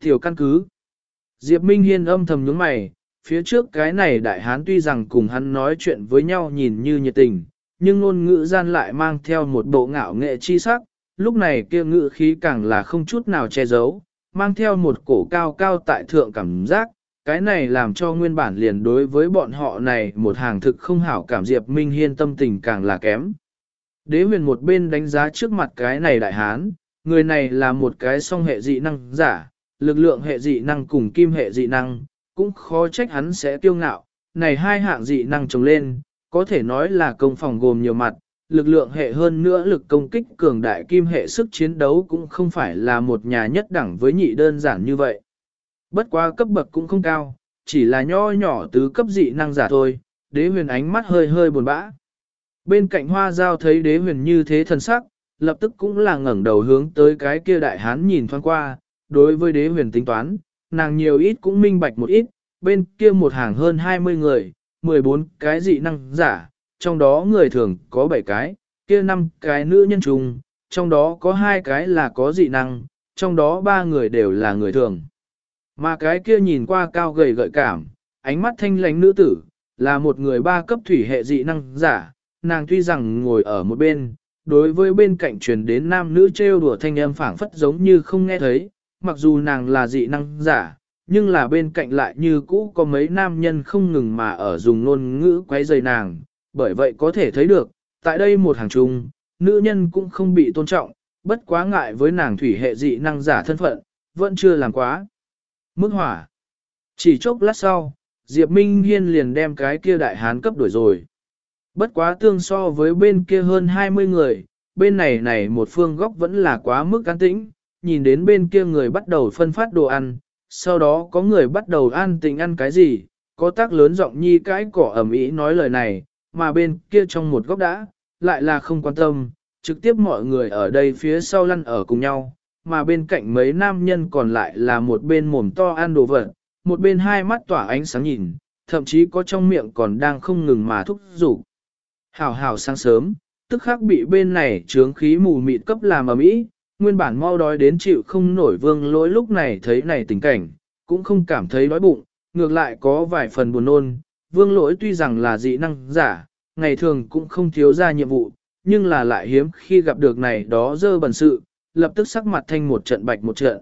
Tiểu căn cứ. Diệp Minh Hiên âm thầm nhướng mày, phía trước cái này đại hán tuy rằng cùng hắn nói chuyện với nhau nhìn như nhiệt tình, nhưng ngôn ngữ gian lại mang theo một bộ ngạo nghệ chi sắc, lúc này kia ngữ khí càng là không chút nào che giấu, mang theo một cổ cao cao tại thượng cảm giác, cái này làm cho nguyên bản liền đối với bọn họ này một hàng thực không hảo cảm Diệp Minh Hiên tâm tình càng là kém. Đế huyền một bên đánh giá trước mặt cái này đại hán, người này là một cái song hệ dị năng giả, lực lượng hệ dị năng cùng kim hệ dị năng, cũng khó trách hắn sẽ tiêu ngạo, này hai hạng dị năng trồng lên, có thể nói là công phòng gồm nhiều mặt, lực lượng hệ hơn nữa lực công kích cường đại kim hệ sức chiến đấu cũng không phải là một nhà nhất đẳng với nhị đơn giản như vậy. Bất quá cấp bậc cũng không cao, chỉ là nho nhỏ tứ cấp dị năng giả thôi, đế huyền ánh mắt hơi hơi buồn bã. Bên cạnh hoa giao thấy đế huyền như thế thần sắc, lập tức cũng là ngẩng đầu hướng tới cái kia đại hán nhìn thoáng qua, đối với đế huyền tính toán, nàng nhiều ít cũng minh bạch một ít, bên kia một hàng hơn 20 người, 14 cái dị năng giả, trong đó người thường có 7 cái, kia 5 cái nữ nhân trùng, trong đó có 2 cái là có dị năng, trong đó 3 người đều là người thường. Mà cái kia nhìn qua cao gầy gợi cảm, ánh mắt thanh lánh nữ tử, là một người ba cấp thủy hệ dị năng giả, nàng tuy rằng ngồi ở một bên, đối với bên cạnh truyền đến nam nữ trêu đùa thanh âm phảng phất giống như không nghe thấy, mặc dù nàng là dị năng giả, nhưng là bên cạnh lại như cũ có mấy nam nhân không ngừng mà ở dùng ngôn ngữ quấy rầy nàng, bởi vậy có thể thấy được, tại đây một hàng chung, nữ nhân cũng không bị tôn trọng, bất quá ngại với nàng thủy hệ dị năng giả thân phận, vẫn chưa làm quá. Mức hỏa. Chỉ chốc lát sau, Diệp Minh Hiên liền đem cái kia đại hán cấp đuổi rồi. Bất quá tương so với bên kia hơn 20 người, bên này này một phương góc vẫn là quá mức an tĩnh, nhìn đến bên kia người bắt đầu phân phát đồ ăn, sau đó có người bắt đầu an tình ăn cái gì, có tác lớn giọng nhi cái cỏ ẩm ý nói lời này, mà bên kia trong một góc đã, lại là không quan tâm, trực tiếp mọi người ở đây phía sau lăn ở cùng nhau, mà bên cạnh mấy nam nhân còn lại là một bên mồm to ăn đồ vật, một bên hai mắt tỏa ánh sáng nhìn, thậm chí có trong miệng còn đang không ngừng mà thúc giục. Hảo hảo sáng sớm, tức khắc bị bên này trướng khí mù mịt cấp làm ở mỹ, nguyên bản mau đói đến chịu không nổi vương lỗi lúc này thấy này tình cảnh, cũng không cảm thấy đói bụng, ngược lại có vài phần buồn nôn. Vương lỗi tuy rằng là dị năng giả, ngày thường cũng không thiếu ra nhiệm vụ, nhưng là lại hiếm khi gặp được này đó dơ bẩn sự, lập tức sắc mặt thanh một trận bạch một trận.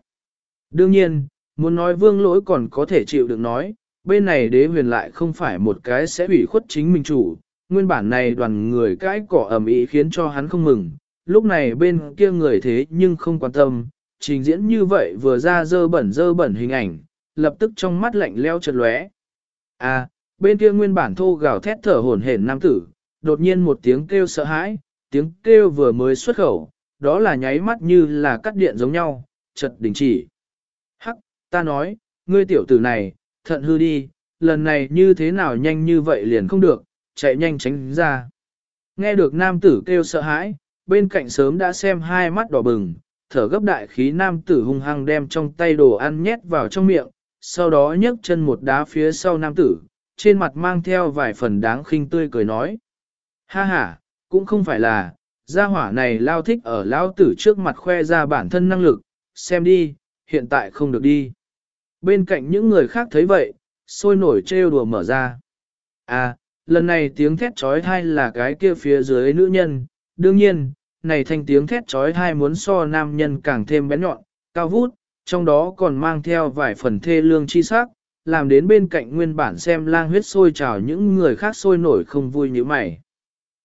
Đương nhiên, muốn nói vương lỗi còn có thể chịu được nói, bên này đế huyền lại không phải một cái sẽ ủy khuất chính mình chủ, nguyên bản này đoàn người cãi cỏ ẩm ý khiến cho hắn không mừng, lúc này bên kia người thế nhưng không quan tâm, trình diễn như vậy vừa ra dơ bẩn dơ bẩn hình ảnh, lập tức trong mắt lạnh leo chật lóe. À, bên kia nguyên bản thô gào thét thở hổn hển nam tử, đột nhiên một tiếng kêu sợ hãi, tiếng kêu vừa mới xuất khẩu, đó là nháy mắt như là cắt điện giống nhau, chật đình chỉ. Hắc, ta nói, ngươi tiểu tử này, thận hư đi, lần này như thế nào nhanh như vậy liền không được, chạy nhanh tránh ra. Nghe được nam tử kêu sợ hãi, bên cạnh sớm đã xem hai mắt đỏ bừng, thở gấp đại khí nam tử hung hăng đem trong tay đồ ăn nhét vào trong miệng, sau đó nhấc chân một đá phía sau nam tử, trên mặt mang theo vài phần đáng khinh tươi cười nói. Ha ha, cũng không phải là, gia hỏa này lao thích ở lao tử trước mặt khoe ra bản thân năng lực, xem đi, hiện tại không được đi. Bên cạnh những người khác thấy vậy, sôi nổi trêu đùa mở ra. À, lần này tiếng thét trói thai là cái kia phía dưới nữ nhân, đương nhiên, này thanh tiếng thét trói thai muốn so nam nhân càng thêm bén nhọn, cao vút, trong đó còn mang theo vài phần thê lương chi sắc, làm đến bên cạnh nguyên bản xem lang huyết sôi trào những người khác sôi nổi không vui như mày.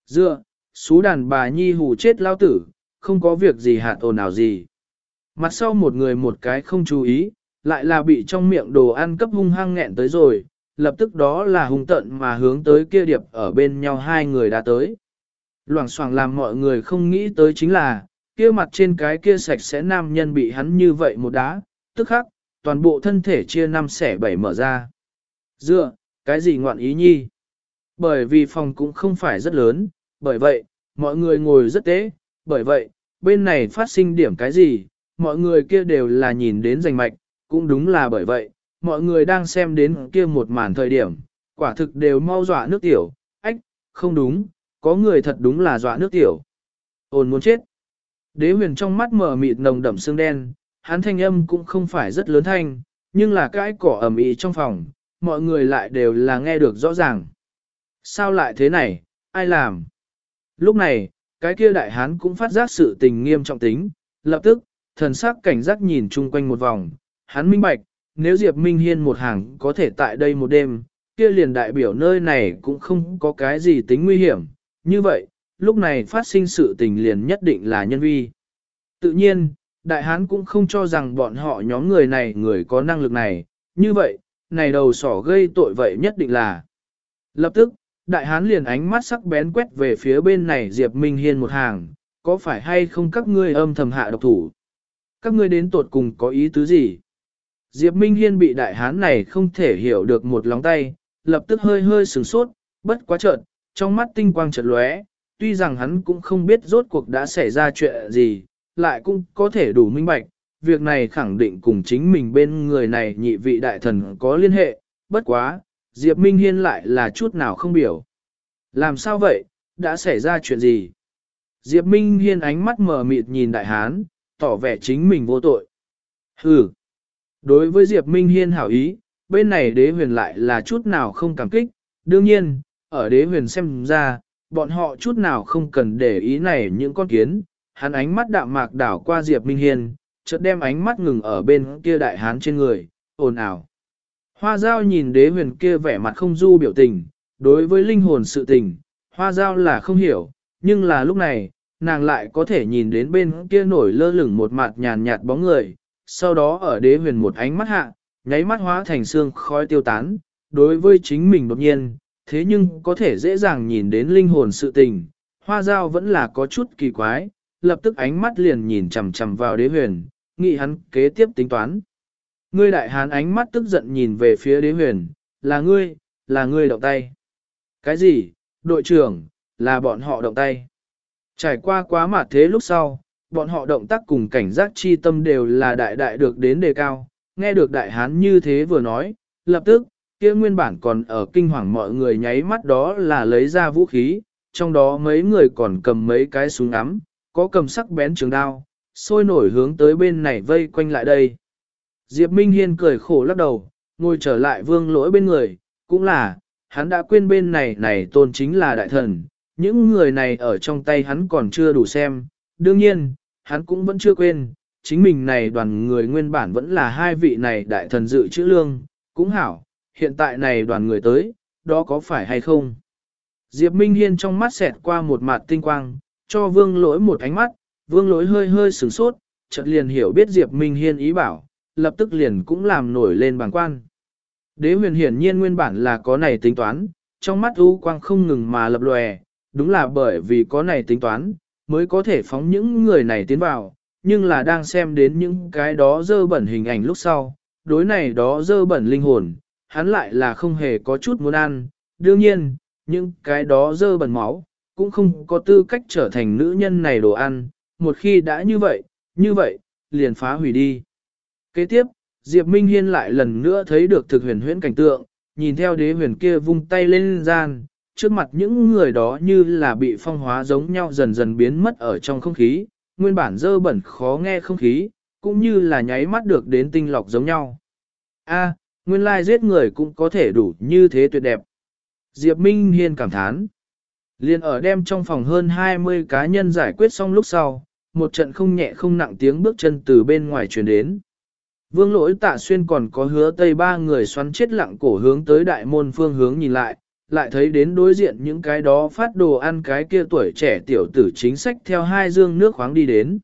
Dựa, xú đàn bà nhi hù chết lao tử, không có việc gì hạt ồn nào gì. Mặt sau một người một cái không chú ý, lại là bị trong miệng đồ ăn cấp hung hăng nghẹn tới rồi, lập tức đó là hung tận mà hướng tới kia điệp ở bên nhau hai người đã tới. Loảng xoảng làm mọi người không nghĩ tới chính là, kia mặt trên cái kia sạch sẽ nam nhân bị hắn như vậy một đá, tức khắc, toàn bộ thân thể chia năm xẻ bảy mở ra. Dựa, cái gì ngoạn ý nhi? Bởi vì phòng cũng không phải rất lớn, bởi vậy, mọi người ngồi rất tế, bởi vậy, bên này phát sinh điểm cái gì, mọi người kia đều là nhìn đến rành mạch, cũng đúng là bởi vậy, mọi người đang xem đến kia một màn thời điểm, quả thực đều mau dọa nước tiểu, ách, không đúng, có người thật đúng là dọa nước tiểu. Ôn muốn chết. Đế huyền trong mắt mở mịt nồng đậm xương đen, hắn thanh âm cũng không phải rất lớn thanh, nhưng là cái cỏ ẩm ý trong phòng, mọi người lại đều là nghe được rõ ràng. Sao lại thế này, ai làm? Lúc này, cái kia đại hán cũng phát giác sự tình nghiêm trọng tính, lập tức, thần sắc cảnh giác nhìn chung quanh một vòng, hắn minh bạch, nếu Diệp Minh Hiên một hàng có thể tại đây một đêm, kia liền đại biểu nơi này cũng không có cái gì tính nguy hiểm, như vậy, lúc này phát sinh sự tình liền nhất định là nhân vi. Tự nhiên, đại hán cũng không cho rằng bọn họ nhóm người này người có năng lực này, như vậy, này đầu sỏ gây tội vậy nhất định là. Lập tức, đại hán liền ánh mắt sắc bén quét về phía bên này Diệp Minh Hiên một hàng, có phải hay không các ngươi âm thầm hạ độc thủ? Các ngươi đến tột cùng có ý tứ gì? Diệp Minh Hiên bị đại hán này không thể hiểu được một lòng tay, lập tức hơi hơi sửng sốt, bất quá trợn trong mắt tinh quang chợt lóe, tuy rằng hắn cũng không biết rốt cuộc đã xảy ra chuyện gì, lại cũng có thể đủ minh bạch, việc này khẳng định cùng chính mình bên người này nhị vị đại thần có liên hệ, bất quá, Diệp Minh Hiên lại là chút nào không biểu. Làm sao vậy, đã xảy ra chuyện gì? Diệp Minh Hiên ánh mắt mở mịt nhìn đại hán, tỏ vẻ chính mình vô tội. Hừ! Đối với Diệp Minh Hiên hảo ý, bên này đế huyền lại là chút nào không cảm kích, đương nhiên, ở đế huyền xem ra, bọn họ chút nào không cần để ý này những con kiến, hắn ánh mắt đạm mạc đảo qua Diệp Minh Hiên, chợt đem ánh mắt ngừng ở bên kia đại hán trên người, ồn ào. Hoa giao nhìn đế huyền kia vẻ mặt không du biểu tình, đối với linh hồn sự tình, hoa giao là không hiểu, nhưng là lúc này, nàng lại có thể nhìn đến bên kia nổi lơ lửng một mặt nhàn nhạt bóng người, sau đó ở đế huyền một ánh mắt hạ, nháy mắt hóa thành xương khói tiêu tán, đối với chính mình đột nhiên, thế nhưng có thể dễ dàng nhìn đến linh hồn sự tình, hoa giao vẫn là có chút kỳ quái, lập tức ánh mắt liền nhìn chằm chằm vào đế huyền, nghĩ hắn kế tiếp tính toán. Ngươi đại hán ánh mắt tức giận nhìn về phía đế huyền, là ngươi, là ngươi động tay. Cái gì, đội trưởng, là bọn họ động tay. Trải qua quá mạt thế lúc sau, bọn họ động tác cùng cảnh giác chi tâm đều là đại đại được đến đề cao, nghe được đại hán như thế vừa nói, lập tức, kia nguyên bản còn ở kinh hoàng mọi người nháy mắt đó là lấy ra vũ khí, trong đó mấy người còn cầm mấy cái súng ngắm, có cầm sắc bén trường đao, sôi nổi hướng tới bên này vây quanh lại đây. Diệp Minh Hiên cười khổ lắc đầu, ngồi trở lại vương lỗi bên người, cũng là, hắn đã quên bên này này tôn chính là đại thần, những người này ở trong tay hắn còn chưa đủ xem, đương nhiên, hắn cũng vẫn chưa quên, chính mình này đoàn người nguyên bản vẫn là hai vị này đại thần dự chữ lương, cũng hảo, hiện tại này đoàn người tới, đó có phải hay không? Diệp Minh Hiên trong mắt xẹt qua một mặt tinh quang, cho vương lỗi một ánh mắt, vương lỗi hơi hơi sửng sốt, chợt liền hiểu biết Diệp Minh Hiên ý bảo, lập tức liền cũng làm nổi lên bàng quan. Đế huyền hiển nhiên nguyên bản là có này tính toán, trong mắt u quang không ngừng mà lập lòe, đúng là bởi vì có này tính toán, mới có thể phóng những người này tiến vào, nhưng là đang xem đến những cái đó dơ bẩn hình ảnh lúc sau, đối này đó dơ bẩn linh hồn, hắn lại là không hề có chút muốn ăn, đương nhiên, những cái đó dơ bẩn máu, cũng không có tư cách trở thành nữ nhân này đồ ăn, một khi đã như vậy, như vậy, liền phá hủy đi. Kế tiếp, Diệp Minh Hiên lại lần nữa thấy được thực huyền huyễn cảnh tượng, nhìn theo đế huyền kia vung tay lên gian, trước mặt những người đó như là bị phong hóa giống nhau dần dần biến mất ở trong không khí, nguyên bản dơ bẩn khó nghe không khí, cũng như là nháy mắt được đến tinh lọc giống nhau. A, nguyên lai giết người cũng có thể đủ như thế tuyệt đẹp. Diệp Minh Hiên cảm thán. Liên ở đem trong phòng hơn 20 cá nhân giải quyết xong lúc sau, một trận không nhẹ không nặng tiếng bước chân từ bên ngoài truyền đến. Vương lỗi tạ xuyên còn có hứa tây ba người xoắn chết lặng cổ hướng tới đại môn phương hướng nhìn lại, lại thấy đến đối diện những cái đó phát đồ ăn cái kia tuổi trẻ tiểu tử chính sách theo hai dương nước khoáng đi đến.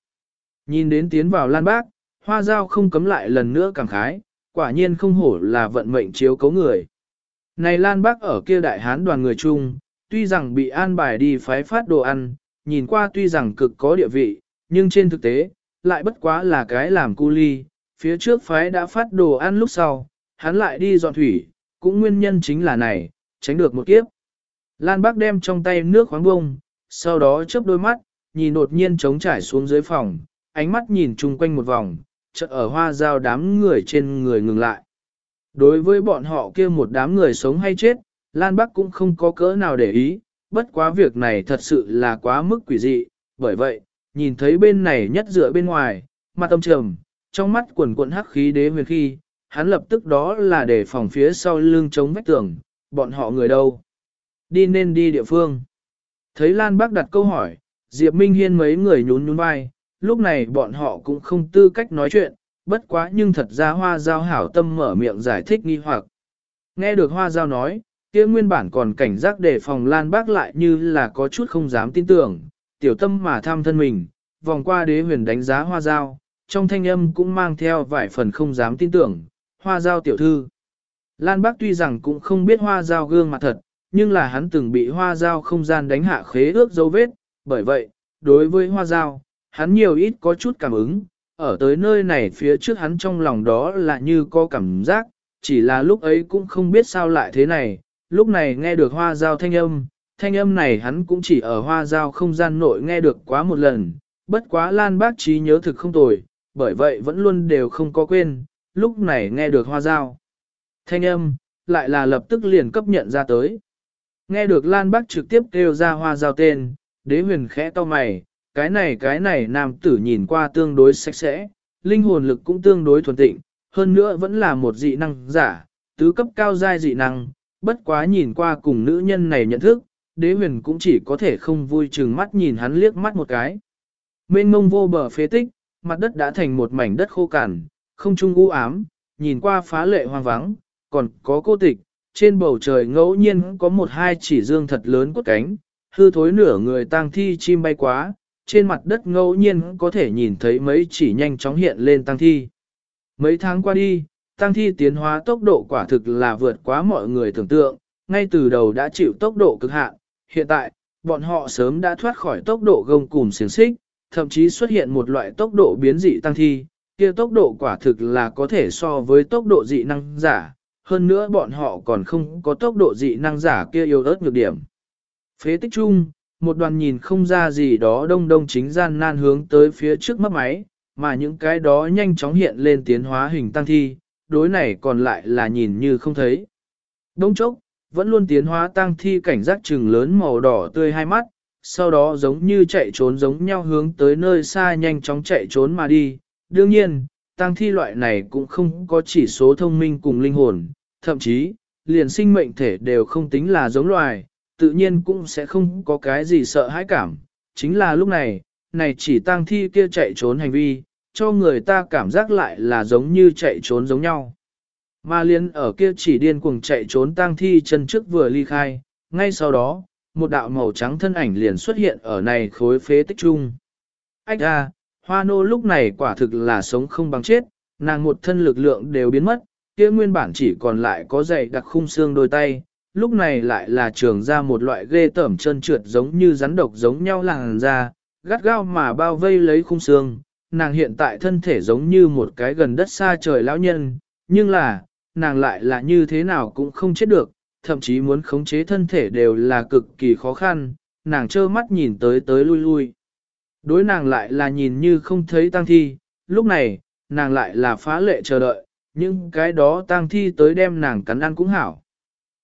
Nhìn đến tiến vào lan bác, hoa dao không cấm lại lần nữa cảm khái, quả nhiên không hổ là vận mệnh chiếu cấu người. Này lan bác ở kia đại hán đoàn người chung, tuy rằng bị an bài đi phái phát đồ ăn, nhìn qua tuy rằng cực có địa vị, nhưng trên thực tế, lại bất quá là cái làm cu ly, phía trước phái đã phát đồ ăn lúc sau, hắn lại đi dọn thủy, cũng nguyên nhân chính là này, tránh được một kiếp. Lan Bác đem trong tay nước khoáng bông, sau đó chớp đôi mắt, nhìn đột nhiên trống trải xuống dưới phòng, ánh mắt nhìn chung quanh một vòng, chợt ở hoa giao đám người trên người ngừng lại. Đối với bọn họ kia một đám người sống hay chết, Lan Bắc cũng không có cỡ nào để ý, bất quá việc này thật sự là quá mức quỷ dị, bởi vậy, nhìn thấy bên này nhất dựa bên ngoài, mặt âm trầm, trong mắt quần cuộn hắc khí đế huyền khi, hắn lập tức đó là để phòng phía sau lưng chống vách tường, bọn họ người đâu? Đi nên đi địa phương. Thấy Lan Bắc đặt câu hỏi, Diệp Minh Hiên mấy người nhún nhún vai, lúc này bọn họ cũng không tư cách nói chuyện, bất quá nhưng thật ra hoa giao hảo tâm mở miệng giải thích nghi hoặc. Nghe được hoa giao nói, kia nguyên bản còn cảnh giác để phòng Lan Bác lại như là có chút không dám tin tưởng, tiểu tâm mà tham thân mình, vòng qua đế huyền đánh giá hoa giao, trong thanh âm cũng mang theo vài phần không dám tin tưởng, hoa giao tiểu thư. Lan Bác tuy rằng cũng không biết hoa giao gương mặt thật, nhưng là hắn từng bị hoa giao không gian đánh hạ khế ước dấu vết, bởi vậy, đối với hoa giao, hắn nhiều ít có chút cảm ứng, ở tới nơi này phía trước hắn trong lòng đó là như có cảm giác, chỉ là lúc ấy cũng không biết sao lại thế này, lúc này nghe được hoa giao thanh âm, thanh âm này hắn cũng chỉ ở hoa giao không gian nội nghe được quá một lần, bất quá lan bác trí nhớ thực không tồi, bởi vậy vẫn luôn đều không có quên, lúc này nghe được hoa giao. Thanh âm, lại là lập tức liền cấp nhận ra tới. Nghe được Lan Bác trực tiếp kêu ra hoa giao tên, đế huyền khẽ to mày, cái này cái này nam tử nhìn qua tương đối sạch sẽ, linh hồn lực cũng tương đối thuần tịnh, hơn nữa vẫn là một dị năng giả, tứ cấp cao giai dị năng, bất quá nhìn qua cùng nữ nhân này nhận thức, đế huyền cũng chỉ có thể không vui chừng mắt nhìn hắn liếc mắt một cái. Mênh mông vô bờ phế tích, mặt đất đã thành một mảnh đất khô cằn, không trung u ám, nhìn qua phá lệ hoang vắng, còn có cô tịch, trên bầu trời ngẫu nhiên có một hai chỉ dương thật lớn cốt cánh, hư thối nửa người tang thi chim bay quá, trên mặt đất ngẫu nhiên có thể nhìn thấy mấy chỉ nhanh chóng hiện lên tăng thi. Mấy tháng qua đi, tăng thi tiến hóa tốc độ quả thực là vượt quá mọi người tưởng tượng, ngay từ đầu đã chịu tốc độ cực hạn, hiện tại, bọn họ sớm đã thoát khỏi tốc độ gông cùm xiềng xích, thậm chí xuất hiện một loại tốc độ biến dị tăng thi, kia tốc độ quả thực là có thể so với tốc độ dị năng giả, hơn nữa bọn họ còn không có tốc độ dị năng giả kia yếu ớt nhược điểm. Phế tích chung, một đoàn nhìn không ra gì đó đông đông chính gian nan hướng tới phía trước mấp máy, mà những cái đó nhanh chóng hiện lên tiến hóa hình tăng thi, đối này còn lại là nhìn như không thấy. Đông chốc, vẫn luôn tiến hóa tăng thi cảnh giác trừng lớn màu đỏ tươi hai mắt, sau đó giống như chạy trốn giống nhau hướng tới nơi xa nhanh chóng chạy trốn mà đi. Đương nhiên, tăng thi loại này cũng không có chỉ số thông minh cùng linh hồn, thậm chí, liền sinh mệnh thể đều không tính là giống loài, tự nhiên cũng sẽ không có cái gì sợ hãi cảm. Chính là lúc này, này chỉ tang thi kia chạy trốn hành vi, cho người ta cảm giác lại là giống như chạy trốn giống nhau. Mà liên ở kia chỉ điên cuồng chạy trốn tang thi chân trước vừa ly khai, ngay sau đó, một đạo màu trắng thân ảnh liền xuất hiện ở này khối phế tích trung. Ách ra, hoa nô lúc này quả thực là sống không bằng chết, nàng một thân lực lượng đều biến mất, kia nguyên bản chỉ còn lại có dày đặc khung xương đôi tay, lúc này lại là trường ra một loại ghê tởm chân trượt giống như rắn độc giống nhau làng ra, gắt gao mà bao vây lấy khung xương. Nàng hiện tại thân thể giống như một cái gần đất xa trời lão nhân, nhưng là, nàng lại là như thế nào cũng không chết được, thậm chí muốn khống chế thân thể đều là cực kỳ khó khăn, nàng trơ mắt nhìn tới tới lui lui. Đối nàng lại là nhìn như không thấy tang thi, lúc này, nàng lại là phá lệ chờ đợi, nhưng cái đó tang thi tới đem nàng cắn ăn cũng hảo.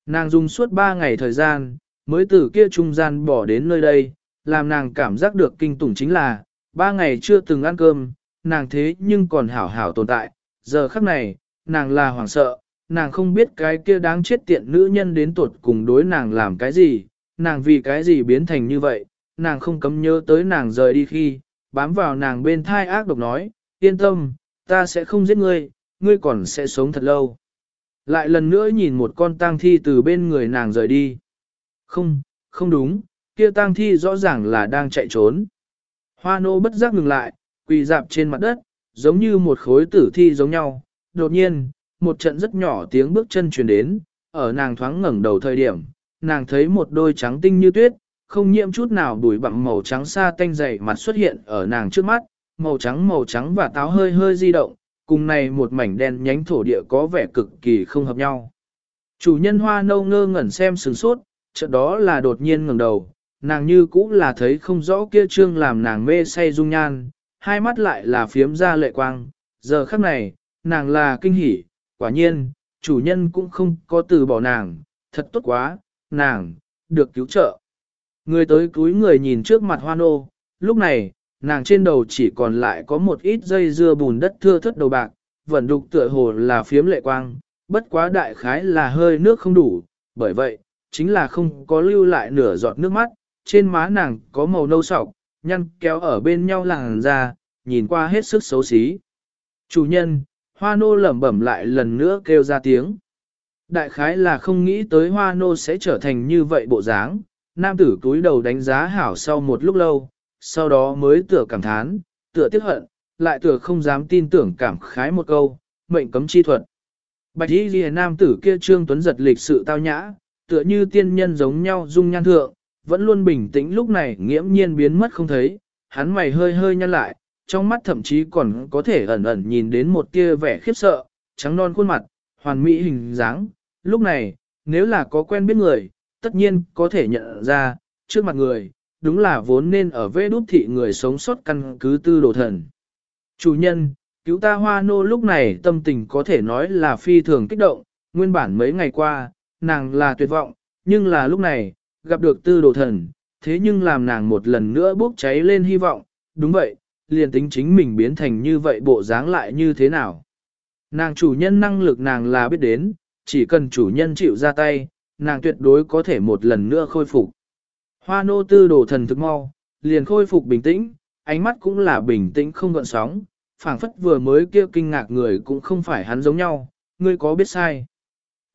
Nàng dùng suốt 3 ngày thời gian, mới từ kia trung gian bỏ đến nơi đây, làm nàng cảm giác được kinh tủng chính là, 3 ngày chưa từng ăn cơm, nàng thế nhưng còn hảo hảo tồn tại, giờ khắc này, nàng là hoảng sợ, nàng không biết cái kia đáng chết tiện nữ nhân đến tuột cùng đối nàng làm cái gì, nàng vì cái gì biến thành như vậy, nàng không cấm nhớ tới nàng rời đi khi, bám vào nàng bên thai ác độc nói, yên tâm, ta sẽ không giết ngươi, ngươi còn sẽ sống thật lâu. Lại lần nữa nhìn một con tang thi từ bên người nàng rời đi. Không, không đúng, kia tang thi rõ ràng là đang chạy trốn. Hoa nô bất giác ngừng lại, quỳ dạp trên mặt đất, giống như một khối tử thi giống nhau. Đột nhiên, một trận rất nhỏ tiếng bước chân truyền đến, ở nàng thoáng ngẩng đầu thời điểm, nàng thấy một đôi trắng tinh như tuyết, không nhiễm chút nào bụi bặm màu trắng xa tanh dày mặt xuất hiện ở nàng trước mắt, màu trắng màu trắng và táo hơi hơi di động, cùng này một mảnh đen nhánh thổ địa có vẻ cực kỳ không hợp nhau. Chủ nhân hoa nâu ngơ ngẩn xem sừng sốt, chợt đó là đột nhiên ngẩng đầu, nàng như cũng là thấy không rõ kia trương làm nàng mê say dung nhan, hai mắt lại là phiếm ra lệ quang, giờ khắc này, nàng là kinh hỉ, quả nhiên, chủ nhân cũng không có từ bỏ nàng, thật tốt quá, nàng, được cứu trợ. Người tới cúi người nhìn trước mặt hoa nô, lúc này, nàng trên đầu chỉ còn lại có một ít dây dưa bùn đất thưa thất đầu bạc, vẫn đục tựa hồ là phiếm lệ quang, bất quá đại khái là hơi nước không đủ, bởi vậy, chính là không có lưu lại nửa giọt nước mắt, trên má nàng có màu nâu sọc, nhăn kéo ở bên nhau làng ra, nhìn qua hết sức xấu xí. Chủ nhân, hoa nô lẩm bẩm lại lần nữa kêu ra tiếng. Đại khái là không nghĩ tới hoa nô sẽ trở thành như vậy bộ dáng, nam tử túi đầu đánh giá hảo sau một lúc lâu, sau đó mới tựa cảm thán, tựa tiếc hận, lại tựa không dám tin tưởng cảm khái một câu, mệnh cấm chi thuật. Bạch y ghi nam tử kia trương tuấn giật lịch sự tao nhã, tựa như tiên nhân giống nhau dung nhan thượng, vẫn luôn bình tĩnh lúc này nghiễm nhiên biến mất không thấy, hắn mày hơi hơi nhăn lại, trong mắt thậm chí còn có thể ẩn ẩn nhìn đến một tia vẻ khiếp sợ, trắng non khuôn mặt, hoàn mỹ hình dáng. Lúc này, nếu là có quen biết người, tất nhiên có thể nhận ra, trước mặt người, đúng là vốn nên ở vê đút thị người sống sót căn cứ tư đồ thần. Chủ nhân, cứu ta hoa nô lúc này tâm tình có thể nói là phi thường kích động, nguyên bản mấy ngày qua, nàng là tuyệt vọng, nhưng là lúc này, gặp được tư đồ thần, thế nhưng làm nàng một lần nữa bốc cháy lên hy vọng, đúng vậy, liền tính chính mình biến thành như vậy bộ dáng lại như thế nào. Nàng chủ nhân năng lực nàng là biết đến, chỉ cần chủ nhân chịu ra tay, nàng tuyệt đối có thể một lần nữa khôi phục. Hoa nô tư đồ thần thực mau, liền khôi phục bình tĩnh, ánh mắt cũng là bình tĩnh không gợn sóng, phảng phất vừa mới kia kinh ngạc người cũng không phải hắn giống nhau, ngươi có biết sai.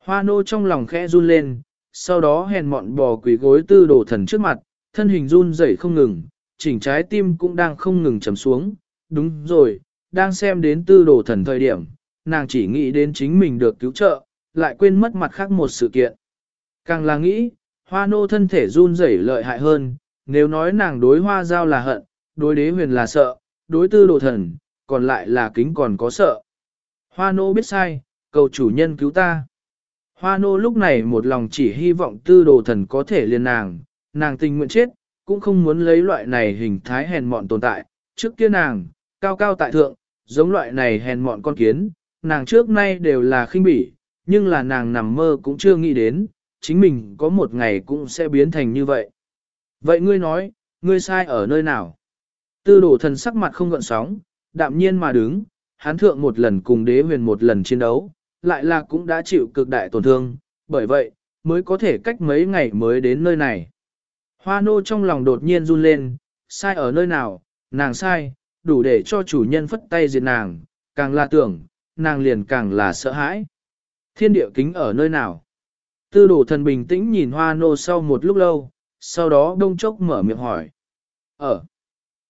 Hoa nô trong lòng khẽ run lên, sau đó hèn mọn bò quỷ gối tư đồ thần trước mặt, thân hình run rẩy không ngừng, chỉnh trái tim cũng đang không ngừng chầm xuống. Đúng rồi, đang xem đến tư đồ thần thời điểm, nàng chỉ nghĩ đến chính mình được cứu trợ, lại quên mất mặt khác một sự kiện. Càng là nghĩ, hoa nô thân thể run rẩy lợi hại hơn, nếu nói nàng đối hoa giao là hận, đối đế huyền là sợ, đối tư đồ thần, còn lại là kính còn có sợ. Hoa nô biết sai, cầu chủ nhân cứu ta. Hoa nô lúc này một lòng chỉ hy vọng tư đồ thần có thể liên nàng, nàng tình nguyện chết, cũng không muốn lấy loại này hình thái hèn mọn tồn tại. Trước kia nàng, cao cao tại thượng, giống loại này hèn mọn con kiến, nàng trước nay đều là khinh bỉ, nhưng là nàng nằm mơ cũng chưa nghĩ đến, chính mình có một ngày cũng sẽ biến thành như vậy. Vậy ngươi nói, ngươi sai ở nơi nào? Tư đồ thần sắc mặt không gợn sóng, đạm nhiên mà đứng, hán thượng một lần cùng đế huyền một lần chiến đấu, lại là cũng đã chịu cực đại tổn thương, bởi vậy, mới có thể cách mấy ngày mới đến nơi này. Hoa nô trong lòng đột nhiên run lên, sai ở nơi nào, nàng sai, đủ để cho chủ nhân phất tay diệt nàng, càng là tưởng, nàng liền càng là sợ hãi. Thiên địa kính ở nơi nào? Tư đồ thần bình tĩnh nhìn hoa nô sau một lúc lâu, sau đó đông chốc mở miệng hỏi. Ở.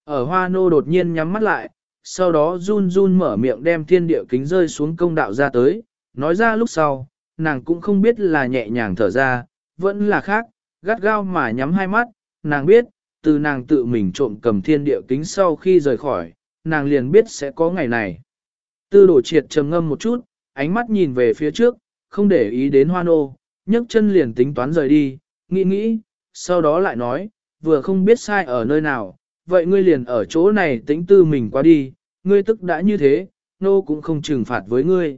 Ở hoa nô đột nhiên nhắm mắt lại, sau đó run run mở miệng đem thiên địa kính rơi xuống công đạo ra tới, nói ra lúc sau, nàng cũng không biết là nhẹ nhàng thở ra, vẫn là khác, gắt gao mà nhắm hai mắt, nàng biết, từ nàng tự mình trộm cầm thiên địa kính sau khi rời khỏi, nàng liền biết sẽ có ngày này. Tư đổ triệt trầm ngâm một chút, ánh mắt nhìn về phía trước, không để ý đến hoa nô, nhấc chân liền tính toán rời đi, nghĩ nghĩ, sau đó lại nói, vừa không biết sai ở nơi nào, vậy ngươi liền ở chỗ này tính tư mình qua đi, ngươi tức đã như thế, nô cũng không trừng phạt với ngươi.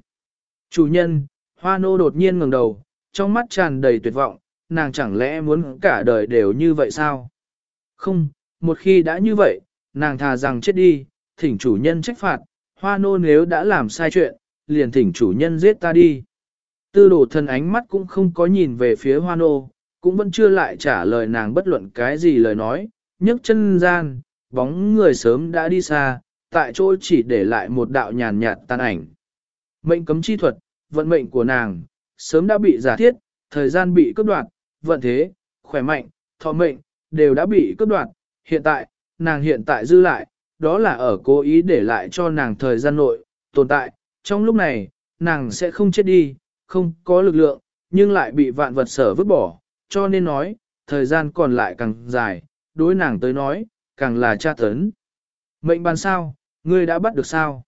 Chủ nhân, hoa nô đột nhiên ngẩng đầu, trong mắt tràn đầy tuyệt vọng, nàng chẳng lẽ muốn cả đời đều như vậy sao? Không, một khi đã như vậy, nàng thà rằng chết đi, thỉnh chủ nhân trách phạt, hoa nô nếu đã làm sai chuyện, liền thỉnh chủ nhân giết ta đi. Tư đồ thân ánh mắt cũng không có nhìn về phía hoa nô, cũng vẫn chưa lại trả lời nàng bất luận cái gì lời nói, nhấc chân gian, bóng người sớm đã đi xa, tại chỗ chỉ để lại một đạo nhàn nhạt tan ảnh. Mệnh cấm chi thuật, vận mệnh của nàng, sớm đã bị giả thiết, thời gian bị cướp đoạt, vận thế, khỏe mạnh, thọ mệnh, đều đã bị cướp đoạt. Hiện tại, nàng hiện tại dư lại, đó là ở cố ý để lại cho nàng thời gian nội, tồn tại. Trong lúc này, nàng sẽ không chết đi, không có lực lượng, nhưng lại bị vạn vật sở vứt bỏ, cho nên nói, thời gian còn lại càng dài, đối nàng tới nói, càng là tra tấn. Mệnh bàn sao, ngươi đã bắt được sao?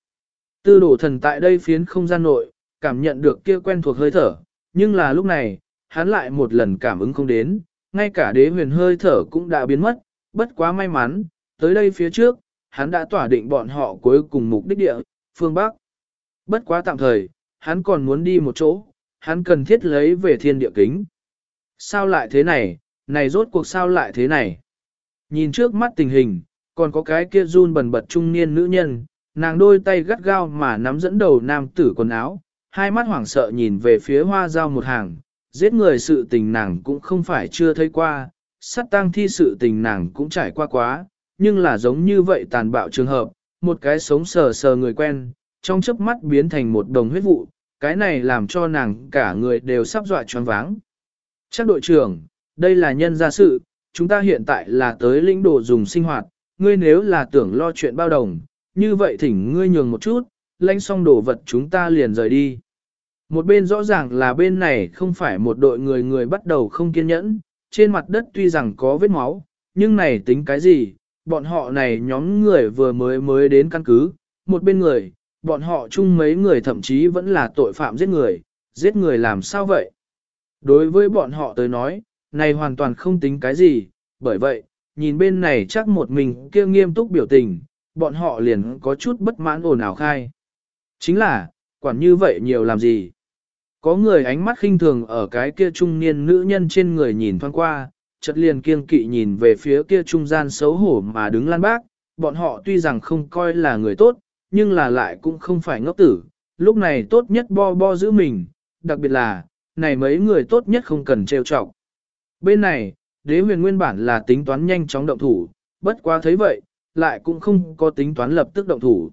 Tư đổ thần tại đây phiến không gian nội, cảm nhận được kia quen thuộc hơi thở, nhưng là lúc này, hắn lại một lần cảm ứng không đến, ngay cả đế huyền hơi thở cũng đã biến mất, bất quá may mắn, tới đây phía trước, hắn đã tỏa định bọn họ cuối cùng mục đích địa, phương Bắc. Bất quá tạm thời, hắn còn muốn đi một chỗ, hắn cần thiết lấy về thiên địa kính. Sao lại thế này, này rốt cuộc sao lại thế này? Nhìn trước mắt tình hình, còn có cái kia run bần bật trung niên nữ nhân, nàng đôi tay gắt gao mà nắm dẫn đầu nam tử quần áo, hai mắt hoảng sợ nhìn về phía hoa dao một hàng, giết người sự tình nàng cũng không phải chưa thấy qua, sát tang thi sự tình nàng cũng trải qua quá, nhưng là giống như vậy tàn bạo trường hợp, một cái sống sờ sờ người quen, trong chớp mắt biến thành một đồng huyết vụ, cái này làm cho nàng cả người đều sắp dọa choáng váng. Chắc đội trưởng, đây là nhân gia sự, chúng ta hiện tại là tới lĩnh đồ dùng sinh hoạt, ngươi nếu là tưởng lo chuyện bao đồng, như vậy thỉnh ngươi nhường một chút, lãnh xong đồ vật chúng ta liền rời đi. Một bên rõ ràng là bên này không phải một đội người người bắt đầu không kiên nhẫn, trên mặt đất tuy rằng có vết máu, nhưng này tính cái gì, bọn họ này nhóm người vừa mới mới đến căn cứ, một bên người, bọn họ chung mấy người thậm chí vẫn là tội phạm giết người, giết người làm sao vậy? Đối với bọn họ tới nói, này hoàn toàn không tính cái gì, bởi vậy, nhìn bên này chắc một mình kia nghiêm túc biểu tình, bọn họ liền có chút bất mãn ồn ào khai. Chính là, quản như vậy nhiều làm gì? Có người ánh mắt khinh thường ở cái kia trung niên nữ nhân trên người nhìn thoáng qua, chợt liền kiêng kỵ nhìn về phía kia trung gian xấu hổ mà đứng lan bác, bọn họ tuy rằng không coi là người tốt, nhưng là lại cũng không phải ngốc tử, lúc này tốt nhất bo bo giữ mình, đặc biệt là, này mấy người tốt nhất không cần trêu chọc. Bên này, đế huyền nguyên bản là tính toán nhanh chóng động thủ, bất quá thấy vậy, lại cũng không có tính toán lập tức động thủ.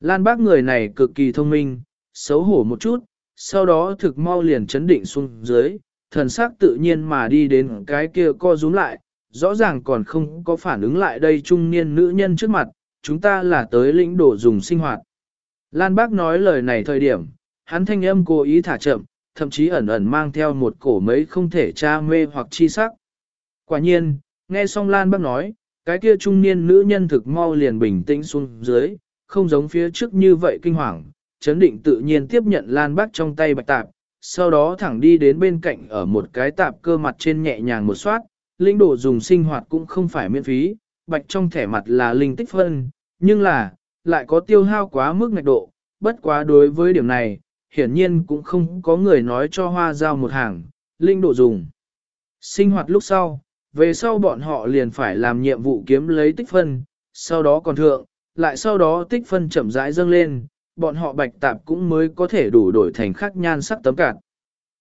Lan bác người này cực kỳ thông minh, xấu hổ một chút, sau đó thực mau liền chấn định xuống dưới, thần sắc tự nhiên mà đi đến cái kia co rúm lại, rõ ràng còn không có phản ứng lại đây trung niên nữ nhân trước mặt, chúng ta là tới lĩnh đồ dùng sinh hoạt. Lan bác nói lời này thời điểm, hắn thanh âm cố ý thả chậm, thậm chí ẩn ẩn mang theo một cổ mấy không thể tra mê hoặc chi sắc. Quả nhiên, nghe xong Lan bác nói, cái kia trung niên nữ nhân thực mau liền bình tĩnh xuống dưới, không giống phía trước như vậy kinh hoàng, chấn định tự nhiên tiếp nhận Lan bác trong tay bạch tạp, sau đó thẳng đi đến bên cạnh ở một cái tạp cơ mặt trên nhẹ nhàng một soát, lĩnh đồ dùng sinh hoạt cũng không phải miễn phí, bạch trong thẻ mặt là linh tích phân, nhưng là, lại có tiêu hao quá mức ngạch độ, bất quá đối với điểm này, hiển nhiên cũng không có người nói cho hoa giao một hàng, linh độ dùng. Sinh hoạt lúc sau, về sau bọn họ liền phải làm nhiệm vụ kiếm lấy tích phân, sau đó còn thượng, lại sau đó tích phân chậm rãi dâng lên, bọn họ bạch tạp cũng mới có thể đủ đổi thành khắc nhan sắc tấm cạt.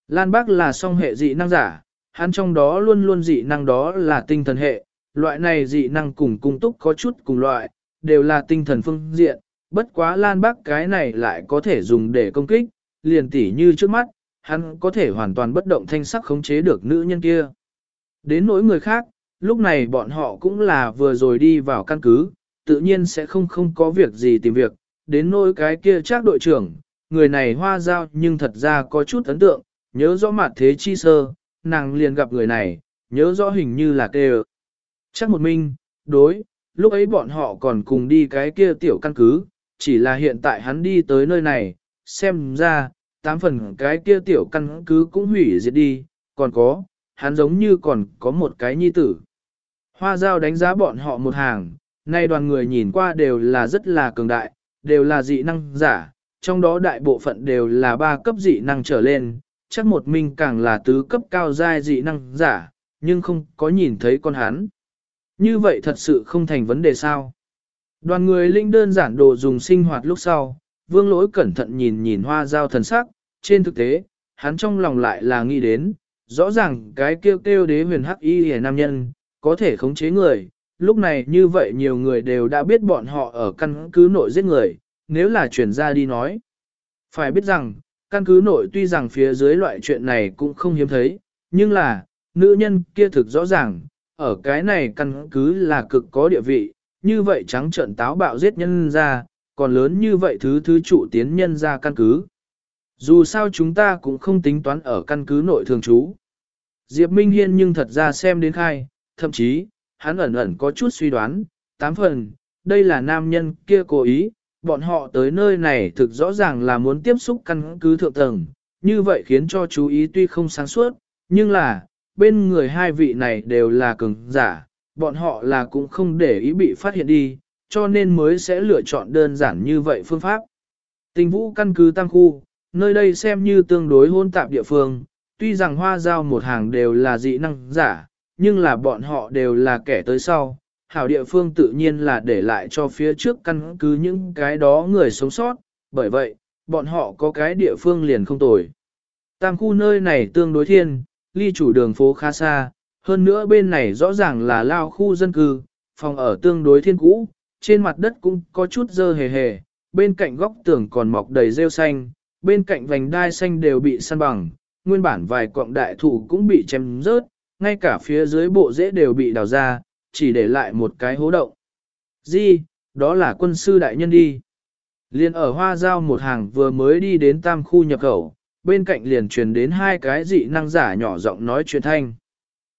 Lan Bác là song hệ dị năng giả, hắn trong đó luôn luôn dị năng đó là tinh thần hệ, loại này dị năng cùng cung túc có chút cùng loại, đều là tinh thần phương diện, bất quá Lan Bác cái này lại có thể dùng để công kích, liền tỉ như trước mắt, hắn có thể hoàn toàn bất động thanh sắc khống chế được nữ nhân kia. Đến nỗi người khác, lúc này bọn họ cũng là vừa rồi đi vào căn cứ, tự nhiên sẽ không không có việc gì tìm việc, đến nỗi cái kia chắc đội trưởng, người này hoa giao nhưng thật ra có chút ấn tượng, nhớ rõ mặt thế chi sơ, nàng liền gặp người này, nhớ rõ hình như là kêu, Chắc một mình đối, lúc ấy bọn họ còn cùng đi cái kia tiểu căn cứ, chỉ là hiện tại hắn đi tới nơi này, xem ra, tám phần cái kia tiểu căn cứ cũng hủy diệt đi, còn có, hắn giống như còn có một cái nhi tử. Hoa giao đánh giá bọn họ một hàng, nay đoàn người nhìn qua đều là rất là cường đại, đều là dị năng giả, trong đó đại bộ phận đều là ba cấp dị năng trở lên, chắc một mình càng là tứ cấp cao giai dị năng giả, nhưng không có nhìn thấy con hắn. Như vậy thật sự không thành vấn đề sao. Đoàn người linh đơn giản đồ dùng sinh hoạt lúc sau, vương lỗi cẩn thận nhìn nhìn hoa giao thần sắc, trên thực tế, hắn trong lòng lại là nghĩ đến, rõ ràng cái kêu kêu đế huyền hắc y hề nam nhân, có thể khống chế người, lúc này như vậy nhiều người đều đã biết bọn họ ở căn cứ nội giết người, nếu là chuyển ra đi nói. Phải biết rằng, căn cứ nội tuy rằng phía dưới loại chuyện này cũng không hiếm thấy, nhưng là, nữ nhân kia thực rõ ràng, ở cái này căn cứ là cực có địa vị, như vậy trắng trợn táo bạo giết nhân ra, còn lớn như vậy thứ thứ trụ tiến nhân ra căn cứ. Dù sao chúng ta cũng không tính toán ở căn cứ nội thường trú. Diệp Minh Hiên nhưng thật ra xem đến khai, thậm chí, hắn ẩn ẩn có chút suy đoán, tám phần, đây là nam nhân kia cố ý, bọn họ tới nơi này thực rõ ràng là muốn tiếp xúc căn cứ thượng tầng, như vậy khiến cho chú ý tuy không sáng suốt, nhưng là, bên người hai vị này đều là cường giả, bọn họ là cũng không để ý bị phát hiện đi, cho nên mới sẽ lựa chọn đơn giản như vậy phương pháp. Tình vũ căn cứ tăng khu, nơi đây xem như tương đối hôn tạp địa phương, tuy rằng hoa giao một hàng đều là dị năng giả, nhưng là bọn họ đều là kẻ tới sau, hảo địa phương tự nhiên là để lại cho phía trước căn cứ những cái đó người sống sót, bởi vậy, bọn họ có cái địa phương liền không tồi. Tam khu nơi này tương đối thiên, ly chủ đường phố khá xa, hơn nữa bên này rõ ràng là lao khu dân cư, phòng ở tương đối thiên cũ, trên mặt đất cũng có chút dơ hề hề, bên cạnh góc tường còn mọc đầy rêu xanh, bên cạnh vành đai xanh đều bị săn bằng, nguyên bản vài quặng đại thụ cũng bị chém rớt, ngay cả phía dưới bộ rễ đều bị đào ra, chỉ để lại một cái hố động. Di, đó là quân sư đại nhân đi. Liên ở hoa giao một hàng vừa mới đi đến tam khu nhập khẩu, bên cạnh liền truyền đến hai cái dị năng giả nhỏ giọng nói chuyện thanh.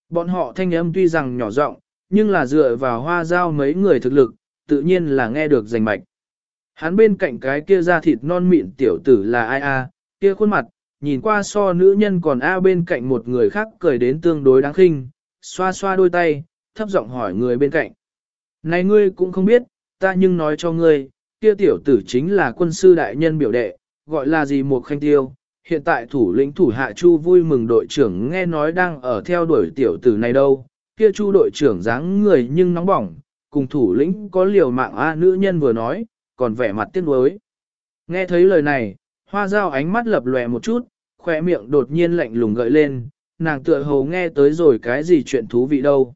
Bọn họ thanh âm tuy rằng nhỏ giọng, nhưng là dựa vào hoa giao mấy người thực lực, tự nhiên là nghe được rành mạch. Hắn bên cạnh cái kia da thịt non mịn tiểu tử là ai a, kia khuôn mặt, nhìn qua so nữ nhân còn a bên cạnh một người khác cười đến tương đối đáng khinh, xoa xoa đôi tay, thấp giọng hỏi người bên cạnh. Này ngươi cũng không biết, ta nhưng nói cho ngươi, kia tiểu tử chính là quân sư đại nhân biểu đệ, gọi là gì một khanh tiêu. Hiện tại thủ lĩnh thủ hạ Chu vui mừng đội trưởng nghe nói đang ở theo đuổi tiểu tử này đâu, kia Chu đội trưởng dáng người nhưng nóng bỏng, cùng thủ lĩnh có liều mạng a nữ nhân vừa nói, còn vẻ mặt tiếc nuối. Nghe thấy lời này, hoa dao ánh mắt lập lòe một chút, khỏe miệng đột nhiên lạnh lùng gợi lên, nàng tựa hồ nghe tới rồi cái gì chuyện thú vị đâu.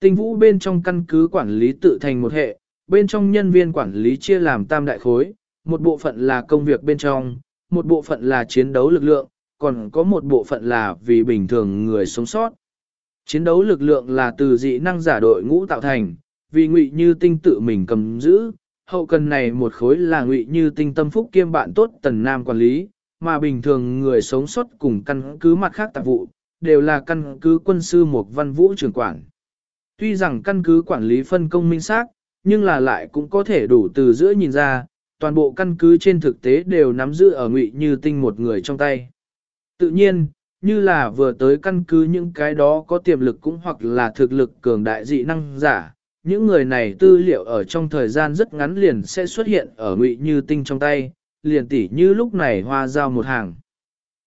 Tinh vũ bên trong căn cứ quản lý tự thành một hệ, bên trong nhân viên quản lý chia làm tam đại khối, một bộ phận là công việc bên trong, một bộ phận là chiến đấu lực lượng, còn có một bộ phận là vì bình thường người sống sót. Chiến đấu lực lượng là từ dị năng giả đội ngũ tạo thành, vì ngụy như tinh tự mình cầm giữ, hậu cần này một khối là ngụy như tinh tâm phúc kiêm bạn tốt tần nam quản lý, mà bình thường người sống sót cùng căn cứ mặt khác tạp vụ, đều là căn cứ quân sư một văn vũ trưởng quản. Tuy rằng căn cứ quản lý phân công minh xác, nhưng là lại cũng có thể đủ từ giữa nhìn ra, toàn bộ căn cứ trên thực tế đều nắm giữ ở ngụy như tinh một người trong tay. Tự nhiên, như là vừa tới căn cứ những cái đó có tiềm lực cũng hoặc là thực lực cường đại dị năng giả, những người này tư liệu ở trong thời gian rất ngắn liền sẽ xuất hiện ở ngụy như tinh trong tay, liền tỉ như lúc này hoa giao một hàng.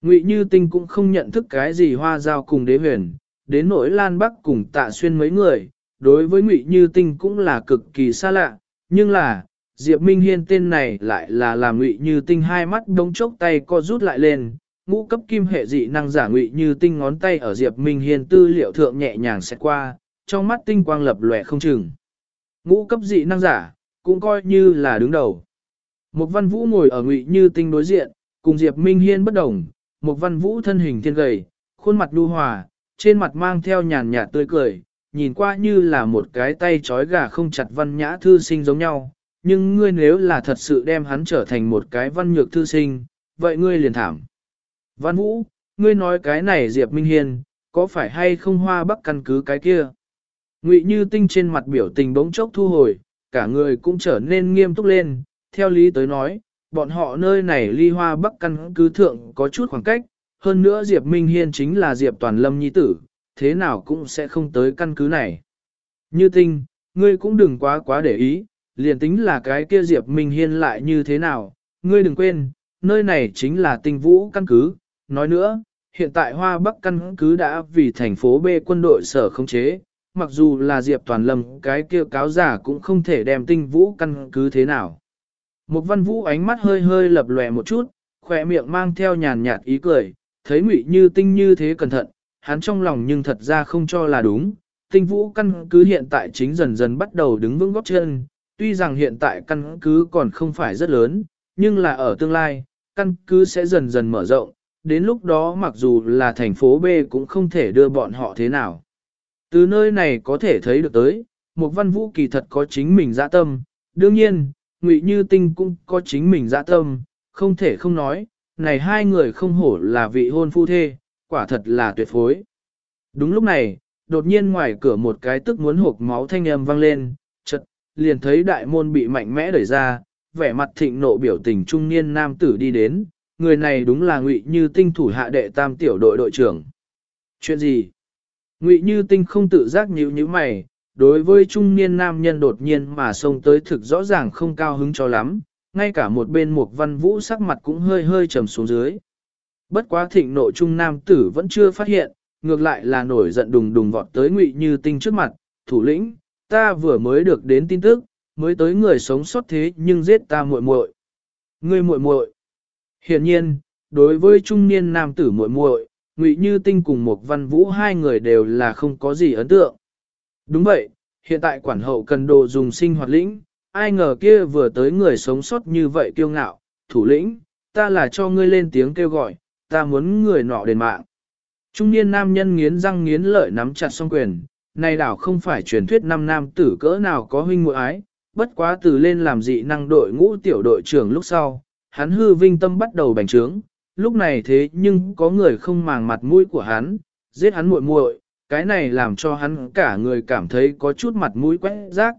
Ngụy như tinh cũng không nhận thức cái gì hoa giao cùng đế huyền, đến nỗi lan bắc cùng tạ xuyên mấy người, đối với ngụy như tinh cũng là cực kỳ xa lạ, nhưng là, Diệp Minh Hiên tên này lại là làm ngụy như tinh hai mắt đống chốc tay co rút lại lên, ngũ cấp kim hệ dị năng giả ngụy như tinh ngón tay ở Diệp Minh Hiên tư liệu thượng nhẹ nhàng sẽ qua, trong mắt tinh quang lập lòe không chừng. Ngũ cấp dị năng giả, cũng coi như là đứng đầu. Một văn vũ ngồi ở ngụy như tinh đối diện, cùng Diệp Minh Hiên bất đồng, một văn vũ thân hình thiên gầy, khuôn mặt nhu hòa, trên mặt mang theo nhàn nhạt tươi cười, nhìn qua như là một cái tay trói gà không chặt văn nhã thư sinh giống nhau. Nhưng ngươi nếu là thật sự đem hắn trở thành một cái văn nhược thư sinh, vậy ngươi liền thảm. Văn vũ, ngươi nói cái này Diệp Minh Hiên, có phải hay không hoa bắc căn cứ cái kia? Ngụy Như Tinh trên mặt biểu tình bỗng chốc thu hồi, cả người cũng trở nên nghiêm túc lên, theo lý tới nói, bọn họ nơi này ly hoa bắc căn cứ thượng có chút khoảng cách, hơn nữa Diệp Minh Hiên chính là Diệp Toàn Lâm Nhi tử, thế nào cũng sẽ không tới căn cứ này. Như Tinh, ngươi cũng đừng quá quá để ý, liền tính là cái kia Diệp Minh Hiên lại như thế nào, ngươi đừng quên, nơi này chính là tinh vũ căn cứ, nói nữa, hiện tại Hoa Bắc căn cứ đã vì thành phố B quân đội sở khống chế, mặc dù là Diệp Toàn Lâm cái kia cáo giả cũng không thể đem tinh vũ căn cứ thế nào. Một văn vũ ánh mắt hơi hơi lập lòe một chút, khỏe miệng mang theo nhàn nhạt ý cười, thấy ngụy như tinh như thế cẩn thận, hắn trong lòng nhưng thật ra không cho là đúng. Tinh vũ căn cứ hiện tại chính dần dần bắt đầu đứng vững góp chân, tuy rằng hiện tại căn cứ còn không phải rất lớn, nhưng là ở tương lai, căn cứ sẽ dần dần mở rộng, đến lúc đó mặc dù là thành phố B cũng không thể đưa bọn họ thế nào. Từ nơi này có thể thấy được tới, một văn vũ kỳ thật có chính mình dã tâm, đương nhiên, ngụy như tinh cũng có chính mình dã tâm, không thể không nói, này hai người không hổ là vị hôn phu thê, quả thật là tuyệt phối. Đúng lúc này, đột nhiên ngoài cửa một cái tức muốn hộp máu thanh âm vang lên, chật, liền thấy đại môn bị mạnh mẽ đẩy ra, vẻ mặt thịnh nộ biểu tình trung niên nam tử đi đến, người này đúng là ngụy như tinh thủ hạ đệ tam tiểu đội đội trưởng. Chuyện gì? Ngụy Như Tinh không tự giác nhíu nhíu mày, đối với trung niên nam nhân đột nhiên mà xông tới thực rõ ràng không cao hứng cho lắm, ngay cả một bên Mục Văn Vũ sắc mặt cũng hơi hơi trầm xuống dưới. Bất quá thịnh nộ trung nam tử vẫn chưa phát hiện, ngược lại là nổi giận đùng đùng vọt tới Ngụy Như Tinh trước mặt, thủ lĩnh, ta vừa mới được đến tin tức, mới tới người sống sót thế nhưng giết ta muội muội. Ngươi muội muội. Hiển nhiên, đối với trung niên nam tử muội muội, Ngụy Như Tinh cùng một văn vũ hai người đều là không có gì ấn tượng. Đúng vậy, hiện tại quản hậu cần đồ dùng sinh hoạt lĩnh, ai ngờ kia vừa tới người sống sót như vậy kiêu ngạo, thủ lĩnh, ta là cho ngươi lên tiếng kêu gọi, ta muốn người nọ đền mạng. Trung niên nam nhân nghiến răng nghiến lợi nắm chặt song quyền, này đảo không phải truyền thuyết năm nam tử cỡ nào có huynh muội ái, bất quá từ lên làm dị năng đội ngũ tiểu đội trưởng lúc sau, hắn hư vinh tâm bắt đầu bành trướng, lúc này thế nhưng có người không màng mặt mũi của hắn, giết hắn muội muội, cái này làm cho hắn cả người cảm thấy có chút mặt mũi quét rác.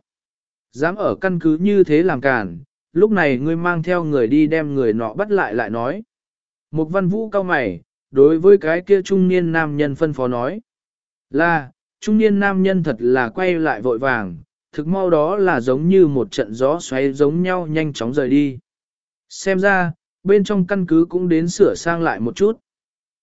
Dám ở căn cứ như thế làm cản, lúc này ngươi mang theo người đi đem người nọ bắt lại lại nói. Một văn vũ cao mày, đối với cái kia trung niên nam nhân phân phó nói. Là, trung niên nam nhân thật là quay lại vội vàng, thực mau đó là giống như một trận gió xoáy giống nhau nhanh chóng rời đi. Xem ra, bên trong căn cứ cũng đến sửa sang lại một chút.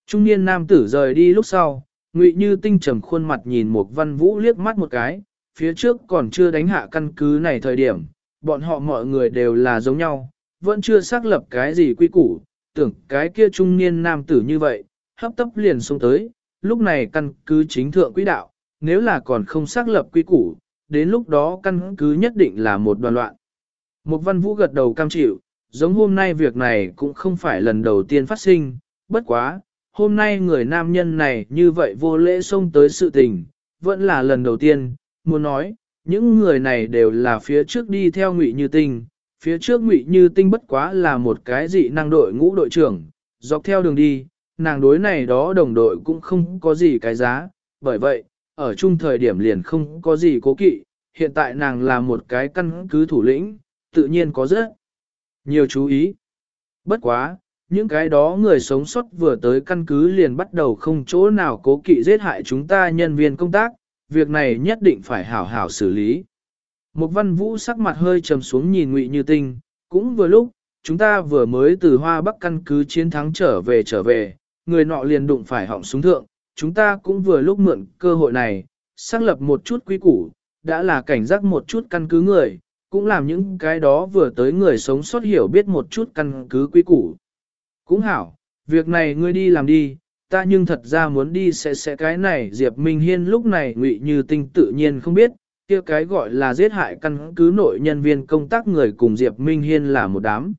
Trung niên nam tử rời đi lúc sau, Ngụy Như tinh trầm khuôn mặt nhìn một văn vũ liếc mắt một cái, phía trước còn chưa đánh hạ căn cứ này thời điểm, bọn họ mọi người đều là giống nhau, vẫn chưa xác lập cái gì quy củ, tưởng cái kia trung niên nam tử như vậy, hấp tấp liền xuống tới, lúc này căn cứ chính thượng quỹ đạo, nếu là còn không xác lập quy củ, đến lúc đó căn cứ nhất định là một đoàn loạn. Một văn vũ gật đầu cam chịu, giống hôm nay việc này cũng không phải lần đầu tiên phát sinh, bất quá, hôm nay người nam nhân này như vậy vô lễ xông tới sự tình, vẫn là lần đầu tiên, muốn nói, những người này đều là phía trước đi theo ngụy như tinh, phía trước ngụy như tinh bất quá là một cái dị năng đội ngũ đội trưởng, dọc theo đường đi, nàng đối này đó đồng đội cũng không có gì cái giá, bởi vậy, ở chung thời điểm liền không có gì cố kỵ, hiện tại nàng là một cái căn cứ thủ lĩnh, tự nhiên có rất nhiều chú ý. Bất quá, những cái đó người sống sót vừa tới căn cứ liền bắt đầu không chỗ nào cố kỵ giết hại chúng ta nhân viên công tác, việc này nhất định phải hảo hảo xử lý. Một văn vũ sắc mặt hơi trầm xuống nhìn ngụy như tinh, cũng vừa lúc, chúng ta vừa mới từ hoa bắc căn cứ chiến thắng trở về trở về, người nọ liền đụng phải họng súng thượng, chúng ta cũng vừa lúc mượn cơ hội này, xác lập một chút quy củ, đã là cảnh giác một chút căn cứ người, cũng làm những cái đó vừa tới người sống sót hiểu biết một chút căn cứ quy củ. Cũng hảo, việc này ngươi đi làm đi, ta nhưng thật ra muốn đi sẽ sẽ cái này Diệp Minh Hiên lúc này ngụy như tinh tự nhiên không biết, kia cái gọi là giết hại căn cứ nội nhân viên công tác người cùng Diệp Minh Hiên là một đám.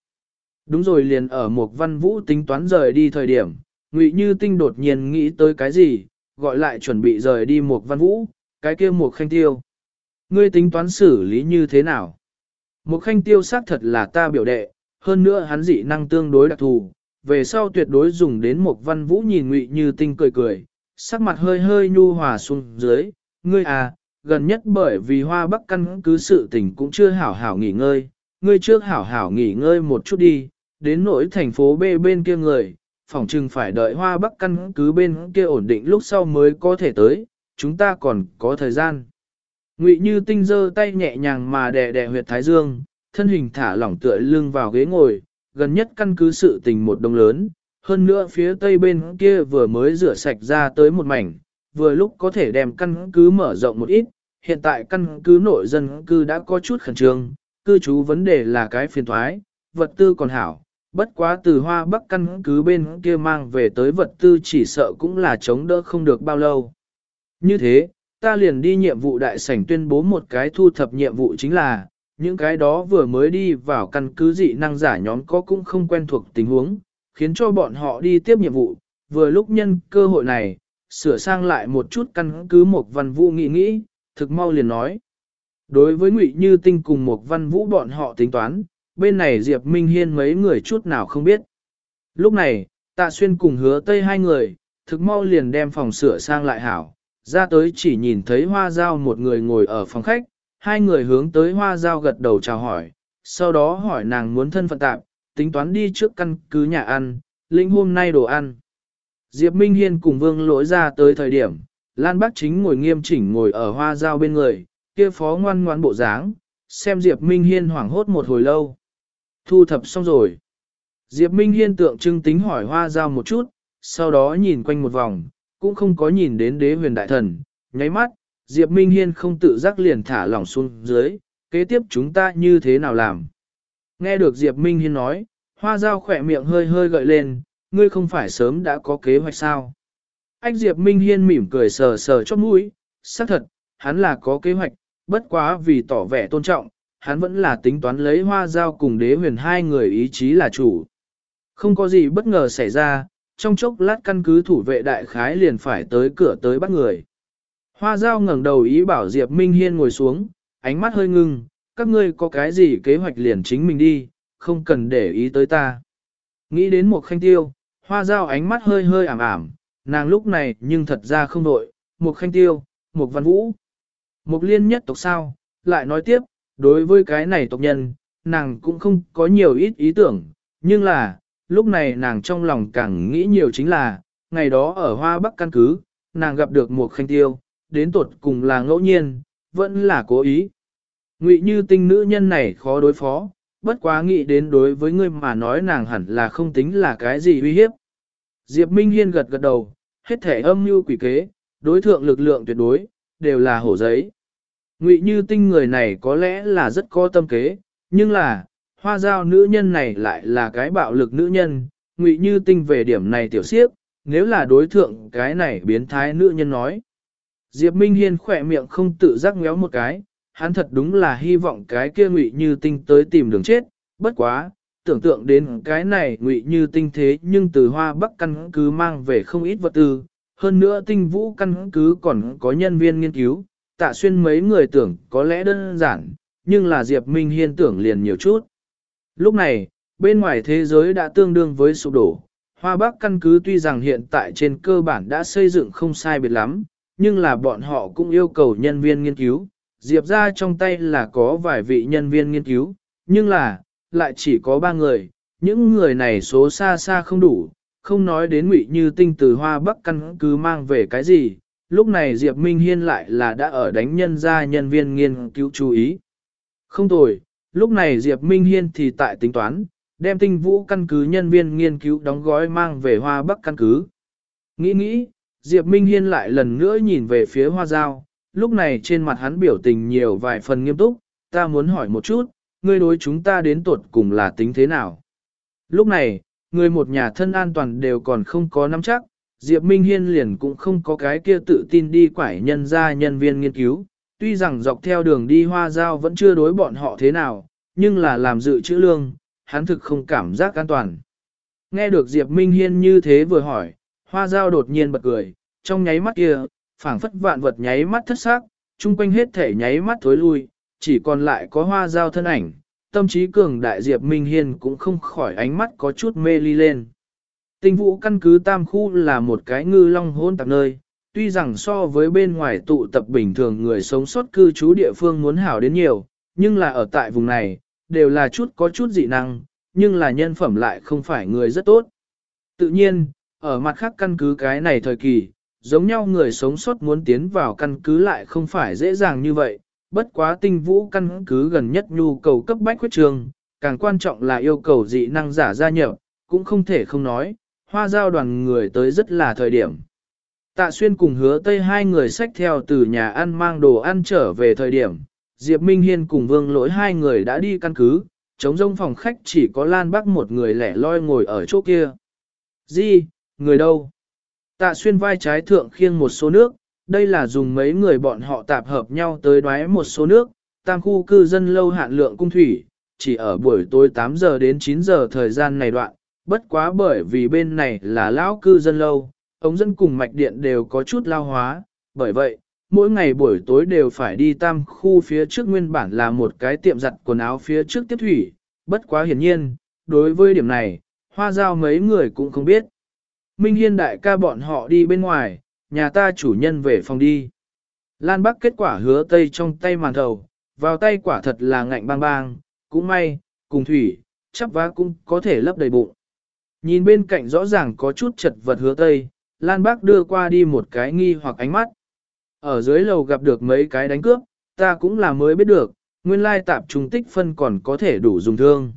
Đúng rồi liền ở một văn vũ tính toán rời đi thời điểm, ngụy như tinh đột nhiên nghĩ tới cái gì, gọi lại chuẩn bị rời đi một văn vũ, cái kia một khanh tiêu. Ngươi tính toán xử lý như thế nào? Một khanh tiêu xác thật là ta biểu đệ, hơn nữa hắn dị năng tương đối đặc thù, về sau tuyệt đối dùng đến một văn vũ nhìn ngụy như tinh cười cười, sắc mặt hơi hơi nhu hòa xuống dưới, ngươi à, gần nhất bởi vì hoa bắc căn cứ sự tình cũng chưa hảo hảo nghỉ ngơi, ngươi trước hảo hảo nghỉ ngơi một chút đi, đến nỗi thành phố B bên kia người, phỏng chừng phải đợi hoa bắc căn cứ bên kia ổn định lúc sau mới có thể tới, chúng ta còn có thời gian. Ngụy Như Tinh giơ tay nhẹ nhàng mà đè đè huyệt thái dương, thân hình thả lỏng tựa lưng vào ghế ngồi, gần nhất căn cứ sự tình một đông lớn, hơn nữa phía tây bên kia vừa mới rửa sạch ra tới một mảnh, vừa lúc có thể đem căn cứ mở rộng một ít, hiện tại căn cứ nội dân cư đã có chút khẩn trương, cư trú vấn đề là cái phiền thoái, vật tư còn hảo, bất quá từ hoa bắc căn cứ bên kia mang về tới vật tư chỉ sợ cũng là chống đỡ không được bao lâu. Như thế, ta liền đi nhiệm vụ đại sảnh tuyên bố một cái thu thập nhiệm vụ chính là, những cái đó vừa mới đi vào căn cứ dị năng giả nhóm có cũng không quen thuộc tình huống, khiến cho bọn họ đi tiếp nhiệm vụ, vừa lúc nhân cơ hội này, sửa sang lại một chút căn cứ một văn vũ nghĩ nghĩ, thực mau liền nói. Đối với Ngụy Như Tinh cùng một văn vũ bọn họ tính toán, bên này Diệp Minh Hiên mấy người chút nào không biết. Lúc này, Tạ Xuyên cùng hứa Tây hai người, thực mau liền đem phòng sửa sang lại hảo, ra tới chỉ nhìn thấy hoa giao một người ngồi ở phòng khách, hai người hướng tới hoa giao gật đầu chào hỏi, sau đó hỏi nàng muốn thân phận tạm, tính toán đi trước căn cứ nhà ăn, linh hôm nay đồ ăn. Diệp Minh Hiên cùng vương lỗi ra tới thời điểm, Lan Bác Chính ngồi nghiêm chỉnh ngồi ở hoa giao bên người, kia phó ngoan ngoan bộ dáng, xem Diệp Minh Hiên hoảng hốt một hồi lâu. Thu thập xong rồi. Diệp Minh Hiên tượng trưng tính hỏi hoa giao một chút, sau đó nhìn quanh một vòng, cũng không có nhìn đến đế huyền đại thần, nháy mắt, Diệp Minh Hiên không tự giác liền thả lỏng xuống dưới, kế tiếp chúng ta như thế nào làm. Nghe được Diệp Minh Hiên nói, hoa dao khỏe miệng hơi hơi gợi lên, ngươi không phải sớm đã có kế hoạch sao. Anh Diệp Minh Hiên mỉm cười sờ sờ chót mũi, xác thật, hắn là có kế hoạch, bất quá vì tỏ vẻ tôn trọng, hắn vẫn là tính toán lấy hoa Giao cùng đế huyền hai người ý chí là chủ. Không có gì bất ngờ xảy ra, trong chốc lát căn cứ thủ vệ đại khái liền phải tới cửa tới bắt người. Hoa Giao ngẩng đầu ý bảo Diệp Minh Hiên ngồi xuống, ánh mắt hơi ngưng, các ngươi có cái gì kế hoạch liền chính mình đi, không cần để ý tới ta. Nghĩ đến một khanh tiêu, hoa dao ánh mắt hơi hơi ảm ảm, nàng lúc này nhưng thật ra không đội, một khanh tiêu, một văn vũ. Một liên nhất tộc sao, lại nói tiếp, đối với cái này tộc nhân, nàng cũng không có nhiều ít ý tưởng, nhưng là, lúc này nàng trong lòng càng nghĩ nhiều chính là, ngày đó ở Hoa Bắc căn cứ, nàng gặp được một khanh tiêu, đến tuột cùng là ngẫu nhiên, vẫn là cố ý. Ngụy như tinh nữ nhân này khó đối phó, bất quá nghĩ đến đối với ngươi mà nói nàng hẳn là không tính là cái gì uy hiếp. Diệp Minh Hiên gật gật đầu, hết thể âm mưu quỷ kế, đối thượng lực lượng tuyệt đối, đều là hổ giấy. Ngụy như tinh người này có lẽ là rất có tâm kế, nhưng là, hoa giao nữ nhân này lại là cái bạo lực nữ nhân, ngụy như tinh về điểm này tiểu siếp, nếu là đối thượng cái này biến thái nữ nhân nói. Diệp Minh Hiên khỏe miệng không tự giác ngéo một cái, hắn thật đúng là hy vọng cái kia ngụy như tinh tới tìm đường chết, bất quá, tưởng tượng đến cái này ngụy như tinh thế nhưng từ hoa bắc căn cứ mang về không ít vật tư, hơn nữa tinh vũ căn cứ còn có nhân viên nghiên cứu, tạ xuyên mấy người tưởng có lẽ đơn giản, nhưng là Diệp Minh Hiên tưởng liền nhiều chút. Lúc này, bên ngoài thế giới đã tương đương với sụp đổ, Hoa Bắc căn cứ tuy rằng hiện tại trên cơ bản đã xây dựng không sai biệt lắm, nhưng là bọn họ cũng yêu cầu nhân viên nghiên cứu. Diệp ra trong tay là có vài vị nhân viên nghiên cứu, nhưng là, lại chỉ có ba người, những người này số xa xa không đủ, không nói đến ngụy như tinh từ Hoa Bắc căn cứ mang về cái gì, lúc này Diệp Minh Hiên lại là đã ở đánh nhân ra nhân viên nghiên cứu chú ý. Không tồi, lúc này Diệp Minh Hiên thì tại tính toán, đem tinh vũ căn cứ nhân viên nghiên cứu đóng gói mang về Hoa Bắc căn cứ. Nghĩ nghĩ, Diệp Minh Hiên lại lần nữa nhìn về phía Hoa Giao, lúc này trên mặt hắn biểu tình nhiều vài phần nghiêm túc, ta muốn hỏi một chút, ngươi đối chúng ta đến tuột cùng là tính thế nào? Lúc này, người một nhà thân an toàn đều còn không có nắm chắc, Diệp Minh Hiên liền cũng không có cái kia tự tin đi quải nhân ra nhân viên nghiên cứu, tuy rằng dọc theo đường đi hoa giao vẫn chưa đối bọn họ thế nào, nhưng là làm dự trữ lương, hắn thực không cảm giác an toàn. Nghe được Diệp Minh Hiên như thế vừa hỏi, hoa giao đột nhiên bật cười, trong nháy mắt kia, phảng phất vạn vật nháy mắt thất xác, chung quanh hết thể nháy mắt thối lui, chỉ còn lại có hoa giao thân ảnh, tâm trí cường đại Diệp Minh Hiên cũng không khỏi ánh mắt có chút mê ly lên. Tinh vũ căn cứ tam khu là một cái ngư long hôn tạp nơi, tuy rằng so với bên ngoài tụ tập bình thường người sống sót cư trú địa phương muốn hảo đến nhiều, nhưng là ở tại vùng này, đều là chút có chút dị năng, nhưng là nhân phẩm lại không phải người rất tốt. Tự nhiên, ở mặt khác căn cứ cái này thời kỳ, giống nhau người sống sót muốn tiến vào căn cứ lại không phải dễ dàng như vậy, bất quá tinh vũ căn cứ gần nhất nhu cầu cấp bách quyết trường, càng quan trọng là yêu cầu dị năng giả gia nhập, cũng không thể không nói, hoa giao đoàn người tới rất là thời điểm. Tạ xuyên cùng hứa tây hai người xách theo từ nhà ăn mang đồ ăn trở về thời điểm, Diệp Minh Hiên cùng vương lỗi hai người đã đi căn cứ, chống rông phòng khách chỉ có Lan Bắc một người lẻ loi ngồi ở chỗ kia. Di, người đâu? Tạ xuyên vai trái thượng khiêng một số nước, đây là dùng mấy người bọn họ tạp hợp nhau tới đoái một số nước, tam khu cư dân lâu hạn lượng cung thủy, chỉ ở buổi tối 8 giờ đến 9 giờ thời gian này đoạn, bất quá bởi vì bên này là lão cư dân lâu, ống dân cùng mạch điện đều có chút lao hóa, bởi vậy, mỗi ngày buổi tối đều phải đi tam khu phía trước nguyên bản là một cái tiệm giặt quần áo phía trước tiếp thủy, bất quá hiển nhiên, đối với điểm này, hoa giao mấy người cũng không biết. Minh Hiên đại ca bọn họ đi bên ngoài, nhà ta chủ nhân về phòng đi. Lan Bắc kết quả hứa tây trong tay màn thầu, vào tay quả thật là ngạnh bang bang, cũng may, cùng thủy, chắp vá cũng có thể lấp đầy bụng. Nhìn bên cạnh rõ ràng có chút chật vật hứa tây, Lan Bác đưa qua đi một cái nghi hoặc ánh mắt. Ở dưới lầu gặp được mấy cái đánh cướp, ta cũng là mới biết được, nguyên lai tạp trung tích phân còn có thể đủ dùng thương.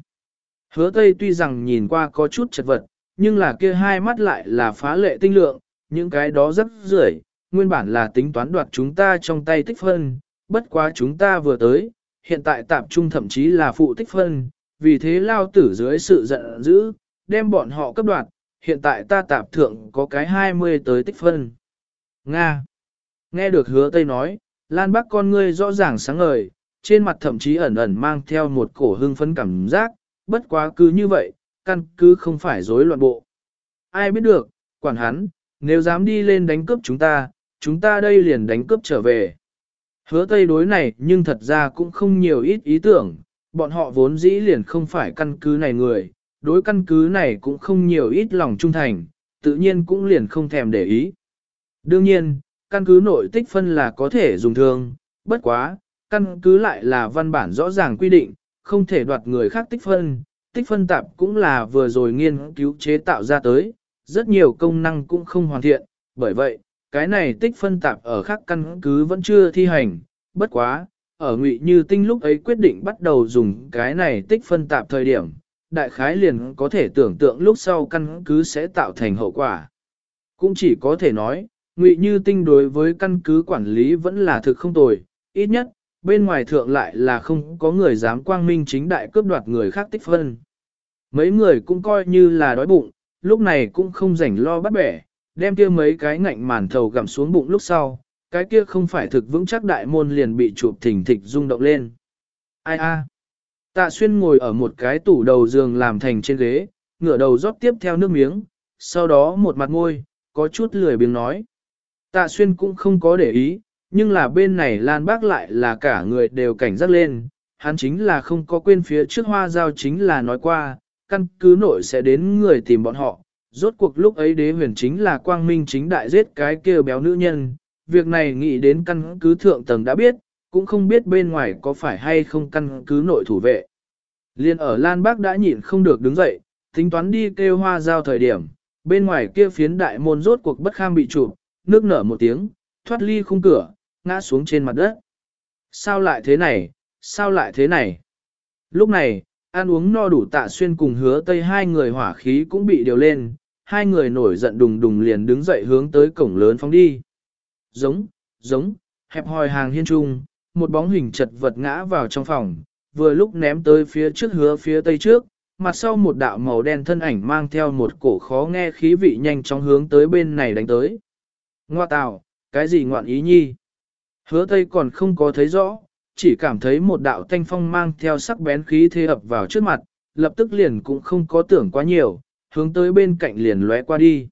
Hứa Tây tuy rằng nhìn qua có chút chật vật, nhưng là kia hai mắt lại là phá lệ tinh lượng, những cái đó rất rưởi, nguyên bản là tính toán đoạt chúng ta trong tay tích phân, bất quá chúng ta vừa tới, hiện tại tạp trung thậm chí là phụ tích phân, vì thế lao tử dưới sự giận dữ, đem bọn họ cấp đoạt, hiện tại ta tạp thượng có cái 20 tới tích phân. Nga. Nghe được hứa Tây nói, Lan Bắc con ngươi rõ ràng sáng ngời, trên mặt thậm chí ẩn ẩn mang theo một cổ hưng phấn cảm giác, bất quá cứ như vậy, căn cứ không phải rối loạn bộ. Ai biết được, quản hắn, nếu dám đi lên đánh cướp chúng ta, chúng ta đây liền đánh cướp trở về. Hứa Tây đối này nhưng thật ra cũng không nhiều ít ý tưởng, bọn họ vốn dĩ liền không phải căn cứ này người, đối căn cứ này cũng không nhiều ít lòng trung thành, tự nhiên cũng liền không thèm để ý. Đương nhiên, căn cứ nội tích phân là có thể dùng thương, bất quá, căn cứ lại là văn bản rõ ràng quy định, không thể đoạt người khác tích phân, tích phân tạp cũng là vừa rồi nghiên cứu chế tạo ra tới, rất nhiều công năng cũng không hoàn thiện, bởi vậy, cái này tích phân tạp ở khác căn cứ vẫn chưa thi hành, bất quá, ở ngụy như tinh lúc ấy quyết định bắt đầu dùng cái này tích phân tạp thời điểm, đại khái liền có thể tưởng tượng lúc sau căn cứ sẽ tạo thành hậu quả. Cũng chỉ có thể nói, ngụy như tinh đối với căn cứ quản lý vẫn là thực không tồi, ít nhất, bên ngoài thượng lại là không có người dám quang minh chính đại cướp đoạt người khác tích phân. Mấy người cũng coi như là đói bụng, lúc này cũng không rảnh lo bắt bẻ, đem kia mấy cái ngạnh màn thầu gặm xuống bụng lúc sau, cái kia không phải thực vững chắc đại môn liền bị chụp thỉnh thịch rung động lên. Ai a? Tạ xuyên ngồi ở một cái tủ đầu giường làm thành trên ghế, ngửa đầu rót tiếp theo nước miếng, sau đó một mặt môi, có chút lười biếng nói. Tạ xuyên cũng không có để ý, nhưng là bên này Lan Bác lại là cả người đều cảnh giác lên, hắn chính là không có quên phía trước hoa giao chính là nói qua, căn cứ nội sẽ đến người tìm bọn họ. Rốt cuộc lúc ấy đế huyền chính là quang minh chính đại giết cái kia béo nữ nhân, việc này nghĩ đến căn cứ thượng tầng đã biết, cũng không biết bên ngoài có phải hay không căn cứ nội thủ vệ. Liên ở Lan Bác đã nhịn không được đứng dậy, tính toán đi kêu hoa giao thời điểm, bên ngoài kia phiến đại môn rốt cuộc bất kham bị chụp, nước nở một tiếng, thoát ly khung cửa, ngã xuống trên mặt đất. Sao lại thế này, sao lại thế này? Lúc này, ăn uống no đủ tạ xuyên cùng hứa tây hai người hỏa khí cũng bị điều lên, hai người nổi giận đùng đùng liền đứng dậy hướng tới cổng lớn phóng đi. Giống, giống, hẹp hòi hàng hiên trung, một bóng hình chật vật ngã vào trong phòng, vừa lúc ném tới phía trước hứa phía tây trước, mặt sau một đạo màu đen thân ảnh mang theo một cổ khó nghe khí vị nhanh chóng hướng tới bên này đánh tới. Ngoa tào, cái gì ngoạn ý nhi? Hứa tây còn không có thấy rõ, chỉ cảm thấy một đạo thanh phong mang theo sắc bén khí thế ập vào trước mặt, lập tức liền cũng không có tưởng quá nhiều, hướng tới bên cạnh liền lóe qua đi.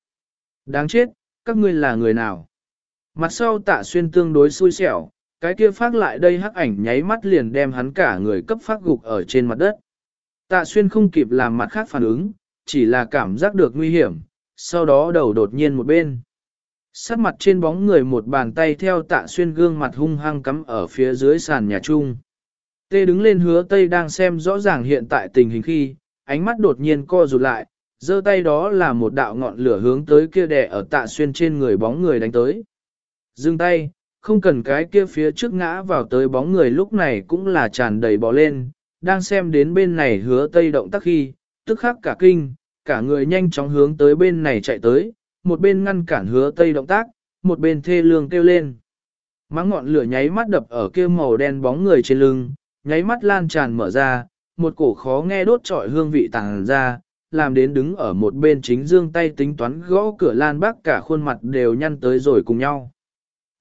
Đáng chết, các ngươi là người nào? Mặt sau tạ xuyên tương đối xui xẻo, cái kia phát lại đây hắc ảnh nháy mắt liền đem hắn cả người cấp phát gục ở trên mặt đất. Tạ xuyên không kịp làm mặt khác phản ứng, chỉ là cảm giác được nguy hiểm, sau đó đầu đột nhiên một bên. Sát mặt trên bóng người một bàn tay theo tạ xuyên gương mặt hung hăng cắm ở phía dưới sàn nhà chung. Tê đứng lên hứa tây đang xem rõ ràng hiện tại tình hình khi, ánh mắt đột nhiên co rụt lại, giơ tay đó là một đạo ngọn lửa hướng tới kia đè ở tạ xuyên trên người bóng người đánh tới. Dừng tay, không cần cái kia phía trước ngã vào tới bóng người lúc này cũng là tràn đầy bò lên, đang xem đến bên này hứa tây động tác khi, tức khắc cả kinh, cả người nhanh chóng hướng tới bên này chạy tới, một bên ngăn cản hứa tây động tác, một bên thê lương kêu lên. Máng ngọn lửa nháy mắt đập ở kia màu đen bóng người trên lưng, nháy mắt lan tràn mở ra, một cổ khó nghe đốt trọi hương vị tàng ra, làm đến đứng ở một bên chính dương tay tính toán gõ cửa lan bác cả khuôn mặt đều nhăn tới rồi cùng nhau.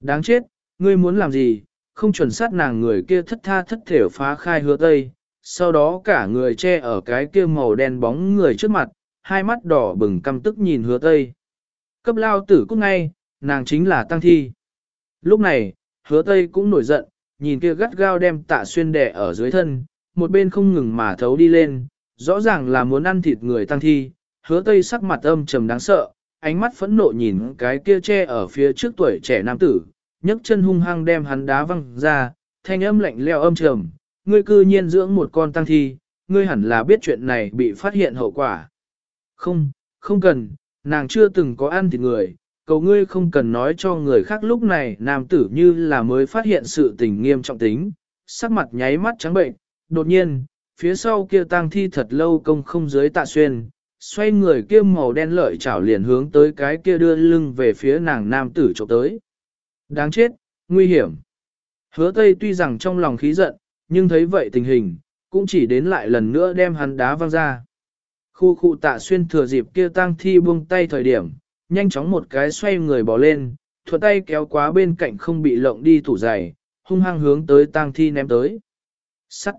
Đáng chết, ngươi muốn làm gì, không chuẩn sát nàng người kia thất tha thất thể phá khai hứa tây, sau đó cả người che ở cái kia màu đen bóng người trước mặt, hai mắt đỏ bừng căm tức nhìn hứa tây. Cấp lao tử cút ngay, nàng chính là tăng thi. Lúc này, hứa tây cũng nổi giận, nhìn kia gắt gao đem tạ xuyên đẻ ở dưới thân, một bên không ngừng mà thấu đi lên, rõ ràng là muốn ăn thịt người tăng thi, hứa tây sắc mặt âm trầm đáng sợ, ánh mắt phẫn nộ nhìn cái kia che ở phía trước tuổi trẻ nam tử, nhấc chân hung hăng đem hắn đá văng ra, thanh âm lạnh leo âm trầm, ngươi cư nhiên dưỡng một con tăng thi, ngươi hẳn là biết chuyện này bị phát hiện hậu quả. Không, không cần, nàng chưa từng có ăn thịt người, cầu ngươi không cần nói cho người khác lúc này nam tử như là mới phát hiện sự tình nghiêm trọng tính, sắc mặt nháy mắt trắng bệnh, đột nhiên, phía sau kia tang thi thật lâu công không dưới tạ xuyên, xoay người kia màu đen lợi chảo liền hướng tới cái kia đưa lưng về phía nàng nam tử chụp tới. Đáng chết, nguy hiểm. Hứa Tây tuy rằng trong lòng khí giận, nhưng thấy vậy tình hình, cũng chỉ đến lại lần nữa đem hắn đá văng ra. Khu khu tạ xuyên thừa dịp kia tang thi buông tay thời điểm, nhanh chóng một cái xoay người bỏ lên, thuận tay kéo quá bên cạnh không bị lộng đi tủ giày, hung hăng hướng tới tang thi ném tới. Sắt.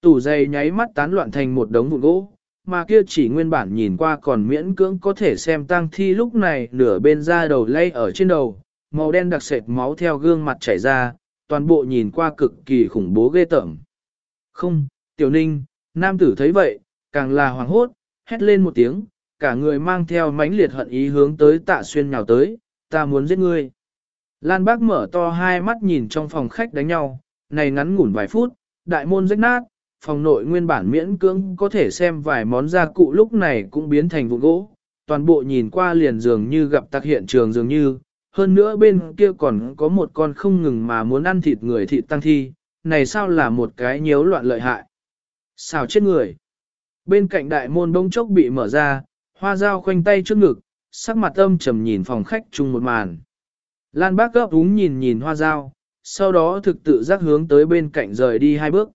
Tủ giày nháy mắt tán loạn thành một đống vụn gỗ, mà kia chỉ nguyên bản nhìn qua còn miễn cưỡng có thể xem tang thi lúc này nửa bên da đầu lay ở trên đầu, màu đen đặc sệt máu theo gương mặt chảy ra, toàn bộ nhìn qua cực kỳ khủng bố ghê tởm. Không, tiểu ninh, nam tử thấy vậy, càng là hoàng hốt, hét lên một tiếng, cả người mang theo mãnh liệt hận ý hướng tới tạ xuyên nhào tới, ta muốn giết ngươi. Lan bác mở to hai mắt nhìn trong phòng khách đánh nhau, này ngắn ngủn vài phút, đại môn rách nát, phòng nội nguyên bản miễn cưỡng có thể xem vài món gia cụ lúc này cũng biến thành vụn gỗ, toàn bộ nhìn qua liền dường như gặp tạc hiện trường dường như, hơn nữa bên kia còn có một con không ngừng mà muốn ăn thịt người thịt tăng thi, này sao là một cái nhiễu loạn lợi hại. xào chết người. Bên cạnh đại môn bông chốc bị mở ra, hoa dao khoanh tay trước ngực, sắc mặt âm trầm nhìn phòng khách chung một màn. Lan bác gấp úng nhìn nhìn hoa dao, sau đó thực tự giác hướng tới bên cạnh rời đi hai bước.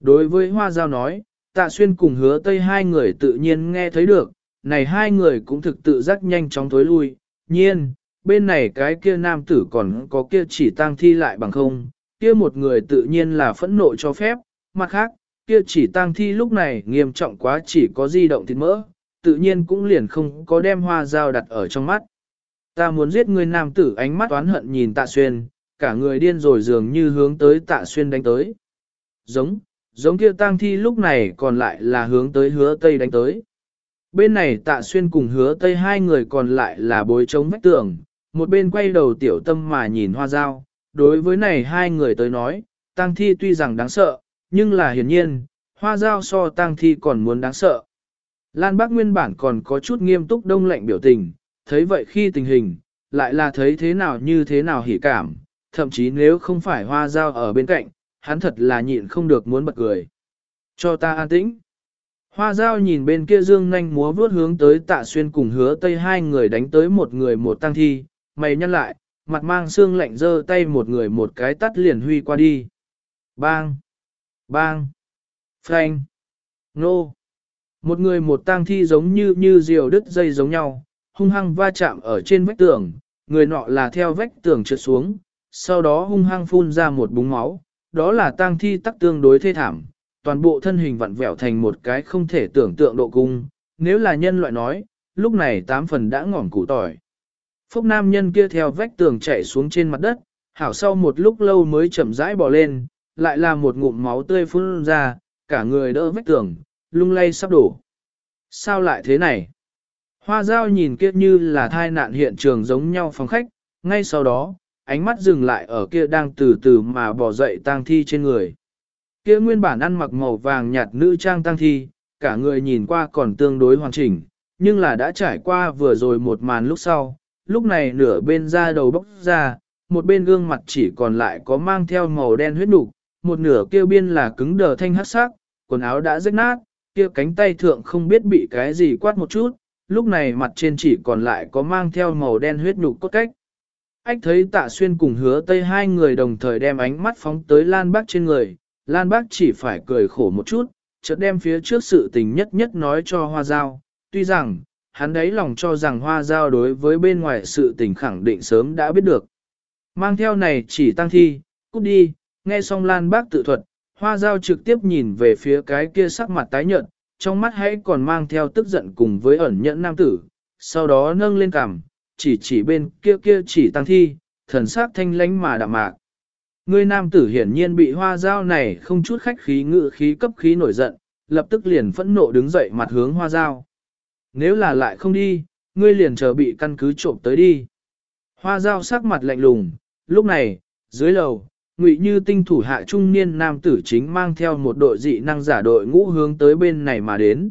Đối với hoa dao nói, tạ xuyên cùng hứa tây hai người tự nhiên nghe thấy được, này hai người cũng thực tự giác nhanh chóng tối lui, nhiên, bên này cái kia nam tử còn có kia chỉ tang thi lại bằng không, kia một người tự nhiên là phẫn nộ cho phép, mặt khác, kia chỉ tang thi lúc này nghiêm trọng quá chỉ có di động thịt mỡ, tự nhiên cũng liền không có đem hoa dao đặt ở trong mắt. Ta muốn giết người nam tử ánh mắt oán hận nhìn tạ xuyên, cả người điên rồi dường như hướng tới tạ xuyên đánh tới. Giống, giống kia tang thi lúc này còn lại là hướng tới hứa tây đánh tới. Bên này tạ xuyên cùng hứa tây hai người còn lại là bối chống vách tường, một bên quay đầu tiểu tâm mà nhìn hoa dao. Đối với này hai người tới nói, tang thi tuy rằng đáng sợ, nhưng là hiển nhiên, hoa dao so tang thi còn muốn đáng sợ. Lan Bác nguyên bản còn có chút nghiêm túc đông lạnh biểu tình, thấy vậy khi tình hình, lại là thấy thế nào như thế nào hỉ cảm, thậm chí nếu không phải hoa dao ở bên cạnh, hắn thật là nhịn không được muốn bật cười. Cho ta an tĩnh. Hoa dao nhìn bên kia dương nhanh múa vuốt hướng tới tạ xuyên cùng hứa tây hai người đánh tới một người một tăng thi, mày nhăn lại, mặt mang xương lạnh dơ tay một người một cái tắt liền huy qua đi. Bang! Bang! Frank, Nô! Một người một tang thi giống như như diều đứt dây giống nhau, hung hăng va chạm ở trên vách tường, người nọ là theo vách tường trượt xuống, sau đó hung hăng phun ra một búng máu, đó là tang thi tắc tương đối thê thảm, toàn bộ thân hình vặn vẹo thành một cái không thể tưởng tượng độ cung, nếu là nhân loại nói, lúc này tám phần đã ngỏm củ tỏi. Phúc nam nhân kia theo vách tường chạy xuống trên mặt đất, hảo sau một lúc lâu mới chậm rãi bò lên, lại là một ngụm máu tươi phun ra, cả người đỡ vách tường, lung lay sắp đổ. Sao lại thế này? Hoa dao nhìn kia như là thai nạn hiện trường giống nhau phòng khách, ngay sau đó, ánh mắt dừng lại ở kia đang từ từ mà bỏ dậy tang thi trên người. Kia nguyên bản ăn mặc màu vàng nhạt nữ trang tang thi, cả người nhìn qua còn tương đối hoàn chỉnh, nhưng là đã trải qua vừa rồi một màn lúc sau, lúc này nửa bên da đầu bốc ra, một bên gương mặt chỉ còn lại có mang theo màu đen huyết nục, một nửa kia biên là cứng đờ thanh hắc sắc, quần áo đã rách nát, kia cánh tay thượng không biết bị cái gì quát một chút, lúc này mặt trên chỉ còn lại có mang theo màu đen huyết nhục cốt cách. Ách thấy tạ xuyên cùng hứa tây hai người đồng thời đem ánh mắt phóng tới Lan Bác trên người, Lan Bác chỉ phải cười khổ một chút, chợt đem phía trước sự tình nhất nhất nói cho Hoa Giao, tuy rằng, hắn đấy lòng cho rằng Hoa Giao đối với bên ngoài sự tình khẳng định sớm đã biết được. Mang theo này chỉ tăng thi, cút đi, nghe xong Lan Bác tự thuật, Hoa Giao trực tiếp nhìn về phía cái kia sắc mặt tái nhợt, trong mắt hãy còn mang theo tức giận cùng với ẩn nhẫn nam tử, sau đó nâng lên cằm, chỉ chỉ bên kia kia chỉ tăng thi, thần sắc thanh lánh mà đạm mạc. Người nam tử hiển nhiên bị hoa Giao này không chút khách khí ngự khí cấp khí nổi giận, lập tức liền phẫn nộ đứng dậy mặt hướng hoa Giao. Nếu là lại không đi, ngươi liền chờ bị căn cứ trộm tới đi. Hoa Giao sắc mặt lạnh lùng, lúc này, dưới lầu, ngụy như tinh thủ hạ trung niên nam tử chính mang theo một đội dị năng giả đội ngũ hướng tới bên này mà đến.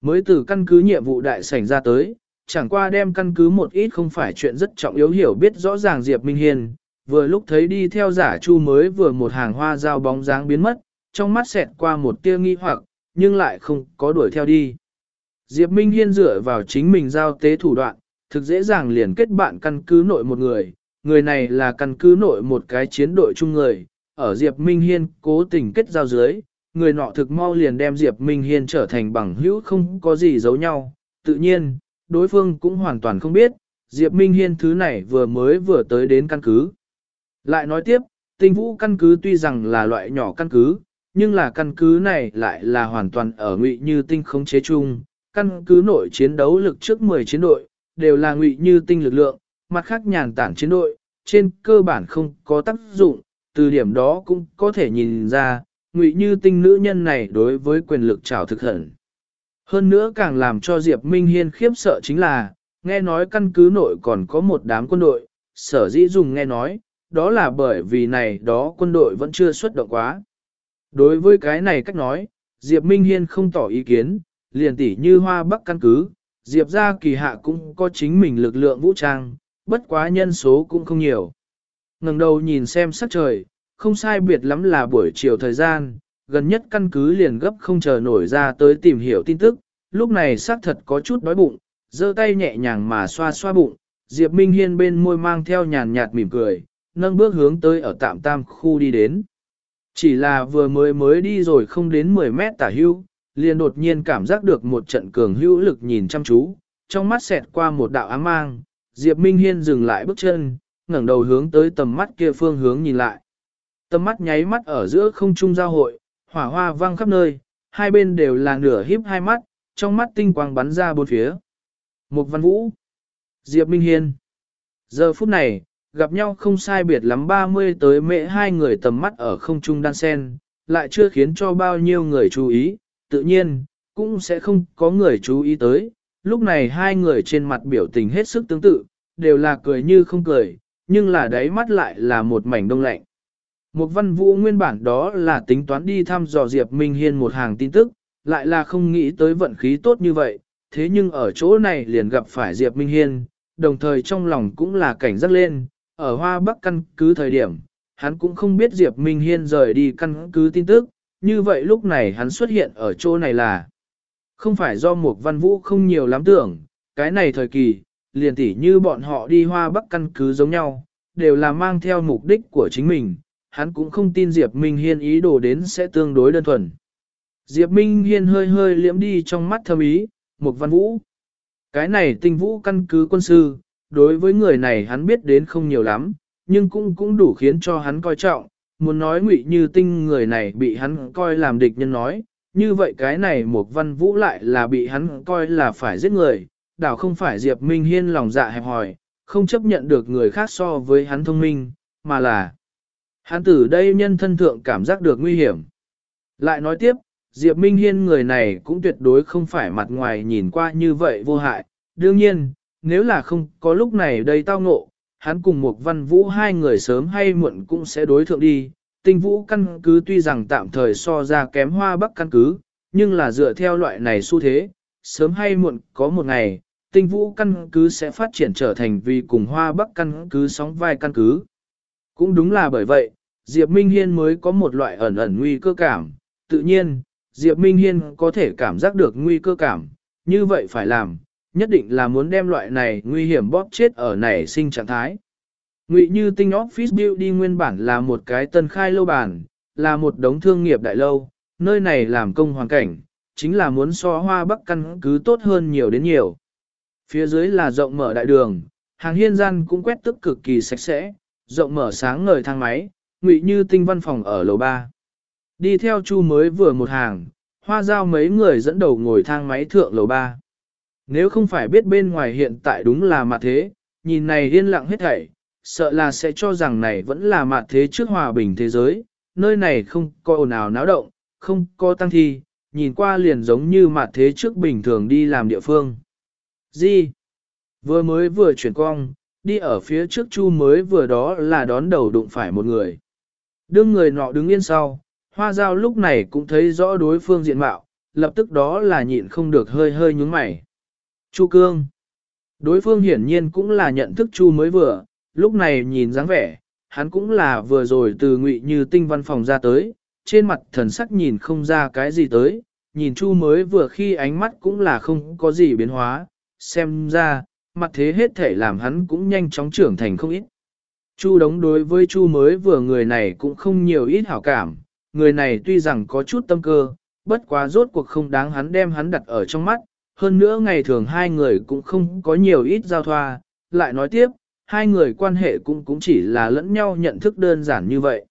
Mới từ căn cứ nhiệm vụ đại sảnh ra tới, chẳng qua đem căn cứ một ít không phải chuyện rất trọng yếu hiểu biết rõ ràng Diệp Minh Hiền, vừa lúc thấy đi theo giả chu mới vừa một hàng hoa dao bóng dáng biến mất, trong mắt xẹt qua một tia nghi hoặc, nhưng lại không có đuổi theo đi. Diệp Minh Hiên dựa vào chính mình giao tế thủ đoạn, thực dễ dàng liền kết bạn căn cứ nội một người, người này là căn cứ nội một cái chiến đội chung người, ở Diệp Minh Hiên cố tình kết giao dưới, người nọ thực mau liền đem Diệp Minh Hiên trở thành bằng hữu không có gì giấu nhau, tự nhiên, đối phương cũng hoàn toàn không biết, Diệp Minh Hiên thứ này vừa mới vừa tới đến căn cứ. Lại nói tiếp, tinh vũ căn cứ tuy rằng là loại nhỏ căn cứ, nhưng là căn cứ này lại là hoàn toàn ở ngụy như tinh không chế chung, căn cứ nội chiến đấu lực trước 10 chiến đội, đều là ngụy như tinh lực lượng, mặt khác nhàn tản chiến đội, trên cơ bản không có tác dụng, từ điểm đó cũng có thể nhìn ra, ngụy như tinh nữ nhân này đối với quyền lực trào thực hận. Hơn nữa càng làm cho Diệp Minh Hiên khiếp sợ chính là, nghe nói căn cứ nội còn có một đám quân đội, sở dĩ dùng nghe nói, đó là bởi vì này đó quân đội vẫn chưa xuất động quá. Đối với cái này cách nói, Diệp Minh Hiên không tỏ ý kiến, liền tỉ như hoa bắc căn cứ, Diệp ra kỳ hạ cũng có chính mình lực lượng vũ trang, bất quá nhân số cũng không nhiều. ngẩng đầu nhìn xem sắc trời, không sai biệt lắm là buổi chiều thời gian, gần nhất căn cứ liền gấp không chờ nổi ra tới tìm hiểu tin tức, lúc này xác thật có chút đói bụng, giơ tay nhẹ nhàng mà xoa xoa bụng, Diệp Minh Hiên bên môi mang theo nhàn nhạt mỉm cười, nâng bước hướng tới ở tạm tam khu đi đến. Chỉ là vừa mới mới đi rồi không đến 10 mét tả hưu, liền đột nhiên cảm giác được một trận cường hữu lực nhìn chăm chú, trong mắt xẹt qua một đạo ám mang, Diệp Minh Hiên dừng lại bước chân, ngẩng đầu hướng tới tầm mắt kia phương hướng nhìn lại. Tầm mắt nháy mắt ở giữa không trung giao hội, hỏa hoa vang khắp nơi, hai bên đều là nửa híp hai mắt, trong mắt tinh quang bắn ra bốn phía. Một văn vũ, Diệp Minh Hiên. Giờ phút này, gặp nhau không sai biệt lắm 30 tới mẹ hai người tầm mắt ở không trung đan sen, lại chưa khiến cho bao nhiêu người chú ý, tự nhiên, cũng sẽ không có người chú ý tới. Lúc này hai người trên mặt biểu tình hết sức tương tự, đều là cười như không cười, nhưng là đáy mắt lại là một mảnh đông lạnh. Một văn vũ nguyên bản đó là tính toán đi thăm dò Diệp Minh Hiên một hàng tin tức, lại là không nghĩ tới vận khí tốt như vậy, thế nhưng ở chỗ này liền gặp phải Diệp Minh Hiên, đồng thời trong lòng cũng là cảnh giác lên, ở Hoa Bắc căn cứ thời điểm, hắn cũng không biết Diệp Minh Hiên rời đi căn cứ tin tức, như vậy lúc này hắn xuất hiện ở chỗ này là không phải do một văn vũ không nhiều lắm tưởng, cái này thời kỳ, liền tỉ như bọn họ đi Hoa Bắc căn cứ giống nhau, đều là mang theo mục đích của chính mình, hắn cũng không tin Diệp Minh Hiên ý đồ đến sẽ tương đối đơn thuần. Diệp Minh Hiên hơi hơi liễm đi trong mắt thâm ý, một văn vũ. Cái này tinh vũ căn cứ quân sư, đối với người này hắn biết đến không nhiều lắm, nhưng cũng cũng đủ khiến cho hắn coi trọng, muốn nói ngụy như tinh người này bị hắn coi làm địch nhân nói, như vậy cái này một văn vũ lại là bị hắn coi là phải giết người, đảo không phải Diệp Minh Hiên lòng dạ hẹp hòi, không chấp nhận được người khác so với hắn thông minh, mà là hắn tử đây nhân thân thượng cảm giác được nguy hiểm. Lại nói tiếp, Diệp Minh Hiên người này cũng tuyệt đối không phải mặt ngoài nhìn qua như vậy vô hại, đương nhiên, nếu là không có lúc này đây tao ngộ, hắn cùng một văn vũ hai người sớm hay muộn cũng sẽ đối thượng đi. Tinh vũ căn cứ tuy rằng tạm thời so ra kém hoa bắc căn cứ, nhưng là dựa theo loại này xu thế, sớm hay muộn có một ngày, tinh vũ căn cứ sẽ phát triển trở thành vì cùng hoa bắc căn cứ sóng vai căn cứ. Cũng đúng là bởi vậy, Diệp Minh Hiên mới có một loại ẩn ẩn nguy cơ cảm. Tự nhiên, Diệp Minh Hiên có thể cảm giác được nguy cơ cảm, như vậy phải làm, nhất định là muốn đem loại này nguy hiểm bóp chết ở nảy sinh trạng thái. Ngụy Như Tinh Office Building nguyên bản là một cái tân khai lâu bản, là một đống thương nghiệp đại lâu, nơi này làm công hoàn cảnh, chính là muốn so hoa bắc căn cứ tốt hơn nhiều đến nhiều. Phía dưới là rộng mở đại đường, hàng hiên gian cũng quét tức cực kỳ sạch sẽ, rộng mở sáng ngời thang máy, Ngụy Như Tinh văn phòng ở lầu 3. Đi theo chu mới vừa một hàng, hoa giao mấy người dẫn đầu ngồi thang máy thượng lầu 3. Nếu không phải biết bên ngoài hiện tại đúng là mặt thế, nhìn này yên lặng hết thảy, sợ là sẽ cho rằng này vẫn là mặt thế trước hòa bình thế giới, nơi này không có ồn ào náo động, không có tăng thi, nhìn qua liền giống như mặt thế trước bình thường đi làm địa phương. Gì? Vừa mới vừa chuyển cong, đi ở phía trước chu mới vừa đó là đón đầu đụng phải một người. Đương người nọ đứng yên sau, hoa giao lúc này cũng thấy rõ đối phương diện mạo, lập tức đó là nhịn không được hơi hơi nhúng mày. Chu Cương. Đối phương hiển nhiên cũng là nhận thức Chu mới vừa, lúc này nhìn dáng vẻ, hắn cũng là vừa rồi từ ngụy như tinh văn phòng ra tới, trên mặt thần sắc nhìn không ra cái gì tới, nhìn Chu mới vừa khi ánh mắt cũng là không có gì biến hóa, xem ra, mặt thế hết thể làm hắn cũng nhanh chóng trưởng thành không ít. Chu đống đối với Chu mới vừa người này cũng không nhiều ít hảo cảm, người này tuy rằng có chút tâm cơ, bất quá rốt cuộc không đáng hắn đem hắn đặt ở trong mắt, hơn nữa ngày thường hai người cũng không có nhiều ít giao thoa, lại nói tiếp, hai người quan hệ cũng cũng chỉ là lẫn nhau nhận thức đơn giản như vậy.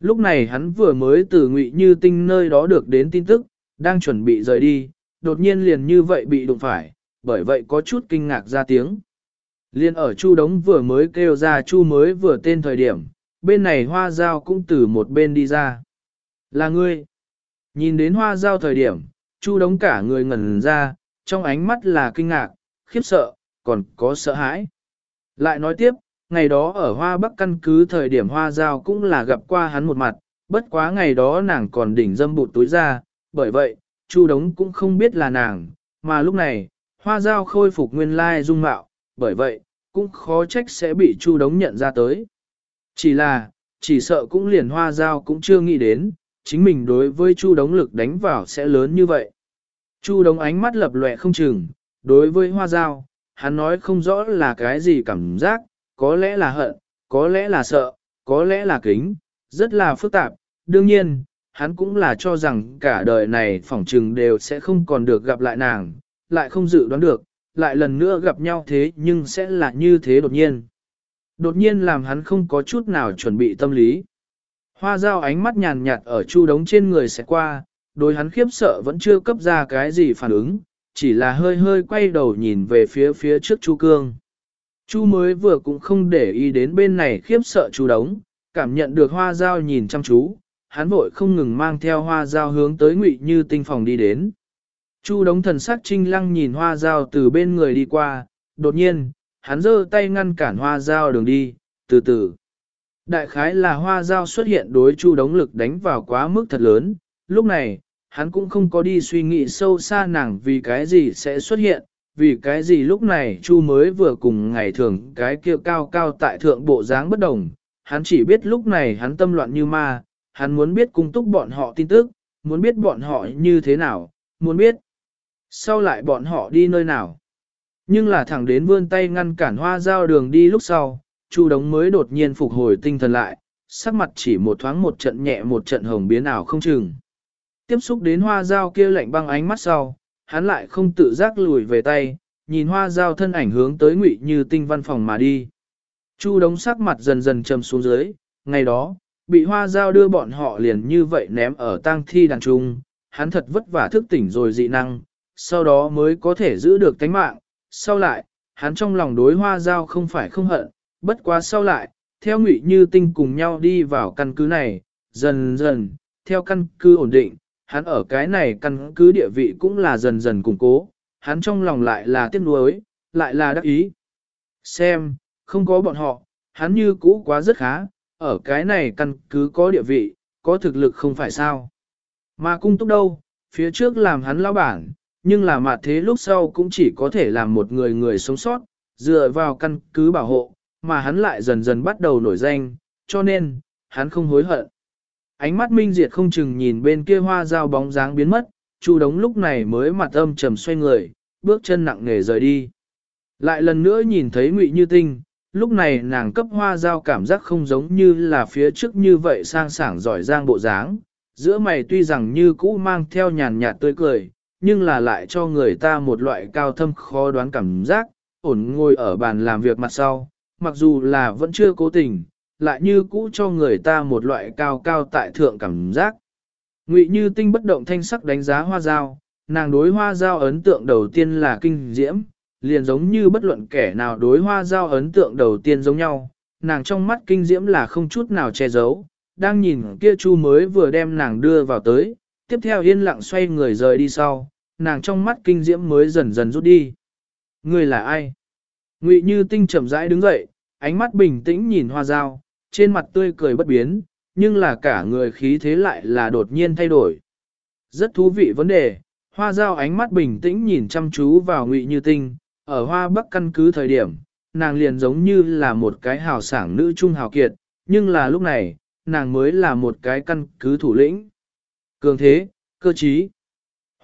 Lúc này hắn vừa mới từ ngụy như tinh nơi đó được đến tin tức, đang chuẩn bị rời đi, đột nhiên liền như vậy bị đụng phải, bởi vậy có chút kinh ngạc ra tiếng. Liên ở Chu Đống vừa mới kêu ra Chu mới vừa tên thời điểm, bên này hoa dao cũng từ một bên đi ra. Là ngươi. Nhìn đến hoa dao thời điểm, Chu Đống cả người ngẩn ra, trong ánh mắt là kinh ngạc, khiếp sợ, còn có sợ hãi. Lại nói tiếp, ngày đó ở Hoa Bắc căn cứ thời điểm Hoa Giao cũng là gặp qua hắn một mặt, bất quá ngày đó nàng còn đỉnh dâm bụt túi ra, bởi vậy, Chu Đống cũng không biết là nàng, mà lúc này, Hoa Giao khôi phục nguyên lai dung mạo, bởi vậy, cũng khó trách sẽ bị Chu Đống nhận ra tới. Chỉ là, chỉ sợ cũng liền Hoa Giao cũng chưa nghĩ đến, chính mình đối với Chu Đống lực đánh vào sẽ lớn như vậy. Chu Đống ánh mắt lập lòe không chừng, đối với Hoa Giao, hắn nói không rõ là cái gì cảm giác, có lẽ là hận, có lẽ là sợ, có lẽ là kính, rất là phức tạp. Đương nhiên, hắn cũng là cho rằng cả đời này phỏng trừng đều sẽ không còn được gặp lại nàng, lại không dự đoán được, lại lần nữa gặp nhau thế nhưng sẽ là như thế đột nhiên. Đột nhiên làm hắn không có chút nào chuẩn bị tâm lý. Hoa dao ánh mắt nhàn nhạt ở chu đống trên người sẽ qua, đối hắn khiếp sợ vẫn chưa cấp ra cái gì phản ứng, chỉ là hơi hơi quay đầu nhìn về phía phía trước chu cương. Chu mới vừa cũng không để ý đến bên này khiếp sợ chú đống, cảm nhận được hoa dao nhìn chăm chú, hắn vội không ngừng mang theo hoa dao hướng tới ngụy như tinh phòng đi đến. Chu đống thần sắc trinh lăng nhìn hoa dao từ bên người đi qua, đột nhiên, hắn giơ tay ngăn cản hoa dao đường đi, từ từ. Đại khái là hoa dao xuất hiện đối chu đống lực đánh vào quá mức thật lớn, lúc này, hắn cũng không có đi suy nghĩ sâu xa nàng vì cái gì sẽ xuất hiện, vì cái gì lúc này Chu mới vừa cùng ngày thường cái kia cao cao tại thượng bộ dáng bất đồng, hắn chỉ biết lúc này hắn tâm loạn như ma, hắn muốn biết cung túc bọn họ tin tức, muốn biết bọn họ như thế nào, muốn biết sau lại bọn họ đi nơi nào. Nhưng là thẳng đến vươn tay ngăn cản hoa giao đường đi lúc sau, Chu đống mới đột nhiên phục hồi tinh thần lại, sắc mặt chỉ một thoáng một trận nhẹ một trận hồng biến ảo không chừng. Tiếp xúc đến hoa dao kia lạnh băng ánh mắt sau, hắn lại không tự giác lùi về tay, nhìn hoa dao thân ảnh hướng tới ngụy như tinh văn phòng mà đi. Chu đống sắc mặt dần dần trầm xuống dưới, ngày đó, bị hoa dao đưa bọn họ liền như vậy ném ở tang thi đàn trung, hắn thật vất vả thức tỉnh rồi dị năng, sau đó mới có thể giữ được tánh mạng, sau lại, hắn trong lòng đối hoa dao không phải không hận, bất quá sau lại, theo ngụy như tinh cùng nhau đi vào căn cứ này, dần dần, theo căn cứ ổn định, hắn ở cái này căn cứ địa vị cũng là dần dần củng cố, hắn trong lòng lại là tiếc nuối, lại là đắc ý. Xem, không có bọn họ, hắn như cũ quá rất khá, ở cái này căn cứ có địa vị, có thực lực không phải sao. Mà cung túc đâu, phía trước làm hắn lao bản, nhưng là mặt thế lúc sau cũng chỉ có thể làm một người người sống sót, dựa vào căn cứ bảo hộ, mà hắn lại dần dần bắt đầu nổi danh, cho nên, hắn không hối hận. Ánh mắt minh diệt không chừng nhìn bên kia hoa dao bóng dáng biến mất, Chu đống lúc này mới mặt âm trầm xoay người, bước chân nặng nề rời đi. Lại lần nữa nhìn thấy ngụy như tinh, lúc này nàng cấp hoa dao cảm giác không giống như là phía trước như vậy sang sảng giỏi giang bộ dáng. Giữa mày tuy rằng như cũ mang theo nhàn nhạt tươi cười, nhưng là lại cho người ta một loại cao thâm khó đoán cảm giác, ổn ngồi ở bàn làm việc mặt sau, mặc dù là vẫn chưa cố tình, lại như cũ cho người ta một loại cao cao tại thượng cảm giác. Ngụy Như Tinh bất động thanh sắc đánh giá hoa dao, nàng đối hoa dao ấn tượng đầu tiên là kinh diễm, liền giống như bất luận kẻ nào đối hoa dao ấn tượng đầu tiên giống nhau, nàng trong mắt kinh diễm là không chút nào che giấu, đang nhìn kia chu mới vừa đem nàng đưa vào tới, tiếp theo yên lặng xoay người rời đi sau, nàng trong mắt kinh diễm mới dần dần rút đi. Người là ai? Ngụy Như Tinh chậm rãi đứng dậy, ánh mắt bình tĩnh nhìn hoa dao, trên mặt tươi cười bất biến, nhưng là cả người khí thế lại là đột nhiên thay đổi. Rất thú vị vấn đề, hoa giao ánh mắt bình tĩnh nhìn chăm chú vào ngụy như tinh, ở hoa bắc căn cứ thời điểm, nàng liền giống như là một cái hào sảng nữ trung hào kiệt, nhưng là lúc này, nàng mới là một cái căn cứ thủ lĩnh. Cường thế, cơ trí.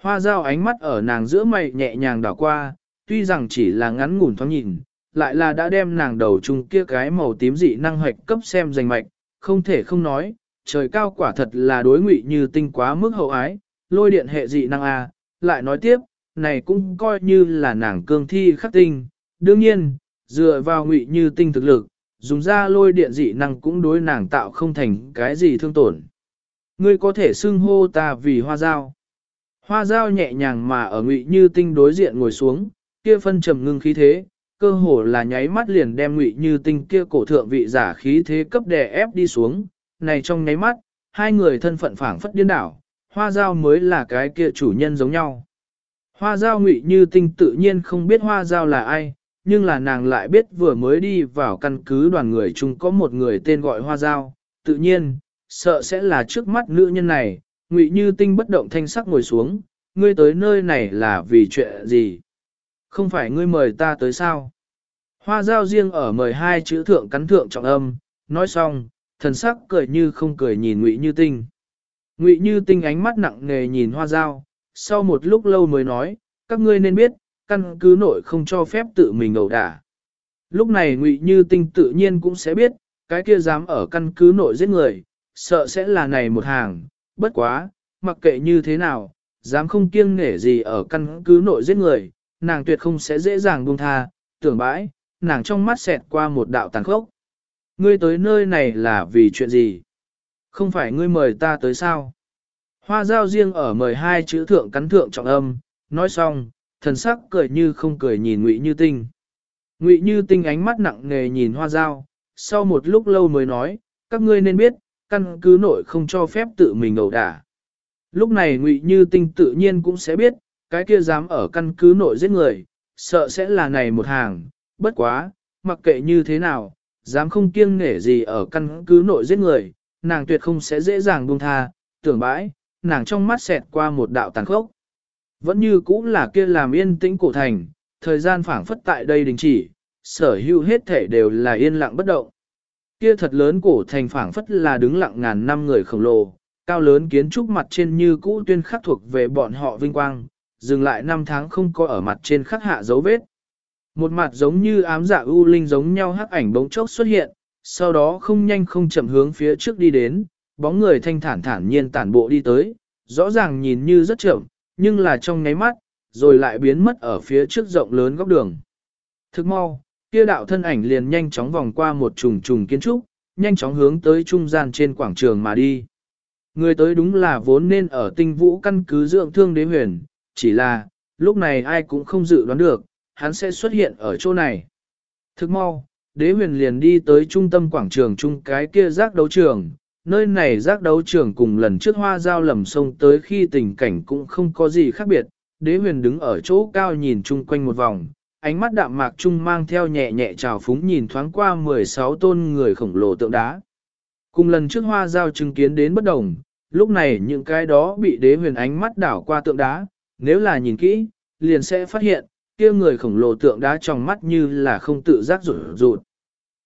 Hoa giao ánh mắt ở nàng giữa mày nhẹ nhàng đảo qua, tuy rằng chỉ là ngắn ngủn thoáng nhìn, lại là đã đem nàng đầu chung kia cái màu tím dị năng hoạch cấp xem danh mạch, không thể không nói, trời cao quả thật là đối ngụy như tinh quá mức hậu ái, lôi điện hệ dị năng A, lại nói tiếp, này cũng coi như là nàng cương thi khắc tinh, đương nhiên, dựa vào ngụy như tinh thực lực, dùng ra lôi điện dị năng cũng đối nàng tạo không thành cái gì thương tổn. Ngươi có thể xưng hô ta vì hoa dao. Hoa dao nhẹ nhàng mà ở ngụy như tinh đối diện ngồi xuống, kia phân trầm ngưng khí thế, cơ hồ là nháy mắt liền đem ngụy như tinh kia cổ thượng vị giả khí thế cấp đè ép đi xuống. Này trong nháy mắt, hai người thân phận phảng phất điên đảo, hoa dao mới là cái kia chủ nhân giống nhau. Hoa dao ngụy như tinh tự nhiên không biết hoa dao là ai, nhưng là nàng lại biết vừa mới đi vào căn cứ đoàn người chung có một người tên gọi hoa dao, tự nhiên, sợ sẽ là trước mắt nữ nhân này, ngụy như tinh bất động thanh sắc ngồi xuống, ngươi tới nơi này là vì chuyện gì? Không phải ngươi mời ta tới sao? Hoa dao riêng ở mời hai chữ thượng cắn thượng trọng âm, nói xong, thần sắc cười như không cười nhìn ngụy như tinh. Ngụy như tinh ánh mắt nặng nề nhìn hoa dao, sau một lúc lâu mới nói, các ngươi nên biết, căn cứ nội không cho phép tự mình ẩu đả. Lúc này ngụy như tinh tự nhiên cũng sẽ biết, cái kia dám ở căn cứ nội giết người, sợ sẽ là này một hàng, bất quá, mặc kệ như thế nào, dám không kiêng nể gì ở căn cứ nội giết người, nàng tuyệt không sẽ dễ dàng buông tha, tưởng bãi, nàng trong mắt xẹt qua một đạo tàn khốc. Ngươi tới nơi này là vì chuyện gì? Không phải ngươi mời ta tới sao? Hoa giao riêng ở mời hai chữ thượng cắn thượng trọng âm, nói xong, thần sắc cười như không cười nhìn ngụy như tinh. Ngụy như tinh ánh mắt nặng nề nhìn hoa giao, sau một lúc lâu mới nói, các ngươi nên biết, căn cứ nội không cho phép tự mình ẩu đả. Lúc này ngụy như tinh tự nhiên cũng sẽ biết, cái kia dám ở căn cứ nội giết người, sợ sẽ là này một hàng, bất quá, mặc kệ như thế nào, dám không kiêng nể gì ở căn cứ nội giết người, nàng tuyệt không sẽ dễ dàng buông tha, tưởng bãi, nàng trong mắt xẹt qua một đạo tàn khốc. Vẫn như cũ là kia làm yên tĩnh cổ thành, thời gian phảng phất tại đây đình chỉ, sở hữu hết thể đều là yên lặng bất động. Kia thật lớn cổ thành phảng phất là đứng lặng ngàn năm người khổng lồ, cao lớn kiến trúc mặt trên như cũ tuyên khắc thuộc về bọn họ vinh quang, dừng lại năm tháng không có ở mặt trên khắc hạ dấu vết. Một mặt giống như ám dạ u linh giống nhau hắc ảnh bỗng chốc xuất hiện, sau đó không nhanh không chậm hướng phía trước đi đến, bóng người thanh thản thản nhiên tản bộ đi tới, rõ ràng nhìn như rất chậm, nhưng là trong nháy mắt, rồi lại biến mất ở phía trước rộng lớn góc đường. Thức mau, kia đạo thân ảnh liền nhanh chóng vòng qua một trùng trùng kiến trúc, nhanh chóng hướng tới trung gian trên quảng trường mà đi. Người tới đúng là vốn nên ở tinh vũ căn cứ dưỡng thương đế huyền, chỉ là, lúc này ai cũng không dự đoán được, hắn sẽ xuất hiện ở chỗ này. Thức mau, đế huyền liền đi tới trung tâm quảng trường chung cái kia giác đấu trường, nơi này giác đấu trường cùng lần trước hoa giao lầm sông tới khi tình cảnh cũng không có gì khác biệt, đế huyền đứng ở chỗ cao nhìn chung quanh một vòng, ánh mắt đạm mạc trung mang theo nhẹ nhẹ trào phúng nhìn thoáng qua 16 tôn người khổng lồ tượng đá. Cùng lần trước hoa giao chứng kiến đến bất đồng, lúc này những cái đó bị đế huyền ánh mắt đảo qua tượng đá, nếu là nhìn kỹ, liền sẽ phát hiện, kia người khổng lồ tượng đá trong mắt như là không tự giác rụt rụt.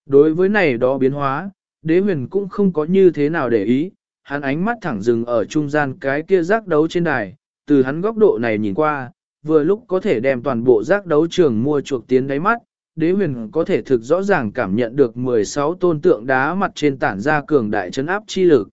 Đối với này đó biến hóa, đế huyền cũng không có như thế nào để ý, hắn ánh mắt thẳng dừng ở trung gian cái kia giác đấu trên đài, từ hắn góc độ này nhìn qua, vừa lúc có thể đem toàn bộ giác đấu trường mua chuộc tiến đáy mắt, đế huyền có thể thực rõ ràng cảm nhận được 16 tôn tượng đá mặt trên tản ra cường đại chấn áp chi lực.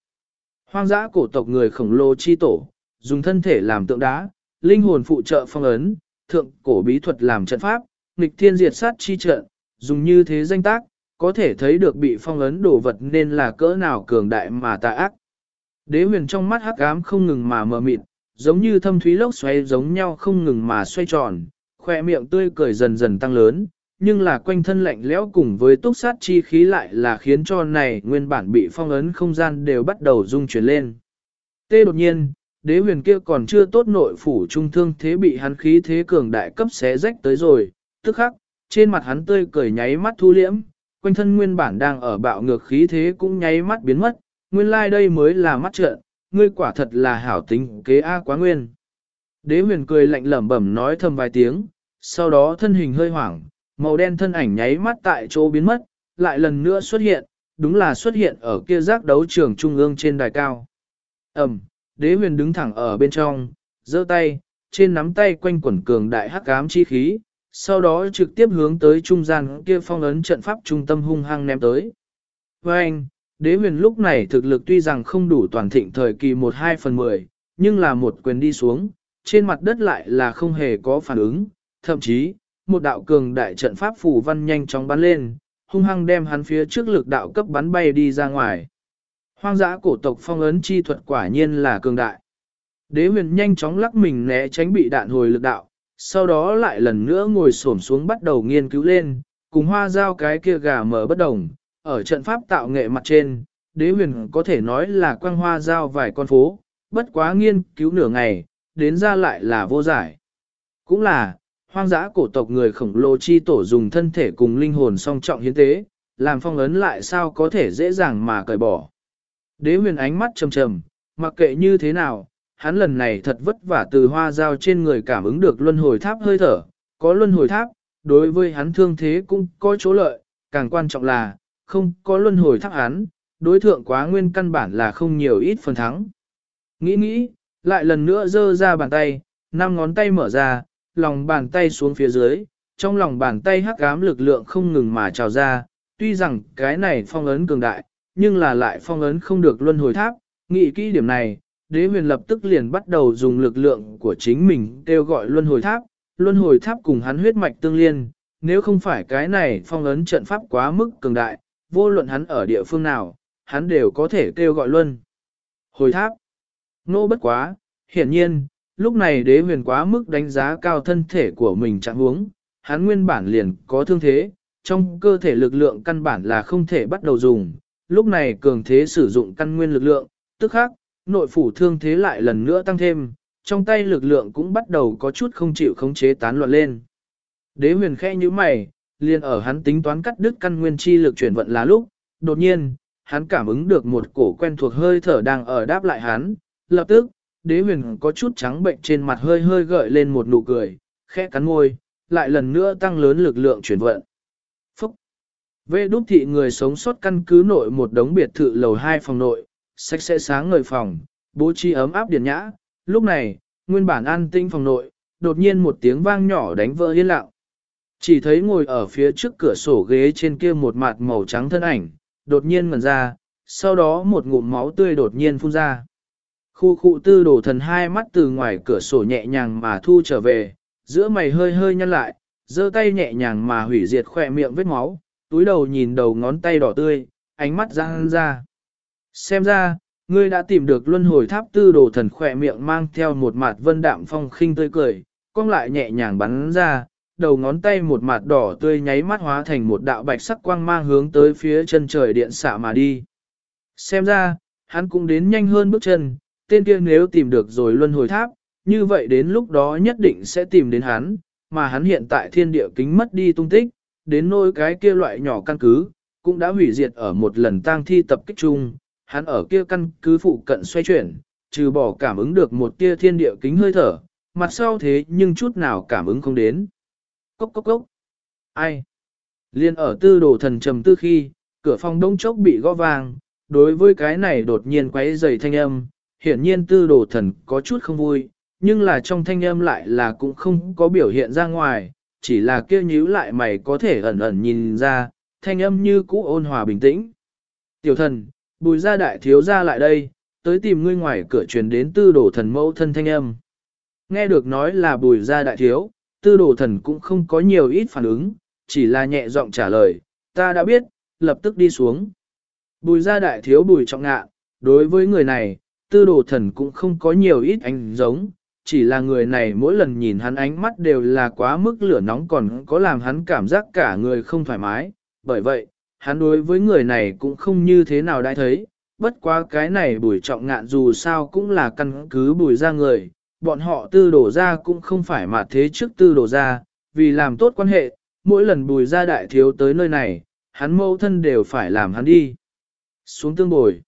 Hoang dã cổ tộc người khổng lồ chi tổ, dùng thân thể làm tượng đá, linh hồn phụ trợ phong ấn, thượng cổ bí thuật làm trận pháp, nghịch thiên diệt sát chi trận, dùng như thế danh tác, có thể thấy được bị phong ấn đồ vật nên là cỡ nào cường đại mà tà ác. Đế huyền trong mắt hắc ám không ngừng mà mờ mịt, giống như thâm thúy lốc xoay giống nhau không ngừng mà xoay tròn, khoe miệng tươi cười dần dần tăng lớn, nhưng là quanh thân lạnh lẽo cùng với túc sát chi khí lại là khiến cho này nguyên bản bị phong ấn không gian đều bắt đầu rung chuyển lên. Tê đột nhiên, đế huyền kia còn chưa tốt nội phủ trung thương thế bị hắn khí thế cường đại cấp xé rách tới rồi, tức khắc, trên mặt hắn tươi cười nháy mắt thu liễm, quanh thân nguyên bản đang ở bạo ngược khí thế cũng nháy mắt biến mất, nguyên lai like đây mới là mắt trợn, ngươi quả thật là hảo tính kế A quá nguyên. Đế huyền cười lạnh lẩm bẩm nói thầm vài tiếng, sau đó thân hình hơi hoảng, màu đen thân ảnh nháy mắt tại chỗ biến mất, lại lần nữa xuất hiện, đúng là xuất hiện ở kia giác đấu trường trung ương trên đài cao. Ẩm, đế huyền đứng thẳng ở bên trong, giơ tay, trên nắm tay quanh quẩn cường đại hắc ám chi khí, sau đó trực tiếp hướng tới trung gian kia phong ấn trận pháp trung tâm hung hăng ném tới. Với anh, đế huyền lúc này thực lực tuy rằng không đủ toàn thịnh thời kỳ 1-2 phần 10, nhưng là một quyền đi xuống, trên mặt đất lại là không hề có phản ứng, thậm chí, một đạo cường đại trận pháp phủ văn nhanh chóng bắn lên, hung hăng đem hắn phía trước lực đạo cấp bắn bay đi ra ngoài. Hoang dã cổ tộc phong ấn chi thuật quả nhiên là cường đại. Đế huyền nhanh chóng lắc mình né tránh bị đạn hồi lực đạo, sau đó lại lần nữa ngồi xổm xuống bắt đầu nghiên cứu lên, cùng hoa giao cái kia gà mở bất đồng, ở trận pháp tạo nghệ mặt trên, đế huyền có thể nói là quang hoa giao vài con phố, bất quá nghiên cứu nửa ngày, đến ra lại là vô giải. Cũng là, hoang dã cổ tộc người khổng lồ chi tổ dùng thân thể cùng linh hồn song trọng hiến tế, làm phong ấn lại sao có thể dễ dàng mà cởi bỏ. Đế huyền ánh mắt trầm trầm, mặc kệ như thế nào, hắn lần này thật vất vả từ hoa dao trên người cảm ứng được luân hồi tháp hơi thở, có luân hồi tháp, đối với hắn thương thế cũng có chỗ lợi, càng quan trọng là, không có luân hồi tháp hắn, đối thượng quá nguyên căn bản là không nhiều ít phần thắng. Nghĩ nghĩ, lại lần nữa giơ ra bàn tay, năm ngón tay mở ra, lòng bàn tay xuống phía dưới, trong lòng bàn tay hắc ám lực lượng không ngừng mà trào ra, tuy rằng cái này phong ấn cường đại, nhưng là lại phong ấn không được luân hồi tháp, nghĩ kỹ điểm này, đế huyền lập tức liền bắt đầu dùng lực lượng của chính mình kêu gọi luân hồi tháp, luân hồi tháp cùng hắn huyết mạch tương liên, nếu không phải cái này phong ấn trận pháp quá mức cường đại, vô luận hắn ở địa phương nào, hắn đều có thể kêu gọi luân. Hồi tháp, nô bất quá, hiển nhiên, lúc này đế huyền quá mức đánh giá cao thân thể của mình trạng huống, hắn nguyên bản liền có thương thế, trong cơ thể lực lượng căn bản là không thể bắt đầu dùng, lúc này cường thế sử dụng căn nguyên lực lượng, tức khác, nội phủ thương thế lại lần nữa tăng thêm, trong tay lực lượng cũng bắt đầu có chút không chịu khống chế tán loạn lên. Đế huyền khe như mày, liền ở hắn tính toán cắt đứt căn nguyên chi lực chuyển vận là lúc, đột nhiên, hắn cảm ứng được một cổ quen thuộc hơi thở đang ở đáp lại hắn, lập tức, đế huyền có chút trắng bệnh trên mặt hơi hơi gợi lên một nụ cười, khẽ cắn môi, lại lần nữa tăng lớn lực lượng chuyển vận. Vê đúc thị người sống sót căn cứ nội một đống biệt thự lầu hai phòng nội, sạch sẽ sáng ngời phòng, bố trí ấm áp điển nhã. Lúc này, nguyên bản an tinh phòng nội, đột nhiên một tiếng vang nhỏ đánh vỡ yên lặng. Chỉ thấy ngồi ở phía trước cửa sổ ghế trên kia một mặt màu trắng thân ảnh, đột nhiên ngẩn ra, sau đó một ngụm máu tươi đột nhiên phun ra. Khu khu tư đổ thần hai mắt từ ngoài cửa sổ nhẹ nhàng mà thu trở về, giữa mày hơi hơi nhăn lại, giơ tay nhẹ nhàng mà hủy diệt khỏe miệng vết máu, túi đầu nhìn đầu ngón tay đỏ tươi, ánh mắt răng ra. Xem ra, ngươi đã tìm được luân hồi tháp tư đồ thần khỏe miệng mang theo một mặt vân đạm phong khinh tươi cười, cong lại nhẹ nhàng bắn ra, đầu ngón tay một mặt đỏ tươi nháy mắt hóa thành một đạo bạch sắc quang mang hướng tới phía chân trời điện xạ mà đi. Xem ra, hắn cũng đến nhanh hơn bước chân, tên kia nếu tìm được rồi luân hồi tháp, như vậy đến lúc đó nhất định sẽ tìm đến hắn, mà hắn hiện tại thiên địa kính mất đi tung tích, đến nôi cái kia loại nhỏ căn cứ, cũng đã hủy diệt ở một lần tang thi tập kích chung, hắn ở kia căn cứ phụ cận xoay chuyển, trừ bỏ cảm ứng được một tia thiên địa kính hơi thở, mặt sau thế nhưng chút nào cảm ứng không đến. Cốc cốc cốc. Ai? Liên ở tư đồ thần trầm tư khi, cửa phòng đông chốc bị gõ vang, đối với cái này đột nhiên quấy dày thanh âm, hiển nhiên tư đồ thần có chút không vui, nhưng là trong thanh âm lại là cũng không có biểu hiện ra ngoài, chỉ là kia nhíu lại mày có thể ẩn ẩn nhìn ra, thanh âm như cũ ôn hòa bình tĩnh. Tiểu thần, bùi gia đại thiếu gia lại đây, tới tìm ngươi ngoài cửa truyền đến tư đồ thần mẫu thân thanh âm. Nghe được nói là bùi gia đại thiếu, tư đồ thần cũng không có nhiều ít phản ứng, chỉ là nhẹ giọng trả lời, ta đã biết, lập tức đi xuống. Bùi gia đại thiếu bùi trọng ngạ, đối với người này, tư đồ thần cũng không có nhiều ít ánh giống, chỉ là người này mỗi lần nhìn hắn ánh mắt đều là quá mức lửa nóng còn có làm hắn cảm giác cả người không thoải mái, bởi vậy, hắn đối với người này cũng không như thế nào đã thấy, bất quá cái này bùi trọng ngạn dù sao cũng là căn cứ bùi ra người, bọn họ tư đổ ra cũng không phải mà thế trước tư đổ ra, vì làm tốt quan hệ, mỗi lần bùi ra đại thiếu tới nơi này, hắn mâu thân đều phải làm hắn đi. Xuống tương bồi.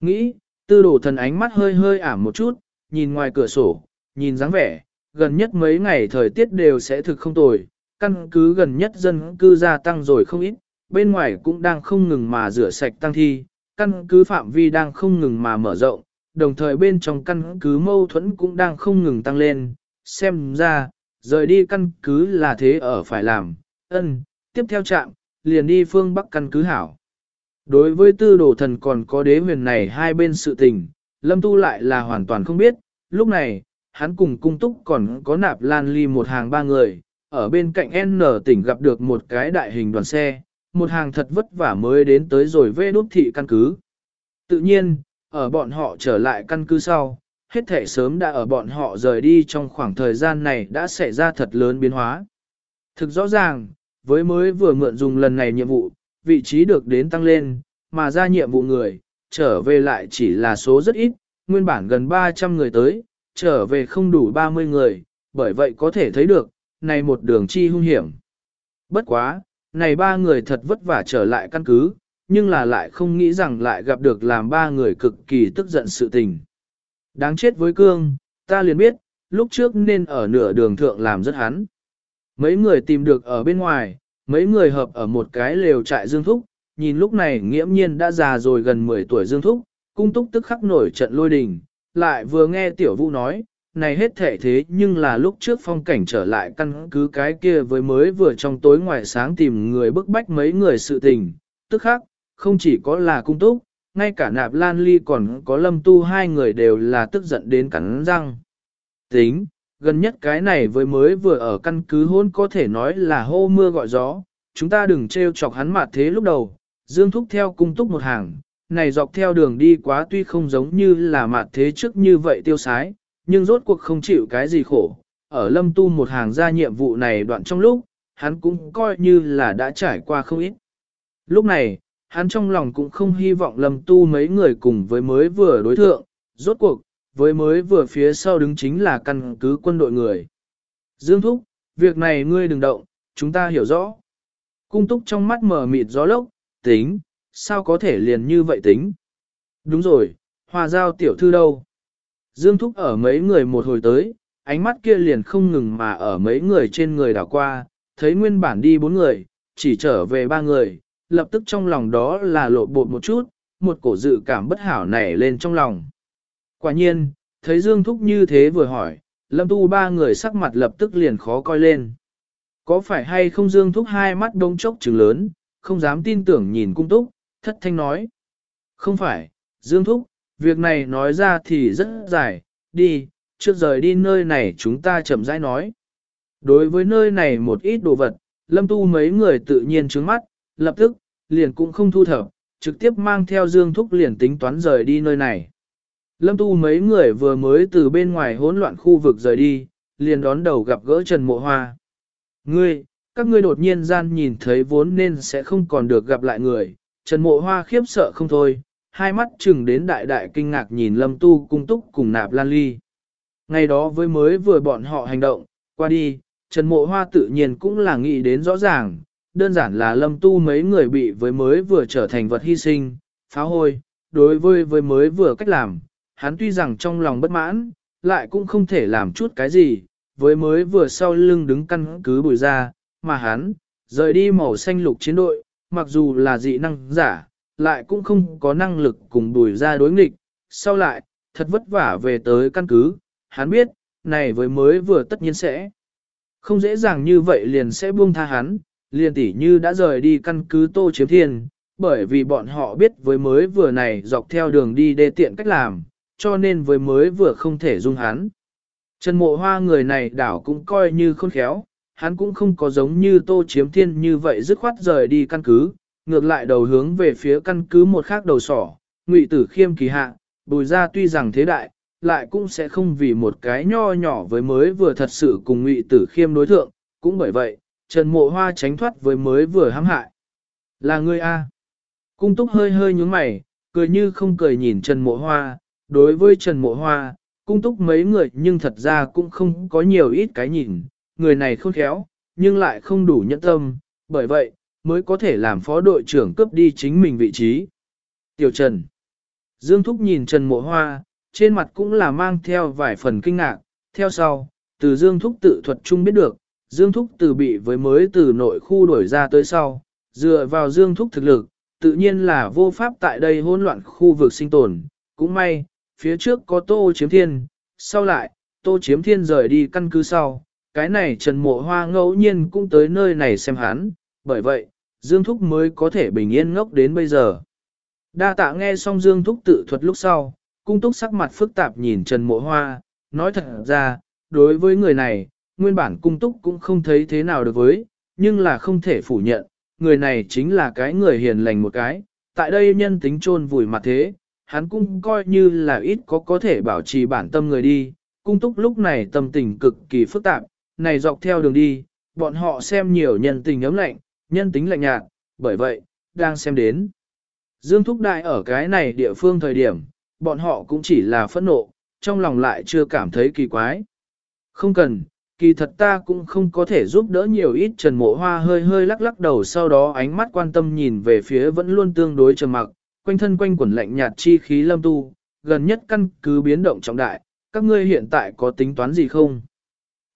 Nghĩ, tư đổ thần ánh mắt hơi hơi ảm một chút, nhìn ngoài cửa sổ, nhìn dáng vẻ, gần nhất mấy ngày thời tiết đều sẽ thực không tồi, căn cứ gần nhất dân cư gia tăng rồi không ít, bên ngoài cũng đang không ngừng mà rửa sạch tăng thi, căn cứ phạm vi đang không ngừng mà mở rộng, đồng thời bên trong căn cứ mâu thuẫn cũng đang không ngừng tăng lên, xem ra, rời đi căn cứ là thế ở phải làm, ân, tiếp theo trạm, liền đi phương Bắc căn cứ hảo. Đối với tư đồ thần còn có đế huyền này hai bên sự tình, Lâm Tu lại là hoàn toàn không biết, lúc này, hắn cùng cung túc còn có nạp lan ly một hàng ba người, ở bên cạnh N tỉnh gặp được một cái đại hình đoàn xe, một hàng thật vất vả mới đến tới rồi vê đốt thị căn cứ. Tự nhiên, ở bọn họ trở lại căn cứ sau, hết thể sớm đã ở bọn họ rời đi trong khoảng thời gian này đã xảy ra thật lớn biến hóa. Thực rõ ràng, với mới vừa mượn dùng lần này nhiệm vụ, vị trí được đến tăng lên, mà ra nhiệm vụ người, trở về lại chỉ là số rất ít, nguyên bản gần 300 người tới, trở về không đủ 30 người, bởi vậy có thể thấy được, này một đường chi hung hiểm. Bất quá, này ba người thật vất vả trở lại căn cứ, nhưng là lại không nghĩ rằng lại gặp được làm ba người cực kỳ tức giận sự tình. Đáng chết với cương, ta liền biết, lúc trước nên ở nửa đường thượng làm rất hắn. Mấy người tìm được ở bên ngoài, mấy người hợp ở một cái lều trại Dương Thúc, nhìn lúc này nghiễm nhiên đã già rồi gần 10 tuổi Dương Thúc, cung túc tức khắc nổi trận lôi đình, lại vừa nghe Tiểu Vũ nói, này hết thể thế nhưng là lúc trước phong cảnh trở lại căn cứ cái kia với mới vừa trong tối ngoài sáng tìm người bức bách mấy người sự tình, tức khắc, không chỉ có là cung túc, ngay cả nạp lan ly còn có lâm tu hai người đều là tức giận đến cắn răng. Tính, gần nhất cái này với mới vừa ở căn cứ hôn có thể nói là hô mưa gọi gió, chúng ta đừng trêu chọc hắn mặt thế lúc đầu, dương thúc theo cung túc một hàng, này dọc theo đường đi quá tuy không giống như là mặt thế trước như vậy tiêu sái, nhưng rốt cuộc không chịu cái gì khổ, ở lâm tu một hàng ra nhiệm vụ này đoạn trong lúc, hắn cũng coi như là đã trải qua không ít. Lúc này, hắn trong lòng cũng không hy vọng lâm tu mấy người cùng với mới vừa đối thượng, rốt cuộc, với mới vừa phía sau đứng chính là căn cứ quân đội người. Dương Thúc, việc này ngươi đừng động, chúng ta hiểu rõ. Cung túc trong mắt mở mịt gió lốc, tính, sao có thể liền như vậy tính? Đúng rồi, hòa giao tiểu thư đâu? Dương Thúc ở mấy người một hồi tới, ánh mắt kia liền không ngừng mà ở mấy người trên người đảo qua, thấy nguyên bản đi bốn người, chỉ trở về ba người, lập tức trong lòng đó là lộ bột một chút, một cổ dự cảm bất hảo nảy lên trong lòng. Quả nhiên, thấy Dương Thúc như thế vừa hỏi, Lâm Tu ba người sắc mặt lập tức liền khó coi lên. Có phải hay không Dương Thúc hai mắt đông chốc trừng lớn, không dám tin tưởng nhìn cung túc, thất thanh nói. Không phải, Dương Thúc, việc này nói ra thì rất dài, đi, trước rời đi nơi này chúng ta chậm rãi nói. Đối với nơi này một ít đồ vật, Lâm Tu mấy người tự nhiên trướng mắt, lập tức, liền cũng không thu thập, trực tiếp mang theo Dương Thúc liền tính toán rời đi nơi này. Lâm Tu mấy người vừa mới từ bên ngoài hỗn loạn khu vực rời đi, liền đón đầu gặp gỡ Trần Mộ Hoa. Ngươi, các ngươi đột nhiên gian nhìn thấy vốn nên sẽ không còn được gặp lại người, Trần Mộ Hoa khiếp sợ không thôi, hai mắt chừng đến đại đại kinh ngạc nhìn Lâm Tu cung túc cùng nạp lan ly. Ngày đó với mới vừa bọn họ hành động, qua đi, Trần Mộ Hoa tự nhiên cũng là nghĩ đến rõ ràng, đơn giản là lâm tu mấy người bị với mới vừa trở thành vật hy sinh, phá hôi, đối với với mới vừa cách làm, hắn tuy rằng trong lòng bất mãn, lại cũng không thể làm chút cái gì, với mới vừa sau lưng đứng căn cứ bùi ra, mà hắn, rời đi màu xanh lục chiến đội, mặc dù là dị năng giả, lại cũng không có năng lực cùng đuổi ra đối nghịch, sau lại, thật vất vả về tới căn cứ, hắn biết, này với mới vừa tất nhiên sẽ không dễ dàng như vậy liền sẽ buông tha hắn, liền tỉ như đã rời đi căn cứ tô chiếm thiên, bởi vì bọn họ biết với mới vừa này dọc theo đường đi đê tiện cách làm, cho nên với mới vừa không thể dung hắn. Trần mộ hoa người này đảo cũng coi như khôn khéo, hắn cũng không có giống như tô chiếm thiên như vậy dứt khoát rời đi căn cứ, ngược lại đầu hướng về phía căn cứ một khác đầu sỏ, ngụy tử khiêm kỳ hạ, bùi ra tuy rằng thế đại, lại cũng sẽ không vì một cái nho nhỏ với mới vừa thật sự cùng ngụy tử khiêm đối thượng, cũng bởi vậy, Trần Mộ Hoa tránh thoát với mới vừa hãm hại. Là ngươi A. Cung túc hơi hơi nhướng mày, cười như không cười nhìn Trần Mộ Hoa. Đối với Trần Mộ Hoa, cung túc mấy người nhưng thật ra cũng không có nhiều ít cái nhìn. Người này khôn khéo, nhưng lại không đủ nhẫn tâm, bởi vậy, mới có thể làm phó đội trưởng cướp đi chính mình vị trí. Tiểu Trần. Dương Thúc nhìn Trần Mộ Hoa, trên mặt cũng là mang theo vài phần kinh ngạc. Theo sau, từ Dương Thúc tự thuật chung biết được, Dương Thúc từ bị với mới từ nội khu đổi ra tới sau, dựa vào Dương Thúc thực lực, tự nhiên là vô pháp tại đây hỗn loạn khu vực sinh tồn. Cũng may, phía trước có Tô Chiếm Thiên, sau lại, Tô Chiếm Thiên rời đi căn cứ sau, cái này Trần Mộ Hoa ngẫu nhiên cũng tới nơi này xem hắn, bởi vậy, Dương Thúc mới có thể bình yên ngốc đến bây giờ. Đa tạ nghe xong Dương Thúc tự thuật lúc sau, cung túc sắc mặt phức tạp nhìn Trần Mộ Hoa, nói thật ra, đối với người này, nguyên bản cung túc cũng không thấy thế nào được với, nhưng là không thể phủ nhận, người này chính là cái người hiền lành một cái, tại đây nhân tính trôn vùi mặt thế, hắn cũng coi như là ít có có thể bảo trì bản tâm người đi, cung túc lúc này tâm tình cực kỳ phức tạp, này dọc theo đường đi, bọn họ xem nhiều nhân tình ấm lạnh, nhân tính lạnh nhạt, bởi vậy, đang xem đến. Dương Thúc Đại ở cái này địa phương thời điểm, bọn họ cũng chỉ là phẫn nộ, trong lòng lại chưa cảm thấy kỳ quái. Không cần, kỳ thật ta cũng không có thể giúp đỡ nhiều ít Trần Mộ Hoa hơi hơi lắc lắc đầu sau đó ánh mắt quan tâm nhìn về phía vẫn luôn tương đối trầm mặc, quanh thân quanh quẩn lạnh nhạt chi khí lâm tu, gần nhất căn cứ biến động trọng đại, các ngươi hiện tại có tính toán gì không?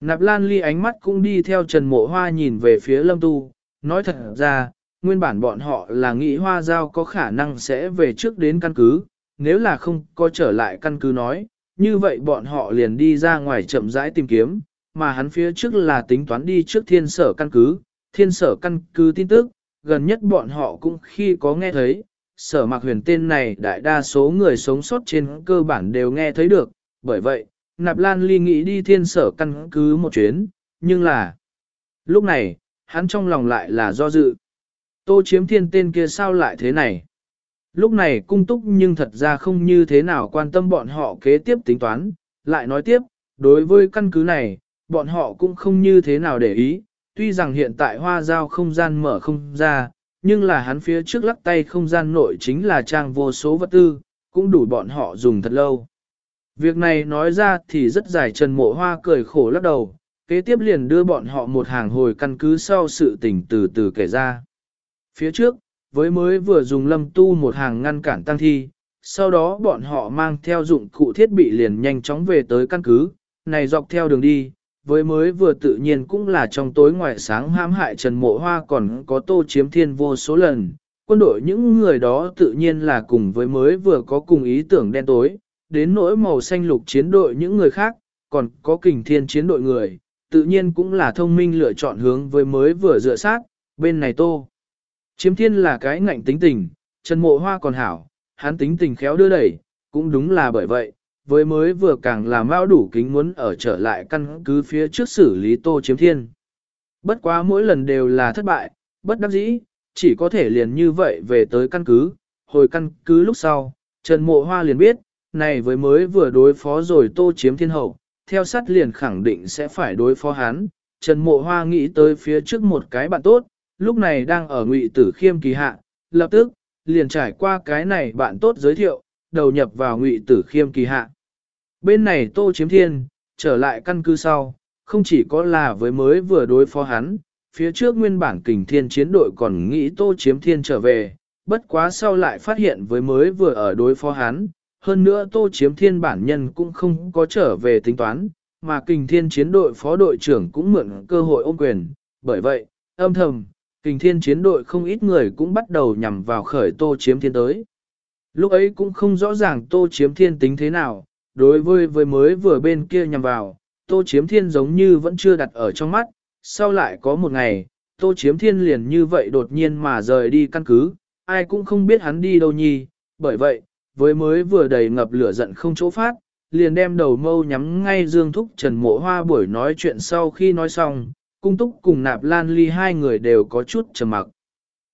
Nạp Lan Ly ánh mắt cũng đi theo Trần Mộ Hoa nhìn về phía lâm tu, nói thật ra, nguyên bản bọn họ là nghĩ hoa giao có khả năng sẽ về trước đến căn cứ, nếu là không có trở lại căn cứ nói, như vậy bọn họ liền đi ra ngoài chậm rãi tìm kiếm, mà hắn phía trước là tính toán đi trước thiên sở căn cứ, thiên sở căn cứ tin tức, gần nhất bọn họ cũng khi có nghe thấy, sở mạc huyền tên này đại đa số người sống sót trên cơ bản đều nghe thấy được, bởi vậy, Nạp Lan Ly nghĩ đi thiên sở căn cứ một chuyến, nhưng là, lúc này, hắn trong lòng lại là do dự. Tô chiếm thiên tên kia sao lại thế này? Lúc này cung túc nhưng thật ra không như thế nào quan tâm bọn họ kế tiếp tính toán, lại nói tiếp, đối với căn cứ này, bọn họ cũng không như thế nào để ý, tuy rằng hiện tại hoa giao không gian mở không ra, nhưng là hắn phía trước lắc tay không gian nội chính là trang vô số vật tư, cũng đủ bọn họ dùng thật lâu. Việc này nói ra thì rất dài trần mộ hoa cười khổ lắc đầu, kế tiếp liền đưa bọn họ một hàng hồi căn cứ sau sự tình từ từ kể ra. Phía trước, với mới vừa dùng lâm tu một hàng ngăn cản tăng thi, sau đó bọn họ mang theo dụng cụ thiết bị liền nhanh chóng về tới căn cứ, này dọc theo đường đi, với mới vừa tự nhiên cũng là trong tối ngoài sáng hãm hại Trần Mộ Hoa còn có tô chiếm thiên vô số lần. Quân đội những người đó tự nhiên là cùng với mới vừa có cùng ý tưởng đen tối, đến nỗi màu xanh lục chiến đội những người khác, còn có kình thiên chiến đội người, tự nhiên cũng là thông minh lựa chọn hướng với mới vừa dựa sát, bên này tô. Chiếm thiên là cái ngạnh tính tình, Trần Mộ Hoa còn hảo, hắn tính tình khéo đưa đẩy, cũng đúng là bởi vậy, với mới vừa càng làm mao đủ kính muốn ở trở lại căn cứ phía trước xử lý tô chiếm thiên. Bất quá mỗi lần đều là thất bại, bất đắc dĩ, chỉ có thể liền như vậy về tới căn cứ, hồi căn cứ lúc sau, Trần Mộ Hoa liền biết, này với mới vừa đối phó rồi tô chiếm thiên hậu, theo sát liền khẳng định sẽ phải đối phó hắn. Trần Mộ Hoa nghĩ tới phía trước một cái bạn tốt, lúc này đang ở ngụy tử khiêm kỳ hạ, lập tức, liền trải qua cái này bạn tốt giới thiệu, đầu nhập vào ngụy tử khiêm kỳ hạ. Bên này Tô Chiếm Thiên, trở lại căn cứ sau, không chỉ có là với mới vừa đối phó hắn, phía trước nguyên bản kình thiên chiến đội còn nghĩ Tô Chiếm Thiên trở về, bất quá sau lại phát hiện với mới vừa ở đối phó hắn, hơn nữa Tô Chiếm Thiên bản nhân cũng không có trở về tính toán, mà kình thiên chiến đội phó đội trưởng cũng mượn cơ hội ôm quyền, bởi vậy, âm thầm, kình thiên chiến đội không ít người cũng bắt đầu nhằm vào khởi Tô Chiếm Thiên tới. Lúc ấy cũng không rõ ràng Tô Chiếm Thiên tính thế nào, đối với với mới vừa bên kia nhằm vào, Tô Chiếm Thiên giống như vẫn chưa đặt ở trong mắt, sau lại có một ngày, Tô Chiếm Thiên liền như vậy đột nhiên mà rời đi căn cứ, ai cũng không biết hắn đi đâu nhi, bởi vậy, với mới vừa đầy ngập lửa giận không chỗ phát, liền đem đầu mâu nhắm ngay Dương Thúc Trần Mộ Hoa buổi nói chuyện sau khi nói xong, cung túc cùng nạp lan ly hai người đều có chút trầm mặc.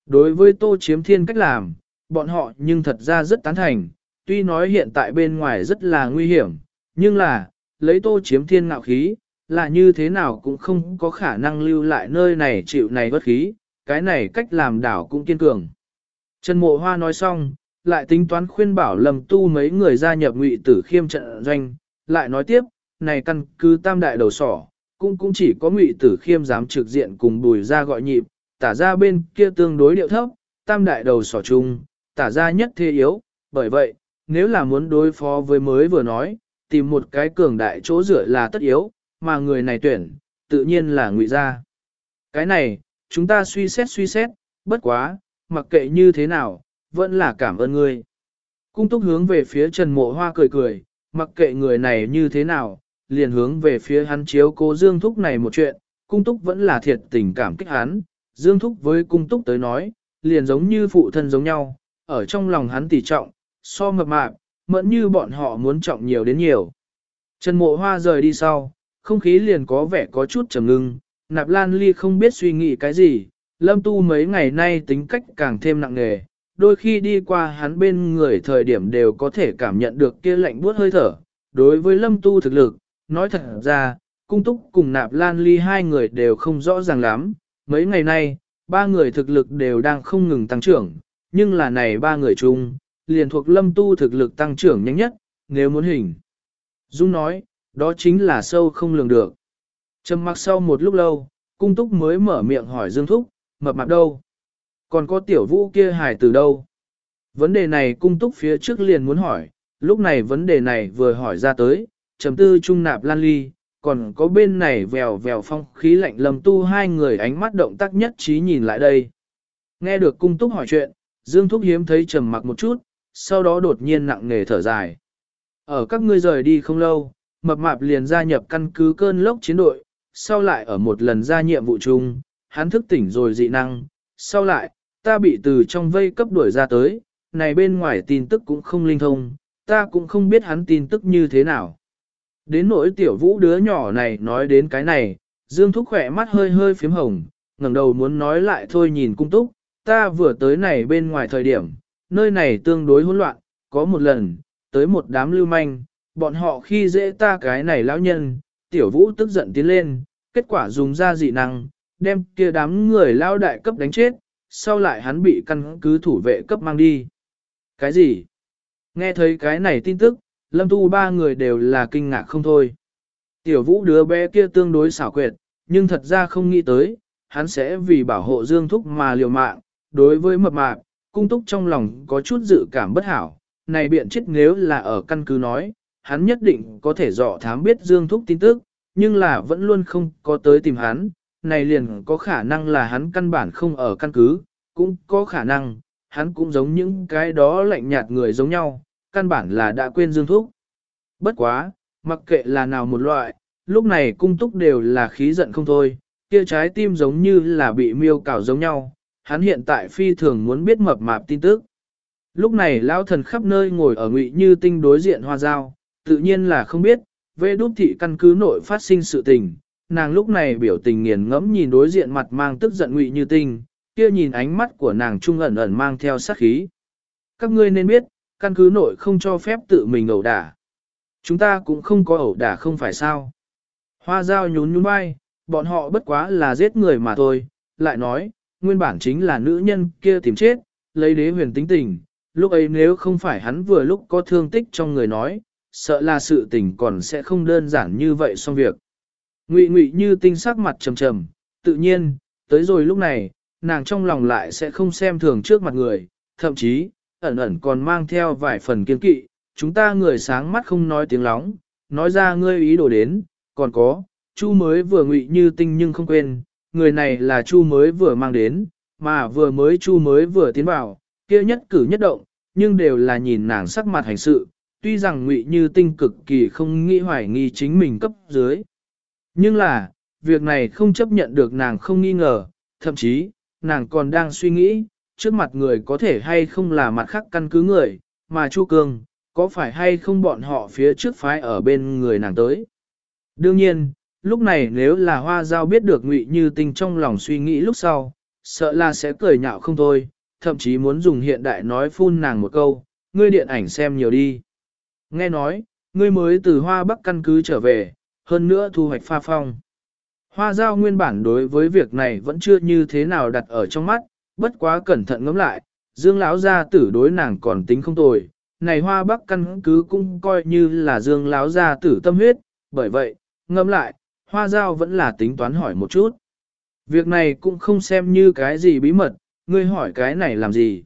Đối với Tô Chiếm Thiên cách làm, bọn họ nhưng thật ra rất tán thành, tuy nói hiện tại bên ngoài rất là nguy hiểm, nhưng là, lấy tô chiếm thiên ngạo khí, là như thế nào cũng không có khả năng lưu lại nơi này chịu này bất khí, cái này cách làm đảo cũng kiên cường. Trần Mộ Hoa nói xong, lại tính toán khuyên bảo lầm tu mấy người gia nhập ngụy tử khiêm trận doanh, lại nói tiếp, này căn cứ tam đại đầu sỏ, cũng cũng chỉ có ngụy tử khiêm dám trực diện cùng bùi ra gọi nhịp, tả ra bên kia tương đối điệu thấp, tam đại đầu sỏ chung, tả ra nhất thế yếu, bởi vậy, nếu là muốn đối phó với mới vừa nói, tìm một cái cường đại chỗ rửa là tất yếu, mà người này tuyển, tự nhiên là ngụy gia. Cái này, chúng ta suy xét suy xét, bất quá, mặc kệ như thế nào, vẫn là cảm ơn ngươi. Cung túc hướng về phía Trần Mộ Hoa cười cười, mặc kệ người này như thế nào, liền hướng về phía hắn chiếu cố Dương Thúc này một chuyện, cung túc vẫn là thiệt tình cảm kích hắn, Dương Thúc với cung túc tới nói, liền giống như phụ thân giống nhau, ở trong lòng hắn tỉ trọng, so mập mạp, mẫn như bọn họ muốn trọng nhiều đến nhiều. Trần mộ hoa rời đi sau, không khí liền có vẻ có chút trầm ngưng, nạp lan ly không biết suy nghĩ cái gì, lâm tu mấy ngày nay tính cách càng thêm nặng nề, đôi khi đi qua hắn bên người thời điểm đều có thể cảm nhận được kia lạnh buốt hơi thở. Đối với lâm tu thực lực, nói thật ra, cung túc cùng nạp lan ly hai người đều không rõ ràng lắm, mấy ngày nay, ba người thực lực đều đang không ngừng tăng trưởng, nhưng là này ba người chung, liền thuộc lâm tu thực lực tăng trưởng nhanh nhất, nếu muốn hình. Dung nói, đó chính là sâu không lường được. Trầm mặc sau một lúc lâu, cung túc mới mở miệng hỏi Dương Thúc, mập mạp đâu? Còn có tiểu vũ kia hài từ đâu? Vấn đề này cung túc phía trước liền muốn hỏi, lúc này vấn đề này vừa hỏi ra tới, trầm tư trung nạp lan ly, còn có bên này vèo vèo phong khí lạnh lầm tu hai người ánh mắt động tác nhất trí nhìn lại đây. Nghe được cung túc hỏi chuyện, Dương Thúc hiếm thấy trầm mặc một chút, sau đó đột nhiên nặng nề thở dài. Ở các ngươi rời đi không lâu, mập mạp liền gia nhập căn cứ cơn lốc chiến đội, sau lại ở một lần ra nhiệm vụ chung, hắn thức tỉnh rồi dị năng, sau lại, ta bị từ trong vây cấp đuổi ra tới, này bên ngoài tin tức cũng không linh thông, ta cũng không biết hắn tin tức như thế nào. Đến nỗi tiểu vũ đứa nhỏ này nói đến cái này, Dương Thúc khỏe mắt hơi hơi phím hồng, ngẩng đầu muốn nói lại thôi nhìn cung túc, ta vừa tới này bên ngoài thời điểm, nơi này tương đối hỗn loạn, có một lần, tới một đám lưu manh, bọn họ khi dễ ta cái này lão nhân, tiểu vũ tức giận tiến lên, kết quả dùng ra dị năng, đem kia đám người lao đại cấp đánh chết, sau lại hắn bị căn cứ thủ vệ cấp mang đi. Cái gì? Nghe thấy cái này tin tức, lâm tu ba người đều là kinh ngạc không thôi. Tiểu vũ đứa bé kia tương đối xảo quyệt, nhưng thật ra không nghĩ tới, hắn sẽ vì bảo hộ Dương Thúc mà liều mạng. Đối với mập mạp, cung túc trong lòng có chút dự cảm bất hảo, này biện chết nếu là ở căn cứ nói, hắn nhất định có thể dò thám biết Dương Thúc tin tức, nhưng là vẫn luôn không có tới tìm hắn, này liền có khả năng là hắn căn bản không ở căn cứ, cũng có khả năng, hắn cũng giống những cái đó lạnh nhạt người giống nhau, căn bản là đã quên Dương Thúc. Bất quá, mặc kệ là nào một loại, lúc này cung túc đều là khí giận không thôi, kia trái tim giống như là bị miêu cào giống nhau, hắn hiện tại phi thường muốn biết mập mạp tin tức. Lúc này lão thần khắp nơi ngồi ở ngụy như tinh đối diện hoa giao, tự nhiên là không biết, về đúc thị căn cứ nội phát sinh sự tình, nàng lúc này biểu tình nghiền ngẫm nhìn đối diện mặt mang tức giận ngụy như tinh, kia nhìn ánh mắt của nàng trung ẩn ẩn mang theo sát khí. Các ngươi nên biết, căn cứ nội không cho phép tự mình ẩu đả. Chúng ta cũng không có ẩu đả không phải sao. Hoa dao nhún nhún vai, bọn họ bất quá là giết người mà thôi, lại nói, nguyên bản chính là nữ nhân kia tìm chết, lấy đế huyền tính tình, lúc ấy nếu không phải hắn vừa lúc có thương tích trong người nói, sợ là sự tình còn sẽ không đơn giản như vậy xong việc. Ngụy ngụy như tinh sắc mặt trầm trầm, tự nhiên, tới rồi lúc này, nàng trong lòng lại sẽ không xem thường trước mặt người, thậm chí, ẩn ẩn còn mang theo vài phần kiên kỵ, chúng ta người sáng mắt không nói tiếng lóng, nói ra ngươi ý đồ đến, còn có, chu mới vừa ngụy như tinh nhưng không quên, người này là chu mới vừa mang đến, mà vừa mới chu mới vừa tiến vào, kia nhất cử nhất động, nhưng đều là nhìn nàng sắc mặt hành sự, tuy rằng ngụy như tinh cực kỳ không nghĩ hoài nghi chính mình cấp dưới. Nhưng là, việc này không chấp nhận được nàng không nghi ngờ, thậm chí, nàng còn đang suy nghĩ, trước mặt người có thể hay không là mặt khác căn cứ người, mà Chu Cương, có phải hay không bọn họ phía trước phái ở bên người nàng tới. Đương nhiên, lúc này nếu là hoa giao biết được ngụy như tinh trong lòng suy nghĩ lúc sau, sợ là sẽ cười nhạo không thôi, thậm chí muốn dùng hiện đại nói phun nàng một câu, ngươi điện ảnh xem nhiều đi. Nghe nói, ngươi mới từ hoa bắc căn cứ trở về, hơn nữa thu hoạch pha phong. Hoa giao nguyên bản đối với việc này vẫn chưa như thế nào đặt ở trong mắt, bất quá cẩn thận ngẫm lại, dương lão gia tử đối nàng còn tính không tồi, này hoa bắc căn cứ cũng coi như là dương lão gia tử tâm huyết, bởi vậy, ngẫm lại, hoa giao vẫn là tính toán hỏi một chút. Việc này cũng không xem như cái gì bí mật, ngươi hỏi cái này làm gì.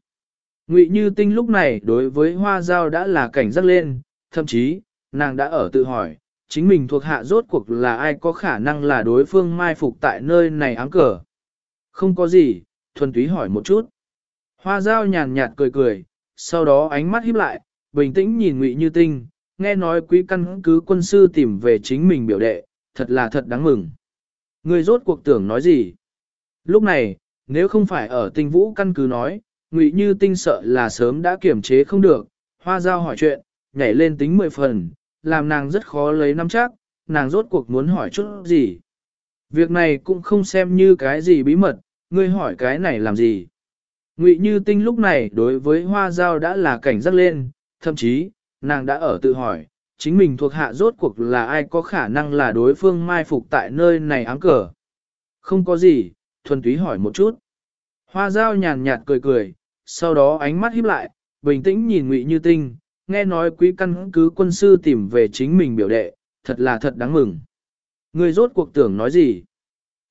Ngụy Như Tinh lúc này đối với hoa giao đã là cảnh giác lên, thậm chí, nàng đã ở tự hỏi, chính mình thuộc hạ rốt cuộc là ai có khả năng là đối phương mai phục tại nơi này áng cờ. Không có gì, thuần túy hỏi một chút. Hoa giao nhàn nhạt cười cười, sau đó ánh mắt híp lại, bình tĩnh nhìn Ngụy Như Tinh, nghe nói quý căn cứ quân sư tìm về chính mình biểu đệ, thật là thật đáng mừng. Người rốt cuộc tưởng nói gì? Lúc này, nếu không phải ở tinh vũ căn cứ nói, ngụy như tinh sợ là sớm đã kiểm chế không được, hoa giao hỏi chuyện, nhảy lên tính mười phần, làm nàng rất khó lấy nắm chắc, nàng rốt cuộc muốn hỏi chút gì. Việc này cũng không xem như cái gì bí mật, ngươi hỏi cái này làm gì. Ngụy Như Tinh lúc này đối với hoa giao đã là cảnh giác lên, thậm chí, nàng đã ở tự hỏi, chính mình thuộc hạ rốt cuộc là ai có khả năng là đối phương mai phục tại nơi này áng cờ. Không có gì, thuần túy hỏi một chút. Hoa giao nhàn nhạt cười cười, sau đó ánh mắt híp lại, bình tĩnh nhìn Ngụy Như Tinh, nghe nói quý căn cứ quân sư tìm về chính mình biểu đệ, thật là thật đáng mừng. Người rốt cuộc tưởng nói gì?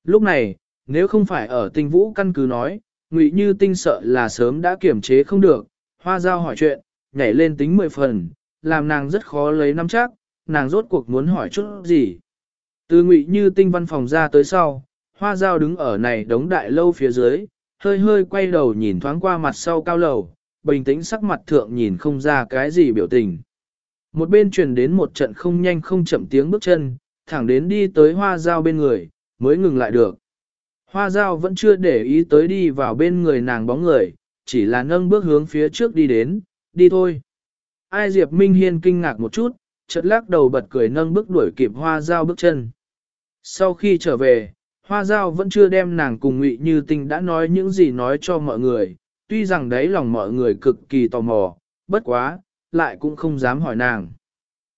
Lúc này, nếu không phải ở tinh vũ căn cứ nói, ngụy như tinh sợ là sớm đã kiểm chế không được, hoa giao hỏi chuyện, nhảy lên tính mười phần, làm nàng rất khó lấy nắm chắc, nàng rốt cuộc muốn hỏi chút gì. Từ ngụy như tinh văn phòng ra tới sau, hoa giao đứng ở này đống đại lâu phía dưới, hơi hơi quay đầu nhìn thoáng qua mặt sau cao lầu, bình tĩnh sắc mặt thượng nhìn không ra cái gì biểu tình. Một bên truyền đến một trận không nhanh không chậm tiếng bước chân, thẳng đến đi tới hoa giao bên người, mới ngừng lại được. Hoa giao vẫn chưa để ý tới đi vào bên người nàng bóng người, chỉ là nâng bước hướng phía trước đi đến, đi thôi. Ai Diệp Minh Hiên kinh ngạc một chút, chợt lắc đầu bật cười nâng bước đuổi kịp hoa giao bước chân. Sau khi trở về, hoa giao vẫn chưa đem nàng cùng ngụy như tinh đã nói những gì nói cho mọi người, tuy rằng đấy lòng mọi người cực kỳ tò mò, bất quá, lại cũng không dám hỏi nàng.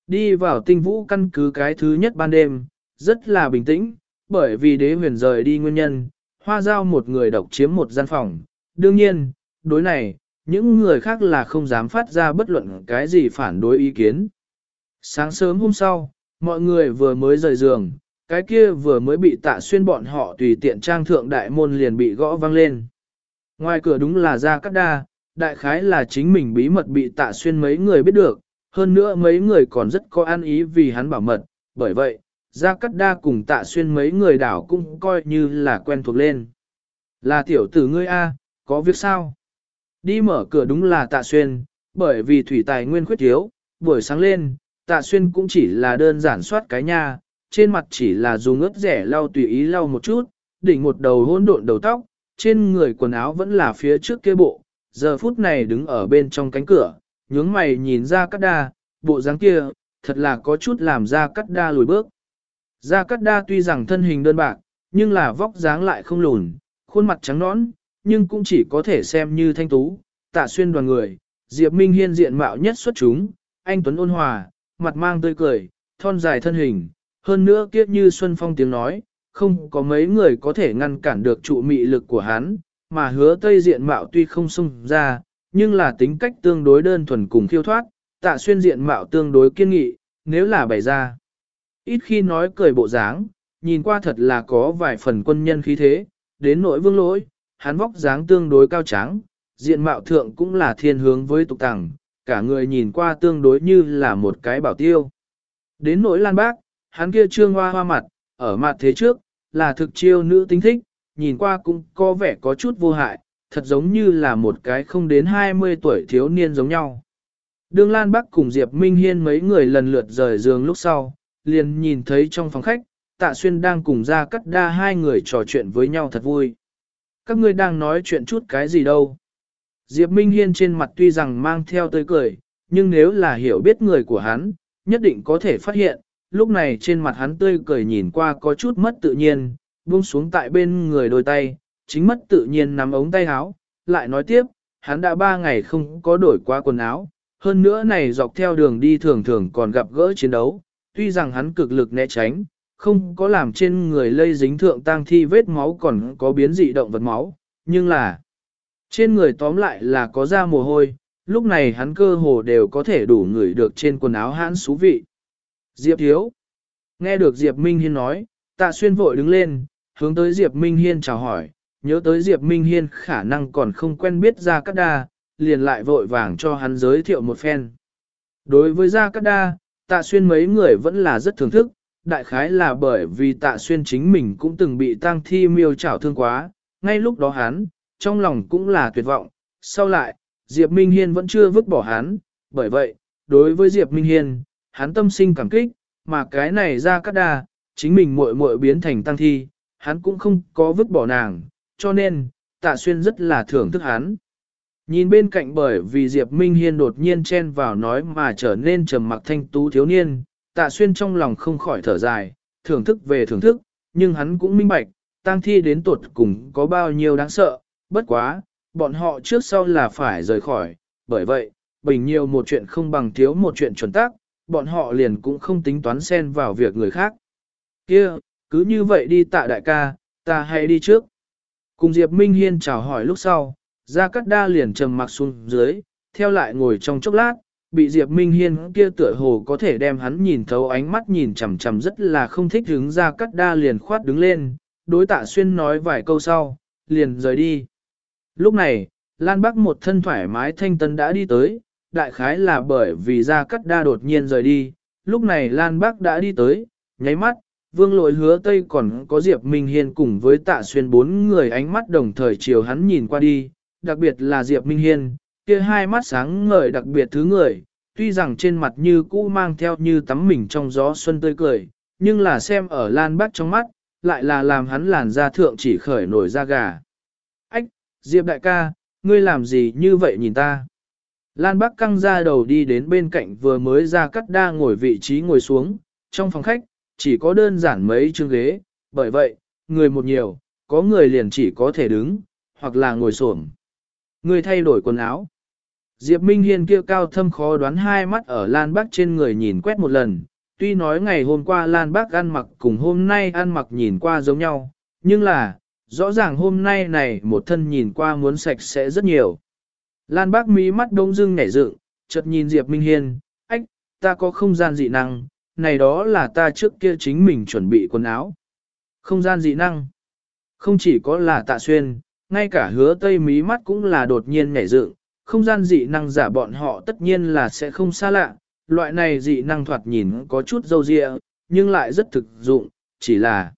Đi vào tinh vũ căn cứ cái thứ nhất ban đêm, rất là bình tĩnh, bởi vì đế huyền rời đi nguyên nhân, hoa giao một người độc chiếm một gian phòng. Đương nhiên, đối này, những người khác là không dám phát ra bất luận cái gì phản đối ý kiến. Sáng sớm hôm sau, mọi người vừa mới rời giường, cái kia vừa mới bị tạ xuyên bọn họ tùy tiện trang thượng đại môn liền bị gõ vang lên. Ngoài cửa đúng là ra cắt đa, đại khái là chính mình bí mật bị tạ xuyên mấy người biết được, hơn nữa mấy người còn rất có an ý vì hắn bảo mật, bởi vậy, Gia Cát Đa cùng tạ xuyên mấy người đảo cũng coi như là quen thuộc lên. Là tiểu tử ngươi A, có việc sao? Đi mở cửa đúng là tạ xuyên, bởi vì thủy tài nguyên khuyết thiếu, buổi sáng lên, tạ xuyên cũng chỉ là đơn giản soát cái nha, trên mặt chỉ là dùng ướt rẻ lau tùy ý lau một chút, đỉnh một đầu hỗn độn đầu tóc, trên người quần áo vẫn là phía trước kia bộ, giờ phút này đứng ở bên trong cánh cửa, nhướng mày nhìn ra cắt đa, bộ dáng kia, thật là có chút làm ra cắt đa lùi bước. Ra Cát Đa tuy rằng thân hình đơn bạc, nhưng là vóc dáng lại không lùn, khuôn mặt trắng nõn, nhưng cũng chỉ có thể xem như thanh tú, tạ xuyên đoàn người, Diệp Minh Hiên diện mạo nhất xuất chúng, anh Tuấn ôn hòa, mặt mang tươi cười, thon dài thân hình, hơn nữa kiếp như Xuân Phong tiếng nói, không có mấy người có thể ngăn cản được trụ mị lực của hắn, mà hứa tây diện mạo tuy không xung ra, nhưng là tính cách tương đối đơn thuần cùng khiêu thoát, tạ xuyên diện mạo tương đối kiên nghị, nếu là bày ra. Ít khi nói cười bộ dáng, nhìn qua thật là có vài phần quân nhân khí thế, đến nỗi vương lỗi, hắn vóc dáng tương đối cao trắng, diện mạo thượng cũng là thiên hướng với tục tẳng, cả người nhìn qua tương đối như là một cái bảo tiêu. Đến nỗi lan bác, hắn kia trương hoa hoa mặt, ở mặt thế trước, là thực chiêu nữ tính thích, nhìn qua cũng có vẻ có chút vô hại, thật giống như là một cái không đến 20 tuổi thiếu niên giống nhau. Đương Lan Bắc cùng Diệp Minh Hiên mấy người lần lượt rời giường lúc sau, liền nhìn thấy trong phòng khách, tạ xuyên đang cùng ra cắt đa hai người trò chuyện với nhau thật vui. Các ngươi đang nói chuyện chút cái gì đâu. Diệp Minh Hiên trên mặt tuy rằng mang theo tươi cười, nhưng nếu là hiểu biết người của hắn, nhất định có thể phát hiện, lúc này trên mặt hắn tươi cười nhìn qua có chút mất tự nhiên, buông xuống tại bên người đôi tay, chính mất tự nhiên nắm ống tay áo, lại nói tiếp, hắn đã ba ngày không có đổi qua quần áo, hơn nữa này dọc theo đường đi thường thường còn gặp gỡ chiến đấu, tuy rằng hắn cực lực né tránh, không có làm trên người lây dính thượng tang thi vết máu còn có biến dị động vật máu, nhưng là trên người tóm lại là có da mồ hôi, lúc này hắn cơ hồ đều có thể đủ ngửi được trên quần áo hắn xú vị. Diệp Thiếu Nghe được Diệp Minh Hiên nói, tạ xuyên vội đứng lên, hướng tới Diệp Minh Hiên chào hỏi, nhớ tới Diệp Minh Hiên khả năng còn không quen biết Gia Cát Đa, liền lại vội vàng cho hắn giới thiệu một phen. Đối với Gia Cát Đa, tạ xuyên mấy người vẫn là rất thưởng thức, đại khái là bởi vì tạ xuyên chính mình cũng từng bị tang thi miêu chảo thương quá, ngay lúc đó hắn, trong lòng cũng là tuyệt vọng, sau lại, Diệp Minh Hiên vẫn chưa vứt bỏ hắn, bởi vậy, đối với Diệp Minh Hiên, hắn tâm sinh cảm kích, mà cái này ra cắt đa, chính mình muội muội biến thành tăng thi, hắn cũng không có vứt bỏ nàng, cho nên, tạ xuyên rất là thưởng thức hắn. Nhìn bên cạnh bởi vì Diệp Minh Hiên đột nhiên chen vào nói mà trở nên trầm mặc thanh tú thiếu niên, tạ xuyên trong lòng không khỏi thở dài, thưởng thức về thưởng thức, nhưng hắn cũng minh bạch, tang thi đến tuột cùng có bao nhiêu đáng sợ, bất quá, bọn họ trước sau là phải rời khỏi, bởi vậy, bình nhiều một chuyện không bằng thiếu một chuyện chuẩn tác, bọn họ liền cũng không tính toán xen vào việc người khác. Kia, cứ như vậy đi tạ đại ca, ta hãy đi trước. Cùng Diệp Minh Hiên chào hỏi lúc sau, Gia Cát Đa liền trầm mặc xuống dưới, theo lại ngồi trong chốc lát, bị Diệp Minh Hiên kia tựa hồ có thể đem hắn nhìn thấu ánh mắt nhìn chằm chằm rất là không thích hứng Gia Cát Đa liền khoát đứng lên, đối tạ xuyên nói vài câu sau, liền rời đi. Lúc này, Lan Bắc một thân thoải mái thanh tân đã đi tới, đại khái là bởi vì Gia Cát Đa đột nhiên rời đi, lúc này Lan Bác đã đi tới, nháy mắt, vương lội hứa Tây còn có Diệp Minh Hiên cùng với tạ xuyên bốn người ánh mắt đồng thời chiều hắn nhìn qua đi, đặc biệt là Diệp Minh Hiên, kia hai mắt sáng ngời đặc biệt thứ người, tuy rằng trên mặt như cũ mang theo như tắm mình trong gió xuân tươi cười, nhưng là xem ở Lan Bác trong mắt, lại là làm hắn làn da thượng chỉ khởi nổi da gà. Ách, Diệp đại ca, ngươi làm gì như vậy nhìn ta? Lan Bắc căng ra đầu đi đến bên cạnh vừa mới ra cắt đa ngồi vị trí ngồi xuống, trong phòng khách, chỉ có đơn giản mấy chương ghế, bởi vậy, người một nhiều, có người liền chỉ có thể đứng, hoặc là ngồi xổm. Người thay đổi quần áo. Diệp Minh Hiên kia cao thâm khó đoán hai mắt ở Lan Bắc trên người nhìn quét một lần, tuy nói ngày hôm qua Lan Bắc ăn mặc cùng hôm nay ăn mặc nhìn qua giống nhau, nhưng là, rõ ràng hôm nay này một thân nhìn qua muốn sạch sẽ rất nhiều. Lan Bác mí mắt đông dưng nhảy dựng, chợt nhìn Diệp Minh Hiên, ách, ta có không gian dị năng, này đó là ta trước kia chính mình chuẩn bị quần áo. Không gian dị năng, không chỉ có là tạ xuyên, ngay cả hứa tây mí mắt cũng là đột nhiên nhảy dựng, không gian dị năng giả bọn họ tất nhiên là sẽ không xa lạ, loại này dị năng thoạt nhìn có chút dâu dịa, nhưng lại rất thực dụng, chỉ là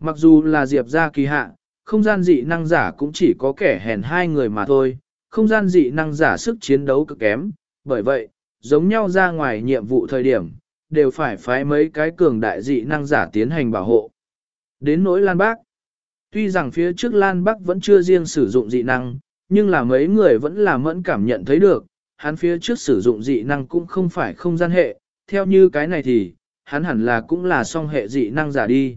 mặc dù là Diệp gia kỳ hạ, không gian dị năng giả cũng chỉ có kẻ hèn hai người mà thôi, không gian dị năng giả sức chiến đấu cực kém, bởi vậy, giống nhau ra ngoài nhiệm vụ thời điểm, đều phải phái mấy cái cường đại dị năng giả tiến hành bảo hộ. Đến nỗi Lan Bắc, tuy rằng phía trước Lan Bắc vẫn chưa riêng sử dụng dị năng, nhưng là mấy người vẫn là mẫn cảm nhận thấy được, hắn phía trước sử dụng dị năng cũng không phải không gian hệ, theo như cái này thì, hắn hẳn là cũng là song hệ dị năng giả đi.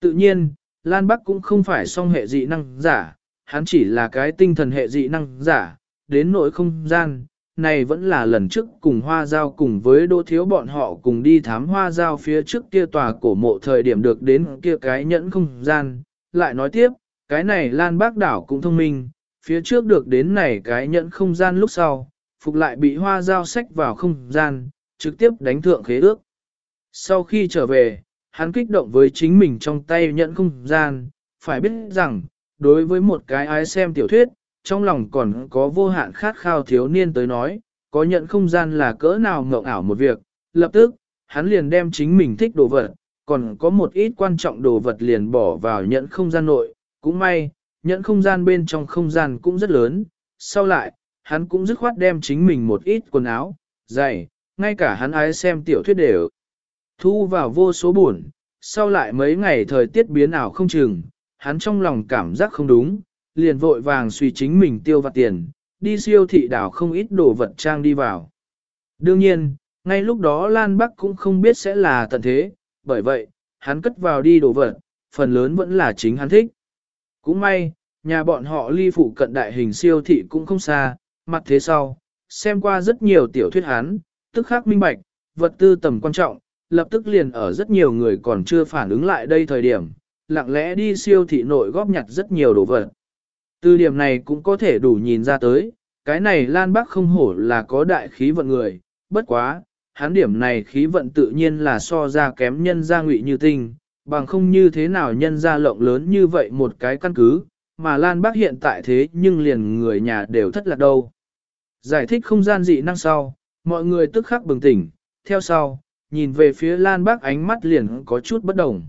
Tự nhiên, Lan Bắc cũng không phải song hệ dị năng giả, hắn chỉ là cái tinh thần hệ dị năng giả, đến nội không gian, này vẫn là lần trước cùng hoa giao cùng với đỗ thiếu bọn họ cùng đi thám hoa giao phía trước kia tòa cổ mộ thời điểm được đến kia cái nhẫn không gian, lại nói tiếp, cái này Lan Bác Đảo cũng thông minh, phía trước được đến này cái nhẫn không gian lúc sau, phục lại bị hoa giao sách vào không gian, trực tiếp đánh thượng khế ước. Sau khi trở về, hắn kích động với chính mình trong tay nhẫn không gian, phải biết rằng, đối với một cái ái xem tiểu thuyết, trong lòng còn có vô hạn khát khao thiếu niên tới nói, có nhận không gian là cỡ nào ngộng ảo một việc, lập tức, hắn liền đem chính mình thích đồ vật, còn có một ít quan trọng đồ vật liền bỏ vào nhận không gian nội, cũng may, nhận không gian bên trong không gian cũng rất lớn, sau lại, hắn cũng dứt khoát đem chính mình một ít quần áo, giày, ngay cả hắn ái xem tiểu thuyết đều thu vào vô số buồn, sau lại mấy ngày thời tiết biến ảo không chừng, hắn trong lòng cảm giác không đúng, liền vội vàng suy chính mình tiêu vặt tiền, đi siêu thị đảo không ít đồ vật trang đi vào. Đương nhiên, ngay lúc đó Lan Bắc cũng không biết sẽ là tận thế, bởi vậy, hắn cất vào đi đồ vật, phần lớn vẫn là chính hắn thích. Cũng may, nhà bọn họ ly phụ cận đại hình siêu thị cũng không xa, mặt thế sau, xem qua rất nhiều tiểu thuyết hắn, tức khắc minh bạch, vật tư tầm quan trọng, lập tức liền ở rất nhiều người còn chưa phản ứng lại đây thời điểm, lặng lẽ đi siêu thị nội góp nhặt rất nhiều đồ vật. Từ điểm này cũng có thể đủ nhìn ra tới, cái này Lan Bắc không hổ là có đại khí vận người, bất quá, hắn điểm này khí vận tự nhiên là so ra kém nhân gia ngụy như tinh, bằng không như thế nào nhân gia lộng lớn như vậy một cái căn cứ, mà Lan Bắc hiện tại thế nhưng liền người nhà đều thất lạc đâu. Giải thích không gian dị năng sau, mọi người tức khắc bừng tỉnh, theo sau, nhìn về phía Lan Bắc ánh mắt liền có chút bất đồng.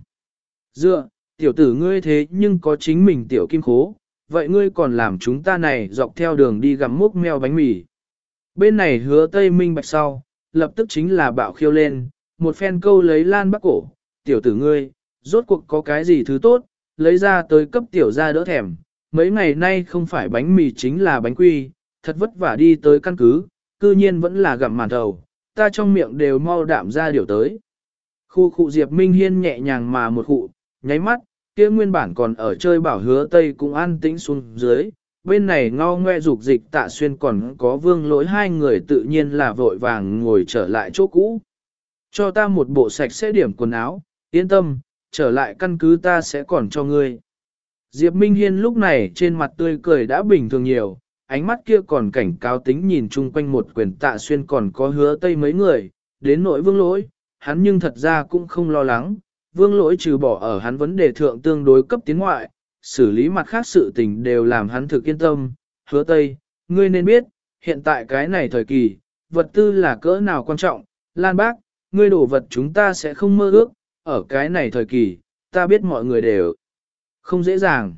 Dựa, tiểu tử ngươi thế nhưng có chính mình tiểu kim khố, vậy ngươi còn làm chúng ta này dọc theo đường đi gặm múc meo bánh mì. Bên này hứa Tây Minh Bạch sau, lập tức chính là bạo khiêu lên, một phen câu lấy Lan Bắc cổ, tiểu tử ngươi, rốt cuộc có cái gì thứ tốt, lấy ra tới cấp tiểu ra đỡ thèm, mấy ngày nay không phải bánh mì chính là bánh quy, thật vất vả đi tới căn cứ, cư nhiên vẫn là gặm màn thầu, ta trong miệng đều mau đạm ra điều tới. Khu khu Diệp Minh Hiên nhẹ nhàng mà một khụ, nháy mắt, kia nguyên bản còn ở chơi bảo hứa Tây cũng an tĩnh xuống dưới, bên này ngao ngoe dục dịch tạ xuyên còn có vương lỗi hai người tự nhiên là vội vàng ngồi trở lại chỗ cũ. Cho ta một bộ sạch sẽ điểm quần áo, yên tâm, trở lại căn cứ ta sẽ còn cho ngươi. Diệp Minh Hiên lúc này trên mặt tươi cười đã bình thường nhiều, ánh mắt kia còn cảnh cáo tính nhìn chung quanh một quyền tạ xuyên còn có hứa tây mấy người, đến nỗi vương lỗi, hắn nhưng thật ra cũng không lo lắng, vương lỗi trừ bỏ ở hắn vấn đề thượng tương đối cấp tiến ngoại, xử lý mặt khác sự tình đều làm hắn thực yên tâm, hứa tây, ngươi nên biết, hiện tại cái này thời kỳ, vật tư là cỡ nào quan trọng, Lan Bác, ngươi đổ vật chúng ta sẽ không mơ ước, ở cái này thời kỳ, ta biết mọi người đều không dễ dàng.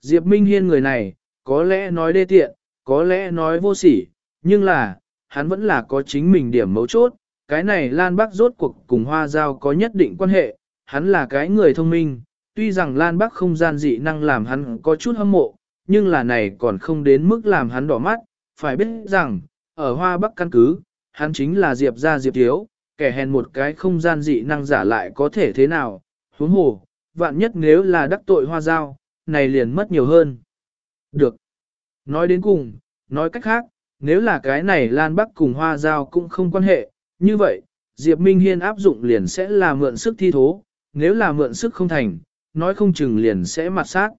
Diệp Minh Hiên người này, có lẽ nói đê tiện, có lẽ nói vô sỉ, nhưng là, hắn vẫn là có chính mình điểm mấu chốt, cái này Lan Bắc rốt cuộc cùng Hoa Giao có nhất định quan hệ, hắn là cái người thông minh, tuy rằng Lan Bắc không gian dị năng làm hắn có chút hâm mộ, nhưng là này còn không đến mức làm hắn đỏ mắt, phải biết rằng, ở Hoa Bắc căn cứ, hắn chính là Diệp gia Diệp Thiếu, kẻ hèn một cái không gian dị năng giả lại có thể thế nào, huống hồ, vạn nhất nếu là đắc tội Hoa Giao, này liền mất nhiều hơn. Được. Nói đến cùng, nói cách khác, nếu là cái này Lan Bắc cùng Hoa Giao cũng không quan hệ, như vậy, Diệp Minh Hiên áp dụng liền sẽ là mượn sức thi thố, nếu là mượn sức không thành, nói không chừng liền sẽ mặt sát.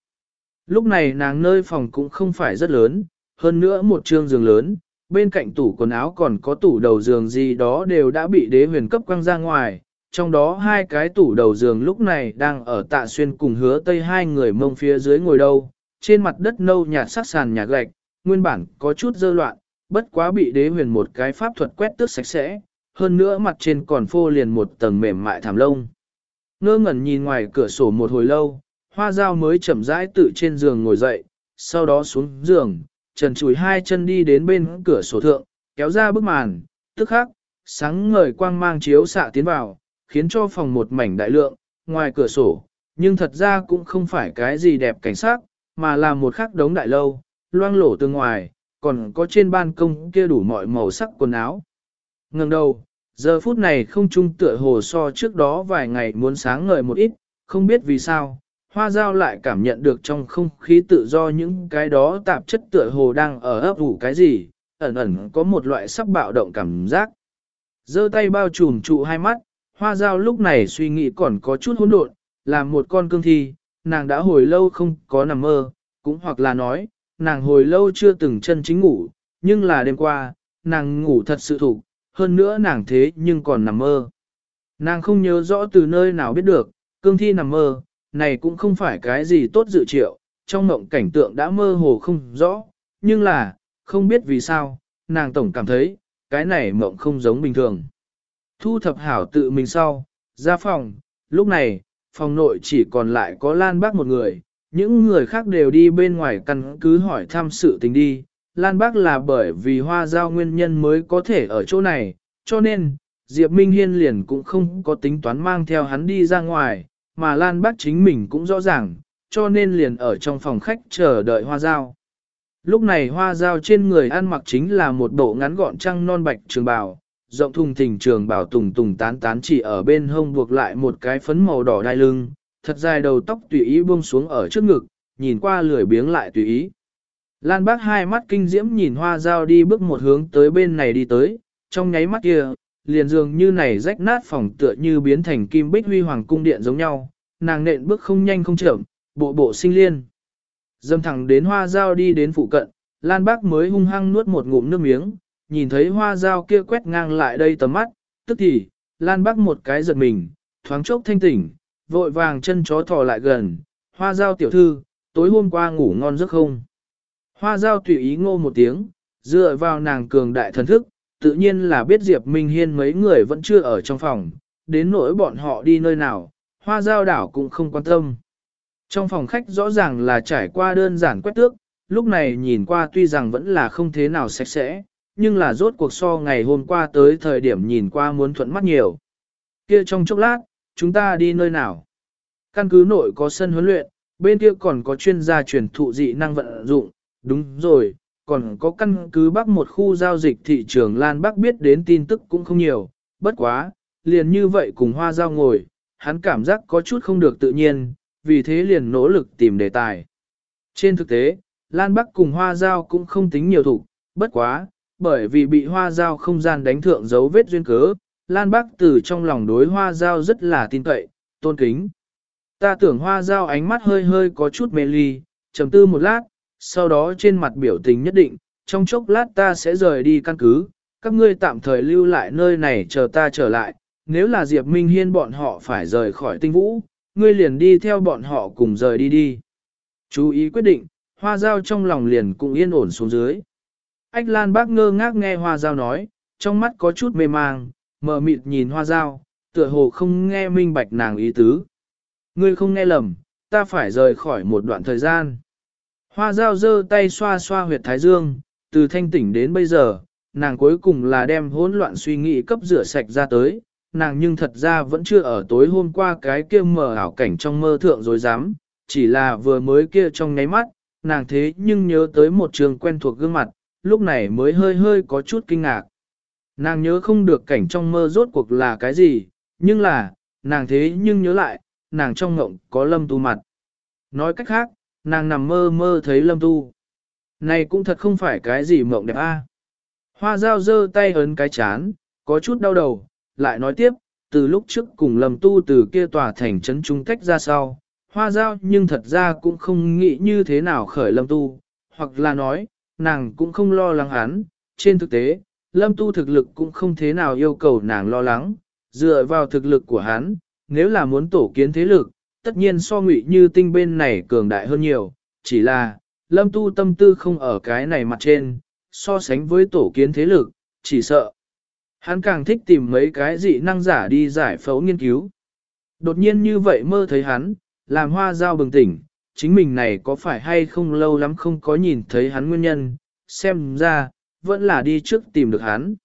Lúc này nàng nơi phòng cũng không phải rất lớn, hơn nữa một trương giường lớn, bên cạnh tủ quần áo còn có tủ đầu giường gì đó đều đã bị đế huyền cấp quăng ra ngoài, trong đó hai cái tủ đầu giường lúc này đang ở tạ xuyên cùng hứa tây hai người mông phía dưới ngồi đâu, trên mặt đất nâu nhạt sắc sàn nhà gạch, nguyên bản có chút dơ loạn, bất quá bị đế huyền một cái pháp thuật quét tước sạch sẽ, hơn nữa mặt trên còn phô liền một tầng mềm mại thảm lông. Ngơ ngẩn nhìn ngoài cửa sổ một hồi lâu, hoa dao mới chậm rãi tự trên giường ngồi dậy, sau đó xuống giường, trần chùi hai chân đi đến bên cửa sổ thượng, kéo ra bức màn, tức khắc, sáng ngời quang mang chiếu xạ tiến vào, khiến cho phòng một mảnh đại lượng, ngoài cửa sổ, nhưng thật ra cũng không phải cái gì đẹp cảnh sát, mà là một khắc đống đại lâu, loang lổ từ ngoài, còn có trên ban công kia đủ mọi màu sắc quần áo. Ngừng đầu, giờ phút này không trung tựa hồ so trước đó vài ngày muốn sáng ngời một ít, không biết vì sao, hoa dao lại cảm nhận được trong không khí tự do những cái đó tạp chất tựa hồ đang ở ấp ủ cái gì, ẩn ẩn có một loại sắc bạo động cảm giác. giơ tay bao trùm trụ hai mắt, hoa dao lúc này suy nghĩ còn có chút hỗn độn, làm một con cương thi, nàng đã hồi lâu không có nằm mơ, cũng hoặc là nói, nàng hồi lâu chưa từng chân chính ngủ, nhưng là đêm qua, nàng ngủ thật sự thủ, hơn nữa nàng thế nhưng còn nằm mơ. Nàng không nhớ rõ từ nơi nào biết được, cương thi nằm mơ, này cũng không phải cái gì tốt dự triệu, trong mộng cảnh tượng đã mơ hồ không rõ, nhưng là, không biết vì sao, nàng tổng cảm thấy, cái này mộng không giống bình thường. Thu thập hảo tự mình sau, ra phòng, lúc này, phòng nội chỉ còn lại có Lan Bác một người, những người khác đều đi bên ngoài căn cứ hỏi thăm sự tình đi. Lan Bác là bởi vì hoa giao nguyên nhân mới có thể ở chỗ này, cho nên, Diệp Minh Hiên liền cũng không có tính toán mang theo hắn đi ra ngoài, mà Lan Bác chính mình cũng rõ ràng, cho nên liền ở trong phòng khách chờ đợi hoa giao. Lúc này hoa giao trên người ăn mặc chính là một bộ ngắn gọn trăng non bạch trường bào, rộng thùng thình trường bảo tùng tùng tán tán chỉ ở bên hông buộc lại một cái phấn màu đỏ đai lưng, thật dài đầu tóc tùy ý buông xuống ở trước ngực, nhìn qua lười biếng lại tùy ý. Lan bác hai mắt kinh diễm nhìn hoa dao đi bước một hướng tới bên này đi tới, trong nháy mắt kia, liền dường như này rách nát phòng tựa như biến thành kim bích huy hoàng cung điện giống nhau, nàng nện bước không nhanh không chậm, bộ bộ sinh liên. Dâm thẳng đến hoa dao đi đến phụ cận, Lan bác mới hung hăng nuốt một ngụm nước miếng, nhìn thấy hoa dao kia quét ngang lại đây tầm mắt, tức thì, Lan bác một cái giật mình, thoáng chốc thanh tỉnh, vội vàng chân chó thò lại gần, hoa dao tiểu thư, tối hôm qua ngủ ngon giấc không? Hoa Giao tùy ý ngô một tiếng, dựa vào nàng cường đại thần thức, tự nhiên là biết Diệp Minh Hiên mấy người vẫn chưa ở trong phòng, đến nỗi bọn họ đi nơi nào, hoa Giao đảo cũng không quan tâm. Trong phòng khách rõ ràng là trải qua đơn giản quét tước, lúc này nhìn qua tuy rằng vẫn là không thế nào sạch sẽ, nhưng là rốt cuộc so ngày hôm qua tới thời điểm nhìn qua muốn thuận mắt nhiều. Kia trong chốc lát, chúng ta đi nơi nào? Căn cứ nội có sân huấn luyện, bên kia còn có chuyên gia truyền thụ dị năng vận dụng, đúng rồi, còn có căn cứ bắc một khu giao dịch thị trường Lan Bắc biết đến tin tức cũng không nhiều, bất quá, liền như vậy cùng hoa giao ngồi, hắn cảm giác có chút không được tự nhiên, vì thế liền nỗ lực tìm đề tài. Trên thực tế, Lan Bắc cùng hoa giao cũng không tính nhiều thủ, bất quá, bởi vì bị hoa giao không gian đánh thượng dấu vết duyên cớ, Lan Bắc từ trong lòng đối hoa giao rất là tin cậy, tôn kính. Ta tưởng hoa giao ánh mắt hơi hơi có chút mê ly, trầm tư một lát, sau đó trên mặt biểu tình nhất định, trong chốc lát ta sẽ rời đi căn cứ, các ngươi tạm thời lưu lại nơi này chờ ta trở lại, nếu là Diệp Minh Hiên bọn họ phải rời khỏi tinh vũ, ngươi liền đi theo bọn họ cùng rời đi đi. Chú ý quyết định, hoa giao trong lòng liền cũng yên ổn xuống dưới. Ách Lan bác ngơ ngác nghe hoa giao nói, trong mắt có chút mê mang, mờ mịt nhìn hoa giao, tựa hồ không nghe minh bạch nàng ý tứ. Ngươi không nghe lầm, ta phải rời khỏi một đoạn thời gian. Hoa giao giơ tay xoa xoa huyệt thái dương, từ thanh tỉnh đến bây giờ, nàng cuối cùng là đem hỗn loạn suy nghĩ cấp rửa sạch ra tới, nàng nhưng thật ra vẫn chưa ở tối hôm qua cái kia mở ảo cảnh trong mơ thượng rồi dám, chỉ là vừa mới kia trong nháy mắt, nàng thế nhưng nhớ tới một trường quen thuộc gương mặt, lúc này mới hơi hơi có chút kinh ngạc. Nàng nhớ không được cảnh trong mơ rốt cuộc là cái gì, nhưng là, nàng thế nhưng nhớ lại, nàng trong ngộng có lâm tu mặt. Nói cách khác, nàng nằm mơ mơ thấy lâm tu. Này cũng thật không phải cái gì mộng đẹp a. À. Hoa dao giơ tay ấn cái chán, có chút đau đầu, lại nói tiếp, từ lúc trước cùng lâm tu từ kia tòa thành trấn trung tách ra sau, hoa dao nhưng thật ra cũng không nghĩ như thế nào khởi lâm tu, hoặc là nói, nàng cũng không lo lắng hắn, trên thực tế, lâm tu thực lực cũng không thế nào yêu cầu nàng lo lắng, dựa vào thực lực của hắn, nếu là muốn tổ kiến thế lực, tất nhiên so ngụy như tinh bên này cường đại hơn nhiều, chỉ là, lâm tu tâm tư không ở cái này mặt trên, so sánh với tổ kiến thế lực, chỉ sợ. Hắn càng thích tìm mấy cái dị năng giả đi giải phẫu nghiên cứu. Đột nhiên như vậy mơ thấy hắn, làm hoa giao bừng tỉnh, chính mình này có phải hay không lâu lắm không có nhìn thấy hắn nguyên nhân, xem ra, vẫn là đi trước tìm được hắn.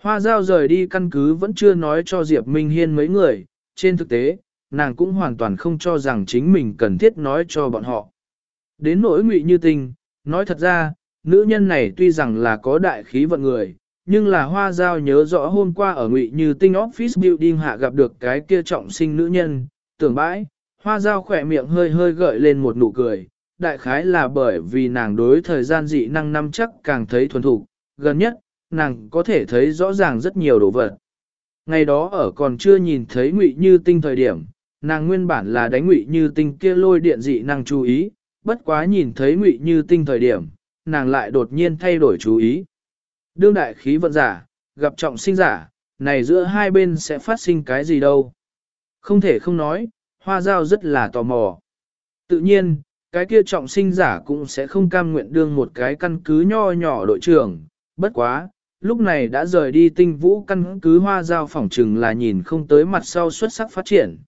Hoa giao rời đi căn cứ vẫn chưa nói cho Diệp Minh Hiên mấy người, trên thực tế, nàng cũng hoàn toàn không cho rằng chính mình cần thiết nói cho bọn họ. Đến nỗi ngụy như tình, nói thật ra, nữ nhân này tuy rằng là có đại khí vận người, nhưng là hoa giao nhớ rõ hôm qua ở ngụy như tinh office building hạ gặp được cái kia trọng sinh nữ nhân, tưởng bãi, hoa giao khỏe miệng hơi hơi gợi lên một nụ cười, đại khái là bởi vì nàng đối thời gian dị năng năm chắc càng thấy thuần thục, gần nhất, nàng có thể thấy rõ ràng rất nhiều đồ vật. Ngày đó ở còn chưa nhìn thấy ngụy như tinh thời điểm, nàng nguyên bản là đánh ngụy như tinh kia lôi điện dị năng chú ý, bất quá nhìn thấy ngụy như tinh thời điểm, nàng lại đột nhiên thay đổi chú ý. Đương đại khí vận giả, gặp trọng sinh giả, này giữa hai bên sẽ phát sinh cái gì đâu. Không thể không nói, hoa giao rất là tò mò. Tự nhiên, cái kia trọng sinh giả cũng sẽ không cam nguyện đương một cái căn cứ nho nhỏ đội trưởng, bất quá, lúc này đã rời đi tinh vũ căn cứ hoa giao phỏng trừng là nhìn không tới mặt sau xuất sắc phát triển.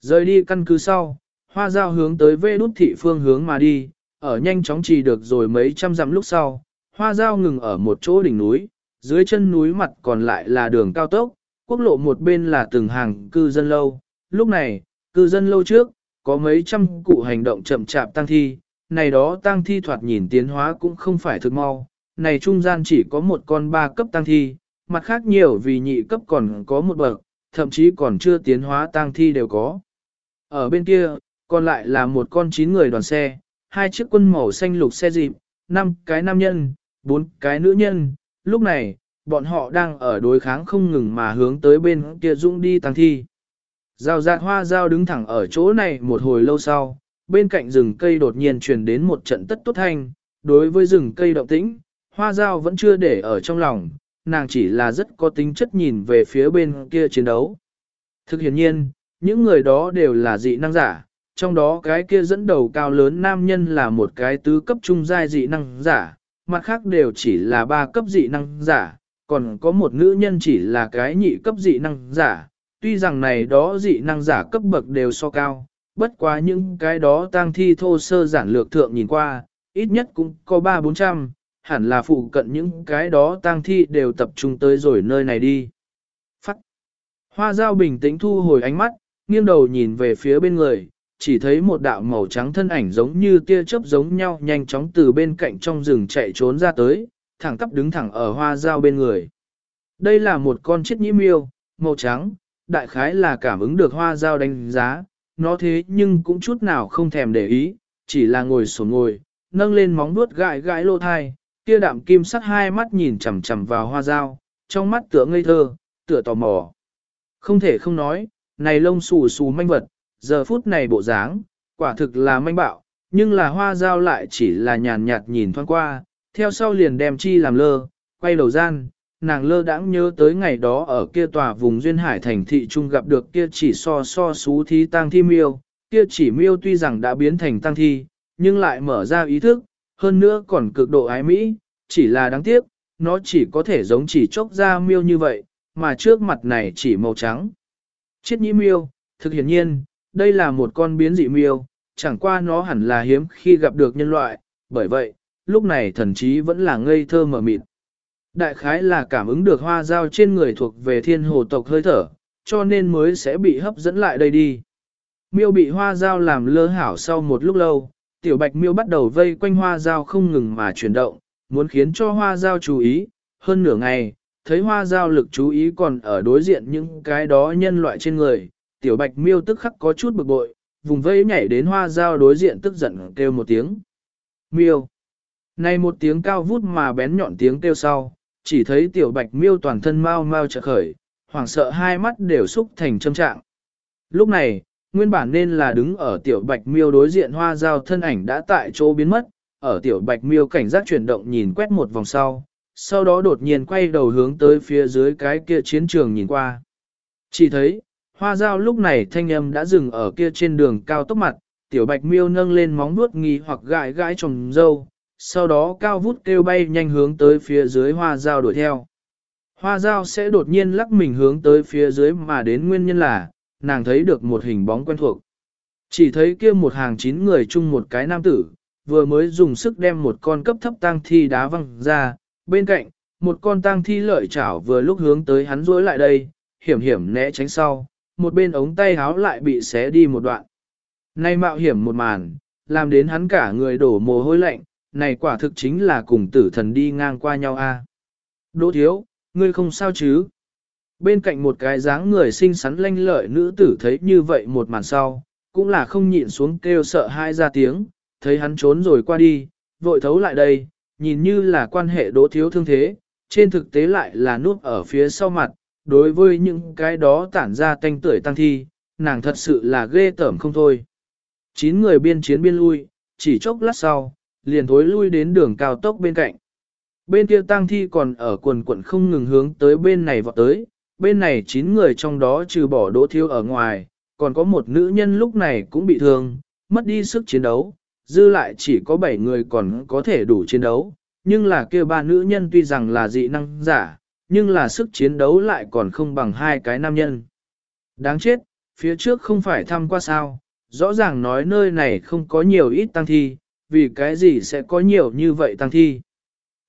Rời đi căn cứ sau, hoa giao hướng tới vê đút thị phương hướng mà đi, ở nhanh chóng trì được rồi mấy trăm dặm lúc sau, hoa giao ngừng ở một chỗ đỉnh núi, dưới chân núi mặt còn lại là đường cao tốc, quốc lộ một bên là từng hàng cư dân lâu. Lúc này, cư dân lâu trước, có mấy trăm cụ hành động chậm chạp tăng thi, này đó tăng thi thoạt nhìn tiến hóa cũng không phải thực mau, này trung gian chỉ có một con ba cấp tăng thi, mặt khác nhiều vì nhị cấp còn có một bậc, thậm chí còn chưa tiến hóa tăng thi đều có. Ở bên kia, còn lại là một con chín người đoàn xe, hai chiếc quân màu xanh lục xe dịp, năm cái nam nhân, bốn cái nữ nhân, lúc này, bọn họ đang ở đối kháng không ngừng mà hướng tới bên kia dũng đi tăng thi. Giao giạt hoa Giao đứng thẳng ở chỗ này một hồi lâu sau, bên cạnh rừng cây đột nhiên truyền đến một trận tất tốt thanh, đối với rừng cây động tĩnh, hoa Giao vẫn chưa để ở trong lòng, nàng chỉ là rất có tính chất nhìn về phía bên kia chiến đấu. Thực hiện nhiên, những người đó đều là dị năng giả, trong đó cái kia dẫn đầu cao lớn nam nhân là một cái tứ cấp trung giai dị năng giả, mặt khác đều chỉ là ba cấp dị năng giả, còn có một nữ nhân chỉ là cái nhị cấp dị năng giả, tuy rằng này đó dị năng giả cấp bậc đều so cao, bất quá những cái đó tang thi thô sơ giản lược thượng nhìn qua, ít nhất cũng có ba bốn trăm, hẳn là phụ cận những cái đó tang thi đều tập trung tới rồi nơi này đi. Phát. Hoa dao bình tĩnh thu hồi ánh mắt, nghiêng đầu nhìn về phía bên người, chỉ thấy một đạo màu trắng thân ảnh giống như tia chớp giống nhau nhanh chóng từ bên cạnh trong rừng chạy trốn ra tới, thẳng tắp đứng thẳng ở hoa dao bên người. Đây là một con chiếc nhĩ miêu, màu trắng, đại khái là cảm ứng được hoa dao đánh giá, nó thế nhưng cũng chút nào không thèm để ý, chỉ là ngồi sổ ngồi, nâng lên móng vuốt gãi gãi lô thai, kia đạm kim sắc hai mắt nhìn chằm chằm vào hoa dao, trong mắt tựa ngây thơ, tựa tò mò. Không thể không nói, này lông xù xù manh vật, giờ phút này bộ dáng, quả thực là manh bạo, nhưng là hoa dao lại chỉ là nhàn nhạt nhìn thoáng qua, theo sau liền đem chi làm lơ, quay đầu gian, nàng lơ đãng nhớ tới ngày đó ở kia tòa vùng duyên hải thành thị trung gặp được kia chỉ so so xú thí tang thi miêu, kia chỉ miêu tuy rằng đã biến thành tang thi, nhưng lại mở ra ý thức, hơn nữa còn cực độ ái mỹ, chỉ là đáng tiếc, nó chỉ có thể giống chỉ chốc ra miêu như vậy, mà trước mặt này chỉ màu trắng. Chết nhĩ miêu, thực hiển nhiên, đây là một con biến dị miêu, chẳng qua nó hẳn là hiếm khi gặp được nhân loại, bởi vậy, lúc này thần chí vẫn là ngây thơ mở mịt. Đại khái là cảm ứng được hoa dao trên người thuộc về thiên hồ tộc hơi thở, cho nên mới sẽ bị hấp dẫn lại đây đi. Miêu bị hoa dao làm lơ hảo sau một lúc lâu, tiểu bạch miêu bắt đầu vây quanh hoa dao không ngừng mà chuyển động, muốn khiến cho hoa dao chú ý, hơn nửa ngày, thấy hoa Giao lực chú ý còn ở đối diện những cái đó nhân loại trên người, tiểu bạch miêu tức khắc có chút bực bội, vùng vây nhảy đến hoa Giao đối diện tức giận kêu một tiếng. Miêu. Này một tiếng cao vút mà bén nhọn tiếng kêu sau, chỉ thấy tiểu bạch miêu toàn thân mau mau trợ khởi, hoảng sợ hai mắt đều xúc thành châm trạng. Lúc này, nguyên bản nên là đứng ở tiểu bạch miêu đối diện hoa Giao thân ảnh đã tại chỗ biến mất, ở tiểu bạch miêu cảnh giác chuyển động nhìn quét một vòng sau, sau đó đột nhiên quay đầu hướng tới phía dưới cái kia chiến trường nhìn qua. Chỉ thấy, hoa dao lúc này thanh âm đã dừng ở kia trên đường cao tốc mặt, tiểu bạch miêu nâng lên móng nuốt nghi hoặc gãi gãi trồng dâu, sau đó cao vút kêu bay nhanh hướng tới phía dưới hoa dao đuổi theo. Hoa dao sẽ đột nhiên lắc mình hướng tới phía dưới mà đến nguyên nhân là, nàng thấy được một hình bóng quen thuộc. Chỉ thấy kia một hàng chín người chung một cái nam tử, vừa mới dùng sức đem một con cấp thấp tang thi đá văng ra, bên cạnh, một con tang thi lợi chảo vừa lúc hướng tới hắn rối lại đây, hiểm hiểm né tránh sau, một bên ống tay háo lại bị xé đi một đoạn. Nay mạo hiểm một màn, làm đến hắn cả người đổ mồ hôi lạnh, này quả thực chính là cùng tử thần đi ngang qua nhau a. Đỗ thiếu, ngươi không sao chứ? Bên cạnh một cái dáng người xinh xắn lanh lợi nữ tử thấy như vậy một màn sau, cũng là không nhịn xuống kêu sợ hai ra tiếng, thấy hắn trốn rồi qua đi, vội thấu lại đây, nhìn như là quan hệ đỗ thiếu thương thế, trên thực tế lại là núp ở phía sau mặt, đối với những cái đó tản ra tanh tuổi tăng thi, nàng thật sự là ghê tởm không thôi. Chín người biên chiến biên lui, chỉ chốc lát sau, liền thối lui đến đường cao tốc bên cạnh. Bên kia tăng thi còn ở quần quận không ngừng hướng tới bên này vọt tới, bên này chín người trong đó trừ bỏ đỗ thiếu ở ngoài, còn có một nữ nhân lúc này cũng bị thương, mất đi sức chiến đấu, dư lại chỉ có 7 người còn có thể đủ chiến đấu, nhưng là kia ba nữ nhân tuy rằng là dị năng giả, nhưng là sức chiến đấu lại còn không bằng hai cái nam nhân. Đáng chết, phía trước không phải thăm qua sao, rõ ràng nói nơi này không có nhiều ít tăng thi, vì cái gì sẽ có nhiều như vậy tăng thi.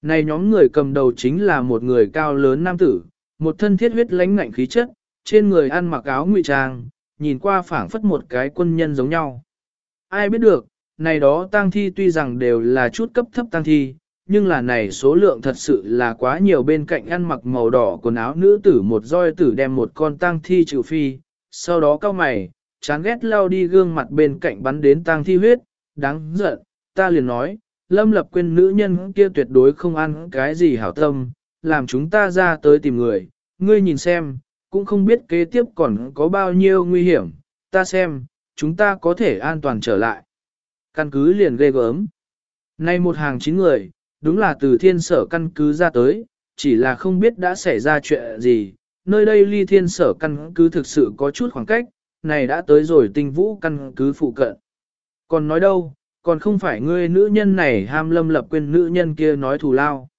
Này nhóm người cầm đầu chính là một người cao lớn nam tử, một thân thiết huyết lãnh ngạnh khí chất, trên người ăn mặc áo ngụy trang, nhìn qua phảng phất một cái quân nhân giống nhau. Ai biết được, này đó tang thi tuy rằng đều là chút cấp thấp tang thi, nhưng là này số lượng thật sự là quá nhiều bên cạnh ăn mặc màu đỏ quần áo nữ tử một roi tử đem một con tang thi trừ phi, sau đó cao mày, chán ghét lao đi gương mặt bên cạnh bắn đến tang thi huyết, đáng giận, ta liền nói, lâm lập quên nữ nhân kia tuyệt đối không ăn cái gì hảo tâm, làm chúng ta ra tới tìm người, ngươi nhìn xem, cũng không biết kế tiếp còn có bao nhiêu nguy hiểm, ta xem, chúng ta có thể an toàn trở lại. Căn cứ liền ghê gớm. Nay một hàng chín người, đúng là từ thiên sở căn cứ ra tới, chỉ là không biết đã xảy ra chuyện gì, nơi đây ly thiên sở căn cứ thực sự có chút khoảng cách, này đã tới rồi tinh vũ căn cứ phụ cận. Còn nói đâu, còn không phải ngươi nữ nhân này ham lâm lập quên nữ nhân kia nói thù lao.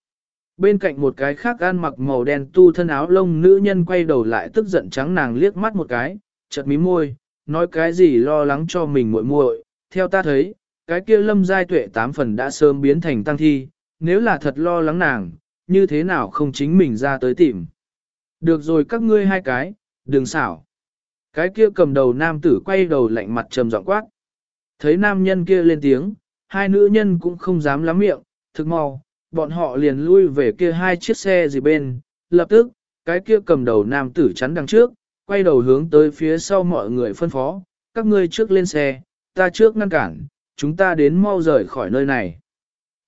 Bên cạnh một cái khác ăn mặc màu đen tu thân áo lông nữ nhân quay đầu lại tức giận trắng nàng liếc mắt một cái, chật mí môi, nói cái gì lo lắng cho mình muội muội. theo ta thấy, cái kia lâm giai tuệ tám phần đã sớm biến thành tăng thi, nếu là thật lo lắng nàng, như thế nào không chính mình ra tới tìm. Được rồi các ngươi hai cái, đừng xảo. Cái kia cầm đầu nam tử quay đầu lạnh mặt trầm giọng quát. Thấy nam nhân kia lên tiếng, hai nữ nhân cũng không dám lắm miệng, thực mau, bọn họ liền lui về kia hai chiếc xe gì bên, lập tức, cái kia cầm đầu nam tử chắn đằng trước, quay đầu hướng tới phía sau mọi người phân phó, các ngươi trước lên xe, ta trước ngăn cản, chúng ta đến mau rời khỏi nơi này.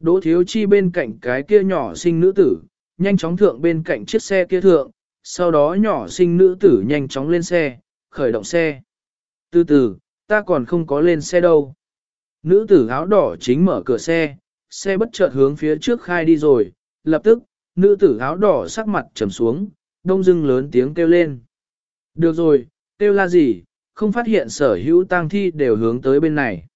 Đỗ thiếu chi bên cạnh cái kia nhỏ sinh nữ tử, nhanh chóng thượng bên cạnh chiếc xe kia thượng, sau đó nhỏ sinh nữ tử nhanh chóng lên xe, khởi động xe. Từ từ, ta còn không có lên xe đâu. Nữ tử áo đỏ chính mở cửa xe, xe bất chợt hướng phía trước khai đi rồi, lập tức, nữ tử áo đỏ sắc mặt trầm xuống, đông dưng lớn tiếng kêu lên. Được rồi, kêu là gì, không phát hiện sở hữu tang thi đều hướng tới bên này.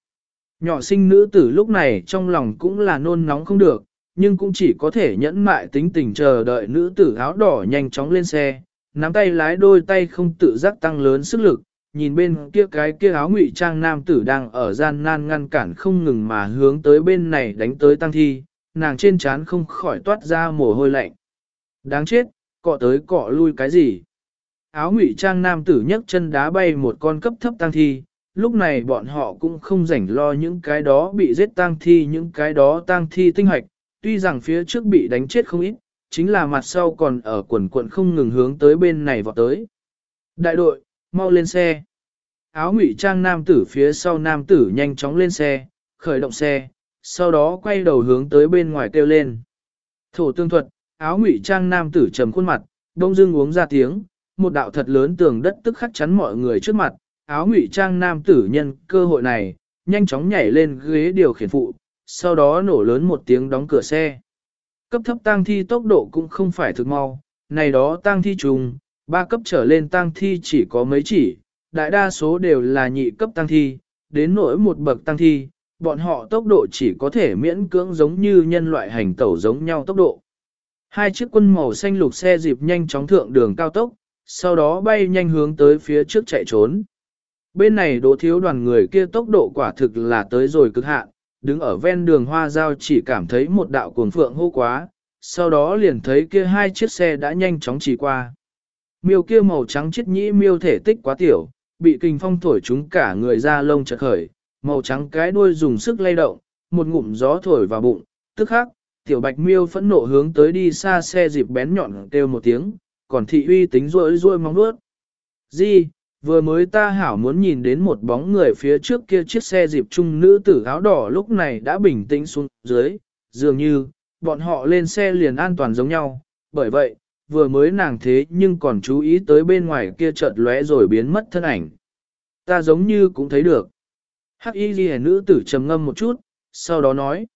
Nhỏ sinh nữ tử lúc này trong lòng cũng là nôn nóng không được, nhưng cũng chỉ có thể nhẫn mại tính tình chờ đợi nữ tử áo đỏ nhanh chóng lên xe, nắm tay lái đôi tay không tự giác tăng lớn sức lực, nhìn bên kia cái kia áo ngụy trang nam tử đang ở gian nan ngăn cản không ngừng mà hướng tới bên này đánh tới tăng thi, nàng trên trán không khỏi toát ra mồ hôi lạnh. Đáng chết, cọ tới cọ lui cái gì? Áo ngụy trang nam tử nhấc chân đá bay một con cấp thấp tăng thi, lúc này bọn họ cũng không rảnh lo những cái đó bị giết tang thi những cái đó tang thi tinh hoạch, tuy rằng phía trước bị đánh chết không ít, chính là mặt sau còn ở quần quận không ngừng hướng tới bên này vọt tới. Đại đội, mau lên xe. Áo ngụy trang nam tử phía sau nam tử nhanh chóng lên xe, khởi động xe, sau đó quay đầu hướng tới bên ngoài kêu lên. Thổ tương thuật, áo ngụy trang nam tử trầm khuôn mặt, đông dưng uống ra tiếng, một đạo thật lớn tường đất tức khắc chắn mọi người trước mặt, áo ngụy trang nam tử nhân cơ hội này, nhanh chóng nhảy lên ghế điều khiển phụ, sau đó nổ lớn một tiếng đóng cửa xe. Cấp thấp tang thi tốc độ cũng không phải thực mau, này đó tang thi trùng, ba cấp trở lên tang thi chỉ có mấy chỉ, đại đa số đều là nhị cấp tang thi, đến nỗi một bậc tang thi, bọn họ tốc độ chỉ có thể miễn cưỡng giống như nhân loại hành tẩu giống nhau tốc độ. Hai chiếc quân màu xanh lục xe dịp nhanh chóng thượng đường cao tốc, sau đó bay nhanh hướng tới phía trước chạy trốn. Bên này đỗ thiếu đoàn người kia tốc độ quả thực là tới rồi cực hạn, đứng ở ven đường hoa giao chỉ cảm thấy một đạo cuồng phượng hô quá, sau đó liền thấy kia hai chiếc xe đã nhanh chóng chỉ qua. Miêu kia màu trắng chiết nhĩ miêu thể tích quá tiểu, bị kinh phong thổi chúng cả người ra lông chợt khởi, màu trắng cái đuôi dùng sức lay động, một ngụm gió thổi vào bụng, tức khắc, tiểu bạch miêu phẫn nộ hướng tới đi xa xe dịp bén nhọn kêu một tiếng, còn thị uy tính rôi rôi mong nuốt. Di, vừa mới ta hảo muốn nhìn đến một bóng người phía trước kia chiếc xe dịp trung nữ tử áo đỏ lúc này đã bình tĩnh xuống dưới, dường như, bọn họ lên xe liền an toàn giống nhau, bởi vậy, vừa mới nàng thế nhưng còn chú ý tới bên ngoài kia chợt lóe rồi biến mất thân ảnh. Ta giống như cũng thấy được. Hắc y ghi nữ tử trầm ngâm một chút, sau đó nói.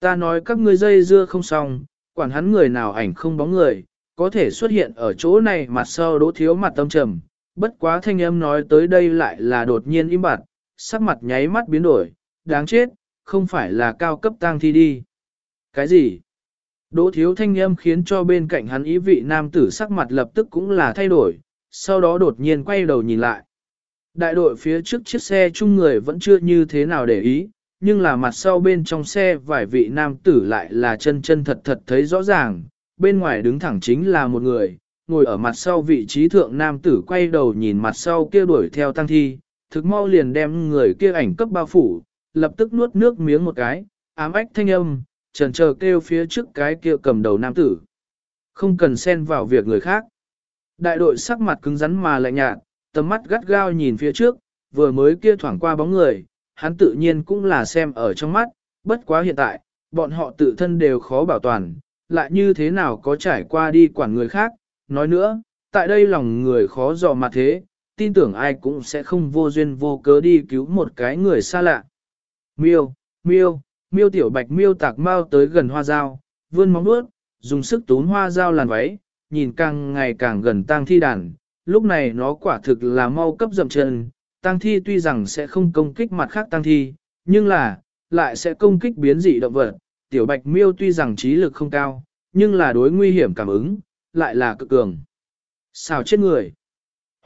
Ta nói các ngươi dây dưa không xong, quản hắn người nào ảnh không bóng người, có thể xuất hiện ở chỗ này mặt sau đỗ thiếu mặt tâm trầm. Bất quá thanh âm nói tới đây lại là đột nhiên im bặt, sắc mặt nháy mắt biến đổi, đáng chết, không phải là cao cấp tang thi đi. Cái gì? Đỗ thiếu thanh âm khiến cho bên cạnh hắn ý vị nam tử sắc mặt lập tức cũng là thay đổi, sau đó đột nhiên quay đầu nhìn lại. Đại đội phía trước chiếc xe chung người vẫn chưa như thế nào để ý, nhưng là mặt sau bên trong xe vài vị nam tử lại là chân chân thật thật thấy rõ ràng, bên ngoài đứng thẳng chính là một người, ngồi ở mặt sau vị trí thượng nam tử quay đầu nhìn mặt sau kia đuổi theo tăng thi, thực mau liền đem người kia ảnh cấp bao phủ, lập tức nuốt nước miếng một cái, ám ách thanh âm, trần chờ kêu phía trước cái kia cầm đầu nam tử. Không cần xen vào việc người khác. Đại đội sắc mặt cứng rắn mà lạnh nhạt, tầm mắt gắt gao nhìn phía trước, vừa mới kia thoảng qua bóng người, hắn tự nhiên cũng là xem ở trong mắt, bất quá hiện tại, bọn họ tự thân đều khó bảo toàn, lại như thế nào có trải qua đi quản người khác, nói nữa, tại đây lòng người khó dò mà thế, tin tưởng ai cũng sẽ không vô duyên vô cớ đi cứu một cái người xa lạ. Miêu, miêu, miêu tiểu bạch miêu tạc mau tới gần hoa dao, vươn móng bước, dùng sức tún hoa dao làn váy, nhìn càng ngày càng gần tang thi đàn, lúc này nó quả thực là mau cấp dậm chân, tang thi tuy rằng sẽ không công kích mặt khác tang thi, nhưng là, lại sẽ công kích biến dị động vật, tiểu bạch miêu tuy rằng trí lực không cao, nhưng là đối nguy hiểm cảm ứng, lại là cực cường. Xào chết người.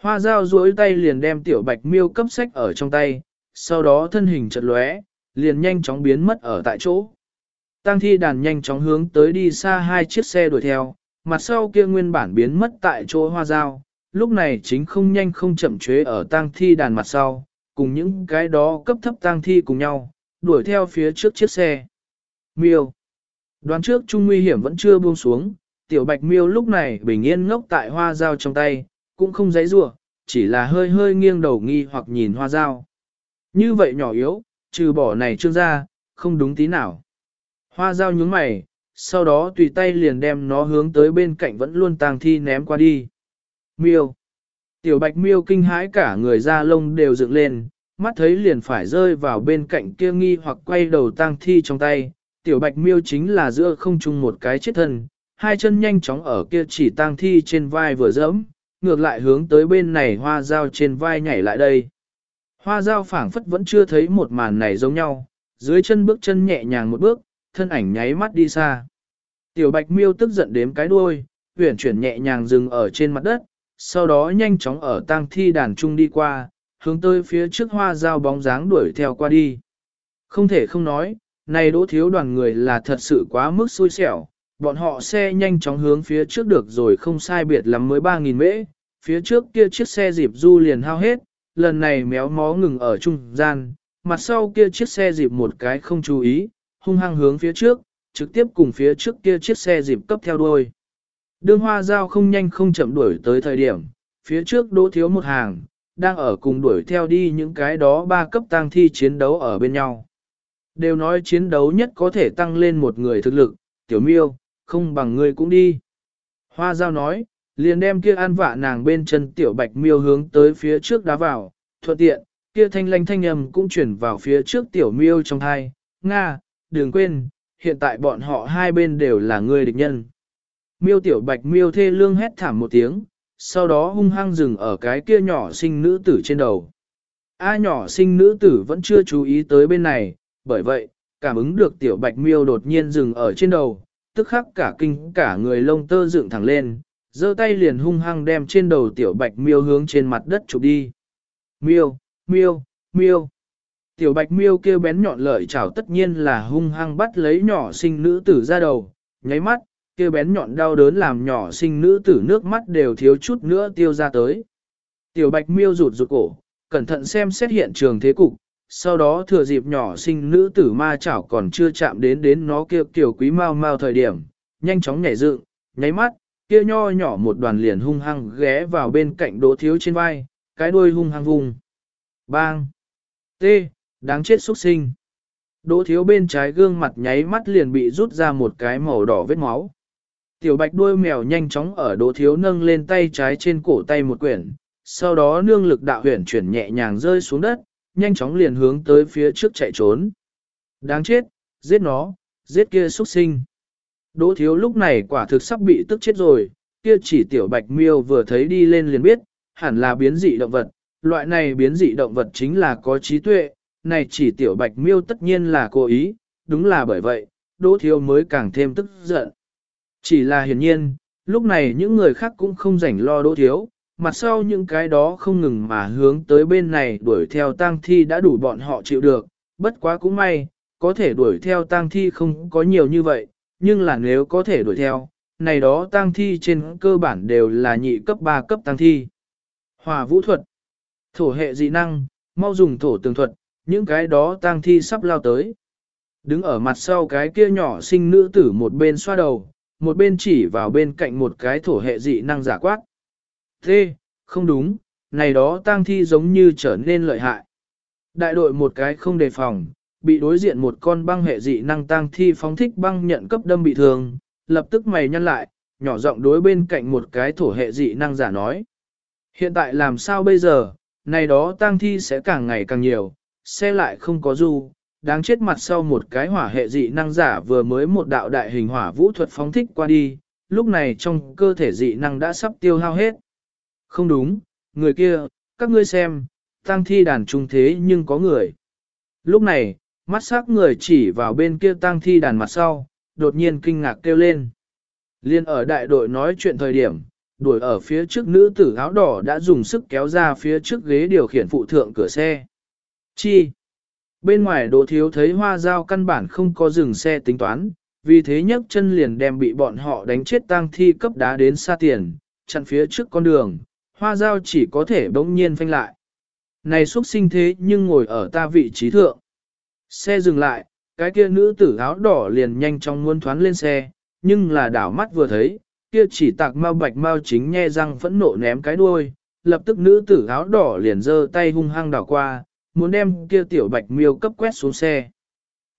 Hoa dao duỗi tay liền đem tiểu bạch miêu cấp sách ở trong tay, sau đó thân hình chật lóe, liền nhanh chóng biến mất ở tại chỗ. tang thi đàn nhanh chóng hướng tới đi xa hai chiếc xe đuổi theo, mặt sau kia nguyên bản biến mất tại chỗ hoa dao, lúc này chính không nhanh không chậm chế ở tang thi đàn mặt sau, cùng những cái đó cấp thấp tang thi cùng nhau, đuổi theo phía trước chiếc xe. Miêu. Đoán trước chung nguy hiểm vẫn chưa buông xuống, tiểu bạch miêu lúc này bình yên ngốc tại hoa dao trong tay, cũng không dãy rủa chỉ là hơi hơi nghiêng đầu nghi hoặc nhìn hoa dao. Như vậy nhỏ yếu, trừ bỏ này trương ra, không đúng tí nào. Hoa dao nhướng mày, sau đó tùy tay liền đem nó hướng tới bên cạnh vẫn luôn tang thi ném qua đi. Miêu. Tiểu bạch miêu kinh hãi cả người da lông đều dựng lên, mắt thấy liền phải rơi vào bên cạnh kia nghi hoặc quay đầu tang thi trong tay. Tiểu bạch miêu chính là giữa không chung một cái chết thân, hai chân nhanh chóng ở kia chỉ tang thi trên vai vừa dẫm, ngược lại hướng tới bên này hoa dao trên vai nhảy lại đây. Hoa dao phảng phất vẫn chưa thấy một màn này giống nhau, dưới chân bước chân nhẹ nhàng một bước, thân ảnh nháy mắt đi xa. Tiểu bạch miêu tức giận đếm cái đuôi, huyển chuyển nhẹ nhàng dừng ở trên mặt đất, sau đó nhanh chóng ở tang thi đàn trung đi qua, hướng tới phía trước hoa dao bóng dáng đuổi theo qua đi. Không thể không nói, này đỗ thiếu đoàn người là thật sự quá mức xui xẻo, bọn họ xe nhanh chóng hướng phía trước được rồi không sai biệt lắm mới 3.000 mễ, phía trước kia chiếc xe dịp du liền hao hết, lần này méo mó ngừng ở trung gian, mặt sau kia chiếc xe dịp một cái không chú ý, hung hăng hướng phía trước, trực tiếp cùng phía trước kia chiếc xe dịp cấp theo đuôi. Đường hoa giao không nhanh không chậm đuổi tới thời điểm, phía trước đỗ thiếu một hàng, đang ở cùng đuổi theo đi những cái đó ba cấp tăng thi chiến đấu ở bên nhau. Đều nói chiến đấu nhất có thể tăng lên một người thực lực, tiểu miêu, không bằng ngươi cũng đi. Hoa giao nói, liền đem kia an vạ nàng bên chân tiểu bạch miêu hướng tới phía trước đá vào, thuận tiện, kia thanh lanh thanh âm cũng chuyển vào phía trước tiểu miêu trong hai. Nga, đừng quên, hiện tại bọn họ hai bên đều là người địch nhân. Miêu tiểu bạch miêu thê lương hét thảm một tiếng, sau đó hung hăng dừng ở cái kia nhỏ sinh nữ tử trên đầu. A nhỏ sinh nữ tử vẫn chưa chú ý tới bên này, bởi vậy, cảm ứng được tiểu bạch miêu đột nhiên dừng ở trên đầu, tức khắc cả kinh cả người lông tơ dựng thẳng lên, giơ tay liền hung hăng đem trên đầu tiểu bạch miêu hướng trên mặt đất chụp đi. Miêu, miêu, miêu. Tiểu bạch miêu kêu bén nhọn lợi chảo tất nhiên là hung hăng bắt lấy nhỏ sinh nữ tử ra đầu, nháy mắt, kêu bén nhọn đau đớn làm nhỏ sinh nữ tử nước mắt đều thiếu chút nữa tiêu ra tới. Tiểu bạch miêu rụt rụt cổ, cẩn thận xem xét hiện trường thế cục, sau đó thừa dịp nhỏ sinh nữ tử ma chảo còn chưa chạm đến đến nó kia kiểu quý mau mau thời điểm, nhanh chóng nhảy dựng, nháy mắt, kia nho nhỏ một đoàn liền hung hăng ghé vào bên cạnh đỗ thiếu trên vai, cái đuôi hung hăng vùng. Bang! T! Đáng chết xuất sinh! Đỗ thiếu bên trái gương mặt nháy mắt liền bị rút ra một cái màu đỏ vết máu. Tiểu bạch đuôi mèo nhanh chóng ở đỗ thiếu nâng lên tay trái trên cổ tay một quyển, sau đó nương lực đạo huyển chuyển nhẹ nhàng rơi xuống đất, nhanh chóng liền hướng tới phía trước chạy trốn. Đáng chết, giết nó, giết kia xuất sinh. Đỗ thiếu lúc này quả thực sắp bị tức chết rồi, kia chỉ tiểu bạch miêu vừa thấy đi lên liền biết, hẳn là biến dị động vật, loại này biến dị động vật chính là có trí tuệ, này chỉ tiểu bạch miêu tất nhiên là cố ý, đúng là bởi vậy, đỗ thiếu mới càng thêm tức giận. Chỉ là hiển nhiên, lúc này những người khác cũng không rảnh lo đỗ thiếu, mặt sau những cái đó không ngừng mà hướng tới bên này đuổi theo tang thi đã đủ bọn họ chịu được, bất quá cũng may, có thể đuổi theo tang thi không có nhiều như vậy, nhưng là nếu có thể đuổi theo, này đó tang thi trên cơ bản đều là nhị cấp 3 cấp tang thi. Hòa vũ thuật, thổ hệ dị năng, mau dùng thổ tường thuật, những cái đó tang thi sắp lao tới. Đứng ở mặt sau cái kia nhỏ sinh nữ tử một bên xoa đầu, một bên chỉ vào bên cạnh một cái thổ hệ dị năng giả quát. Thế, không đúng, này đó tang thi giống như trở nên lợi hại. Đại đội một cái không đề phòng, bị đối diện một con băng hệ dị năng tang thi phóng thích băng nhận cấp đâm bị thương, lập tức mày nhăn lại, nhỏ giọng đối bên cạnh một cái thổ hệ dị năng giả nói. Hiện tại làm sao bây giờ, này đó tang thi sẽ càng ngày càng nhiều, xe lại không có du, đáng chết mặt sau một cái hỏa hệ dị năng giả vừa mới một đạo đại hình hỏa vũ thuật phóng thích qua đi, lúc này trong cơ thể dị năng đã sắp tiêu hao hết. Không đúng, người kia, các ngươi xem, tang thi đàn trung thế nhưng có người. Lúc này, mắt sắc người chỉ vào bên kia tang thi đàn mặt sau, đột nhiên kinh ngạc kêu lên. Liên ở đại đội nói chuyện thời điểm, đuổi ở phía trước nữ tử áo đỏ đã dùng sức kéo ra phía trước ghế điều khiển phụ thượng cửa xe. Chi? bên ngoài đồ thiếu thấy hoa giao căn bản không có dừng xe tính toán, vì thế nhấc chân liền đem bị bọn họ đánh chết tang thi cấp đá đến xa tiền, chặn phía trước con đường, hoa giao chỉ có thể bỗng nhiên phanh lại. Này xuất sinh thế nhưng ngồi ở ta vị trí thượng. Xe dừng lại, cái kia nữ tử áo đỏ liền nhanh chóng muốn thoán lên xe, nhưng là đảo mắt vừa thấy, kia chỉ tạc mau bạch mau chính nhe răng phẫn nộ ném cái đuôi, lập tức nữ tử áo đỏ liền giơ tay hung hăng đảo qua, muốn đem kia tiểu bạch miêu cấp quét xuống xe.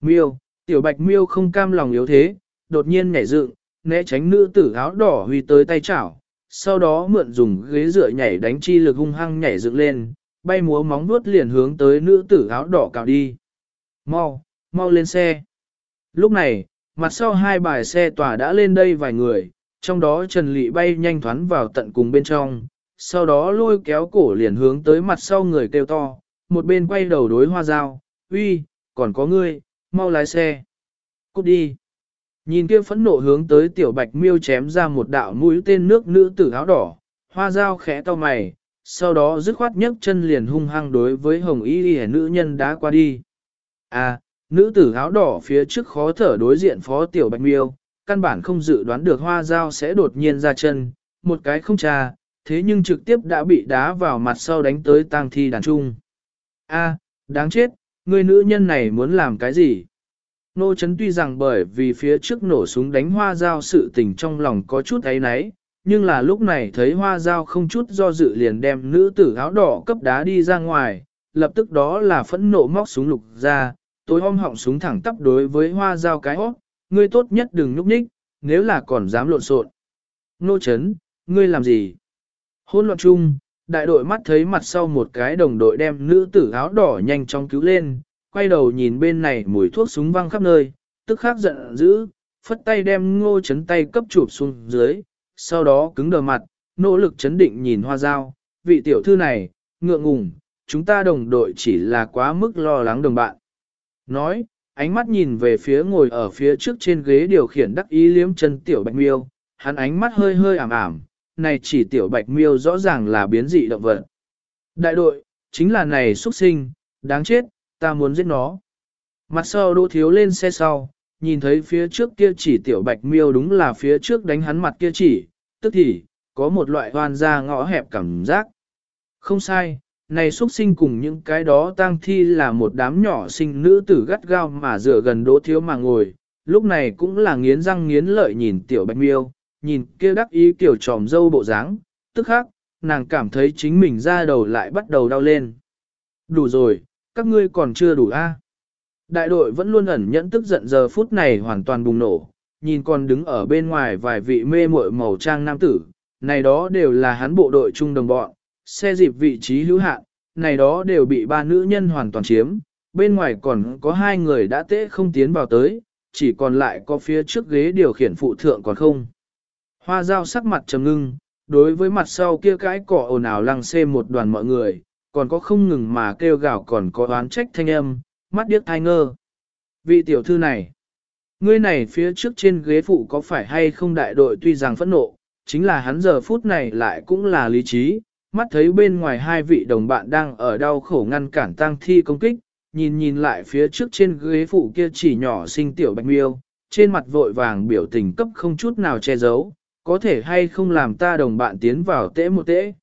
Miêu, tiểu bạch miêu không cam lòng yếu thế, đột nhiên nhảy dựng, né tránh nữ tử áo đỏ huy tới tay chảo, sau đó mượn dùng ghế dựa nhảy đánh chi lực hung hăng nhảy dựng lên, bay múa móng vuốt liền hướng tới nữ tử áo đỏ cào đi. Mau, mau lên xe. Lúc này, mặt sau hai bài xe tỏa đã lên đây vài người, trong đó Trần Lị bay nhanh thoán vào tận cùng bên trong, sau đó lôi kéo cổ liền hướng tới mặt sau người kêu to, một bên quay đầu đối hoa dao, uy, còn có ngươi, mau lái xe. Cút đi. Nhìn kia phẫn nộ hướng tới tiểu bạch miêu chém ra một đạo mũi tên nước nữ tử áo đỏ, hoa dao khẽ to mày, sau đó dứt khoát nhấc chân liền hung hăng đối với hồng y y nữ nhân đã qua đi. À, nữ tử áo đỏ phía trước khó thở đối diện phó tiểu bạch miêu, căn bản không dự đoán được hoa dao sẽ đột nhiên ra chân, một cái không trà, thế nhưng trực tiếp đã bị đá vào mặt sau đánh tới tang thi đàn trung. A, đáng chết, người nữ nhân này muốn làm cái gì? Nô chấn tuy rằng bởi vì phía trước nổ súng đánh hoa dao sự tình trong lòng có chút ấy náy, nhưng là lúc này thấy hoa dao không chút do dự liền đem nữ tử áo đỏ cấp đá đi ra ngoài, lập tức đó là phẫn nộ móc súng lục ra, tối om họng súng thẳng tắp đối với hoa dao cái hót, ngươi tốt nhất đừng nhúc nhích, nếu là còn dám lộn xộn. Nô chấn, ngươi làm gì? Hôn loạn chung, đại đội mắt thấy mặt sau một cái đồng đội đem nữ tử áo đỏ nhanh chóng cứu lên, quay đầu nhìn bên này mùi thuốc súng văng khắp nơi, tức khắc giận dữ, phất tay đem ngô chấn tay cấp chụp xuống dưới, sau đó cứng đờ mặt, nỗ lực chấn định nhìn hoa dao, vị tiểu thư này, ngượng ngùng, chúng ta đồng đội chỉ là quá mức lo lắng đồng bạn. Nói, ánh mắt nhìn về phía ngồi ở phía trước trên ghế điều khiển đắc ý liếm chân tiểu bạch miêu, hắn ánh mắt hơi hơi ảm ảm, này chỉ tiểu bạch miêu rõ ràng là biến dị động vật. Đại đội, chính là này xuất sinh, đáng chết, ta muốn giết nó. Mặt sau đỗ thiếu lên xe sau, nhìn thấy phía trước kia chỉ tiểu bạch miêu đúng là phía trước đánh hắn mặt kia chỉ, tức thì, có một loại hoan ra ngõ hẹp cảm giác. Không sai, này xuất sinh cùng những cái đó tang thi là một đám nhỏ sinh nữ tử gắt gao mà dựa gần đỗ thiếu mà ngồi, lúc này cũng là nghiến răng nghiến lợi nhìn tiểu bạch miêu, nhìn kia đắc ý kiểu tròm dâu bộ dáng, tức khắc, nàng cảm thấy chính mình ra đầu lại bắt đầu đau lên. Đủ rồi, các ngươi còn chưa đủ a. Đại đội vẫn luôn ẩn nhẫn tức giận giờ phút này hoàn toàn bùng nổ, nhìn còn đứng ở bên ngoài vài vị mê muội màu trang nam tử, này đó đều là hắn bộ đội chung đồng bọn, xe dịp vị trí hữu hạn, này đó đều bị ba nữ nhân hoàn toàn chiếm, bên ngoài còn có hai người đã tễ không tiến vào tới, chỉ còn lại có phía trước ghế điều khiển phụ thượng còn không. Hoa dao sắc mặt trầm ngưng, đối với mặt sau kia cái cỏ ồn ào lăng xê một đoàn mọi người, còn có không ngừng mà kêu gào còn có oán trách thanh âm, mắt điếc thai ngơ. Vị tiểu thư này, ngươi này phía trước trên ghế phụ có phải hay không đại đội tuy rằng phẫn nộ, chính là hắn giờ phút này lại cũng là lý trí, mắt thấy bên ngoài hai vị đồng bạn đang ở đau khổ ngăn cản tăng thi công kích, nhìn nhìn lại phía trước trên ghế phụ kia chỉ nhỏ sinh tiểu bạch miêu, trên mặt vội vàng biểu tình cấp không chút nào che giấu, có thể hay không làm ta đồng bạn tiến vào tễ một tễ.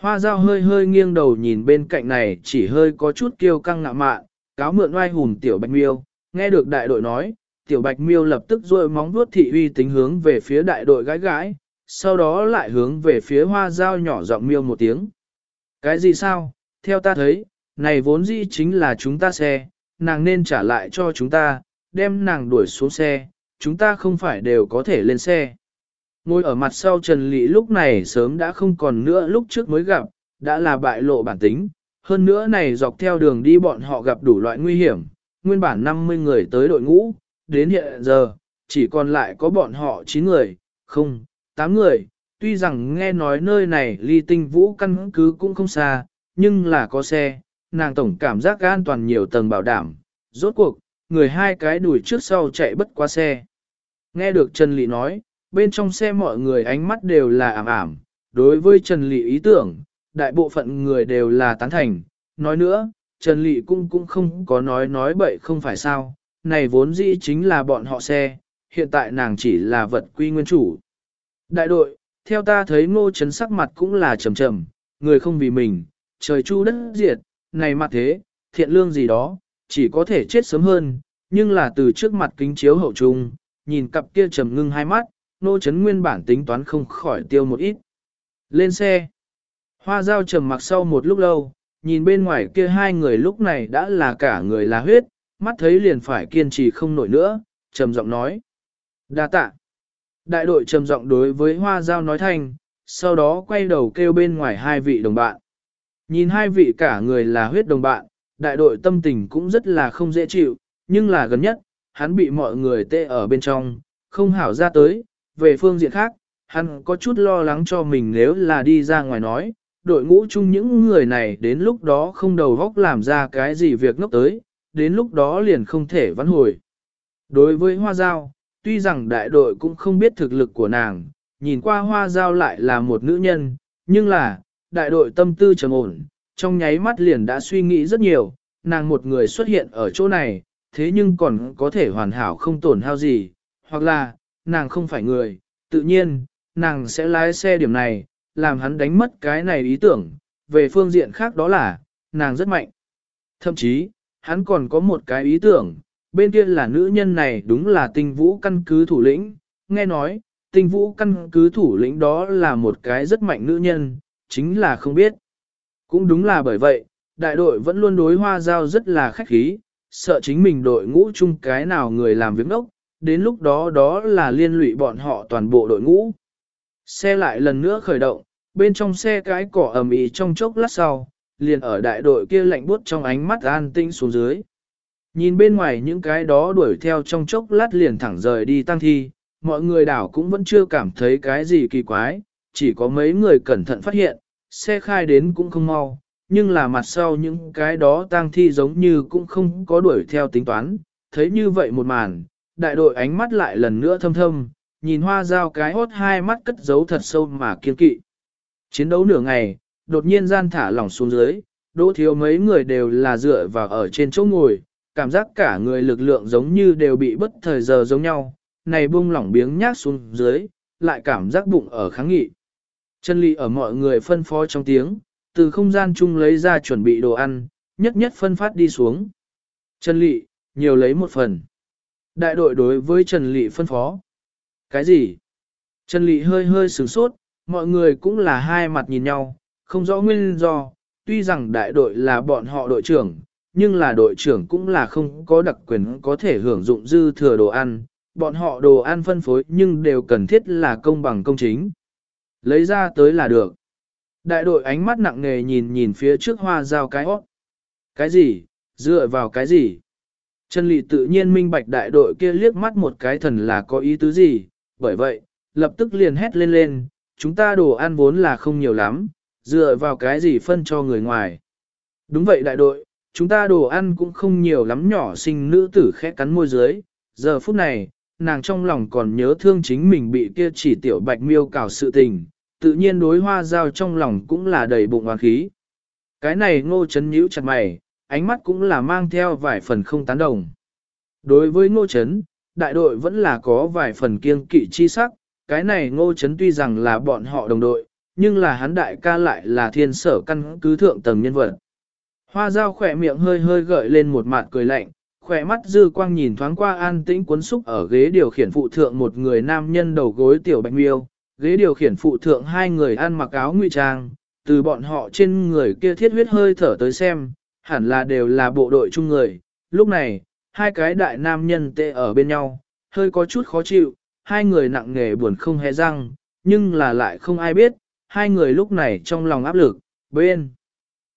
Hoa dao hơi hơi nghiêng đầu nhìn bên cạnh này chỉ hơi có chút kiêu căng ngạ mạn, cáo mượn oai hùng tiểu bạch miêu, nghe được đại đội nói, tiểu bạch miêu lập tức rôi móng vuốt thị uy tính hướng về phía đại đội gái gái, sau đó lại hướng về phía hoa dao nhỏ giọng miêu một tiếng. Cái gì sao, theo ta thấy, này vốn dĩ chính là chúng ta xe, nàng nên trả lại cho chúng ta, đem nàng đuổi xuống xe, chúng ta không phải đều có thể lên xe. Ngồi ở mặt sau Trần Lị lúc này sớm đã không còn nữa lúc trước mới gặp, đã là bại lộ bản tính. Hơn nữa này dọc theo đường đi bọn họ gặp đủ loại nguy hiểm, nguyên bản 50 người tới đội ngũ, đến hiện giờ, chỉ còn lại có bọn họ 9 người, không, 8 người. Tuy rằng nghe nói nơi này ly tinh vũ căn cứ cũng không xa, nhưng là có xe, nàng tổng cảm giác an toàn nhiều tầng bảo đảm. Rốt cuộc, người hai cái đuổi trước sau chạy bất qua xe. Nghe được Trần Lị nói, bên trong xe mọi người ánh mắt đều là ảm ảm, đối với Trần Lị ý tưởng, đại bộ phận người đều là tán thành. Nói nữa, Trần Lị cũng cũng không có nói nói bậy không phải sao, này vốn dĩ chính là bọn họ xe, hiện tại nàng chỉ là vật quy nguyên chủ. Đại đội, theo ta thấy ngô chấn sắc mặt cũng là trầm trầm, người không vì mình, trời chu đất diệt, này mặt thế, thiện lương gì đó, chỉ có thể chết sớm hơn, nhưng là từ trước mặt kính chiếu hậu trung, nhìn cặp kia trầm ngưng hai mắt, Nô chấn nguyên bản tính toán không khỏi tiêu một ít. Lên xe, hoa dao trầm mặc sau một lúc lâu, nhìn bên ngoài kia hai người lúc này đã là cả người là huyết, mắt thấy liền phải kiên trì không nổi nữa, trầm giọng nói. đa tạ. Đại đội trầm giọng đối với hoa giao nói thành, sau đó quay đầu kêu bên ngoài hai vị đồng bạn. Nhìn hai vị cả người là huyết đồng bạn, đại đội tâm tình cũng rất là không dễ chịu, nhưng là gần nhất, hắn bị mọi người tê ở bên trong, không hảo ra tới, về phương diện khác, hắn có chút lo lắng cho mình nếu là đi ra ngoài nói, đội ngũ chung những người này đến lúc đó không đầu góc làm ra cái gì việc ngốc tới, đến lúc đó liền không thể vãn hồi. Đối với hoa giao, tuy rằng đại đội cũng không biết thực lực của nàng, nhìn qua hoa giao lại là một nữ nhân, nhưng là, đại đội tâm tư trầm ổn, trong nháy mắt liền đã suy nghĩ rất nhiều, nàng một người xuất hiện ở chỗ này, thế nhưng còn có thể hoàn hảo không tổn hao gì, hoặc là, nàng không phải người, tự nhiên, nàng sẽ lái xe điểm này, làm hắn đánh mất cái này ý tưởng, về phương diện khác đó là, nàng rất mạnh. Thậm chí, hắn còn có một cái ý tưởng, bên kia là nữ nhân này đúng là tinh vũ căn cứ thủ lĩnh, nghe nói, tinh vũ căn cứ thủ lĩnh đó là một cái rất mạnh nữ nhân, chính là không biết. Cũng đúng là bởi vậy, đại đội vẫn luôn đối hoa giao rất là khách khí, sợ chính mình đội ngũ chung cái nào người làm việc ốc, đến lúc đó đó là liên lụy bọn họ toàn bộ đội ngũ. Xe lại lần nữa khởi động, bên trong xe cái cỏ ầm ĩ trong chốc lát sau, liền ở đại đội kia lạnh buốt trong ánh mắt an tinh xuống dưới. Nhìn bên ngoài những cái đó đuổi theo trong chốc lát liền thẳng rời đi tăng thi, mọi người đảo cũng vẫn chưa cảm thấy cái gì kỳ quái, chỉ có mấy người cẩn thận phát hiện, xe khai đến cũng không mau, nhưng là mặt sau những cái đó tang thi giống như cũng không có đuổi theo tính toán, thấy như vậy một màn, đại đội ánh mắt lại lần nữa thâm thâm, nhìn hoa dao cái hốt hai mắt cất giấu thật sâu mà kiên kỵ. Chiến đấu nửa ngày, đột nhiên gian thả lỏng xuống dưới, đỗ thiếu mấy người đều là dựa vào ở trên chỗ ngồi, cảm giác cả người lực lượng giống như đều bị bất thời giờ giống nhau, này bung lỏng biếng nhát xuống dưới, lại cảm giác bụng ở kháng nghị. Chân ly ở mọi người phân phó trong tiếng, từ không gian chung lấy ra chuẩn bị đồ ăn, nhất nhất phân phát đi xuống. Chân Lị, nhiều lấy một phần. Đại đội đối với Trần Lị phân phó. Cái gì? Trần Lị hơi hơi sửng sốt, mọi người cũng là hai mặt nhìn nhau, không rõ nguyên do. Tuy rằng đại đội là bọn họ đội trưởng, nhưng là đội trưởng cũng là không có đặc quyền có thể hưởng dụng dư thừa đồ ăn. Bọn họ đồ ăn phân phối nhưng đều cần thiết là công bằng công chính. Lấy ra tới là được. Đại đội ánh mắt nặng nề nhìn nhìn phía trước hoa giao cái hót. Cái gì? Dựa vào cái gì? Trần Lị tự nhiên minh bạch đại đội kia liếc mắt một cái thần là có ý tứ gì, bởi vậy, lập tức liền hét lên lên, chúng ta đồ ăn vốn là không nhiều lắm, dựa vào cái gì phân cho người ngoài. Đúng vậy đại đội, chúng ta đồ ăn cũng không nhiều lắm nhỏ sinh nữ tử khẽ cắn môi dưới, giờ phút này, nàng trong lòng còn nhớ thương chính mình bị kia chỉ tiểu bạch miêu cào sự tình, tự nhiên đối hoa giao trong lòng cũng là đầy bụng oán khí. Cái này ngô chấn nhíu chặt mày, ánh mắt cũng là mang theo vài phần không tán đồng. Đối với ngô chấn, đại đội vẫn là có vài phần kiêng kỵ chi sắc, cái này ngô chấn tuy rằng là bọn họ đồng đội, nhưng là hắn đại ca lại là thiên sở căn cứ thượng tầng nhân vật. Hoa dao khỏe miệng hơi hơi gợi lên một mặt cười lạnh, khỏe mắt dư quang nhìn thoáng qua an tĩnh cuốn xúc ở ghế điều khiển phụ thượng một người nam nhân đầu gối tiểu bạch miêu, ghế điều khiển phụ thượng hai người ăn mặc áo ngụy trang, từ bọn họ trên người kia thiết huyết hơi thở tới xem, hẳn là đều là bộ đội chung người. Lúc này, hai cái đại nam nhân tê ở bên nhau, hơi có chút khó chịu, hai người nặng nề buồn không hề răng, nhưng là lại không ai biết, hai người lúc này trong lòng áp lực, bên.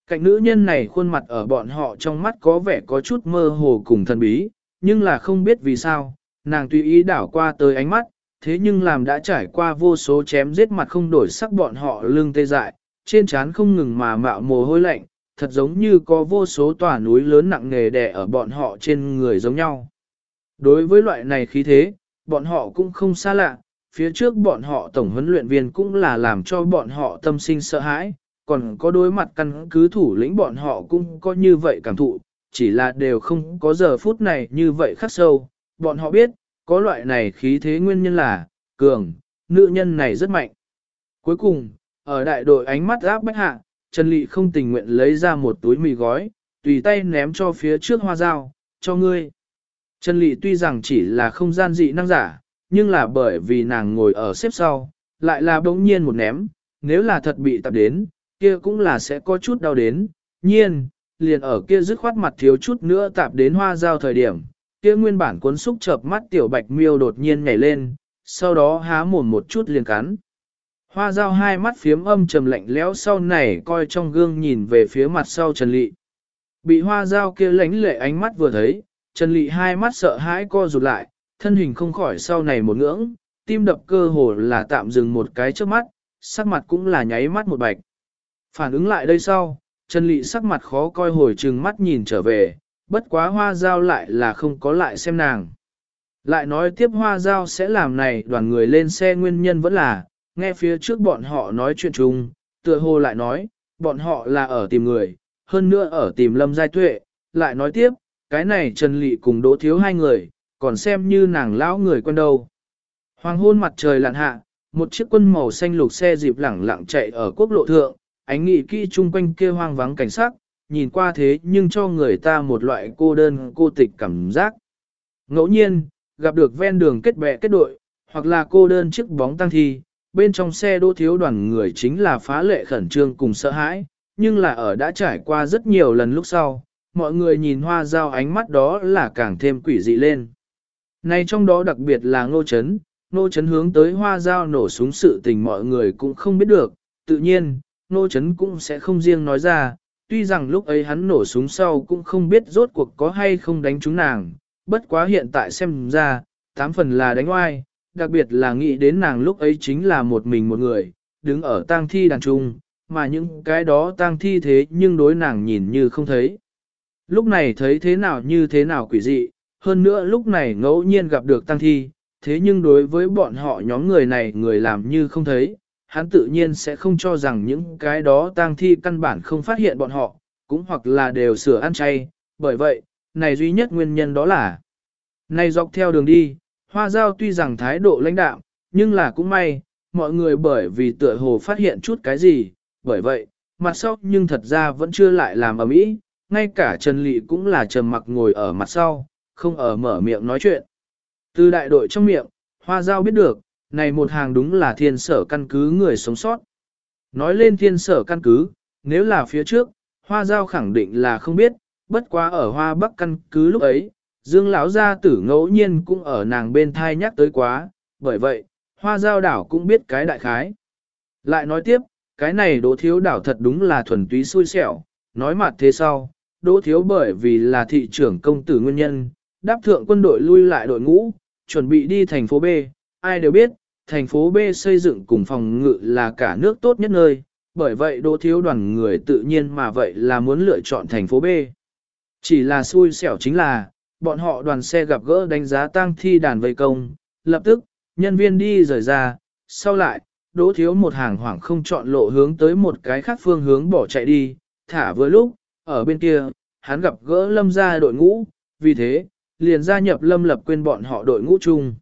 Cạnh nữ nhân này khuôn mặt ở bọn họ trong mắt có vẻ có chút mơ hồ cùng thần bí, nhưng là không biết vì sao, nàng tùy ý đảo qua tới ánh mắt, thế nhưng làm đã trải qua vô số chém giết mặt không đổi sắc bọn họ lưng tê dại, trên trán không ngừng mà mạo mồ hôi lạnh, thật giống như có vô số tòa núi lớn nặng nề đè ở bọn họ trên người giống nhau. Đối với loại này khí thế, bọn họ cũng không xa lạ, phía trước bọn họ tổng huấn luyện viên cũng là làm cho bọn họ tâm sinh sợ hãi, còn có đối mặt căn cứ thủ lĩnh bọn họ cũng có như vậy cảm thụ, chỉ là đều không có giờ phút này như vậy khắc sâu, bọn họ biết, có loại này khí thế nguyên nhân là, cường, nữ nhân này rất mạnh. Cuối cùng, ở đại đội ánh mắt áp bách hạ, Trần Lị không tình nguyện lấy ra một túi mì gói, tùy tay ném cho phía trước hoa dao, cho ngươi. Trần Lị tuy rằng chỉ là không gian dị năng giả, nhưng là bởi vì nàng ngồi ở xếp sau, lại là bỗng nhiên một ném, nếu là thật bị tập đến, kia cũng là sẽ có chút đau đến, nhiên, liền ở kia dứt khoát mặt thiếu chút nữa tạp đến hoa dao thời điểm, kia nguyên bản cuốn xúc chợp mắt tiểu bạch miêu đột nhiên nhảy lên, sau đó há mồm một chút liền cắn. Hoa dao hai mắt phiếm âm trầm lạnh lẽo sau này coi trong gương nhìn về phía mặt sau Trần Lị. Bị hoa dao kia lánh lệ ánh mắt vừa thấy, Trần Lị hai mắt sợ hãi co rụt lại, thân hình không khỏi sau này một ngưỡng, tim đập cơ hồ là tạm dừng một cái trước mắt, sắc mặt cũng là nháy mắt một bạch. Phản ứng lại đây sau, Trần Lị sắc mặt khó coi hồi trừng mắt nhìn trở về, bất quá hoa giao lại là không có lại xem nàng. Lại nói tiếp hoa giao sẽ làm này đoàn người lên xe nguyên nhân vẫn là, nghe phía trước bọn họ nói chuyện chung, tựa hồ lại nói, bọn họ là ở tìm người, hơn nữa ở tìm lâm giai tuệ, lại nói tiếp, cái này Trần Lị cùng đỗ thiếu hai người, còn xem như nàng lão người quen đâu. Hoàng hôn mặt trời lặn hạ, một chiếc quân màu xanh lục xe dịp lẳng lặng chạy ở quốc lộ thượng, ánh nghị kỹ chung quanh kia hoang vắng cảnh sắc, nhìn qua thế nhưng cho người ta một loại cô đơn cô tịch cảm giác. Ngẫu nhiên, gặp được ven đường kết bè kết đội, hoặc là cô đơn chiếc bóng tăng thi, bên trong xe đỗ thiếu đoàn người chính là phá lệ khẩn trương cùng sợ hãi, nhưng là ở đã trải qua rất nhiều lần lúc sau, mọi người nhìn hoa dao ánh mắt đó là càng thêm quỷ dị lên. Này trong đó đặc biệt là ngô chấn, ngô chấn hướng tới hoa dao nổ súng sự tình mọi người cũng không biết được, tự nhiên, ngô chấn cũng sẽ không riêng nói ra, tuy rằng lúc ấy hắn nổ súng sau cũng không biết rốt cuộc có hay không đánh trúng nàng, bất quá hiện tại xem ra, tám phần là đánh oai, đặc biệt là nghĩ đến nàng lúc ấy chính là một mình một người, đứng ở tang thi đàn trung, mà những cái đó tang thi thế nhưng đối nàng nhìn như không thấy. Lúc này thấy thế nào như thế nào quỷ dị, hơn nữa lúc này ngẫu nhiên gặp được tang thi, thế nhưng đối với bọn họ nhóm người này người làm như không thấy, hắn tự nhiên sẽ không cho rằng những cái đó tang thi căn bản không phát hiện bọn họ, cũng hoặc là đều sửa ăn chay, bởi vậy, này duy nhất nguyên nhân đó là này dọc theo đường đi, hoa giao tuy rằng thái độ lãnh đạo, nhưng là cũng may, mọi người bởi vì tựa hồ phát hiện chút cái gì, bởi vậy, mặt sau nhưng thật ra vẫn chưa lại làm ở mỹ, ngay cả Trần Lị cũng là trầm mặc ngồi ở mặt sau, không ở mở miệng nói chuyện. Từ đại đội trong miệng, hoa giao biết được, này một hàng đúng là thiên sở căn cứ người sống sót. Nói lên thiên sở căn cứ, nếu là phía trước, hoa giao khẳng định là không biết, bất quá ở hoa bắc căn cứ lúc ấy, dương lão gia tử ngẫu nhiên cũng ở nàng bên thai nhắc tới quá, bởi vậy, hoa giao đảo cũng biết cái đại khái. Lại nói tiếp, cái này đỗ thiếu đảo thật đúng là thuần túy xui xẻo, nói mặt thế sau, đỗ thiếu bởi vì là thị trưởng công tử nguyên nhân, đáp thượng quân đội lui lại đội ngũ, chuẩn bị đi thành phố B, ai đều biết, thành phố B xây dựng cùng phòng ngự là cả nước tốt nhất nơi, bởi vậy đỗ thiếu đoàn người tự nhiên mà vậy là muốn lựa chọn thành phố B. Chỉ là xui xẻo chính là, bọn họ đoàn xe gặp gỡ đánh giá tang thi đàn vây công, lập tức, nhân viên đi rời ra, sau lại, đỗ thiếu một hàng hoảng không chọn lộ hướng tới một cái khác phương hướng bỏ chạy đi, thả vừa lúc, ở bên kia, hắn gặp gỡ lâm ra đội ngũ, vì thế, liền gia nhập lâm lập quên bọn họ đội ngũ chung.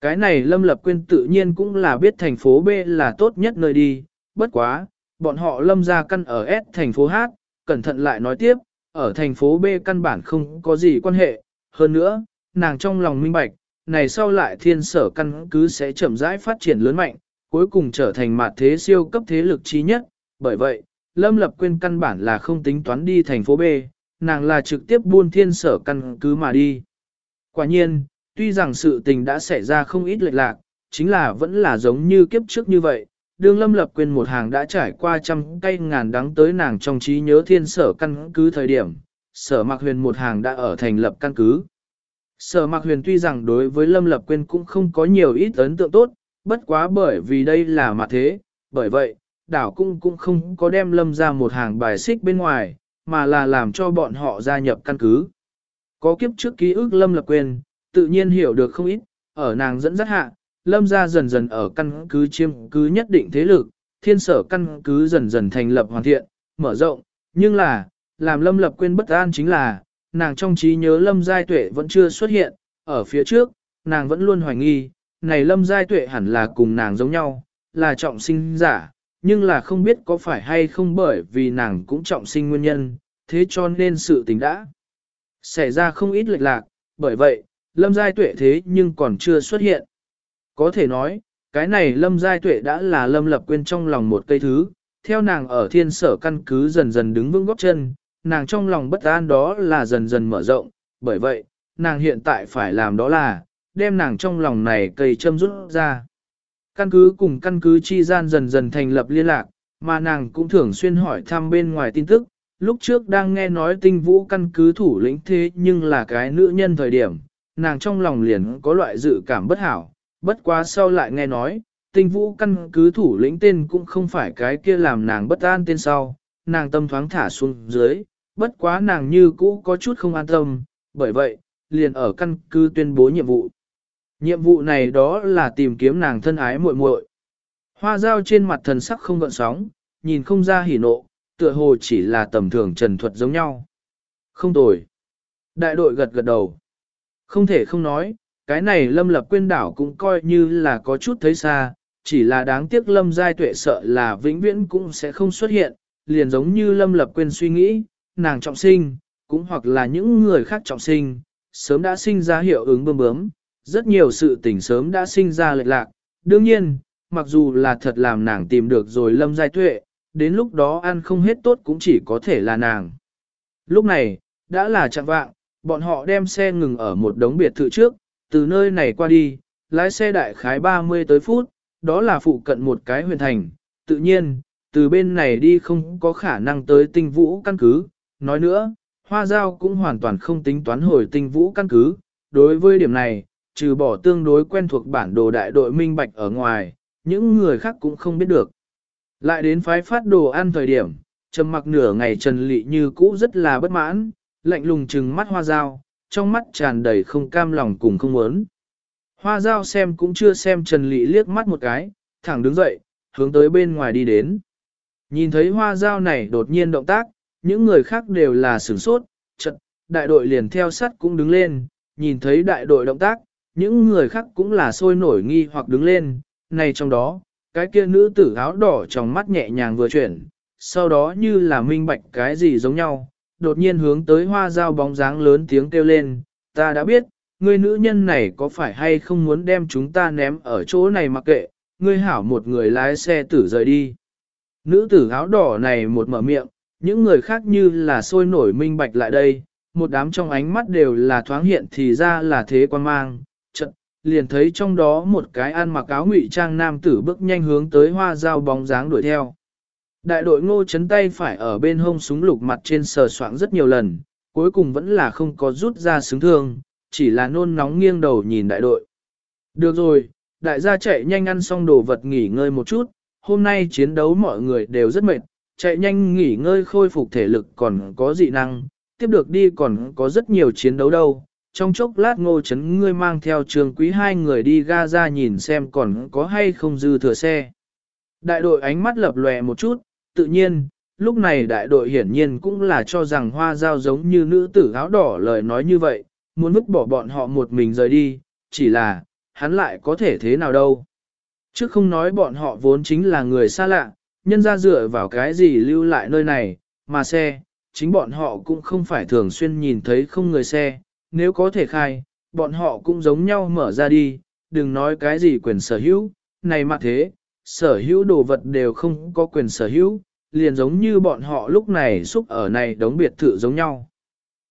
Cái này lâm lập quên tự nhiên cũng là biết thành phố B là tốt nhất nơi đi, bất quá, bọn họ lâm ra căn ở S thành phố H, cẩn thận lại nói tiếp, ở thành phố B căn bản không có gì quan hệ, hơn nữa, nàng trong lòng minh bạch, này sau lại thiên sở căn cứ sẽ chậm rãi phát triển lớn mạnh, cuối cùng trở thành mặt thế siêu cấp thế lực trí nhất, bởi vậy, Lâm Lập quên căn bản là không tính toán đi thành phố B, nàng là trực tiếp buôn thiên sở căn cứ mà đi. Quả nhiên, tuy rằng sự tình đã xảy ra không ít lệch lạc, chính là vẫn là giống như kiếp trước như vậy, đương lâm lập quên một hàng đã trải qua trăm cây ngàn đắng tới nàng trong trí nhớ thiên sở căn cứ thời điểm, sở mạc huyền một hàng đã ở thành lập căn cứ. Sở mạc huyền tuy rằng đối với lâm lập quên cũng không có nhiều ít ấn tượng tốt, bất quá bởi vì đây là mặt thế, bởi vậy, đảo cung cũng không có đem lâm ra một hàng bài xích bên ngoài, mà là làm cho bọn họ gia nhập căn cứ. Có kiếp trước ký ức lâm lập quên, tự nhiên hiểu được không ít, ở nàng dẫn dắt hạ, lâm ra dần dần ở căn cứ chiêm cứ nhất định thế lực, thiên sở căn cứ dần dần thành lập hoàn thiện, mở rộng, nhưng là, làm lâm lập quên bất an chính là, nàng trong trí nhớ lâm giai tuệ vẫn chưa xuất hiện, ở phía trước, nàng vẫn luôn hoài nghi, này lâm giai tuệ hẳn là cùng nàng giống nhau, là trọng sinh giả, nhưng là không biết có phải hay không bởi vì nàng cũng trọng sinh nguyên nhân, thế cho nên sự tình đã xảy ra không ít lệch lạc, bởi vậy, lâm giai tuệ thế nhưng còn chưa xuất hiện. Có thể nói, cái này lâm giai tuệ đã là lâm lập quên trong lòng một cây thứ, theo nàng ở thiên sở căn cứ dần dần đứng vững góc chân, nàng trong lòng bất an đó là dần dần mở rộng, bởi vậy, nàng hiện tại phải làm đó là, đem nàng trong lòng này cây châm rút ra. Căn cứ cùng căn cứ chi gian dần dần thành lập liên lạc, mà nàng cũng thường xuyên hỏi thăm bên ngoài tin tức, lúc trước đang nghe nói tinh vũ căn cứ thủ lĩnh thế nhưng là cái nữ nhân thời điểm, nàng trong lòng liền có loại dự cảm bất hảo, bất quá sau lại nghe nói, tinh vũ căn cứ thủ lĩnh tên cũng không phải cái kia làm nàng bất an tên sau, nàng tâm thoáng thả xuống dưới, bất quá nàng như cũ có chút không an tâm, bởi vậy, liền ở căn cứ tuyên bố nhiệm vụ. Nhiệm vụ này đó là tìm kiếm nàng thân ái muội muội. Hoa dao trên mặt thần sắc không gợn sóng, nhìn không ra hỉ nộ, tựa hồ chỉ là tầm thường trần thuật giống nhau. Không tồi. Đại đội gật gật đầu. Không thể không nói, cái này lâm lập quên đảo cũng coi như là có chút thấy xa, chỉ là đáng tiếc lâm giai tuệ sợ là vĩnh viễn cũng sẽ không xuất hiện, liền giống như lâm lập quên suy nghĩ, nàng trọng sinh, cũng hoặc là những người khác trọng sinh, sớm đã sinh ra hiệu ứng bơm bướm, rất nhiều sự tình sớm đã sinh ra lệch lạc. Đương nhiên, mặc dù là thật làm nàng tìm được rồi lâm giai tuệ, đến lúc đó ăn không hết tốt cũng chỉ có thể là nàng. Lúc này, đã là chặng vạng, bọn họ đem xe ngừng ở một đống biệt thự trước, từ nơi này qua đi, lái xe đại khái 30 tới phút, đó là phụ cận một cái huyền thành. Tự nhiên, từ bên này đi không có khả năng tới tinh vũ căn cứ. Nói nữa, hoa giao cũng hoàn toàn không tính toán hồi tinh vũ căn cứ. Đối với điểm này, trừ bỏ tương đối quen thuộc bản đồ đại đội minh bạch ở ngoài, những người khác cũng không biết được. Lại đến phái phát đồ ăn thời điểm, trầm mặc nửa ngày Trần Lị như cũ rất là bất mãn, lạnh lùng trừng mắt hoa dao, trong mắt tràn đầy không cam lòng cùng không muốn. Hoa dao xem cũng chưa xem Trần Lị liếc mắt một cái, thẳng đứng dậy, hướng tới bên ngoài đi đến. Nhìn thấy hoa dao này đột nhiên động tác, những người khác đều là sửng sốt, trận, đại đội liền theo sắt cũng đứng lên, nhìn thấy đại đội động tác, những người khác cũng là sôi nổi nghi hoặc đứng lên, này trong đó, cái kia nữ tử áo đỏ trong mắt nhẹ nhàng vừa chuyển, sau đó như là minh bạch cái gì giống nhau, đột nhiên hướng tới hoa dao bóng dáng lớn tiếng kêu lên, ta đã biết, người nữ nhân này có phải hay không muốn đem chúng ta ném ở chỗ này mặc kệ, ngươi hảo một người lái xe tử rời đi. Nữ tử áo đỏ này một mở miệng, những người khác như là sôi nổi minh bạch lại đây, một đám trong ánh mắt đều là thoáng hiện thì ra là thế quan mang, trận, liền thấy trong đó một cái ăn mặc áo ngụy trang nam tử bước nhanh hướng tới hoa dao bóng dáng đuổi theo. Đại đội ngô chấn tay phải ở bên hông súng lục mặt trên sờ soạng rất nhiều lần, cuối cùng vẫn là không có rút ra xứng thương, chỉ là nôn nóng nghiêng đầu nhìn đại đội. Được rồi, đại gia chạy nhanh ăn xong đồ vật nghỉ ngơi một chút, hôm nay chiến đấu mọi người đều rất mệt, chạy nhanh nghỉ ngơi khôi phục thể lực còn có dị năng, tiếp được đi còn có rất nhiều chiến đấu đâu. Trong chốc lát ngô chấn ngươi mang theo trường quý hai người đi ga ra nhìn xem còn có hay không dư thừa xe. Đại đội ánh mắt lập lòe một chút, tự nhiên, lúc này đại đội hiển nhiên cũng là cho rằng hoa giao giống như nữ tử áo đỏ lời nói như vậy, muốn vứt bỏ bọn họ một mình rời đi, chỉ là, hắn lại có thể thế nào đâu. Chứ không nói bọn họ vốn chính là người xa lạ, nhân ra dựa vào cái gì lưu lại nơi này, mà xe, chính bọn họ cũng không phải thường xuyên nhìn thấy không người xe, nếu có thể khai, bọn họ cũng giống nhau mở ra đi, đừng nói cái gì quyền sở hữu, này mà thế, sở hữu đồ vật đều không có quyền sở hữu, liền giống như bọn họ lúc này xúc ở này đóng biệt thự giống nhau.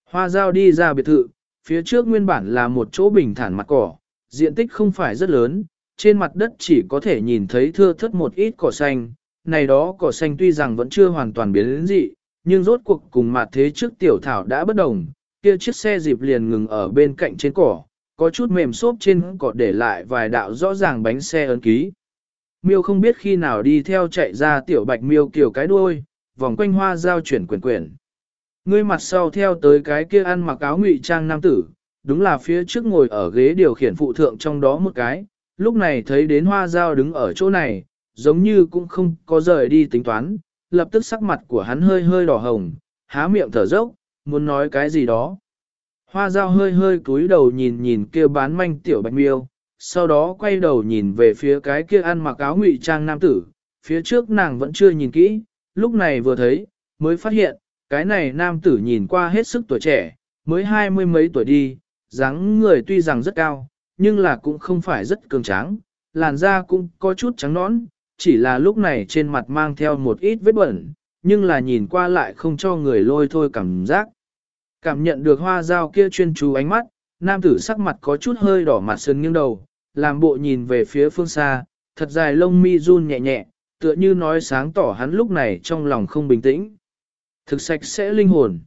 Hoa giao đi ra biệt thự, phía trước nguyên bản là một chỗ bình thản mặt cỏ, diện tích không phải rất lớn, trên mặt đất chỉ có thể nhìn thấy thưa thất một ít cỏ xanh, này đó cỏ xanh tuy rằng vẫn chưa hoàn toàn biến đến dị, nhưng rốt cuộc cùng mặt thế trước tiểu thảo đã bất đồng, kia chiếc xe dịp liền ngừng ở bên cạnh trên cỏ, có chút mềm xốp trên cỏ để lại vài đạo rõ ràng bánh xe ấn ký. Miêu không biết khi nào đi theo chạy ra tiểu bạch miêu kiểu cái đuôi, vòng quanh hoa giao chuyển quyển quyển. Ngươi mặt sau theo tới cái kia ăn mặc áo ngụy trang nam tử, đúng là phía trước ngồi ở ghế điều khiển phụ thượng trong đó một cái, lúc này thấy đến hoa giao đứng ở chỗ này, giống như cũng không có rời đi tính toán, lập tức sắc mặt của hắn hơi hơi đỏ hồng, há miệng thở dốc, muốn nói cái gì đó. Hoa dao hơi hơi cúi đầu nhìn nhìn kia bán manh tiểu bạch miêu, sau đó quay đầu nhìn về phía cái kia ăn mặc áo ngụy trang nam tử, phía trước nàng vẫn chưa nhìn kỹ, lúc này vừa thấy, mới phát hiện, cái này nam tử nhìn qua hết sức tuổi trẻ, mới hai mươi mấy tuổi đi, dáng người tuy rằng rất cao, nhưng là cũng không phải rất cường tráng, làn da cũng có chút trắng nõn, chỉ là lúc này trên mặt mang theo một ít vết bẩn, nhưng là nhìn qua lại không cho người lôi thôi cảm giác. Cảm nhận được hoa dao kia chuyên chú ánh mắt, nam tử sắc mặt có chút hơi đỏ mặt sơn nghiêng đầu, làm bộ nhìn về phía phương xa, thật dài lông mi run nhẹ nhẹ, tựa như nói sáng tỏ hắn lúc này trong lòng không bình tĩnh. Thực sạch sẽ linh hồn.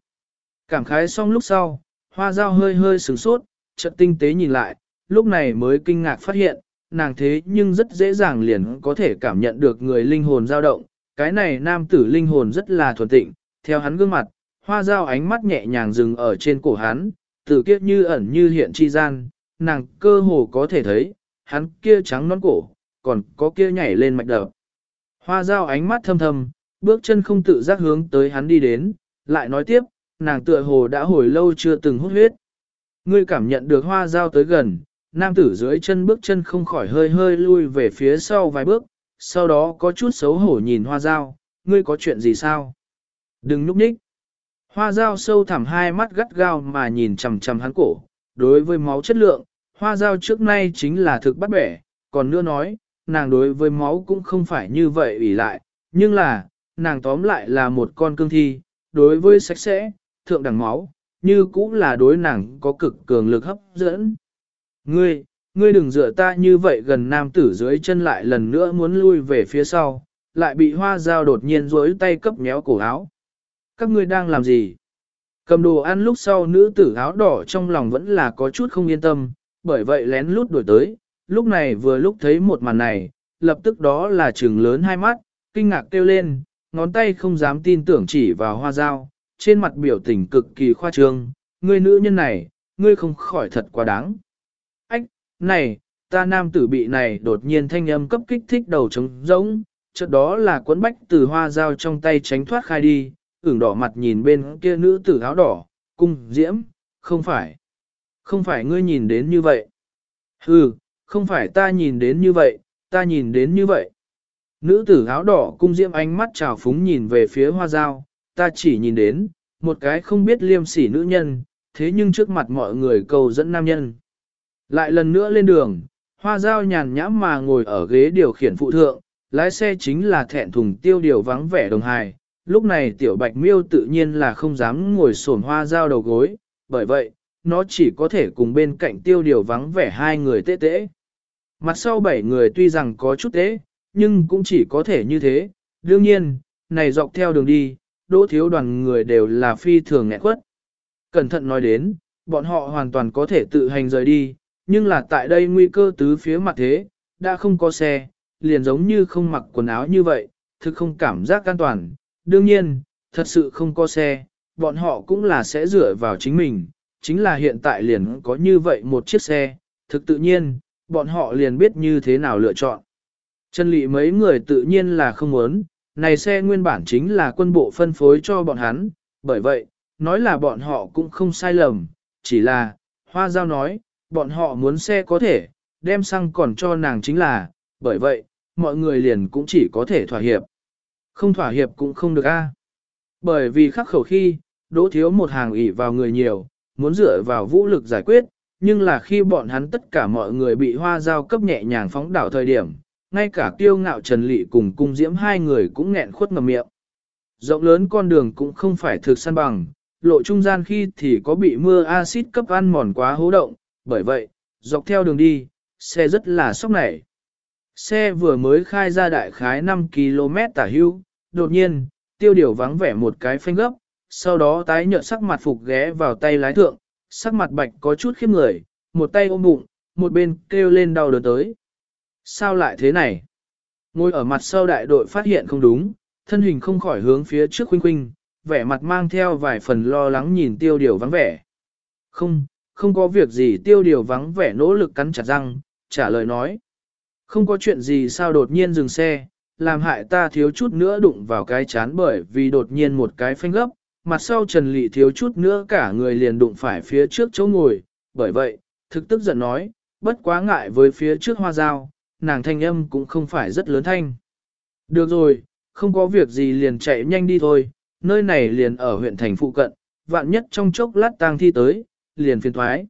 Cảm khái xong lúc sau, hoa dao hơi hơi sửng sốt, chợt tinh tế nhìn lại, lúc này mới kinh ngạc phát hiện, nàng thế nhưng rất dễ dàng liền có thể cảm nhận được người linh hồn dao động. Cái này nam tử linh hồn rất là thuần tịnh, theo hắn gương mặt, hoa dao ánh mắt nhẹ nhàng dừng ở trên cổ hắn, từ kiếp như ẩn như hiện chi gian, nàng cơ hồ có thể thấy, hắn kia trắng nón cổ, còn có kia nhảy lên mạch đập. Hoa dao ánh mắt thâm thâm, bước chân không tự giác hướng tới hắn đi đến, lại nói tiếp, nàng tựa hồ đã hồi lâu chưa từng hút huyết. Ngươi cảm nhận được hoa dao tới gần, nam tử dưới chân bước chân không khỏi hơi hơi lui về phía sau vài bước, sau đó có chút xấu hổ nhìn hoa dao, ngươi có chuyện gì sao? Đừng núp ních. Hoa dao sâu thẳm hai mắt gắt gao mà nhìn chằm chằm hắn cổ, đối với máu chất lượng, hoa dao trước nay chính là thực bắt bẻ, còn nữa nói, nàng đối với máu cũng không phải như vậy ủy lại, nhưng là, nàng tóm lại là một con cương thi, đối với sạch sẽ, thượng đẳng máu, như cũng là đối nàng có cực cường lực hấp dẫn. Ngươi, ngươi đừng dựa ta như vậy gần nam tử dưới chân lại lần nữa muốn lui về phía sau, lại bị hoa dao đột nhiên rối tay cấp méo cổ áo. Các ngươi đang làm gì? Cầm đồ ăn lúc sau nữ tử áo đỏ trong lòng vẫn là có chút không yên tâm, bởi vậy lén lút đuổi tới, lúc này vừa lúc thấy một màn này, lập tức đó là trừng lớn hai mắt, kinh ngạc kêu lên, ngón tay không dám tin tưởng chỉ vào hoa dao, trên mặt biểu tình cực kỳ khoa trương, ngươi nữ nhân này, ngươi không khỏi thật quá đáng. Ách, này, ta nam tử bị này đột nhiên thanh âm cấp kích thích đầu trống rỗng, chợt đó là quấn bách từ hoa dao trong tay tránh thoát khai đi, ửng đỏ mặt nhìn bên kia nữ tử áo đỏ, cung, diễm, không phải. Không phải ngươi nhìn đến như vậy. Hừ, không phải ta nhìn đến như vậy, ta nhìn đến như vậy. Nữ tử áo đỏ cung diễm ánh mắt trào phúng nhìn về phía hoa dao, ta chỉ nhìn đến, một cái không biết liêm sỉ nữ nhân, thế nhưng trước mặt mọi người cầu dẫn nam nhân. Lại lần nữa lên đường, hoa dao nhàn nhãm mà ngồi ở ghế điều khiển phụ thượng, lái xe chính là thẹn thùng tiêu điều vắng vẻ đồng hài. Lúc này tiểu bạch miêu tự nhiên là không dám ngồi sổn hoa dao đầu gối, bởi vậy, nó chỉ có thể cùng bên cạnh tiêu điều vắng vẻ hai người tê tễ. Mặt sau bảy người tuy rằng có chút tế, nhưng cũng chỉ có thể như thế. Đương nhiên, này dọc theo đường đi, đỗ thiếu đoàn người đều là phi thường nghẹn quất. Cẩn thận nói đến, bọn họ hoàn toàn có thể tự hành rời đi, nhưng là tại đây nguy cơ tứ phía mặt thế, đã không có xe, liền giống như không mặc quần áo như vậy, thực không cảm giác an toàn. Đương nhiên, thật sự không có xe, bọn họ cũng là sẽ dựa vào chính mình, chính là hiện tại liền có như vậy một chiếc xe, thực tự nhiên, bọn họ liền biết như thế nào lựa chọn. Chân lị mấy người tự nhiên là không muốn, này xe nguyên bản chính là quân bộ phân phối cho bọn hắn, bởi vậy, nói là bọn họ cũng không sai lầm, chỉ là, hoa giao nói, bọn họ muốn xe có thể, đem xăng còn cho nàng chính là, bởi vậy, mọi người liền cũng chỉ có thể thỏa hiệp. Không thỏa hiệp cũng không được a. Bởi vì khắc khẩu khi, đỗ thiếu một hàng ỷ vào người nhiều, muốn dựa vào vũ lực giải quyết, nhưng là khi bọn hắn tất cả mọi người bị hoa giao cấp nhẹ nhàng phóng đảo thời điểm, ngay cả tiêu ngạo trần lị cùng cung diễm hai người cũng nghẹn khuất ngầm miệng. Rộng lớn con đường cũng không phải thực săn bằng, lộ trung gian khi thì có bị mưa axit cấp ăn mòn quá hố động, bởi vậy, dọc theo đường đi, xe rất là sốc nảy. Xe vừa mới khai ra đại khái 5 km tả hưu, đột nhiên, tiêu điều vắng vẻ một cái phanh gấp, sau đó tái nhợt sắc mặt phục ghé vào tay lái thượng, sắc mặt bạch có chút khiếp người, một tay ôm bụng, một bên kêu lên đau đớn tới. Sao lại thế này? Ngồi ở mặt sau đại đội phát hiện không đúng, thân hình không khỏi hướng phía trước khuynh khuynh, vẻ mặt mang theo vài phần lo lắng nhìn tiêu điều vắng vẻ. Không, không có việc gì tiêu điều vắng vẻ nỗ lực cắn chặt răng, trả lời nói. Không có chuyện gì sao đột nhiên dừng xe, làm hại ta thiếu chút nữa đụng vào cái chán bởi vì đột nhiên một cái phanh gấp, mặt sau Trần Lị thiếu chút nữa cả người liền đụng phải phía trước chỗ ngồi, bởi vậy, thực tức giận nói, bất quá ngại với phía trước hoa dao, nàng thanh âm cũng không phải rất lớn thanh. Được rồi, không có việc gì liền chạy nhanh đi thôi, nơi này liền ở huyện thành phụ cận, vạn nhất trong chốc lát tang thi tới, liền phiền thoái.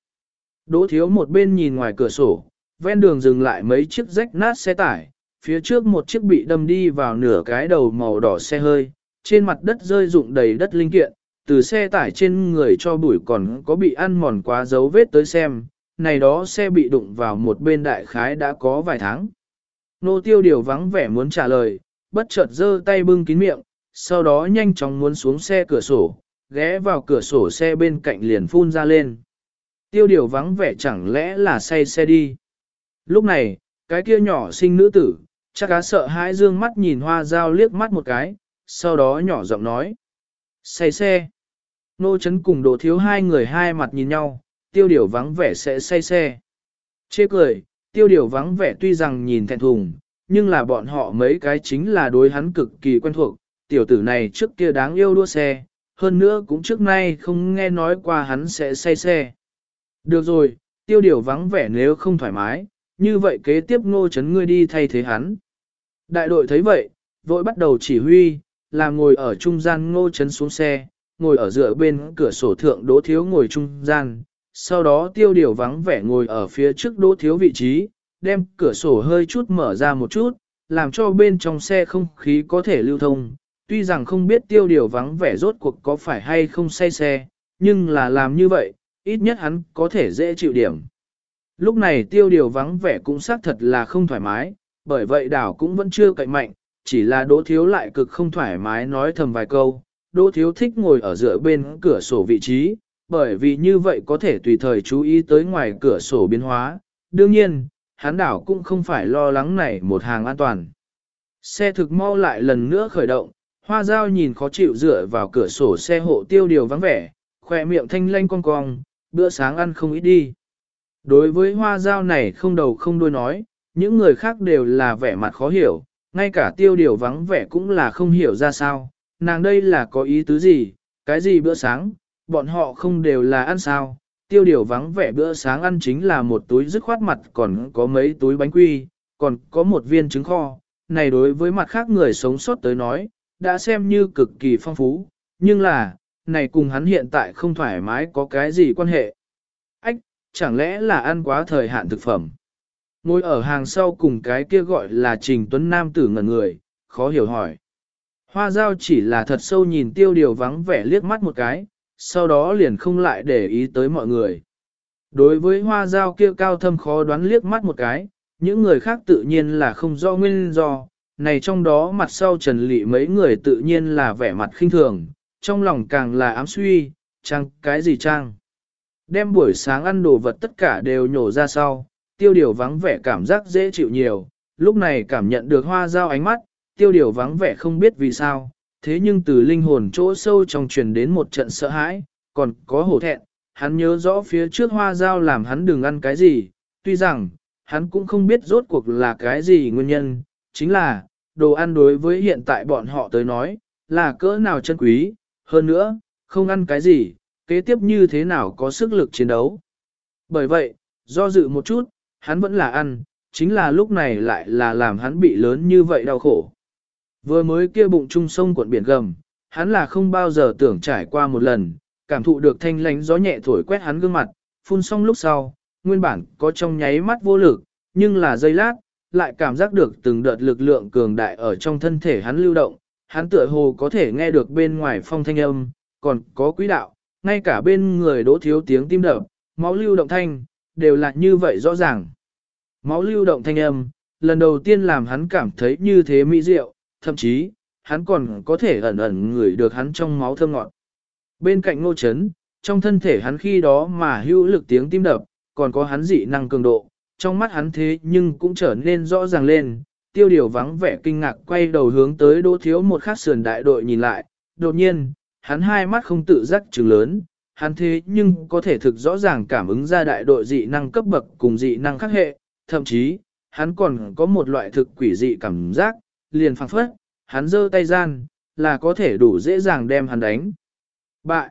Đỗ thiếu một bên nhìn ngoài cửa sổ, ven đường dừng lại mấy chiếc rách nát xe tải, phía trước một chiếc bị đâm đi vào nửa cái đầu màu đỏ xe hơi, trên mặt đất rơi rụng đầy đất linh kiện, từ xe tải trên người cho bụi còn có bị ăn mòn quá dấu vết tới xem, này đó xe bị đụng vào một bên đại khái đã có vài tháng. Nô tiêu điều vắng vẻ muốn trả lời, bất chợt giơ tay bưng kín miệng, sau đó nhanh chóng muốn xuống xe cửa sổ, ghé vào cửa sổ xe bên cạnh liền phun ra lên. Tiêu điều vắng vẻ chẳng lẽ là say xe đi. Lúc này, cái kia nhỏ sinh nữ tử, chắc cá sợ hãi dương mắt nhìn hoa dao liếc mắt một cái, sau đó nhỏ giọng nói. Say xe. Nô chấn cùng đồ thiếu hai người hai mặt nhìn nhau, tiêu điều vắng vẻ sẽ say xe. Chê cười, tiêu điều vắng vẻ tuy rằng nhìn thẹn thùng, nhưng là bọn họ mấy cái chính là đối hắn cực kỳ quen thuộc, tiểu tử này trước kia đáng yêu đua xe, hơn nữa cũng trước nay không nghe nói qua hắn sẽ say xe. Được rồi, tiêu điều vắng vẻ nếu không thoải mái, như vậy kế tiếp ngô chấn ngươi đi thay thế hắn. Đại đội thấy vậy, vội bắt đầu chỉ huy, là ngồi ở trung gian ngô chấn xuống xe, ngồi ở giữa bên cửa sổ thượng đỗ thiếu ngồi trung gian, sau đó tiêu điều vắng vẻ ngồi ở phía trước đỗ thiếu vị trí, đem cửa sổ hơi chút mở ra một chút, làm cho bên trong xe không khí có thể lưu thông. Tuy rằng không biết tiêu điều vắng vẻ rốt cuộc có phải hay không say xe, nhưng là làm như vậy, ít nhất hắn có thể dễ chịu điểm. Lúc này tiêu điều vắng vẻ cũng xác thật là không thoải mái, bởi vậy đảo cũng vẫn chưa cậy mạnh, chỉ là đỗ thiếu lại cực không thoải mái nói thầm vài câu. Đỗ thiếu thích ngồi ở giữa bên cửa sổ vị trí, bởi vì như vậy có thể tùy thời chú ý tới ngoài cửa sổ biến hóa. Đương nhiên, hắn đảo cũng không phải lo lắng này một hàng an toàn. Xe thực mau lại lần nữa khởi động, hoa dao nhìn khó chịu dựa vào cửa sổ xe hộ tiêu điều vắng vẻ, khỏe miệng thanh lanh cong cong, bữa sáng ăn không ít đi. Đối với hoa dao này không đầu không đuôi nói, những người khác đều là vẻ mặt khó hiểu, ngay cả tiêu điều vắng vẻ cũng là không hiểu ra sao, nàng đây là có ý tứ gì, cái gì bữa sáng, bọn họ không đều là ăn sao, tiêu điều vắng vẻ bữa sáng ăn chính là một túi dứt khoát mặt còn có mấy túi bánh quy, còn có một viên trứng kho, này đối với mặt khác người sống sót tới nói, đã xem như cực kỳ phong phú, nhưng là, này cùng hắn hiện tại không thoải mái có cái gì quan hệ. Ách, chẳng lẽ là ăn quá thời hạn thực phẩm? Ngồi ở hàng sau cùng cái kia gọi là Trình Tuấn Nam tử ngẩn người, khó hiểu hỏi. Hoa giao chỉ là thật sâu nhìn tiêu điều vắng vẻ liếc mắt một cái, sau đó liền không lại để ý tới mọi người. Đối với hoa giao kia cao thâm khó đoán liếc mắt một cái, những người khác tự nhiên là không do nguyên do, này trong đó mặt sau trần lị mấy người tự nhiên là vẻ mặt khinh thường, trong lòng càng là ám suy, trang cái gì trang. Đem buổi sáng ăn đồ vật tất cả đều nhổ ra sau, tiêu điều vắng vẻ cảm giác dễ chịu nhiều, lúc này cảm nhận được hoa giao ánh mắt, tiêu điều vắng vẻ không biết vì sao, thế nhưng từ linh hồn chỗ sâu trong truyền đến một trận sợ hãi, còn có hổ thẹn, hắn nhớ rõ phía trước hoa giao làm hắn đừng ăn cái gì, tuy rằng, hắn cũng không biết rốt cuộc là cái gì nguyên nhân, chính là, đồ ăn đối với hiện tại bọn họ tới nói, là cỡ nào chân quý, hơn nữa, không ăn cái gì, kế tiếp như thế nào có sức lực chiến đấu. Bởi vậy, do dự một chút, hắn vẫn là ăn, chính là lúc này lại là làm hắn bị lớn như vậy đau khổ. Vừa mới kia bụng trung sông cuộn biển gầm, hắn là không bao giờ tưởng trải qua một lần, cảm thụ được thanh lánh gió nhẹ thổi quét hắn gương mặt, phun xong lúc sau, nguyên bản có trong nháy mắt vô lực, nhưng là giây lát, lại cảm giác được từng đợt lực lượng cường đại ở trong thân thể hắn lưu động, hắn tựa hồ có thể nghe được bên ngoài phong thanh âm, còn có quý đạo, ngay cả bên người đỗ thiếu tiếng tim đập, máu lưu động thanh, đều là như vậy rõ ràng. Máu lưu động thanh âm, lần đầu tiên làm hắn cảm thấy như thế mỹ diệu, thậm chí, hắn còn có thể ẩn ẩn ngửi được hắn trong máu thơm ngọt. Bên cạnh ngô chấn, trong thân thể hắn khi đó mà hữu lực tiếng tim đập, còn có hắn dị năng cường độ, trong mắt hắn thế nhưng cũng trở nên rõ ràng lên, tiêu điều vắng vẻ kinh ngạc quay đầu hướng tới đỗ thiếu một khắc sườn đại đội nhìn lại, đột nhiên, hắn hai mắt không tự giác trừng lớn, hắn thế nhưng có thể thực rõ ràng cảm ứng ra đại đội dị năng cấp bậc cùng dị năng khác hệ, thậm chí, hắn còn có một loại thực quỷ dị cảm giác, liền phẳng phất, hắn giơ tay gian, là có thể đủ dễ dàng đem hắn đánh. Bại!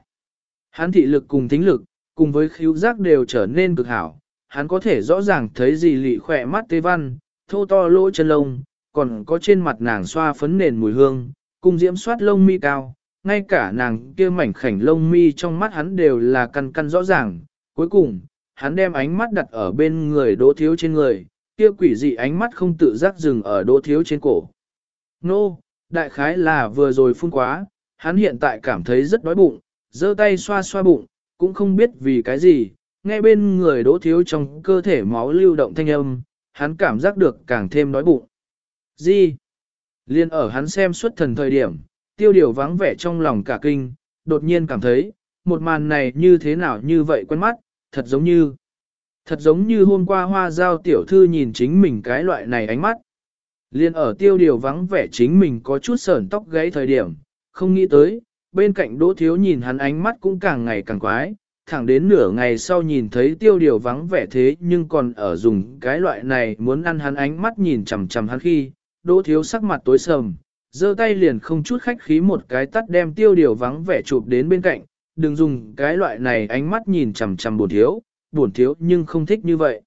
Hắn thị lực cùng thính lực, cùng với khíu giác đều trở nên cực hảo, hắn có thể rõ ràng thấy gì lị khỏe mắt tê văn, thô to lỗ chân lông, còn có trên mặt nàng xoa phấn nền mùi hương, cùng diễm soát lông mi cao, ngay cả nàng kia mảnh khảnh lông mi trong mắt hắn đều là căn căn rõ ràng. Cuối cùng, hắn đem ánh mắt đặt ở bên người đỗ thiếu trên người, kia quỷ dị ánh mắt không tự giác dừng ở đỗ thiếu trên cổ. Nô, đại khái là vừa rồi phun quá, hắn hiện tại cảm thấy rất đói bụng, giơ tay xoa xoa bụng, cũng không biết vì cái gì, nghe bên người đỗ thiếu trong cơ thể máu lưu động thanh âm, hắn cảm giác được càng thêm đói bụng. Gì? Liên ở hắn xem suốt thần thời điểm, tiêu điều vắng vẻ trong lòng cả kinh, đột nhiên cảm thấy, một màn này như thế nào như vậy quen mắt, thật giống như, thật giống như hôm qua hoa giao tiểu thư nhìn chính mình cái loại này ánh mắt. Liên ở tiêu điều vắng vẻ chính mình có chút sờn tóc gáy thời điểm, không nghĩ tới, bên cạnh đỗ thiếu nhìn hắn ánh mắt cũng càng ngày càng quái, thẳng đến nửa ngày sau nhìn thấy tiêu điều vắng vẻ thế nhưng còn ở dùng cái loại này muốn ăn hắn ánh mắt nhìn chằm chằm hắn khi, đỗ thiếu sắc mặt tối sầm, giơ tay liền không chút khách khí một cái tắt đem tiêu điều vắng vẻ chụp đến bên cạnh, đừng dùng cái loại này ánh mắt nhìn chằm chằm buồn thiếu, buồn thiếu nhưng không thích như vậy.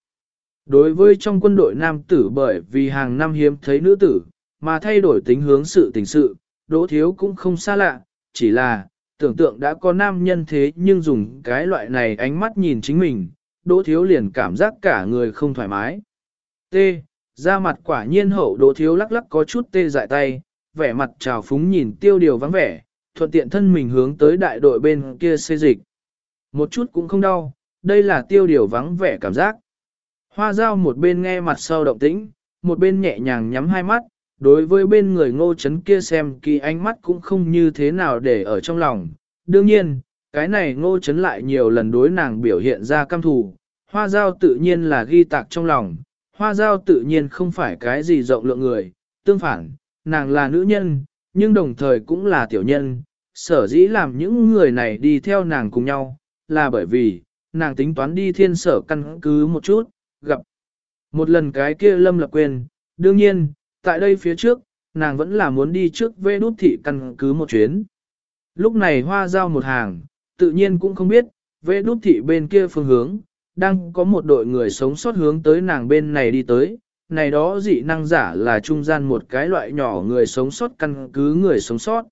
Đối với trong quân đội nam tử bởi vì hàng năm hiếm thấy nữ tử, mà thay đổi tính hướng sự tình sự, đỗ thiếu cũng không xa lạ, chỉ là, tưởng tượng đã có nam nhân thế nhưng dùng cái loại này ánh mắt nhìn chính mình, đỗ thiếu liền cảm giác cả người không thoải mái. T. Da mặt quả nhiên hậu đỗ thiếu lắc lắc có chút tê dại tay, vẻ mặt trào phúng nhìn tiêu điều vắng vẻ, thuận tiện thân mình hướng tới đại đội bên kia xê dịch. Một chút cũng không đau, đây là tiêu điều vắng vẻ cảm giác. Hoa dao một bên nghe mặt sau động tĩnh, một bên nhẹ nhàng nhắm hai mắt, đối với bên người ngô chấn kia xem kỳ ánh mắt cũng không như thế nào để ở trong lòng. Đương nhiên, cái này ngô chấn lại nhiều lần đối nàng biểu hiện ra căm thù, hoa dao tự nhiên là ghi tạc trong lòng, hoa dao tự nhiên không phải cái gì rộng lượng người, tương phản, nàng là nữ nhân, nhưng đồng thời cũng là tiểu nhân, sở dĩ làm những người này đi theo nàng cùng nhau, là bởi vì, nàng tính toán đi thiên sở căn cứ một chút, gặp. Một lần cái kia lâm lập quên, đương nhiên, tại đây phía trước, nàng vẫn là muốn đi trước vê đút thị căn cứ một chuyến. Lúc này hoa giao một hàng, tự nhiên cũng không biết, vê đút thị bên kia phương hướng, đang có một đội người sống sót hướng tới nàng bên này đi tới, này đó dị năng giả là trung gian một cái loại nhỏ người sống sót căn cứ người sống sót.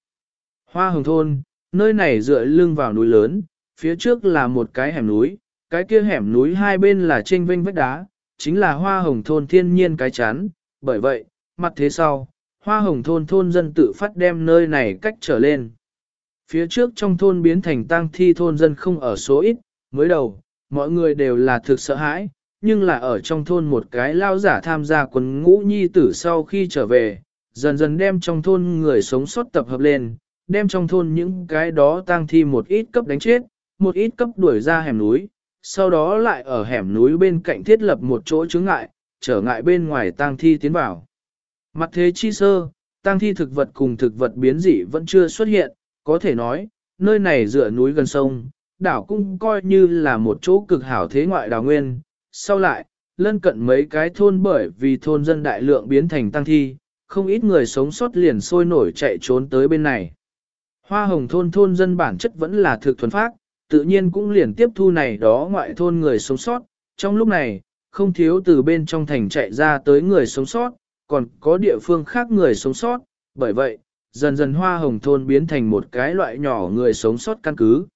Hoa hồng thôn, nơi này dựa lưng vào núi lớn, phía trước là một cái hẻm núi, cái kia hẻm núi hai bên là trên vinh vách đá, chính là hoa hồng thôn thiên nhiên cái chán, bởi vậy, mặt thế sau, hoa hồng thôn thôn dân tự phát đem nơi này cách trở lên. Phía trước trong thôn biến thành tang thi thôn dân không ở số ít, mới đầu, mọi người đều là thực sợ hãi, nhưng là ở trong thôn một cái lao giả tham gia quân ngũ nhi tử sau khi trở về, dần dần đem trong thôn người sống sót tập hợp lên, đem trong thôn những cái đó tang thi một ít cấp đánh chết, một ít cấp đuổi ra hẻm núi, sau đó lại ở hẻm núi bên cạnh thiết lập một chỗ chướng ngại, trở ngại bên ngoài tang thi tiến vào. Mặt thế chi sơ, tang thi thực vật cùng thực vật biến dị vẫn chưa xuất hiện, có thể nói, nơi này dựa núi gần sông, đảo cũng coi như là một chỗ cực hảo thế ngoại đào nguyên, sau lại, lân cận mấy cái thôn bởi vì thôn dân đại lượng biến thành tăng thi, không ít người sống sót liền sôi nổi chạy trốn tới bên này. Hoa hồng thôn thôn dân bản chất vẫn là thực thuần phác, tự nhiên cũng liền tiếp thu này đó ngoại thôn người sống sót. Trong lúc này, không thiếu từ bên trong thành chạy ra tới người sống sót, còn có địa phương khác người sống sót, bởi vậy, dần dần hoa hồng thôn biến thành một cái loại nhỏ người sống sót căn cứ.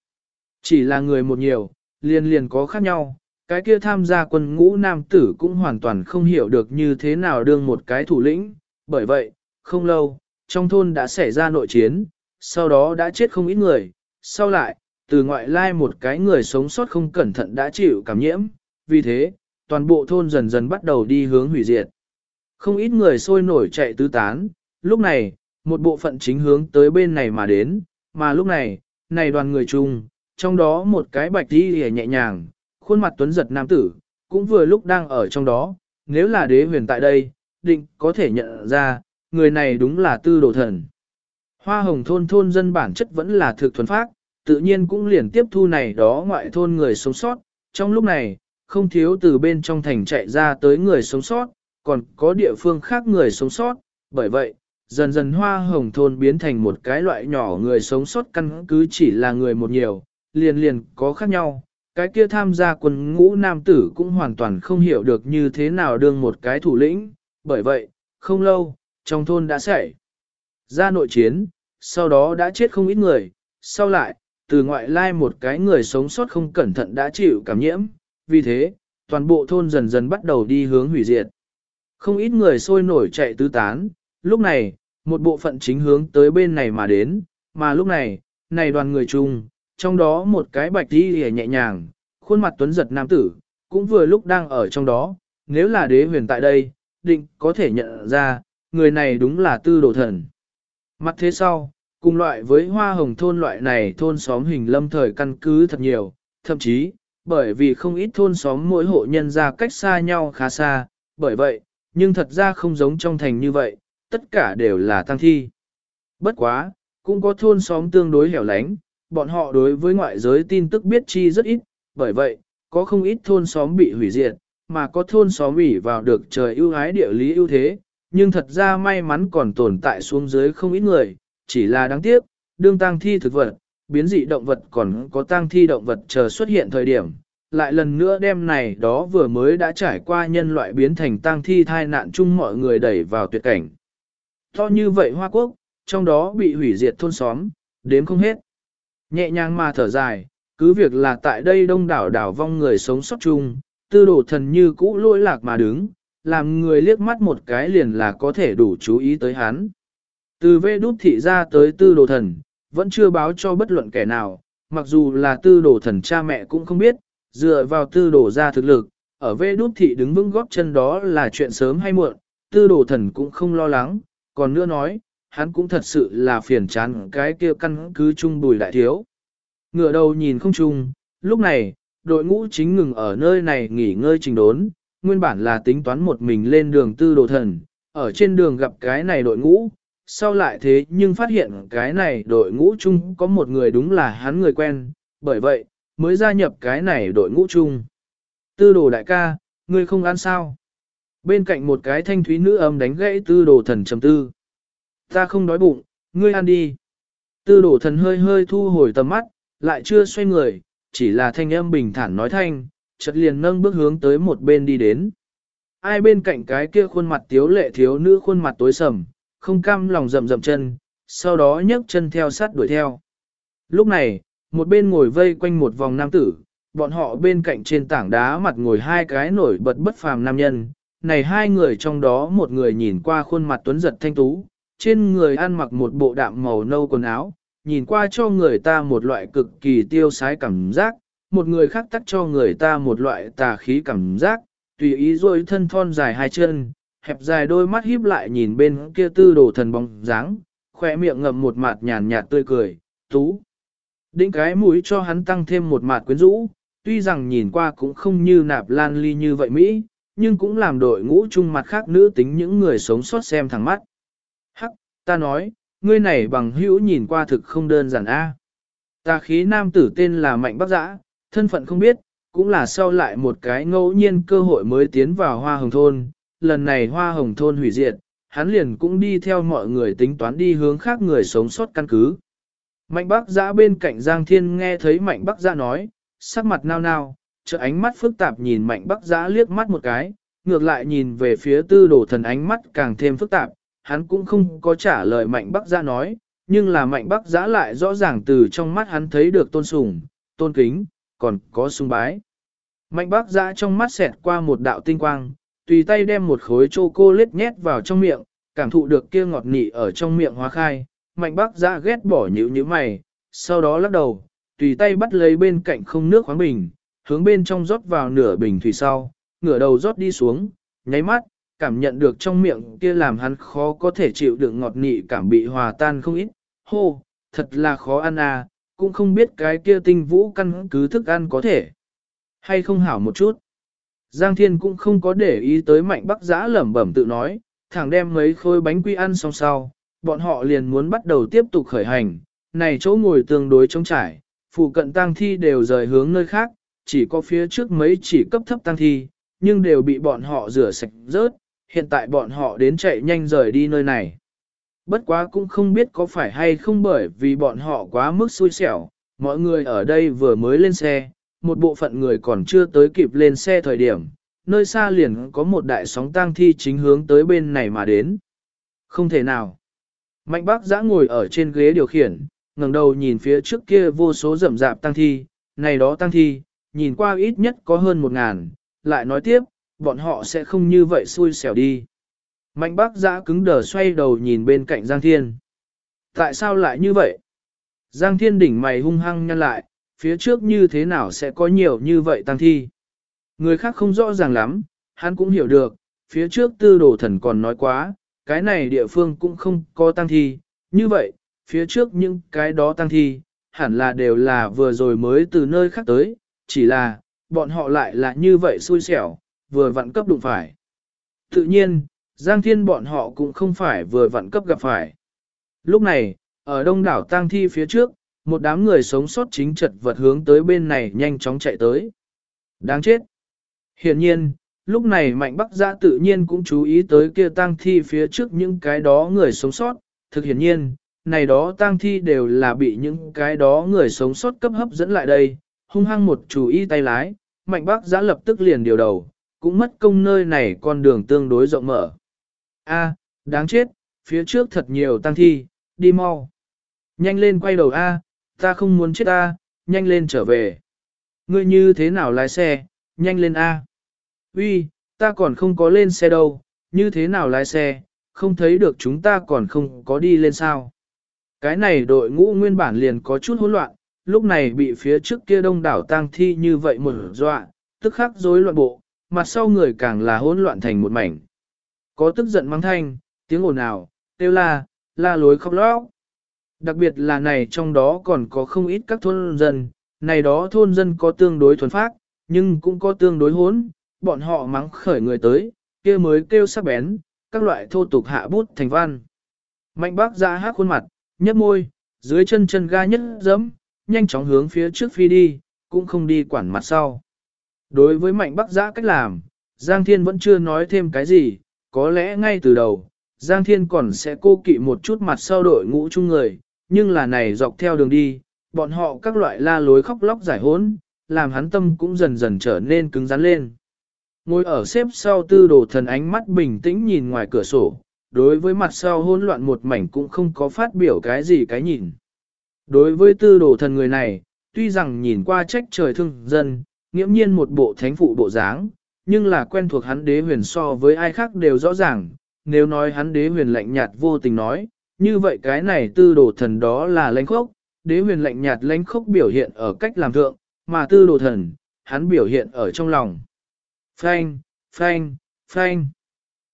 Chỉ là người một nhiều, liền liền có khác nhau, cái kia tham gia quân ngũ nam tử cũng hoàn toàn không hiểu được như thế nào đương một cái thủ lĩnh, bởi vậy, không lâu, trong thôn đã xảy ra nội chiến, sau đó đã chết không ít người, sau lại, từ ngoại lai một cái người sống sót không cẩn thận đã chịu cảm nhiễm, vì thế, toàn bộ thôn dần dần bắt đầu đi hướng hủy diệt. Không ít người sôi nổi chạy tứ tán, lúc này, một bộ phận chính hướng tới bên này mà đến, mà lúc này, này đoàn người chung, trong đó một cái bạch đi hề nhẹ nhàng, khuôn mặt tuấn giật nam tử, cũng vừa lúc đang ở trong đó, nếu là đế huyền tại đây, định có thể nhận ra, người này đúng là tư đồ thần. Hoa hồng thôn thôn dân bản chất vẫn là thực thuần phác, tự nhiên cũng liền tiếp thu này đó ngoại thôn người sống sót, trong lúc này, không thiếu từ bên trong thành chạy ra tới người sống sót, còn có địa phương khác người sống sót, bởi vậy, dần dần hoa hồng thôn biến thành một cái loại nhỏ người sống sót căn cứ chỉ là người một nhiều, liền liền có khác nhau. Cái kia tham gia quân ngũ nam tử cũng hoàn toàn không hiểu được như thế nào đương một cái thủ lĩnh, bởi vậy, không lâu, trong thôn đã xảy ra nội chiến, sau đó đã chết không ít người, sau lại, từ ngoại lai một cái người sống sót không cẩn thận đã chịu cảm nhiễm, vì thế, toàn bộ thôn dần dần bắt đầu đi hướng hủy diệt. Không ít người sôi nổi chạy tứ tán, lúc này, một bộ phận chính hướng tới bên này mà đến, mà lúc này, này đoàn người chung, trong đó một cái bạch đi hề nhẹ nhàng, khuôn mặt tuấn giật nam tử, cũng vừa lúc đang ở trong đó, nếu là đế huyền tại đây, định có thể nhận ra, người này đúng là tư đồ thần. Mặt thế sau, cùng loại với hoa hồng thôn loại này thôn xóm hình lâm thời căn cứ thật nhiều, thậm chí, bởi vì không ít thôn xóm mỗi hộ nhân ra cách xa nhau khá xa, bởi vậy, nhưng thật ra không giống trong thành như vậy, tất cả đều là tăng thi. Bất quá, cũng có thôn xóm tương đối hẻo lánh, bọn họ đối với ngoại giới tin tức biết chi rất ít, bởi vậy, có không ít thôn xóm bị hủy diệt, mà có thôn xóm ủy vào được trời ưu ái địa lý ưu thế, nhưng thật ra may mắn còn tồn tại xuống dưới không ít người, chỉ là đáng tiếc, đương tăng thi thực vật, biến dị động vật còn có tăng thi động vật chờ xuất hiện thời điểm, lại lần nữa đêm này đó vừa mới đã trải qua nhân loại biến thành tăng thi thai nạn chung mọi người đẩy vào tuyệt cảnh. To như vậy Hoa Quốc, trong đó bị hủy diệt thôn xóm, đếm không hết. Nhẹ nhàng mà thở dài, cứ việc là tại đây đông đảo đảo vong người sống sót chung, tư đồ thần như cũ lỗi lạc mà đứng, làm người liếc mắt một cái liền là có thể đủ chú ý tới hắn. Từ vê đút thị ra tới tư đồ thần, vẫn chưa báo cho bất luận kẻ nào, mặc dù là tư đồ thần cha mẹ cũng không biết, dựa vào tư đồ ra thực lực, ở vê đút thị đứng vững góp chân đó là chuyện sớm hay muộn, tư đồ thần cũng không lo lắng, còn nữa nói, hắn cũng thật sự là phiền chán cái kia căn cứ chung bùi đại thiếu. Ngựa đầu nhìn không chung, lúc này, đội ngũ chính ngừng ở nơi này nghỉ ngơi trình đốn, nguyên bản là tính toán một mình lên đường tư đồ thần, ở trên đường gặp cái này đội ngũ, sau lại thế nhưng phát hiện cái này đội ngũ chung có một người đúng là hắn người quen, bởi vậy, mới gia nhập cái này đội ngũ chung. Tư đồ đại ca, ngươi không ăn sao? Bên cạnh một cái thanh thúy nữ âm đánh gãy tư đồ thần trầm tư. Ta không đói bụng, ngươi ăn đi. Tư đổ thần hơi hơi thu hồi tầm mắt, lại chưa xoay người, chỉ là thanh âm bình thản nói thanh, chợt liền nâng bước hướng tới một bên đi đến. Ai bên cạnh cái kia khuôn mặt tiếu lệ thiếu nữ khuôn mặt tối sầm, không cam lòng rậm rậm chân, sau đó nhấc chân theo sát đuổi theo. Lúc này, một bên ngồi vây quanh một vòng nam tử, bọn họ bên cạnh trên tảng đá mặt ngồi hai cái nổi bật bất phàm nam nhân. Này hai người trong đó một người nhìn qua khuôn mặt tuấn giật thanh tú, trên người ăn mặc một bộ đạm màu nâu quần áo, nhìn qua cho người ta một loại cực kỳ tiêu sái cảm giác, một người khác tắt cho người ta một loại tà khí cảm giác, tùy ý duỗi thân thon dài hai chân, hẹp dài đôi mắt híp lại nhìn bên kia tư đồ thần bóng dáng, khỏe miệng ngậm một mặt nhàn nhạt tươi cười, tú. Đĩnh cái mũi cho hắn tăng thêm một mặt quyến rũ, tuy rằng nhìn qua cũng không như nạp lan ly như vậy Mỹ, nhưng cũng làm đội ngũ chung mặt khác nữ tính những người sống sót xem thẳng mắt. Hắc, ta nói, ngươi này bằng hữu nhìn qua thực không đơn giản a. Ta khí nam tử tên là Mạnh Bắc Dã, thân phận không biết, cũng là sau lại một cái ngẫu nhiên cơ hội mới tiến vào hoa hồng thôn, lần này hoa hồng thôn hủy diệt, hắn liền cũng đi theo mọi người tính toán đi hướng khác người sống sót căn cứ. Mạnh Bắc Dã bên cạnh Giang Thiên nghe thấy Mạnh Bắc Dã nói, sắc mặt nao nao, trợ ánh mắt phức tạp nhìn Mạnh Bắc Dã liếc mắt một cái, ngược lại nhìn về phía tư đồ thần ánh mắt càng thêm phức tạp, hắn cũng không có trả lời Mạnh Bắc Giã nói, nhưng là Mạnh Bắc Giã lại rõ ràng từ trong mắt hắn thấy được tôn sùng, tôn kính, còn có sung bái. Mạnh Bắc Giã trong mắt xẹt qua một đạo tinh quang, tùy tay đem một khối chocolate nhét vào trong miệng, cảm thụ được kia ngọt nị ở trong miệng hóa khai, mạnh bác giã ghét bỏ nhữ như mày, sau đó lắc đầu, tùy tay bắt lấy bên cạnh không nước khoáng bình, hướng bên trong rót vào nửa bình thủy sau, ngửa đầu rót đi xuống, nháy mắt, cảm nhận được trong miệng kia làm hắn khó có thể chịu đựng ngọt nị cảm bị hòa tan không ít, hô, thật là khó ăn à, cũng không biết cái kia tinh vũ căn cứ thức ăn có thể, hay không hảo một chút. Giang Thiên cũng không có để ý tới mạnh bắc giã lẩm bẩm tự nói, thẳng đem mấy khối bánh quy ăn xong sau, bọn họ liền muốn bắt đầu tiếp tục khởi hành, này chỗ ngồi tương đối trống trải, phụ cận tang thi đều rời hướng nơi khác, chỉ có phía trước mấy chỉ cấp thấp tang thi, nhưng đều bị bọn họ rửa sạch rớt, hiện tại bọn họ đến chạy nhanh rời đi nơi này. Bất quá cũng không biết có phải hay không bởi vì bọn họ quá mức xui xẻo, mọi người ở đây vừa mới lên xe, một bộ phận người còn chưa tới kịp lên xe thời điểm, nơi xa liền có một đại sóng tang thi chính hướng tới bên này mà đến. Không thể nào. Mạnh bác giã ngồi ở trên ghế điều khiển, ngẩng đầu nhìn phía trước kia vô số rậm rạp tang thi, này đó tang thi, nhìn qua ít nhất có hơn một ngàn, lại nói tiếp, bọn họ sẽ không như vậy xui xẻo đi. Mạnh bác giã cứng đờ xoay đầu nhìn bên cạnh Giang Thiên. Tại sao lại như vậy? Giang Thiên đỉnh mày hung hăng nhăn lại, phía trước như thế nào sẽ có nhiều như vậy tăng thi? Người khác không rõ ràng lắm, hắn cũng hiểu được, phía trước tư đồ thần còn nói quá, cái này địa phương cũng không có tăng thi, như vậy, phía trước những cái đó tăng thi, hẳn là đều là vừa rồi mới từ nơi khác tới, chỉ là, bọn họ lại là như vậy xui xẻo, vừa vặn cấp đụng phải. Tự nhiên, Giang Thiên bọn họ cũng không phải vừa vặn cấp gặp phải. Lúc này, ở đông đảo tang thi phía trước, một đám người sống sót chính chật vật hướng tới bên này nhanh chóng chạy tới. Đáng chết! Hiện nhiên, lúc này mạnh bắc giã tự nhiên cũng chú ý tới kia tang thi phía trước những cái đó người sống sót. Thực hiện nhiên, này đó tang thi đều là bị những cái đó người sống sót cấp hấp dẫn lại đây, hung hăng một chú ý tay lái, mạnh bắc giã lập tức liền điều đầu, cũng mất công nơi này con đường tương đối rộng mở. A, đáng chết, phía trước thật nhiều tang thi, đi mau. Nhanh lên quay đầu A, ta không muốn chết A, nhanh lên trở về. Ngươi như thế nào lái xe, nhanh lên A. Uy, ta còn không có lên xe đâu, như thế nào lái xe, không thấy được chúng ta còn không có đi lên sao. Cái này đội ngũ nguyên bản liền có chút hỗn loạn, lúc này bị phía trước kia đông đảo tang thi như vậy một dọa, tức khắc rối loạn bộ, mặt sau người càng là hỗn loạn thành một mảnh. Có tức giận mắng thanh, tiếng ồn ào, kêu la, la lối khóc lóc. Đặc biệt là này trong đó còn có không ít các thôn dân, này đó thôn dân có tương đối thuần phác, nhưng cũng có tương đối hỗn, bọn họ mắng khởi người tới, kia mới kêu sắc bén, các loại thô tục hạ bút thành văn. Mạnh bác ra hát khuôn mặt, nhấp môi, dưới chân chân ga nhất dẫm, nhanh chóng hướng phía trước phi đi, cũng không đi quản mặt sau. Đối với mạnh Bắc giã cách làm, Giang Thiên vẫn chưa nói thêm cái gì, có lẽ ngay từ đầu, Giang Thiên còn sẽ cô kỵ một chút mặt sau đội ngũ chung người, nhưng là này dọc theo đường đi, bọn họ các loại la lối khóc lóc giải hốn, làm hắn tâm cũng dần dần trở nên cứng rắn lên. Ngồi ở xếp sau tư đồ thần ánh mắt bình tĩnh nhìn ngoài cửa sổ, đối với mặt sau hỗn loạn một mảnh cũng không có phát biểu cái gì cái nhìn. Đối với tư đồ thần người này, tuy rằng nhìn qua trách trời thương dân, nghiễm nhiên một bộ thánh phụ bộ dáng, nhưng là quen thuộc hắn đế huyền so với ai khác đều rõ ràng, nếu nói hắn đế huyền lạnh nhạt vô tình nói, như vậy cái này tư đồ thần đó là lãnh khốc, đế huyền lạnh nhạt lãnh khốc biểu hiện ở cách làm thượng, mà tư đồ thần, hắn biểu hiện ở trong lòng. Phanh, phanh, phanh.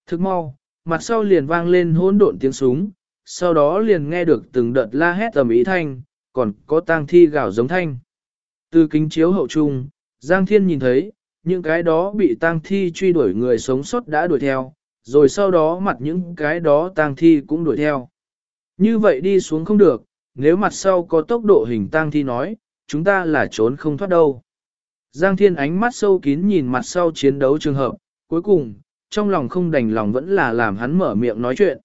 Thức mau, mặt sau liền vang lên hỗn độn tiếng súng, sau đó liền nghe được từng đợt la hét tầm ý thanh, còn có tang thi gào giống thanh. Từ kính chiếu hậu trung, Giang Thiên nhìn thấy, những cái đó bị tang thi truy đuổi người sống sót đã đuổi theo, rồi sau đó mặt những cái đó tang thi cũng đuổi theo. Như vậy đi xuống không được, nếu mặt sau có tốc độ hình tang thi nói, chúng ta là trốn không thoát đâu. Giang Thiên ánh mắt sâu kín nhìn mặt sau chiến đấu trường hợp, cuối cùng, trong lòng không đành lòng vẫn là làm hắn mở miệng nói chuyện.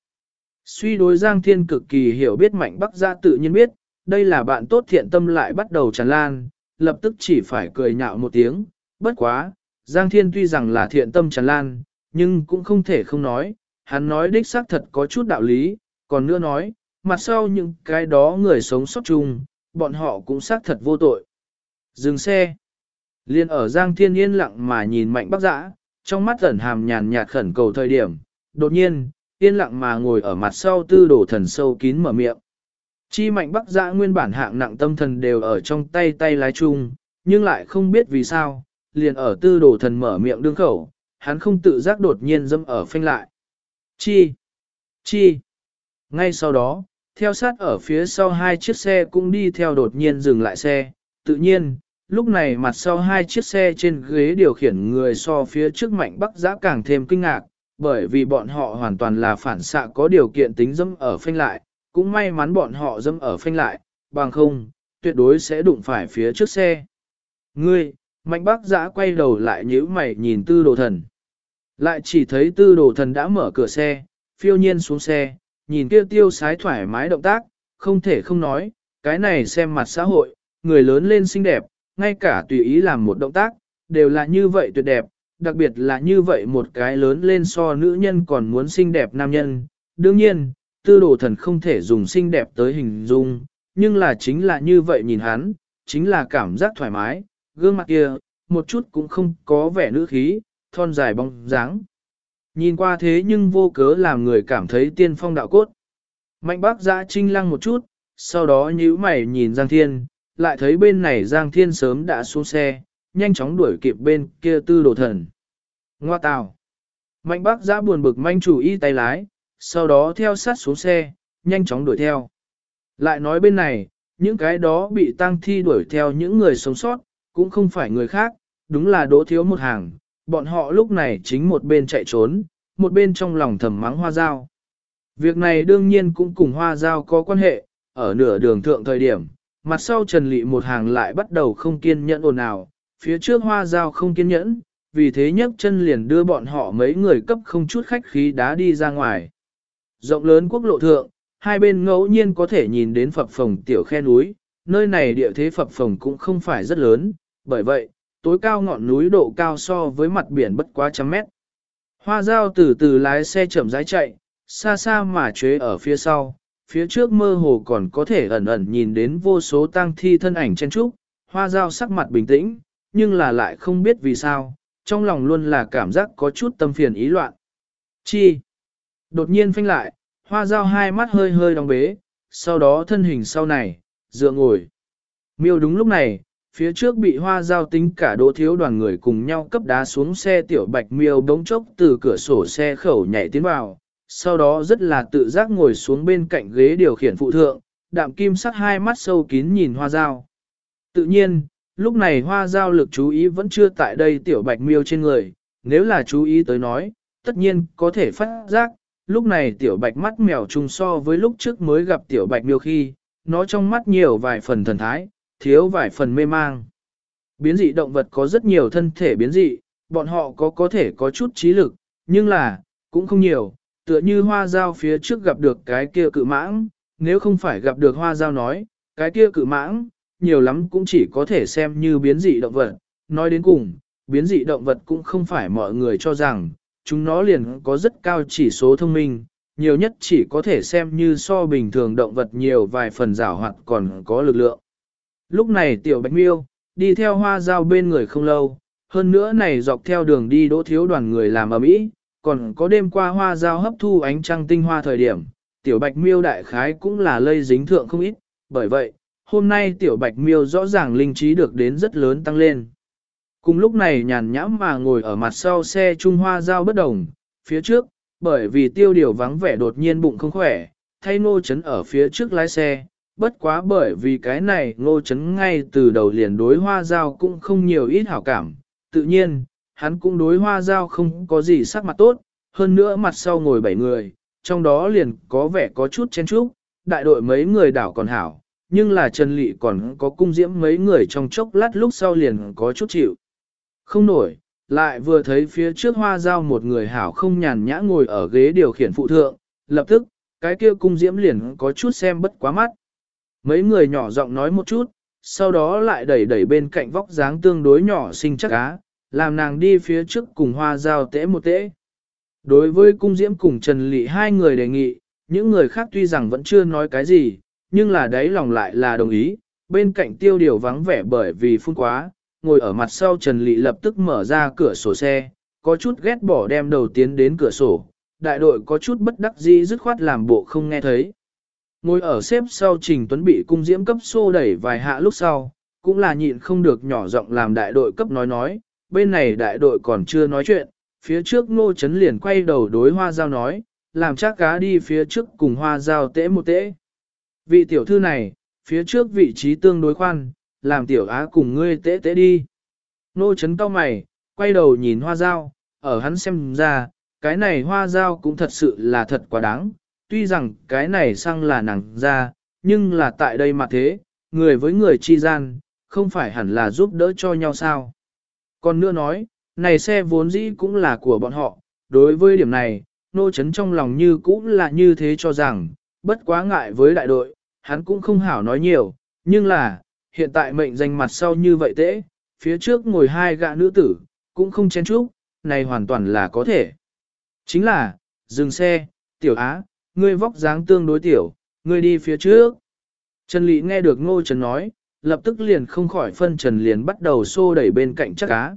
Suy đối Giang Thiên cực kỳ hiểu biết mạnh bắc gia tự nhiên biết, đây là bạn tốt thiện tâm lại bắt đầu tràn lan, lập tức chỉ phải cười nhạo một tiếng, bất quá, Giang Thiên tuy rằng là thiện tâm tràn lan, nhưng cũng không thể không nói, hắn nói đích xác thật có chút đạo lý, còn nữa nói, mặt sau những cái đó người sống sót chung, bọn họ cũng xác thật vô tội. Dừng xe. Liên ở Giang Thiên yên lặng mà nhìn mạnh bác dã, trong mắt ẩn hàm nhàn nhạt khẩn cầu thời điểm, đột nhiên, yên lặng mà ngồi ở mặt sau tư đổ thần sâu kín mở miệng. Chi mạnh bắc dã nguyên bản hạng nặng tâm thần đều ở trong tay tay lái chung, nhưng lại không biết vì sao, liền ở tư đồ thần mở miệng đương khẩu, hắn không tự giác đột nhiên dâm ở phanh lại. Chi? Chi? Ngay sau đó, theo sát ở phía sau hai chiếc xe cũng đi theo đột nhiên dừng lại xe, tự nhiên, lúc này mặt sau hai chiếc xe trên ghế điều khiển người so phía trước mạnh bắc giã càng thêm kinh ngạc, bởi vì bọn họ hoàn toàn là phản xạ có điều kiện tính dâm ở phanh lại, cũng may mắn bọn họ dâm ở phanh lại, bằng không, tuyệt đối sẽ đụng phải phía trước xe. Ngươi, mạnh bắc giã quay đầu lại nhíu mày nhìn tư đồ thần. Lại chỉ thấy tư đồ thần đã mở cửa xe, phiêu nhiên xuống xe, nhìn kia tiêu sái thoải mái động tác, không thể không nói, cái này xem mặt xã hội, người lớn lên xinh đẹp, ngay cả tùy ý làm một động tác, đều là như vậy tuyệt đẹp, đặc biệt là như vậy một cái lớn lên so nữ nhân còn muốn xinh đẹp nam nhân. Đương nhiên, tư đồ thần không thể dùng xinh đẹp tới hình dung, nhưng là chính là như vậy nhìn hắn, chính là cảm giác thoải mái, gương mặt kia, một chút cũng không có vẻ nữ khí, thon dài bóng dáng. Nhìn qua thế nhưng vô cớ làm người cảm thấy tiên phong đạo cốt. Mạnh bác giã trinh lăng một chút, sau đó nhíu mày nhìn Giang Thiên, lại thấy bên này Giang Thiên sớm đã xuống xe, nhanh chóng đuổi kịp bên kia tư đồ thần. Ngoa tào. Mạnh bác giã buồn bực manh chủ y tay lái, sau đó theo sát xuống xe, nhanh chóng đuổi theo. Lại nói bên này, những cái đó bị tăng thi đuổi theo những người sống sót, cũng không phải người khác, đúng là đỗ thiếu một hàng, bọn họ lúc này chính một bên chạy trốn, một bên trong lòng thầm mắng hoa dao. Việc này đương nhiên cũng cùng hoa dao có quan hệ, ở nửa đường thượng thời điểm, mặt sau Trần Lị một hàng lại bắt đầu không kiên nhẫn ồn ào, phía trước hoa dao không kiên nhẫn, vì thế nhấc chân liền đưa bọn họ mấy người cấp không chút khách khí đá đi ra ngoài. Rộng lớn quốc lộ thượng, hai bên ngẫu nhiên có thể nhìn đến phập phồng tiểu khe núi, nơi này địa thế phập phồng cũng không phải rất lớn, bởi vậy, tối cao ngọn núi độ cao so với mặt biển bất quá trăm mét. Hoa dao từ từ lái xe chậm rãi chạy, xa xa mà chế ở phía sau, phía trước mơ hồ còn có thể ẩn ẩn nhìn đến vô số tang thi thân ảnh chen trúc, hoa dao sắc mặt bình tĩnh, nhưng là lại không biết vì sao, trong lòng luôn là cảm giác có chút tâm phiền ý loạn. Chi? Đột nhiên phanh lại, hoa dao hai mắt hơi hơi đóng bế, sau đó thân hình sau này, dựa ngồi. Miêu đúng lúc này, phía trước bị hoa giao tính cả đỗ thiếu đoàn người cùng nhau cấp đá xuống xe tiểu bạch miêu bỗng chốc từ cửa sổ xe khẩu nhảy tiến vào, sau đó rất là tự giác ngồi xuống bên cạnh ghế điều khiển phụ thượng, đạm kim sắc hai mắt sâu kín nhìn hoa giao. Tự nhiên, lúc này hoa giao lực chú ý vẫn chưa tại đây tiểu bạch miêu trên người, nếu là chú ý tới nói, tất nhiên có thể phát giác, lúc này tiểu bạch mắt mèo trùng so với lúc trước mới gặp tiểu bạch miêu khi, nó trong mắt nhiều vài phần thần thái, thiếu vài phần mê mang. Biến dị động vật có rất nhiều thân thể biến dị, bọn họ có có thể có chút trí lực, nhưng là, cũng không nhiều, tựa như hoa dao phía trước gặp được cái kia cự mãng, nếu không phải gặp được hoa dao nói, cái kia cự mãng, nhiều lắm cũng chỉ có thể xem như biến dị động vật. Nói đến cùng, biến dị động vật cũng không phải mọi người cho rằng, chúng nó liền có rất cao chỉ số thông minh, nhiều nhất chỉ có thể xem như so bình thường động vật nhiều vài phần rào hoạt còn có lực lượng. Lúc này tiểu bạch miêu, đi theo hoa dao bên người không lâu, hơn nữa này dọc theo đường đi đỗ thiếu đoàn người làm ở mỹ, còn có đêm qua hoa dao hấp thu ánh trăng tinh hoa thời điểm, tiểu bạch miêu đại khái cũng là lây dính thượng không ít, bởi vậy, hôm nay tiểu bạch miêu rõ ràng linh trí được đến rất lớn tăng lên. Cùng lúc này nhàn nhãm mà ngồi ở mặt sau xe Trung Hoa giao bất đồng, phía trước, bởi vì tiêu điều vắng vẻ đột nhiên bụng không khỏe, thay ngô chấn ở phía trước lái xe, bất quá bởi vì cái này ngô chấn ngay từ đầu liền đối hoa giao cũng không nhiều ít hảo cảm, tự nhiên, hắn cũng đối hoa giao không có gì sắc mặt tốt, hơn nữa mặt sau ngồi bảy người, trong đó liền có vẻ có chút chen chúc, đại đội mấy người đảo còn hảo, nhưng là Trần Lị còn có cung diễm mấy người trong chốc lát lúc sau liền có chút chịu. Không nổi, lại vừa thấy phía trước hoa giao một người hảo không nhàn nhã ngồi ở ghế điều khiển phụ thượng, lập tức, cái kia cung diễm liền có chút xem bất quá mắt. Mấy người nhỏ giọng nói một chút, sau đó lại đẩy đẩy bên cạnh vóc dáng tương đối nhỏ xinh chắc á, làm nàng đi phía trước cùng hoa giao tễ một tễ. Đối với cung diễm cùng Trần Lị hai người đề nghị, những người khác tuy rằng vẫn chưa nói cái gì, nhưng là đấy lòng lại là đồng ý, bên cạnh tiêu điều vắng vẻ bởi vì phun quá, ngồi ở mặt sau Trần Lị lập tức mở ra cửa sổ xe, có chút ghét bỏ đem đầu tiến đến cửa sổ, đại đội có chút bất đắc dĩ dứt khoát làm bộ không nghe thấy. Ngồi ở xếp sau Trình Tuấn bị cung diễm cấp xô đẩy vài hạ lúc sau, cũng là nhịn không được nhỏ giọng làm đại đội cấp nói nói, bên này đại đội còn chưa nói chuyện, phía trước ngô chấn liền quay đầu đối hoa giao nói, làm chắc cá đi phía trước cùng hoa giao tễ một tễ. Vị tiểu thư này, phía trước vị trí tương đối khoan, làm tiểu á cùng ngươi tễ tễ đi. Nô chấn cao mày, quay đầu nhìn hoa dao, ở hắn xem ra, cái này hoa dao cũng thật sự là thật quá đáng. Tuy rằng cái này sang là nàng ra, nhưng là tại đây mà thế, người với người chi gian, không phải hẳn là giúp đỡ cho nhau sao. Còn nữa nói, này xe vốn dĩ cũng là của bọn họ, đối với điểm này, nô chấn trong lòng như cũng là như thế cho rằng, bất quá ngại với đại đội, hắn cũng không hảo nói nhiều, nhưng là, hiện tại mệnh danh mặt sau như vậy tễ, phía trước ngồi hai gã nữ tử, cũng không chen chúc, này hoàn toàn là có thể. Chính là, dừng xe, tiểu á, ngươi vóc dáng tương đối tiểu, ngươi đi phía trước. Trần Lị nghe được Ngô Trần nói, lập tức liền không khỏi phân Trần liền bắt đầu xô đẩy bên cạnh chắc cá.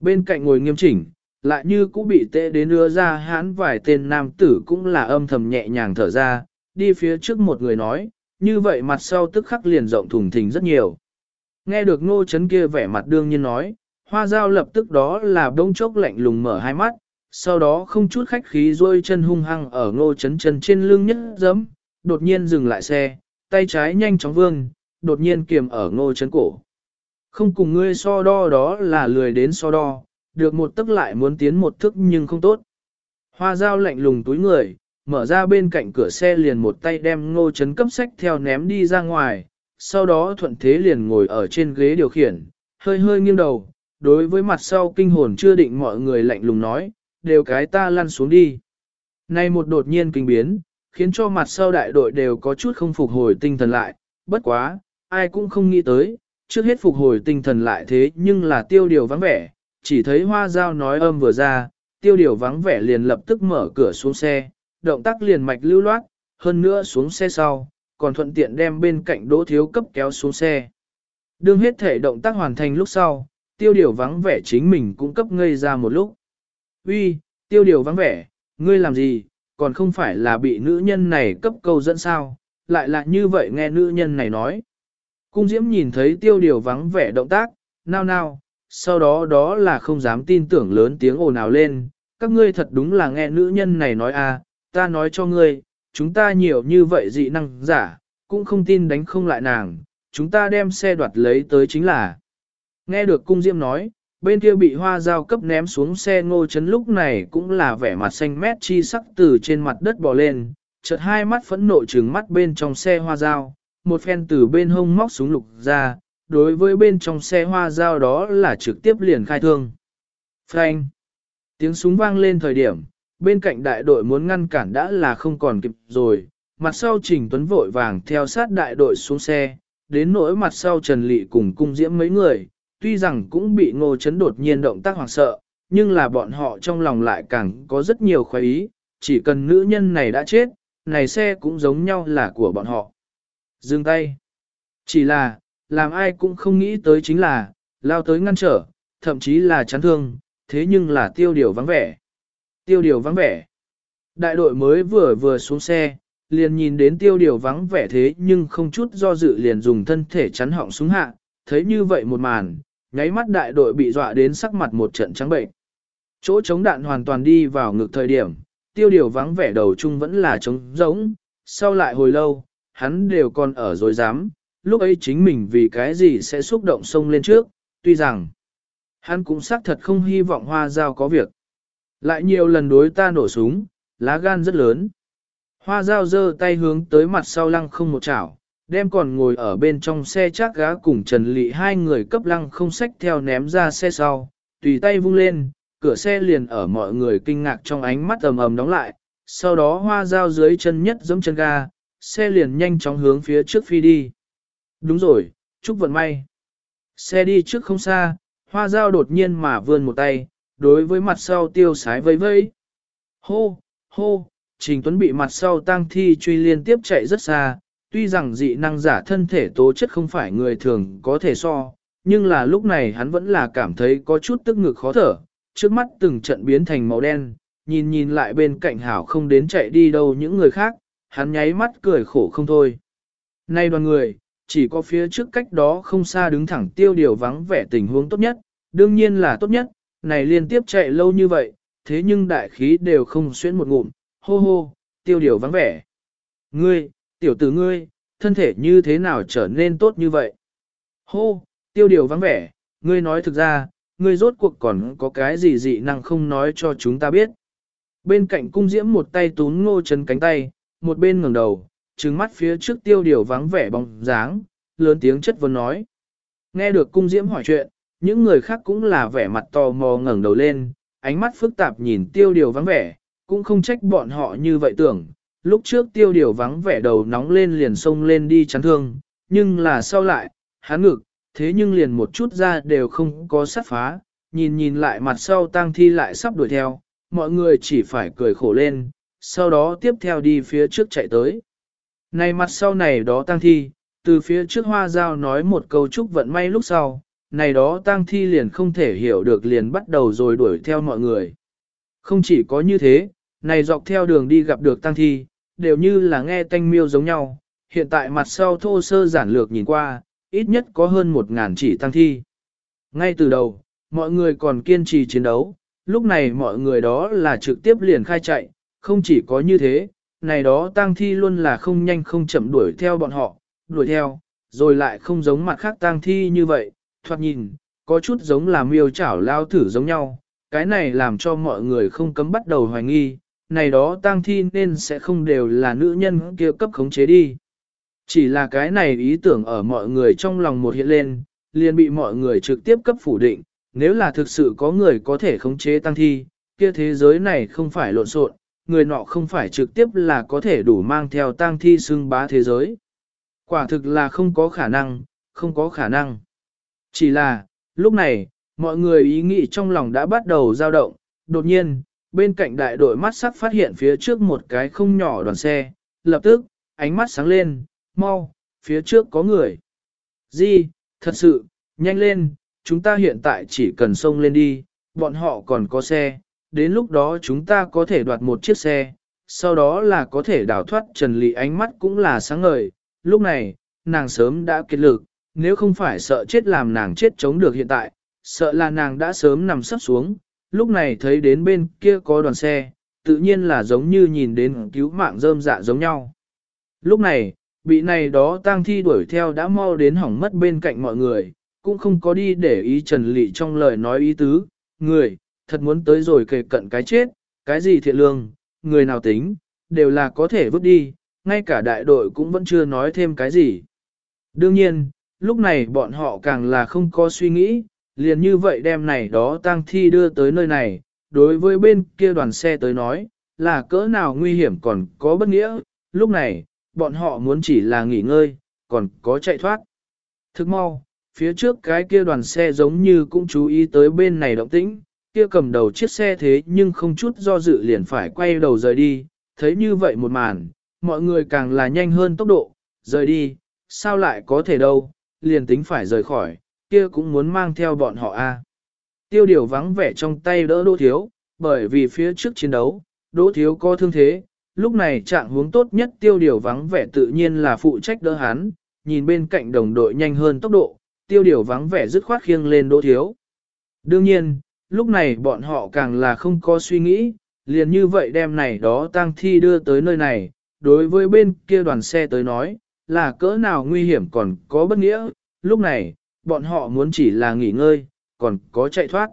Bên cạnh ngồi nghiêm chỉnh, lại như cũng bị tệ đến đưa ra hãn vài tên nam tử cũng là âm thầm nhẹ nhàng thở ra, đi phía trước một người nói, như vậy mặt sau tức khắc liền rộng thùng thình rất nhiều. Nghe được Ngô chấn kia vẻ mặt đương nhiên nói, hoa dao lập tức đó là đông chốc lạnh lùng mở hai mắt, sau đó không chút khách khí rôi chân hung hăng ở ngô chấn chân trên lưng nhất giấm, đột nhiên dừng lại xe, tay trái nhanh chóng vương, đột nhiên kiềm ở ngô chấn cổ. Không cùng ngươi so đo đó là lười đến so đo, được một tức lại muốn tiến một thức nhưng không tốt. Hoa dao lạnh lùng túi người, mở ra bên cạnh cửa xe liền một tay đem ngô chấn cấp sách theo ném đi ra ngoài, sau đó thuận thế liền ngồi ở trên ghế điều khiển, hơi hơi nghiêng đầu, đối với mặt sau kinh hồn chưa định mọi người lạnh lùng nói, đều cái ta lăn xuống đi. Này một đột nhiên kinh biến, khiến cho mặt sau đại đội đều có chút không phục hồi tinh thần lại, bất quá, ai cũng không nghĩ tới, trước hết phục hồi tinh thần lại thế nhưng là tiêu điều vắng vẻ, chỉ thấy hoa dao nói âm vừa ra, tiêu điều vắng vẻ liền lập tức mở cửa xuống xe, động tác liền mạch lưu loát, hơn nữa xuống xe sau, còn thuận tiện đem bên cạnh đỗ thiếu cấp kéo xuống xe. Đương hết thể động tác hoàn thành lúc sau, tiêu điều vắng vẻ chính mình cũng cấp ngây ra một lúc. Uy, tiêu điều vắng vẻ, ngươi làm gì, còn không phải là bị nữ nhân này cấp câu dẫn sao, lại là như vậy nghe nữ nhân này nói. Cung diễm nhìn thấy tiêu điều vắng vẻ động tác, nao nao, sau đó đó là không dám tin tưởng lớn tiếng ồn ào lên, các ngươi thật đúng là nghe nữ nhân này nói à, ta nói cho ngươi, chúng ta nhiều như vậy dị năng giả, cũng không tin đánh không lại nàng, chúng ta đem xe đoạt lấy tới chính là. Nghe được cung diễm nói, bên kia bị hoa dao cấp ném xuống xe ngô chấn lúc này cũng là vẻ mặt xanh mét chi sắc từ trên mặt đất bò lên, chợt hai mắt phẫn nộ trừng mắt bên trong xe hoa dao, một phen từ bên hông móc súng lục ra, đối với bên trong xe hoa dao đó là trực tiếp liền khai thương. Frank! Tiếng súng vang lên thời điểm, bên cạnh đại đội muốn ngăn cản đã là không còn kịp rồi, mặt sau Trình Tuấn vội vàng theo sát đại đội xuống xe, đến nỗi mặt sau Trần Lị cùng cung diễm mấy người, tuy rằng cũng bị ngô chấn đột nhiên động tác hoảng sợ, nhưng là bọn họ trong lòng lại càng có rất nhiều khoái ý, chỉ cần nữ nhân này đã chết, này xe cũng giống nhau là của bọn họ. Dừng tay. Chỉ là, làm ai cũng không nghĩ tới chính là, lao tới ngăn trở, thậm chí là chán thương, thế nhưng là tiêu điều vắng vẻ. Tiêu điều vắng vẻ. Đại đội mới vừa vừa xuống xe, liền nhìn đến tiêu điều vắng vẻ thế nhưng không chút do dự liền dùng thân thể chắn họng xuống hạ, thấy như vậy một màn, nháy mắt đại đội bị dọa đến sắc mặt một trận trắng bệnh. Chỗ chống đạn hoàn toàn đi vào ngực thời điểm, tiêu điều vắng vẻ đầu chung vẫn là trống rỗng, sau lại hồi lâu, hắn đều còn ở dối dám, lúc ấy chính mình vì cái gì sẽ xúc động sông lên trước, tuy rằng, hắn cũng xác thật không hy vọng hoa giao có việc. Lại nhiều lần đối ta nổ súng, lá gan rất lớn. Hoa giao giơ tay hướng tới mặt sau lăng không một chảo, đem còn ngồi ở bên trong xe chắc gá cùng Trần Lị hai người cấp lăng không xách theo ném ra xe sau, tùy tay vung lên, cửa xe liền ở mọi người kinh ngạc trong ánh mắt ầm ầm đóng lại, sau đó hoa dao dưới chân nhất giống chân ga, xe liền nhanh chóng hướng phía trước phi đi. Đúng rồi, chúc vận may. Xe đi trước không xa, hoa dao đột nhiên mà vươn một tay, đối với mặt sau tiêu sái vây vây. Hô, hô, Trình Tuấn bị mặt sau tang thi truy liên tiếp chạy rất xa, tuy rằng dị năng giả thân thể tố chất không phải người thường có thể so, nhưng là lúc này hắn vẫn là cảm thấy có chút tức ngực khó thở, trước mắt từng trận biến thành màu đen, nhìn nhìn lại bên cạnh hảo không đến chạy đi đâu những người khác, hắn nháy mắt cười khổ không thôi. Nay đoàn người, chỉ có phía trước cách đó không xa đứng thẳng tiêu điều vắng vẻ tình huống tốt nhất, đương nhiên là tốt nhất, này liên tiếp chạy lâu như vậy, thế nhưng đại khí đều không xuyên một ngụm, hô hô, tiêu điều vắng vẻ. Ngươi, tiểu tử ngươi, thân thể như thế nào trở nên tốt như vậy? Hô, tiêu điều vắng vẻ, ngươi nói thực ra, ngươi rốt cuộc còn có cái gì dị năng không nói cho chúng ta biết. Bên cạnh cung diễm một tay tún ngô chân cánh tay, một bên ngẩng đầu, trừng mắt phía trước tiêu điều vắng vẻ bóng dáng, lớn tiếng chất vấn nói. Nghe được cung diễm hỏi chuyện, những người khác cũng là vẻ mặt tò mò ngẩng đầu lên, ánh mắt phức tạp nhìn tiêu điều vắng vẻ, cũng không trách bọn họ như vậy tưởng. Lúc trước tiêu điều vắng vẻ đầu nóng lên liền xông lên đi chắn thương, nhưng là sau lại, hắn ngực, thế nhưng liền một chút ra đều không có sát phá, nhìn nhìn lại mặt sau tang thi lại sắp đuổi theo, mọi người chỉ phải cười khổ lên, sau đó tiếp theo đi phía trước chạy tới. Này mặt sau này đó tang thi, từ phía trước hoa giao nói một câu chúc vận may lúc sau, này đó tang thi liền không thể hiểu được liền bắt đầu rồi đuổi theo mọi người. Không chỉ có như thế, này dọc theo đường đi gặp được tang thi, đều như là nghe tanh miêu giống nhau, hiện tại mặt sau thô sơ giản lược nhìn qua, ít nhất có hơn một ngàn chỉ tang thi. Ngay từ đầu, mọi người còn kiên trì chiến đấu, lúc này mọi người đó là trực tiếp liền khai chạy, không chỉ có như thế, này đó tang thi luôn là không nhanh không chậm đuổi theo bọn họ, đuổi theo, rồi lại không giống mặt khác tang thi như vậy, thoạt nhìn, có chút giống là miêu chảo lao thử giống nhau, cái này làm cho mọi người không cấm bắt đầu hoài nghi, này đó tang thi nên sẽ không đều là nữ nhân kia cấp khống chế đi. Chỉ là cái này ý tưởng ở mọi người trong lòng một hiện lên, liền bị mọi người trực tiếp cấp phủ định, nếu là thực sự có người có thể khống chế tăng thi, kia thế giới này không phải lộn xộn, người nọ không phải trực tiếp là có thể đủ mang theo tăng thi xưng bá thế giới. Quả thực là không có khả năng, không có khả năng. Chỉ là, lúc này, mọi người ý nghĩ trong lòng đã bắt đầu dao động, đột nhiên, bên cạnh đại đội mắt sắc phát hiện phía trước một cái không nhỏ đoàn xe, lập tức, ánh mắt sáng lên, mau, phía trước có người. Di, thật sự, nhanh lên, chúng ta hiện tại chỉ cần xông lên đi, bọn họ còn có xe, đến lúc đó chúng ta có thể đoạt một chiếc xe, sau đó là có thể đào thoát Trần Lị ánh mắt cũng là sáng ngời, lúc này, nàng sớm đã kết lực, nếu không phải sợ chết làm nàng chết chống được hiện tại, sợ là nàng đã sớm nằm sắp xuống, lúc này thấy đến bên kia có đoàn xe, tự nhiên là giống như nhìn đến cứu mạng rơm dạ giống nhau. Lúc này, bị này đó tang thi đuổi theo đã mau đến hỏng mất bên cạnh mọi người, cũng không có đi để ý Trần Lị trong lời nói ý tứ, người, thật muốn tới rồi kề cận cái chết, cái gì thiện lương, người nào tính, đều là có thể vứt đi, ngay cả đại đội cũng vẫn chưa nói thêm cái gì. Đương nhiên, lúc này bọn họ càng là không có suy nghĩ, liền như vậy đem này đó tang thi đưa tới nơi này, đối với bên kia đoàn xe tới nói, là cỡ nào nguy hiểm còn có bất nghĩa, lúc này, bọn họ muốn chỉ là nghỉ ngơi, còn có chạy thoát. Thức mau, phía trước cái kia đoàn xe giống như cũng chú ý tới bên này động tĩnh, kia cầm đầu chiếc xe thế nhưng không chút do dự liền phải quay đầu rời đi, thấy như vậy một màn, mọi người càng là nhanh hơn tốc độ, rời đi, sao lại có thể đâu, liền tính phải rời khỏi, kia cũng muốn mang theo bọn họ a. Tiêu điều vắng vẻ trong tay đỡ đỗ thiếu, bởi vì phía trước chiến đấu, đỗ thiếu có thương thế, lúc này trạng huống tốt nhất tiêu điều vắng vẻ tự nhiên là phụ trách đỡ hắn, nhìn bên cạnh đồng đội nhanh hơn tốc độ, tiêu điều vắng vẻ dứt khoát khiêng lên đỗ thiếu. Đương nhiên, lúc này bọn họ càng là không có suy nghĩ, liền như vậy đem này đó tang thi đưa tới nơi này, đối với bên kia đoàn xe tới nói, là cỡ nào nguy hiểm còn có bất nghĩa, lúc này, bọn họ muốn chỉ là nghỉ ngơi, còn có chạy thoát.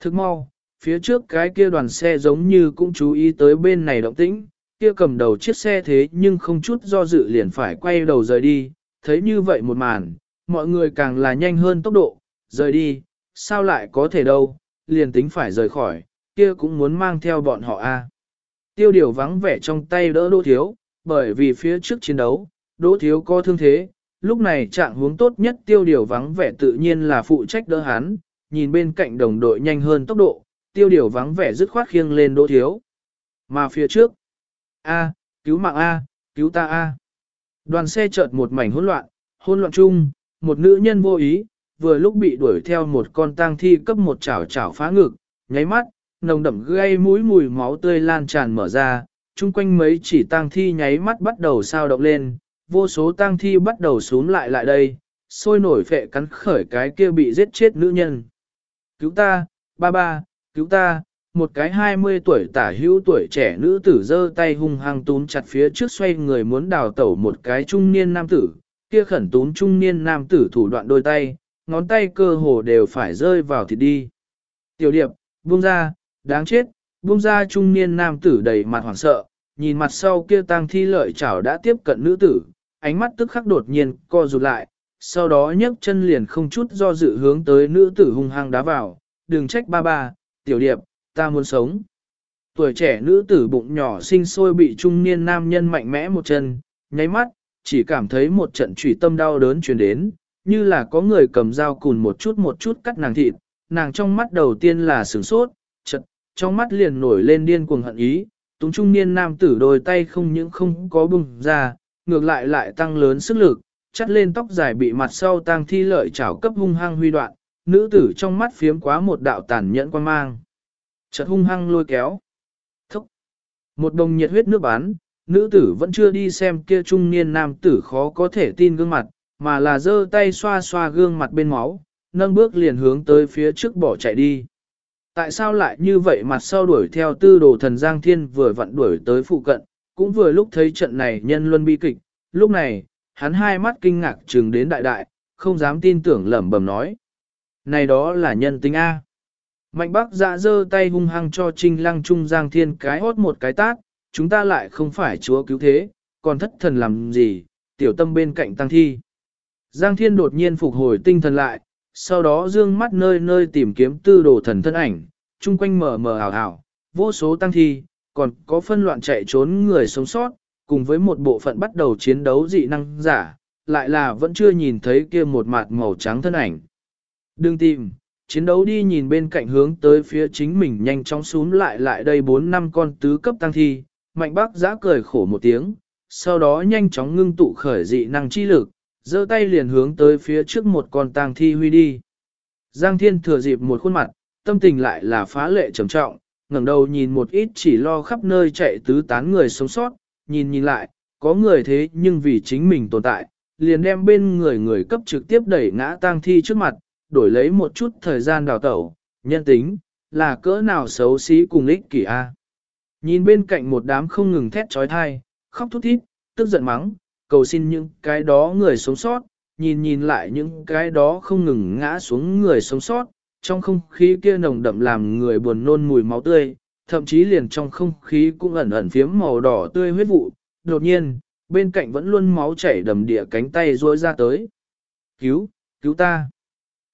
Thức mau, phía trước cái kia đoàn xe giống như cũng chú ý tới bên này động tĩnh, kia cầm đầu chiếc xe thế nhưng không chút do dự liền phải quay đầu rời đi, thấy như vậy một màn, mọi người càng là nhanh hơn tốc độ, rời đi, sao lại có thể đâu, liền tính phải rời khỏi, kia cũng muốn mang theo bọn họ a. Tiêu điều vắng vẻ trong tay đỡ đô thiếu, bởi vì phía trước chiến đấu, đỗ thiếu có thương thế, lúc này trạng hướng tốt nhất tiêu điều vắng vẻ tự nhiên là phụ trách đỡ hắn, nhìn bên cạnh đồng đội nhanh hơn tốc độ, tiêu điều vắng vẻ dứt khoát khiêng lên đỗ thiếu. Mà phía trước, A, cứu mạng A, cứu ta A. Đoàn xe chợt một mảnh hỗn loạn, hỗn loạn chung, một nữ nhân vô ý, vừa lúc bị đuổi theo một con tang thi cấp một chảo chảo phá ngực, nháy mắt, nồng đậm gây mũi mùi máu tươi lan tràn mở ra, chung quanh mấy chỉ tang thi nháy mắt bắt đầu sao động lên, vô số tang thi bắt đầu xuống lại lại đây, sôi nổi phệ cắn khởi cái kia bị giết chết nữ nhân. Cứu ta, ba ba, cứu ta, một cái 20 tuổi tả hữu tuổi trẻ nữ tử giơ tay hung hăng tún chặt phía trước xoay người muốn đào tẩu một cái trung niên nam tử, kia khẩn tún trung niên nam tử thủ đoạn đôi tay, ngón tay cơ hồ đều phải rơi vào thịt đi. Tiểu điệp, buông ra, đáng chết, buông ra trung niên nam tử đầy mặt hoảng sợ, nhìn mặt sau kia tang thi lợi chảo đã tiếp cận nữ tử, ánh mắt tức khắc đột nhiên co rụt lại, sau đó nhấc chân liền không chút do dự hướng tới nữ tử hung hăng đá vào, đừng trách ba ba, tiểu điệp, ta muốn sống. Tuổi trẻ nữ tử bụng nhỏ sinh sôi bị trung niên nam nhân mạnh mẽ một chân, nháy mắt, chỉ cảm thấy một trận trụy tâm đau đớn truyền đến, như là có người cầm dao cùn một chút một chút cắt nàng thịt, nàng trong mắt đầu tiên là sửng sốt, chật, trong mắt liền nổi lên điên cuồng hận ý, túng trung niên nam tử đôi tay không những không có bùng ra, ngược lại lại tăng lớn sức lực, chắt lên tóc dài bị mặt sau tăng thi lợi chảo cấp hung hăng huy đoạn, nữ tử trong mắt phiếm quá một đạo tàn nhẫn quan mang. Chợt hung hăng lôi kéo. Thúc. Một đồng nhiệt huyết nước bán, nữ tử vẫn chưa đi xem kia trung niên nam tử khó có thể tin gương mặt, mà là giơ tay xoa xoa gương mặt bên máu, nâng bước liền hướng tới phía trước bỏ chạy đi. Tại sao lại như vậy mặt sau đuổi theo tư đồ thần Giang Thiên vừa vặn đuổi tới phụ cận, cũng vừa lúc thấy trận này nhân luân bi kịch, lúc này, hắn hai mắt kinh ngạc trừng đến đại đại, không dám tin tưởng lẩm bẩm nói. Này đó là nhân tính A. Mạnh bắc dạ dơ tay hung hăng cho trinh lăng trung Giang Thiên cái hốt một cái tát, chúng ta lại không phải chúa cứu thế, còn thất thần làm gì, tiểu tâm bên cạnh tăng thi. Giang Thiên đột nhiên phục hồi tinh thần lại, sau đó dương mắt nơi nơi tìm kiếm tư đồ thần thân ảnh, chung quanh mờ mờ ảo ảo, vô số tăng thi, còn có phân loạn chạy trốn người sống sót, cùng với một bộ phận bắt đầu chiến đấu dị năng giả, lại là vẫn chưa nhìn thấy kia một mặt màu trắng thân ảnh. Đừng tìm, chiến đấu đi nhìn bên cạnh hướng tới phía chính mình nhanh chóng xuống lại lại đây 4 năm con tứ cấp tăng thi, mạnh bác giã cười khổ một tiếng, sau đó nhanh chóng ngưng tụ khởi dị năng chi lực, giơ tay liền hướng tới phía trước một con tang thi huy đi. Giang Thiên thừa dịp một khuôn mặt, tâm tình lại là phá lệ trầm trọng, ngẩng đầu nhìn một ít chỉ lo khắp nơi chạy tứ tán người sống sót, nhìn nhìn lại, có người thế nhưng vì chính mình tồn tại, liền đem bên người người cấp trực tiếp đẩy ngã tang thi trước mặt, đổi lấy một chút thời gian đào tẩu, nhân tính, là cỡ nào xấu xí cùng ích kỷ a. Nhìn bên cạnh một đám không ngừng thét trói thai, khóc thút thít, tức giận mắng, cầu xin những cái đó người sống sót, nhìn nhìn lại những cái đó không ngừng ngã xuống người sống sót, trong không khí kia nồng đậm làm người buồn nôn mùi máu tươi, thậm chí liền trong không khí cũng ẩn ẩn phiếm màu đỏ tươi huyết vụ. Đột nhiên, bên cạnh vẫn luôn máu chảy đầm địa cánh tay rối ra tới. Cứu, cứu ta.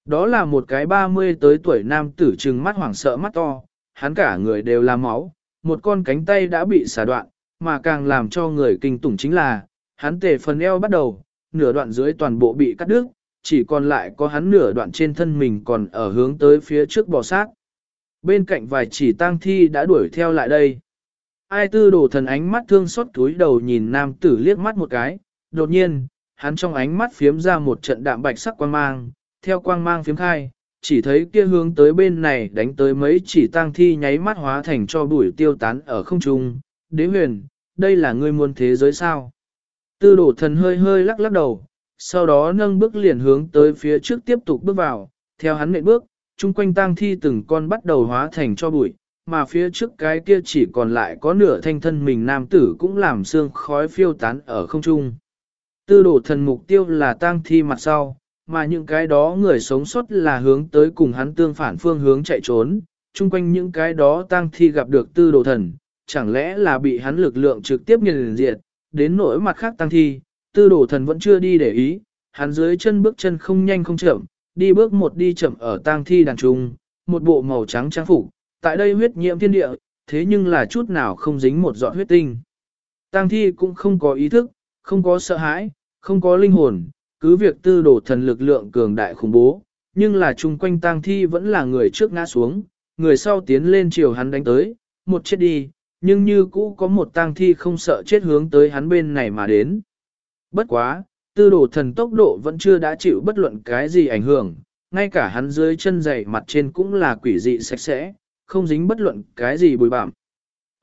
Đó là một cái 30 tới tuổi nam tử trừng mắt hoảng sợ mắt to, hắn cả người đều là máu, một con cánh tay đã bị xả đoạn, mà càng làm cho người kinh tủng chính là, hắn tề phần eo bắt đầu, nửa đoạn dưới toàn bộ bị cắt đứt, chỉ còn lại có hắn nửa đoạn trên thân mình còn ở hướng tới phía trước bò sát. Bên cạnh vài chỉ tang thi đã đuổi theo lại đây. Ai tư đổ thần ánh mắt thương xót túi đầu nhìn nam tử liếc mắt một cái, đột nhiên, hắn trong ánh mắt phiếm ra một trận đạm bạch sắc quang mang, theo quang mang phiếm khai, chỉ thấy kia hướng tới bên này đánh tới mấy chỉ tang thi nháy mắt hóa thành cho bụi tiêu tán ở không trung. Đế huyền, đây là ngươi muôn thế giới sao? Tư đổ thần hơi hơi lắc lắc đầu, sau đó nâng bước liền hướng tới phía trước tiếp tục bước vào, theo hắn nện bước, chung quanh tang thi từng con bắt đầu hóa thành cho bụi, mà phía trước cái kia chỉ còn lại có nửa thanh thân mình nam tử cũng làm xương khói phiêu tán ở không trung. Tư đổ thần mục tiêu là tang thi mặt sau, mà những cái đó người sống sót là hướng tới cùng hắn tương phản phương hướng chạy trốn, chung quanh những cái đó tang thi gặp được tư đồ thần, chẳng lẽ là bị hắn lực lượng trực tiếp nghiền diệt, đến nỗi mặt khác tang thi, tư đồ thần vẫn chưa đi để ý, hắn dưới chân bước chân không nhanh không chậm, đi bước một đi chậm ở tang thi đàn trung, một bộ màu trắng trang phục, tại đây huyết nhiễm thiên địa, thế nhưng là chút nào không dính một giọt huyết tinh. Tang thi cũng không có ý thức, không có sợ hãi, không có linh hồn, cứ việc tư đồ thần lực lượng cường đại khủng bố, nhưng là chung quanh tang thi vẫn là người trước ngã xuống, người sau tiến lên chiều hắn đánh tới, một chết đi, nhưng như cũ có một tang thi không sợ chết hướng tới hắn bên này mà đến. Bất quá, tư đồ thần tốc độ vẫn chưa đã chịu bất luận cái gì ảnh hưởng, ngay cả hắn dưới chân dày mặt trên cũng là quỷ dị sạch sẽ, không dính bất luận cái gì bụi bặm.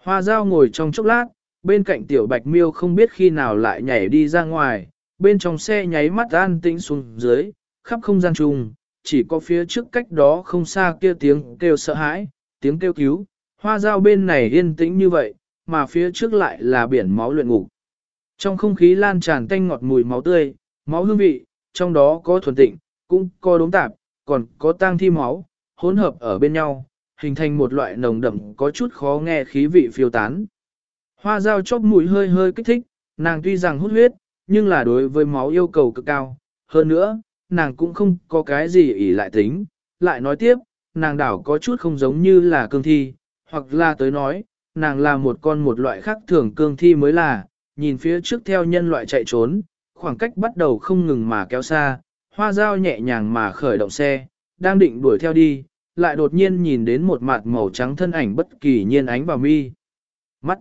Hoa dao ngồi trong chốc lát, bên cạnh tiểu bạch miêu không biết khi nào lại nhảy đi ra ngoài, bên trong xe nháy mắt an tĩnh xuống dưới, khắp không gian trùng, chỉ có phía trước cách đó không xa kia tiếng kêu sợ hãi, tiếng kêu cứu, hoa dao bên này yên tĩnh như vậy, mà phía trước lại là biển máu luyện ngục. Trong không khí lan tràn tanh ngọt mùi máu tươi, máu hương vị, trong đó có thuần tịnh, cũng có đống tạp, còn có tang thi máu, hỗn hợp ở bên nhau, hình thành một loại nồng đậm có chút khó nghe khí vị phiêu tán. Hoa dao chóp mũi hơi hơi kích thích, nàng tuy rằng hút huyết, nhưng là đối với máu yêu cầu cực cao. Hơn nữa, nàng cũng không có cái gì ỷ lại tính. Lại nói tiếp, nàng đảo có chút không giống như là cương thi, hoặc là tới nói, nàng là một con một loại khác thường cương thi mới là, nhìn phía trước theo nhân loại chạy trốn, khoảng cách bắt đầu không ngừng mà kéo xa, hoa dao nhẹ nhàng mà khởi động xe, đang định đuổi theo đi, lại đột nhiên nhìn đến một mặt màu trắng thân ảnh bất kỳ nhiên ánh vào mi. Mắt.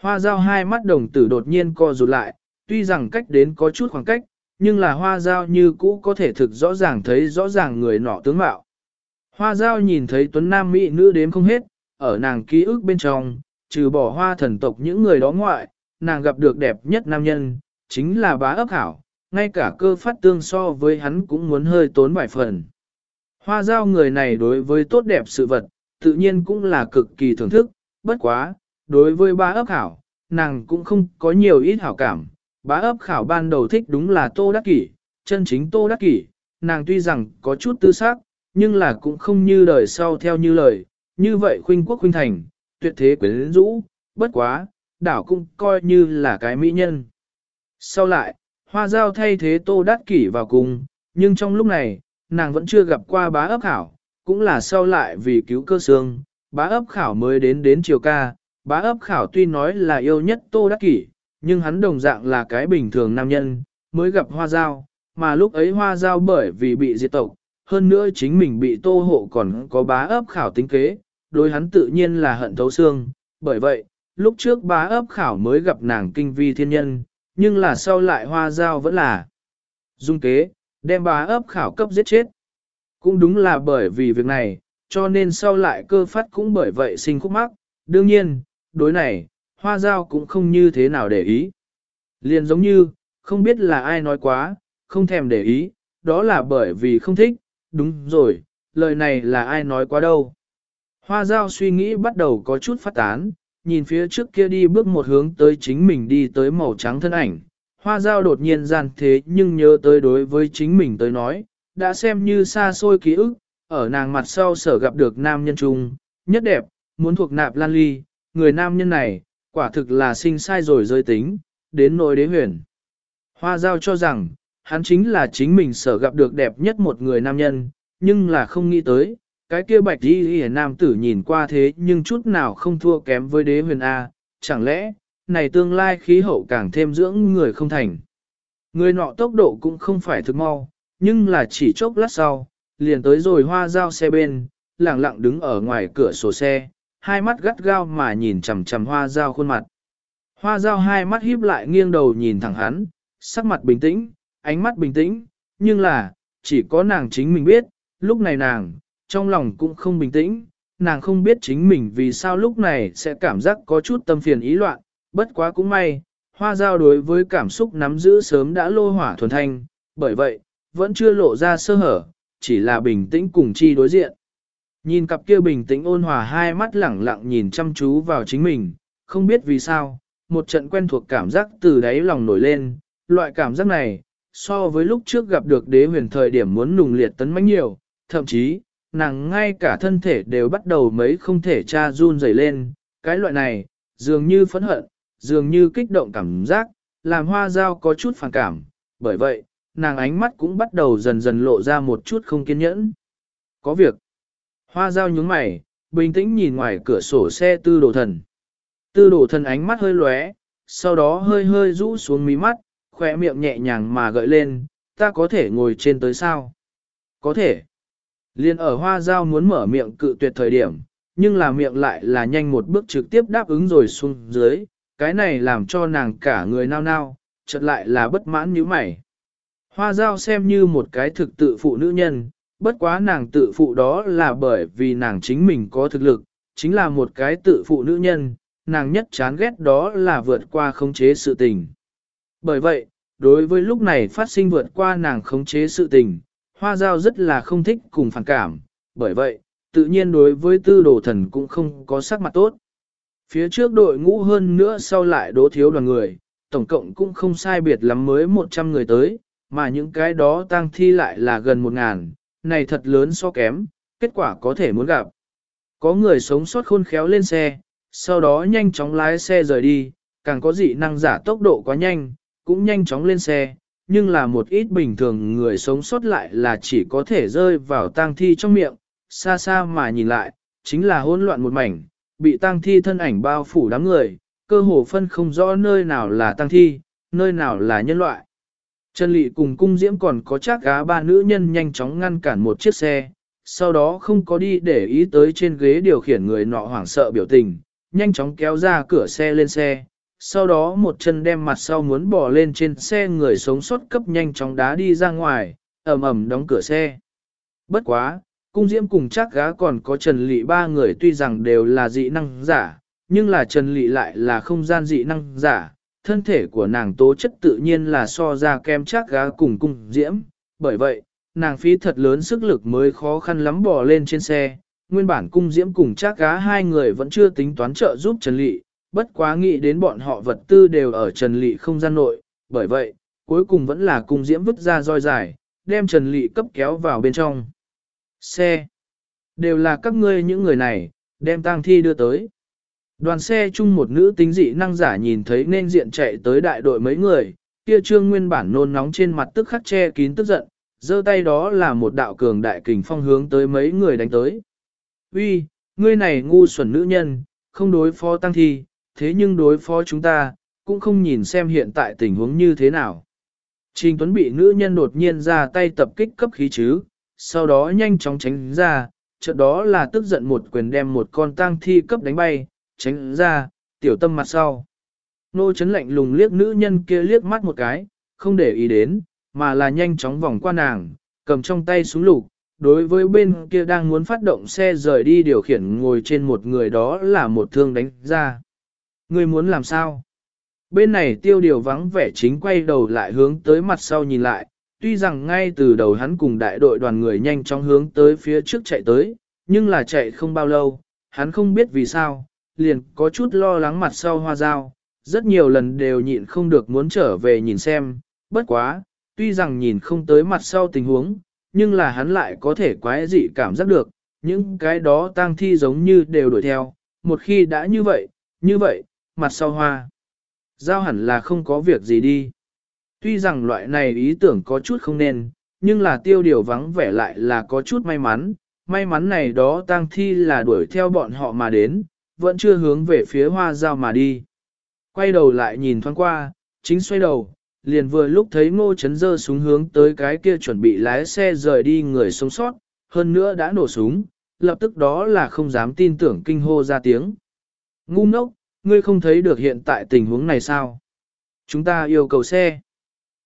Hoa dao hai mắt đồng tử đột nhiên co rụt lại, tuy rằng cách đến có chút khoảng cách, nhưng là hoa dao như cũ có thể thực rõ ràng thấy rõ ràng người nọ tướng mạo. Hoa dao nhìn thấy tuấn nam mỹ nữ đếm không hết, ở nàng ký ức bên trong, trừ bỏ hoa thần tộc những người đó ngoại, nàng gặp được đẹp nhất nam nhân, chính là bá ấp hảo, ngay cả cơ phát tương so với hắn cũng muốn hơi tốn vài phần. Hoa giao người này đối với tốt đẹp sự vật, tự nhiên cũng là cực kỳ thưởng thức, bất quá, đối với bá ấp hảo, nàng cũng không có nhiều ít hảo cảm. Bá ấp khảo ban đầu thích đúng là tô đắc kỷ, chân chính tô đắc kỷ, nàng tuy rằng có chút tư xác, nhưng là cũng không như đời sau theo như lời, như vậy khuynh quốc khuynh thành, tuyệt thế quyến rũ, bất quá, đảo cũng coi như là cái mỹ nhân. Sau lại, hoa giao thay thế tô Đát kỷ vào cùng, nhưng trong lúc này, nàng vẫn chưa gặp qua bá ấp khảo, cũng là sau lại vì cứu cơ xương, bá ấp khảo mới đến đến chiều ca, bá ấp khảo tuy nói là yêu nhất tô đắc kỷ, nhưng hắn đồng dạng là cái bình thường nam nhân, mới gặp hoa giao, mà lúc ấy hoa giao bởi vì bị diệt tộc, hơn nữa chính mình bị tô hộ còn có bá ấp khảo tính kế, đối hắn tự nhiên là hận thấu xương, bởi vậy, lúc trước bá ấp khảo mới gặp nàng kinh vi thiên nhân, nhưng là sau lại hoa giao vẫn là dung kế, đem bá ấp khảo cấp giết chết. Cũng đúng là bởi vì việc này, cho nên sau lại cơ phát cũng bởi vậy sinh khúc mắc, đương nhiên, đối này, hoa giao cũng không như thế nào để ý. Liền giống như, không biết là ai nói quá, không thèm để ý, đó là bởi vì không thích, đúng rồi, lời này là ai nói quá đâu. Hoa giao suy nghĩ bắt đầu có chút phát tán, nhìn phía trước kia đi bước một hướng tới chính mình đi tới màu trắng thân ảnh. Hoa giao đột nhiên gian thế nhưng nhớ tới đối với chính mình tới nói, đã xem như xa xôi ký ức, ở nàng mặt sau sở gặp được nam nhân trung, nhất đẹp, muốn thuộc nạp lan ly, người nam nhân này, quả thực là sinh sai rồi rơi tính, đến nỗi đế huyền. Hoa giao cho rằng, hắn chính là chính mình sở gặp được đẹp nhất một người nam nhân, nhưng là không nghĩ tới, cái kia bạch y y nam tử nhìn qua thế nhưng chút nào không thua kém với đế huyền A, chẳng lẽ, này tương lai khí hậu càng thêm dưỡng người không thành. Người nọ tốc độ cũng không phải thực mau, nhưng là chỉ chốc lát sau, liền tới rồi hoa giao xe bên, lặng lặng đứng ở ngoài cửa sổ xe, hai mắt gắt gao mà nhìn chằm chằm hoa giao khuôn mặt. Hoa giao hai mắt híp lại nghiêng đầu nhìn thẳng hắn, sắc mặt bình tĩnh, ánh mắt bình tĩnh, nhưng là, chỉ có nàng chính mình biết, lúc này nàng, trong lòng cũng không bình tĩnh, nàng không biết chính mình vì sao lúc này sẽ cảm giác có chút tâm phiền ý loạn, bất quá cũng may, hoa giao đối với cảm xúc nắm giữ sớm đã lô hỏa thuần thanh, bởi vậy, vẫn chưa lộ ra sơ hở, chỉ là bình tĩnh cùng chi đối diện. Nhìn cặp kia bình tĩnh ôn hòa hai mắt lẳng lặng nhìn chăm chú vào chính mình, không biết vì sao, một trận quen thuộc cảm giác từ đáy lòng nổi lên, loại cảm giác này, so với lúc trước gặp được đế huyền thời điểm muốn nùng liệt tấn mãnh nhiều, thậm chí, nàng ngay cả thân thể đều bắt đầu mấy không thể tra run rẩy lên, cái loại này, dường như phẫn hận, dường như kích động cảm giác, làm hoa dao có chút phản cảm, bởi vậy, nàng ánh mắt cũng bắt đầu dần dần lộ ra một chút không kiên nhẫn. Có việc. Hoa dao nhướng mày, bình tĩnh nhìn ngoài cửa sổ xe tư đồ thần. Tư đồ thần ánh mắt hơi lóe, sau đó hơi hơi rũ xuống mí mắt, khỏe miệng nhẹ nhàng mà gợi lên, ta có thể ngồi trên tới sao? Có thể. Liên ở hoa dao muốn mở miệng cự tuyệt thời điểm, nhưng là miệng lại là nhanh một bước trực tiếp đáp ứng rồi xuống dưới, cái này làm cho nàng cả người nao nao, chợt lại là bất mãn như mày. Hoa dao xem như một cái thực tự phụ nữ nhân, bất quá nàng tự phụ đó là bởi vì nàng chính mình có thực lực, chính là một cái tự phụ nữ nhân, nàng nhất chán ghét đó là vượt qua khống chế sự tình. Bởi vậy, đối với lúc này phát sinh vượt qua nàng khống chế sự tình, hoa giao rất là không thích cùng phản cảm, bởi vậy, tự nhiên đối với tư đồ thần cũng không có sắc mặt tốt. Phía trước đội ngũ hơn nữa sau lại đố thiếu đoàn người, tổng cộng cũng không sai biệt lắm mới 100 người tới, mà những cái đó tăng thi lại là gần 1 ngàn, này thật lớn so kém, kết quả có thể muốn gặp. Có người sống sót khôn khéo lên xe, sau đó nhanh chóng lái xe rời đi, càng có dị năng giả tốc độ quá nhanh, cũng nhanh chóng lên xe, nhưng là một ít bình thường người sống sót lại là chỉ có thể rơi vào tang thi trong miệng, xa xa mà nhìn lại, chính là hỗn loạn một mảnh, bị tang thi thân ảnh bao phủ đám người, cơ hồ phân không rõ nơi nào là tang thi, nơi nào là nhân loại. Trần Lị cùng cung diễm còn có chắc gá ba nữ nhân nhanh chóng ngăn cản một chiếc xe, sau đó không có đi để ý tới trên ghế điều khiển người nọ hoảng sợ biểu tình, nhanh chóng kéo ra cửa xe lên xe, sau đó một chân đem mặt sau muốn bỏ lên trên xe người sống sót cấp nhanh chóng đá đi ra ngoài, ầm ầm đóng cửa xe. Bất quá, cung diễm cùng chắc gá còn có Trần Lị ba người tuy rằng đều là dị năng giả, nhưng là Trần Lị lại là không gian dị năng giả, thân thể của nàng tố chất tự nhiên là so ra kem chắc gá cùng cung diễm, bởi vậy, nàng phí thật lớn sức lực mới khó khăn lắm bỏ lên trên xe. Nguyên bản cung diễm cùng chắc gá hai người vẫn chưa tính toán trợ giúp Trần Lị, bất quá nghĩ đến bọn họ vật tư đều ở Trần Lị không gian nội, bởi vậy, cuối cùng vẫn là cung diễm vứt ra roi dài, đem Trần Lị cấp kéo vào bên trong. Xe. Đều là các ngươi những người này, đem tang thi đưa tới. Đoàn xe chung một nữ tính dị năng giả nhìn thấy nên diện chạy tới đại đội mấy người, kia trương nguyên bản nôn nóng trên mặt tức khắc che kín tức giận, giơ tay đó là một đạo cường đại kình phong hướng tới mấy người đánh tới. Uy, ngươi này ngu xuẩn nữ nhân, không đối phó tăng thi, thế nhưng đối phó chúng ta, cũng không nhìn xem hiện tại tình huống như thế nào. Trình Tuấn bị nữ nhân đột nhiên ra tay tập kích cấp khí chứ, sau đó nhanh chóng tránh ra, chợt đó là tức giận một quyền đem một con tang thi cấp đánh bay, tránh ra, tiểu tâm mặt sau. Nô chấn lạnh lùng liếc nữ nhân kia liếc mắt một cái, không để ý đến, mà là nhanh chóng vòng qua nàng, cầm trong tay súng lục, đối với bên kia đang muốn phát động xe rời đi điều khiển ngồi trên một người đó là một thương đánh ra. Ngươi muốn làm sao? Bên này tiêu điều vắng vẻ chính quay đầu lại hướng tới mặt sau nhìn lại, tuy rằng ngay từ đầu hắn cùng đại đội đoàn người nhanh chóng hướng tới phía trước chạy tới, nhưng là chạy không bao lâu, hắn không biết vì sao, liền có chút lo lắng mặt sau hoa dao, rất nhiều lần đều nhịn không được muốn trở về nhìn xem, bất quá, tuy rằng nhìn không tới mặt sau tình huống, nhưng là hắn lại có thể quái dị cảm giác được, những cái đó tang thi giống như đều đuổi theo, một khi đã như vậy, như vậy, mặt sau hoa. Giao hẳn là không có việc gì đi. Tuy rằng loại này ý tưởng có chút không nên, nhưng là tiêu điều vắng vẻ lại là có chút may mắn, may mắn này đó tang thi là đuổi theo bọn họ mà đến, vẫn chưa hướng về phía hoa giao mà đi. Quay đầu lại nhìn thoáng qua, chính xoay đầu, liền vừa lúc thấy ngô chấn dơ súng hướng tới cái kia chuẩn bị lái xe rời đi người sống sót, hơn nữa đã nổ súng, lập tức đó là không dám tin tưởng kinh hô ra tiếng. Ngu ngốc, ngươi không thấy được hiện tại tình huống này sao? Chúng ta yêu cầu xe.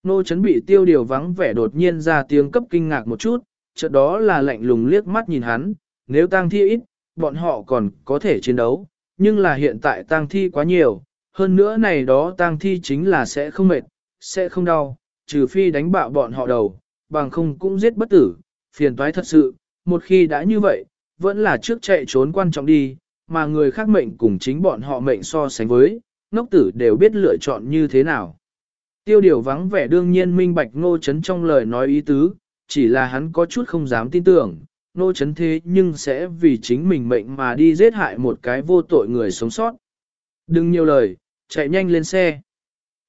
Nô chấn bị tiêu điều vắng vẻ đột nhiên ra tiếng cấp kinh ngạc một chút, chợt đó là lạnh lùng liếc mắt nhìn hắn, nếu tang thi ít, bọn họ còn có thể chiến đấu, nhưng là hiện tại tang thi quá nhiều, hơn nữa này đó tang thi chính là sẽ không mệt, sẽ không đau, trừ phi đánh bạo bọn họ đầu, bằng không cũng giết bất tử, phiền toái thật sự, một khi đã như vậy, vẫn là trước chạy trốn quan trọng đi, mà người khác mệnh cùng chính bọn họ mệnh so sánh với, ngốc tử đều biết lựa chọn như thế nào. Tiêu điều vắng vẻ đương nhiên minh bạch ngô chấn trong lời nói ý tứ, chỉ là hắn có chút không dám tin tưởng, ngô chấn thế nhưng sẽ vì chính mình mệnh mà đi giết hại một cái vô tội người sống sót. Đừng nhiều lời, chạy nhanh lên xe.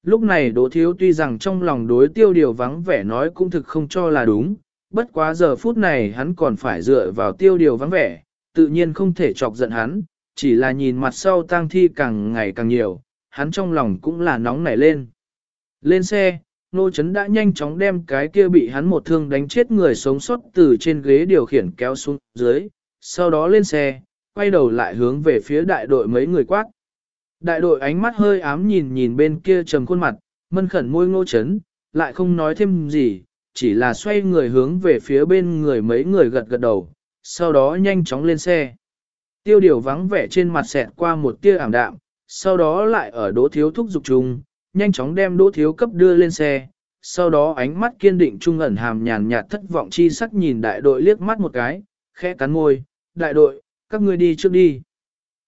Lúc này Đỗ Thiếu tuy rằng trong lòng đối tiêu điều vắng vẻ nói cũng thực không cho là đúng, bất quá giờ phút này hắn còn phải dựa vào tiêu điều vắng vẻ, tự nhiên không thể chọc giận hắn, chỉ là nhìn mặt sau tang thi càng ngày càng nhiều, hắn trong lòng cũng là nóng nảy lên. Lên xe, Nô Chấn đã nhanh chóng đem cái kia bị hắn một thương đánh chết người sống sót từ trên ghế điều khiển kéo xuống dưới, sau đó lên xe, quay đầu lại hướng về phía đại đội mấy người quát. Đại đội ánh mắt hơi ám nhìn nhìn bên kia trầm khuôn mặt, mân khẩn môi ngô chấn, lại không nói thêm gì, chỉ là xoay người hướng về phía bên người mấy người gật gật đầu, sau đó nhanh chóng lên xe. Tiêu điều vắng vẻ trên mặt xẹt qua một tia ảm đạm, sau đó lại ở đỗ thiếu thúc dục trùng, nhanh chóng đem đỗ thiếu cấp đưa lên xe, sau đó ánh mắt kiên định trung ẩn hàm nhàn nhạt thất vọng chi sắc nhìn đại đội liếc mắt một cái, khẽ cắn môi, đại đội, các ngươi đi trước đi.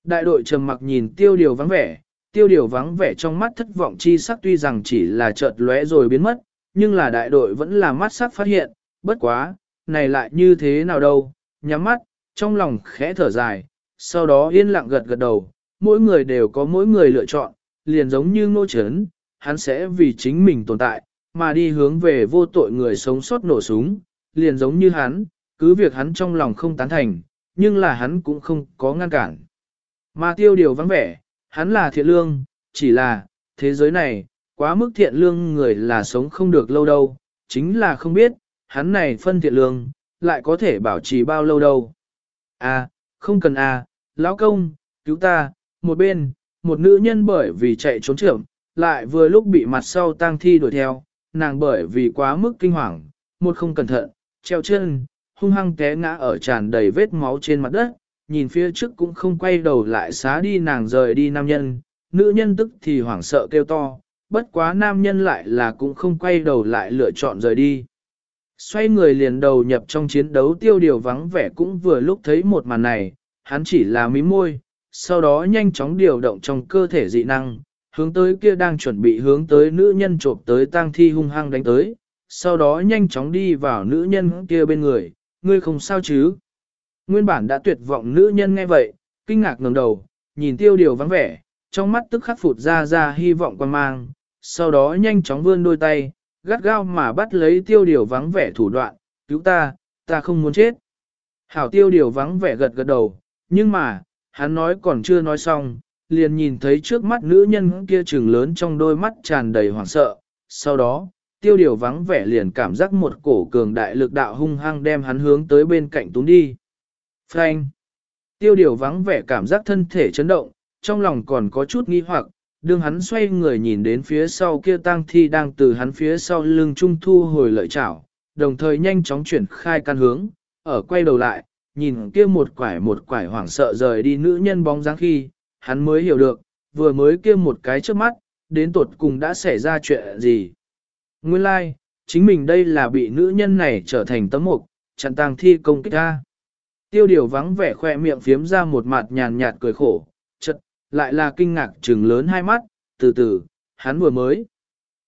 Đại đội trầm mặc nhìn tiêu điều vắng vẻ, tiêu điều vắng vẻ trong mắt thất vọng chi sắc tuy rằng chỉ là chợt lóe rồi biến mất, nhưng là đại đội vẫn là mắt sắc phát hiện, bất quá, này lại như thế nào đâu, nhắm mắt, trong lòng khẽ thở dài, sau đó yên lặng gật gật đầu, mỗi người đều có mỗi người lựa chọn, liền giống như ngô chấn, hắn sẽ vì chính mình tồn tại, mà đi hướng về vô tội người sống sót nổ súng, liền giống như hắn, cứ việc hắn trong lòng không tán thành, nhưng là hắn cũng không có ngăn cản. Mà tiêu điều vắng vẻ, hắn là thiện lương, chỉ là, thế giới này, quá mức thiện lương người là sống không được lâu đâu, chính là không biết, hắn này phân thiện lương, lại có thể bảo trì bao lâu đâu. À, không cần à, lão công, cứu ta, một bên, một nữ nhân bởi vì chạy trốn trưởng, lại vừa lúc bị mặt sau tang thi đuổi theo, nàng bởi vì quá mức kinh hoàng, một không cẩn thận, treo chân, hung hăng té ngã ở tràn đầy vết máu trên mặt đất, nhìn phía trước cũng không quay đầu lại xá đi nàng rời đi nam nhân, nữ nhân tức thì hoảng sợ kêu to, bất quá nam nhân lại là cũng không quay đầu lại lựa chọn rời đi. Xoay người liền đầu nhập trong chiến đấu tiêu điều vắng vẻ cũng vừa lúc thấy một màn này, hắn chỉ là mí môi, sau đó nhanh chóng điều động trong cơ thể dị năng, hướng tới kia đang chuẩn bị hướng tới nữ nhân trộm tới tang thi hung hăng đánh tới, sau đó nhanh chóng đi vào nữ nhân kia bên người, ngươi không sao chứ. Nguyên bản đã tuyệt vọng nữ nhân nghe vậy, kinh ngạc ngẩng đầu, nhìn tiêu điều vắng vẻ, trong mắt tức khắc phụt ra ra hy vọng quan mang, sau đó nhanh chóng vươn đôi tay, gắt gao mà bắt lấy tiêu điều vắng vẻ thủ đoạn, cứu ta, ta không muốn chết. Hảo tiêu điều vắng vẻ gật gật đầu, nhưng mà, hắn nói còn chưa nói xong, liền nhìn thấy trước mắt nữ nhân kia trừng lớn trong đôi mắt tràn đầy hoảng sợ, sau đó, tiêu điều vắng vẻ liền cảm giác một cổ cường đại lực đạo hung hăng đem hắn hướng tới bên cạnh túng đi. Frank! Tiêu điều vắng vẻ cảm giác thân thể chấn động, trong lòng còn có chút nghi hoặc, đương hắn xoay người nhìn đến phía sau kia tang thi đang từ hắn phía sau lưng trung thu hồi lợi chảo, đồng thời nhanh chóng chuyển khai căn hướng, ở quay đầu lại, nhìn kia một quải một quải hoảng sợ rời đi nữ nhân bóng dáng khi, hắn mới hiểu được, vừa mới kia một cái trước mắt, đến tột cùng đã xảy ra chuyện gì. Nguyên lai, like, chính mình đây là bị nữ nhân này trở thành tấm mục, chặn tang thi công kích ra. Tiêu điều vắng vẻ khoe miệng phiếm ra một mặt nhàn nhạt cười khổ, chật, lại là kinh ngạc trừng lớn hai mắt, từ từ, hắn vừa mới.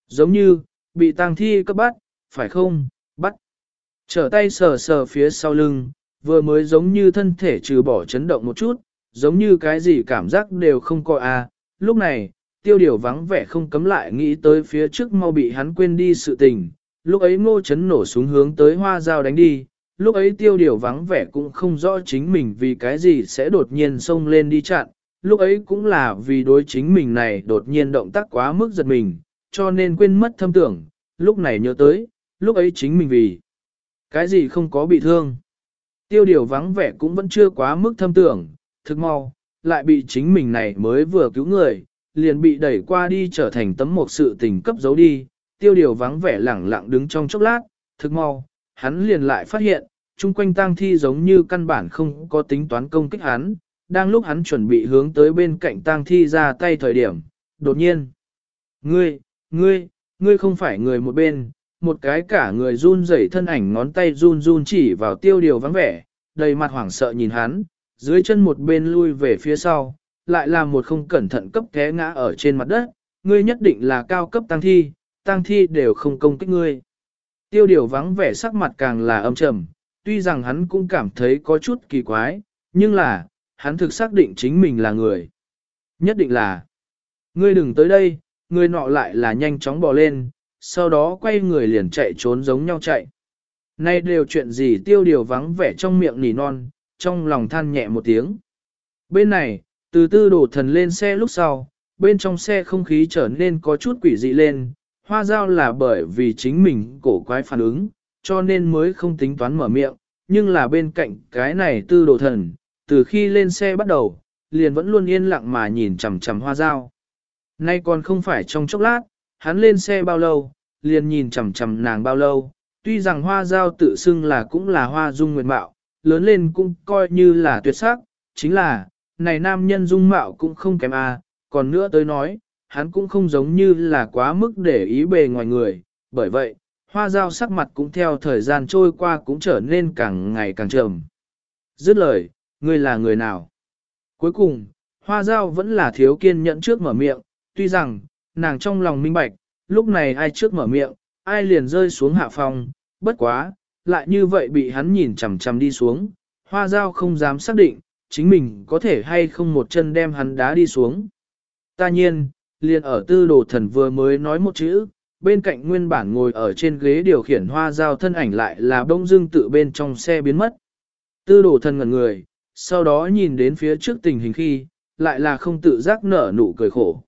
Giống như, bị tang thi cấp bắt, phải không, bắt. Trở tay sờ sờ phía sau lưng, vừa mới giống như thân thể trừ bỏ chấn động một chút, giống như cái gì cảm giác đều không có à. Lúc này, tiêu điều vắng vẻ không cấm lại nghĩ tới phía trước mau bị hắn quên đi sự tình. Lúc ấy ngô chấn nổ súng hướng tới hoa dao đánh đi, lúc ấy tiêu điều vắng vẻ cũng không rõ chính mình vì cái gì sẽ đột nhiên xông lên đi chặn, lúc ấy cũng là vì đối chính mình này đột nhiên động tác quá mức giật mình, cho nên quên mất thâm tưởng, lúc này nhớ tới, lúc ấy chính mình vì cái gì không có bị thương. Tiêu điều vắng vẻ cũng vẫn chưa quá mức thâm tưởng, thực mau, lại bị chính mình này mới vừa cứu người, liền bị đẩy qua đi trở thành tấm một sự tình cấp giấu đi, tiêu điều vắng vẻ lẳng lặng đứng trong chốc lát, thực mau, hắn liền lại phát hiện, chung quanh tang thi giống như căn bản không có tính toán công kích hắn, đang lúc hắn chuẩn bị hướng tới bên cạnh tang thi ra tay thời điểm, đột nhiên. Ngươi, ngươi, ngươi không phải người một bên, một cái cả người run rẩy thân ảnh ngón tay run run chỉ vào tiêu điều vắng vẻ, đầy mặt hoảng sợ nhìn hắn, dưới chân một bên lui về phía sau, lại là một không cẩn thận cấp té ngã ở trên mặt đất, ngươi nhất định là cao cấp tăng thi, tăng thi đều không công kích ngươi. Tiêu điều vắng vẻ sắc mặt càng là âm trầm, tuy rằng hắn cũng cảm thấy có chút kỳ quái, nhưng là, hắn thực xác định chính mình là người. Nhất định là, ngươi đừng tới đây, ngươi nọ lại là nhanh chóng bò lên, sau đó quay người liền chạy trốn giống nhau chạy. Nay đều chuyện gì tiêu điều vắng vẻ trong miệng nỉ non, trong lòng than nhẹ một tiếng. Bên này, từ tư đổ thần lên xe lúc sau, bên trong xe không khí trở nên có chút quỷ dị lên, hoa dao là bởi vì chính mình cổ quái phản ứng, cho nên mới không tính toán mở miệng, nhưng là bên cạnh cái này tư đồ thần, từ khi lên xe bắt đầu, liền vẫn luôn yên lặng mà nhìn chằm chằm hoa dao. Nay còn không phải trong chốc lát, hắn lên xe bao lâu, liền nhìn chằm chằm nàng bao lâu, tuy rằng hoa dao tự xưng là cũng là hoa dung nguyệt mạo, lớn lên cũng coi như là tuyệt sắc, chính là, này nam nhân dung mạo cũng không kém a, còn nữa tới nói, hắn cũng không giống như là quá mức để ý bề ngoài người, bởi vậy, hoa dao sắc mặt cũng theo thời gian trôi qua cũng trở nên càng ngày càng trầm. Dứt lời, ngươi là người nào? Cuối cùng, hoa dao vẫn là thiếu kiên nhẫn trước mở miệng, tuy rằng, nàng trong lòng minh bạch, lúc này ai trước mở miệng, ai liền rơi xuống hạ phòng, bất quá, lại như vậy bị hắn nhìn chằm chằm đi xuống, hoa dao không dám xác định, chính mình có thể hay không một chân đem hắn đá đi xuống. Ta nhiên, liền ở tư đồ thần vừa mới nói một chữ, bên cạnh nguyên bản ngồi ở trên ghế điều khiển hoa dao thân ảnh lại là bông dưng tự bên trong xe biến mất. Tư đồ thần ngẩn người, sau đó nhìn đến phía trước tình hình khi, lại là không tự giác nở nụ cười khổ.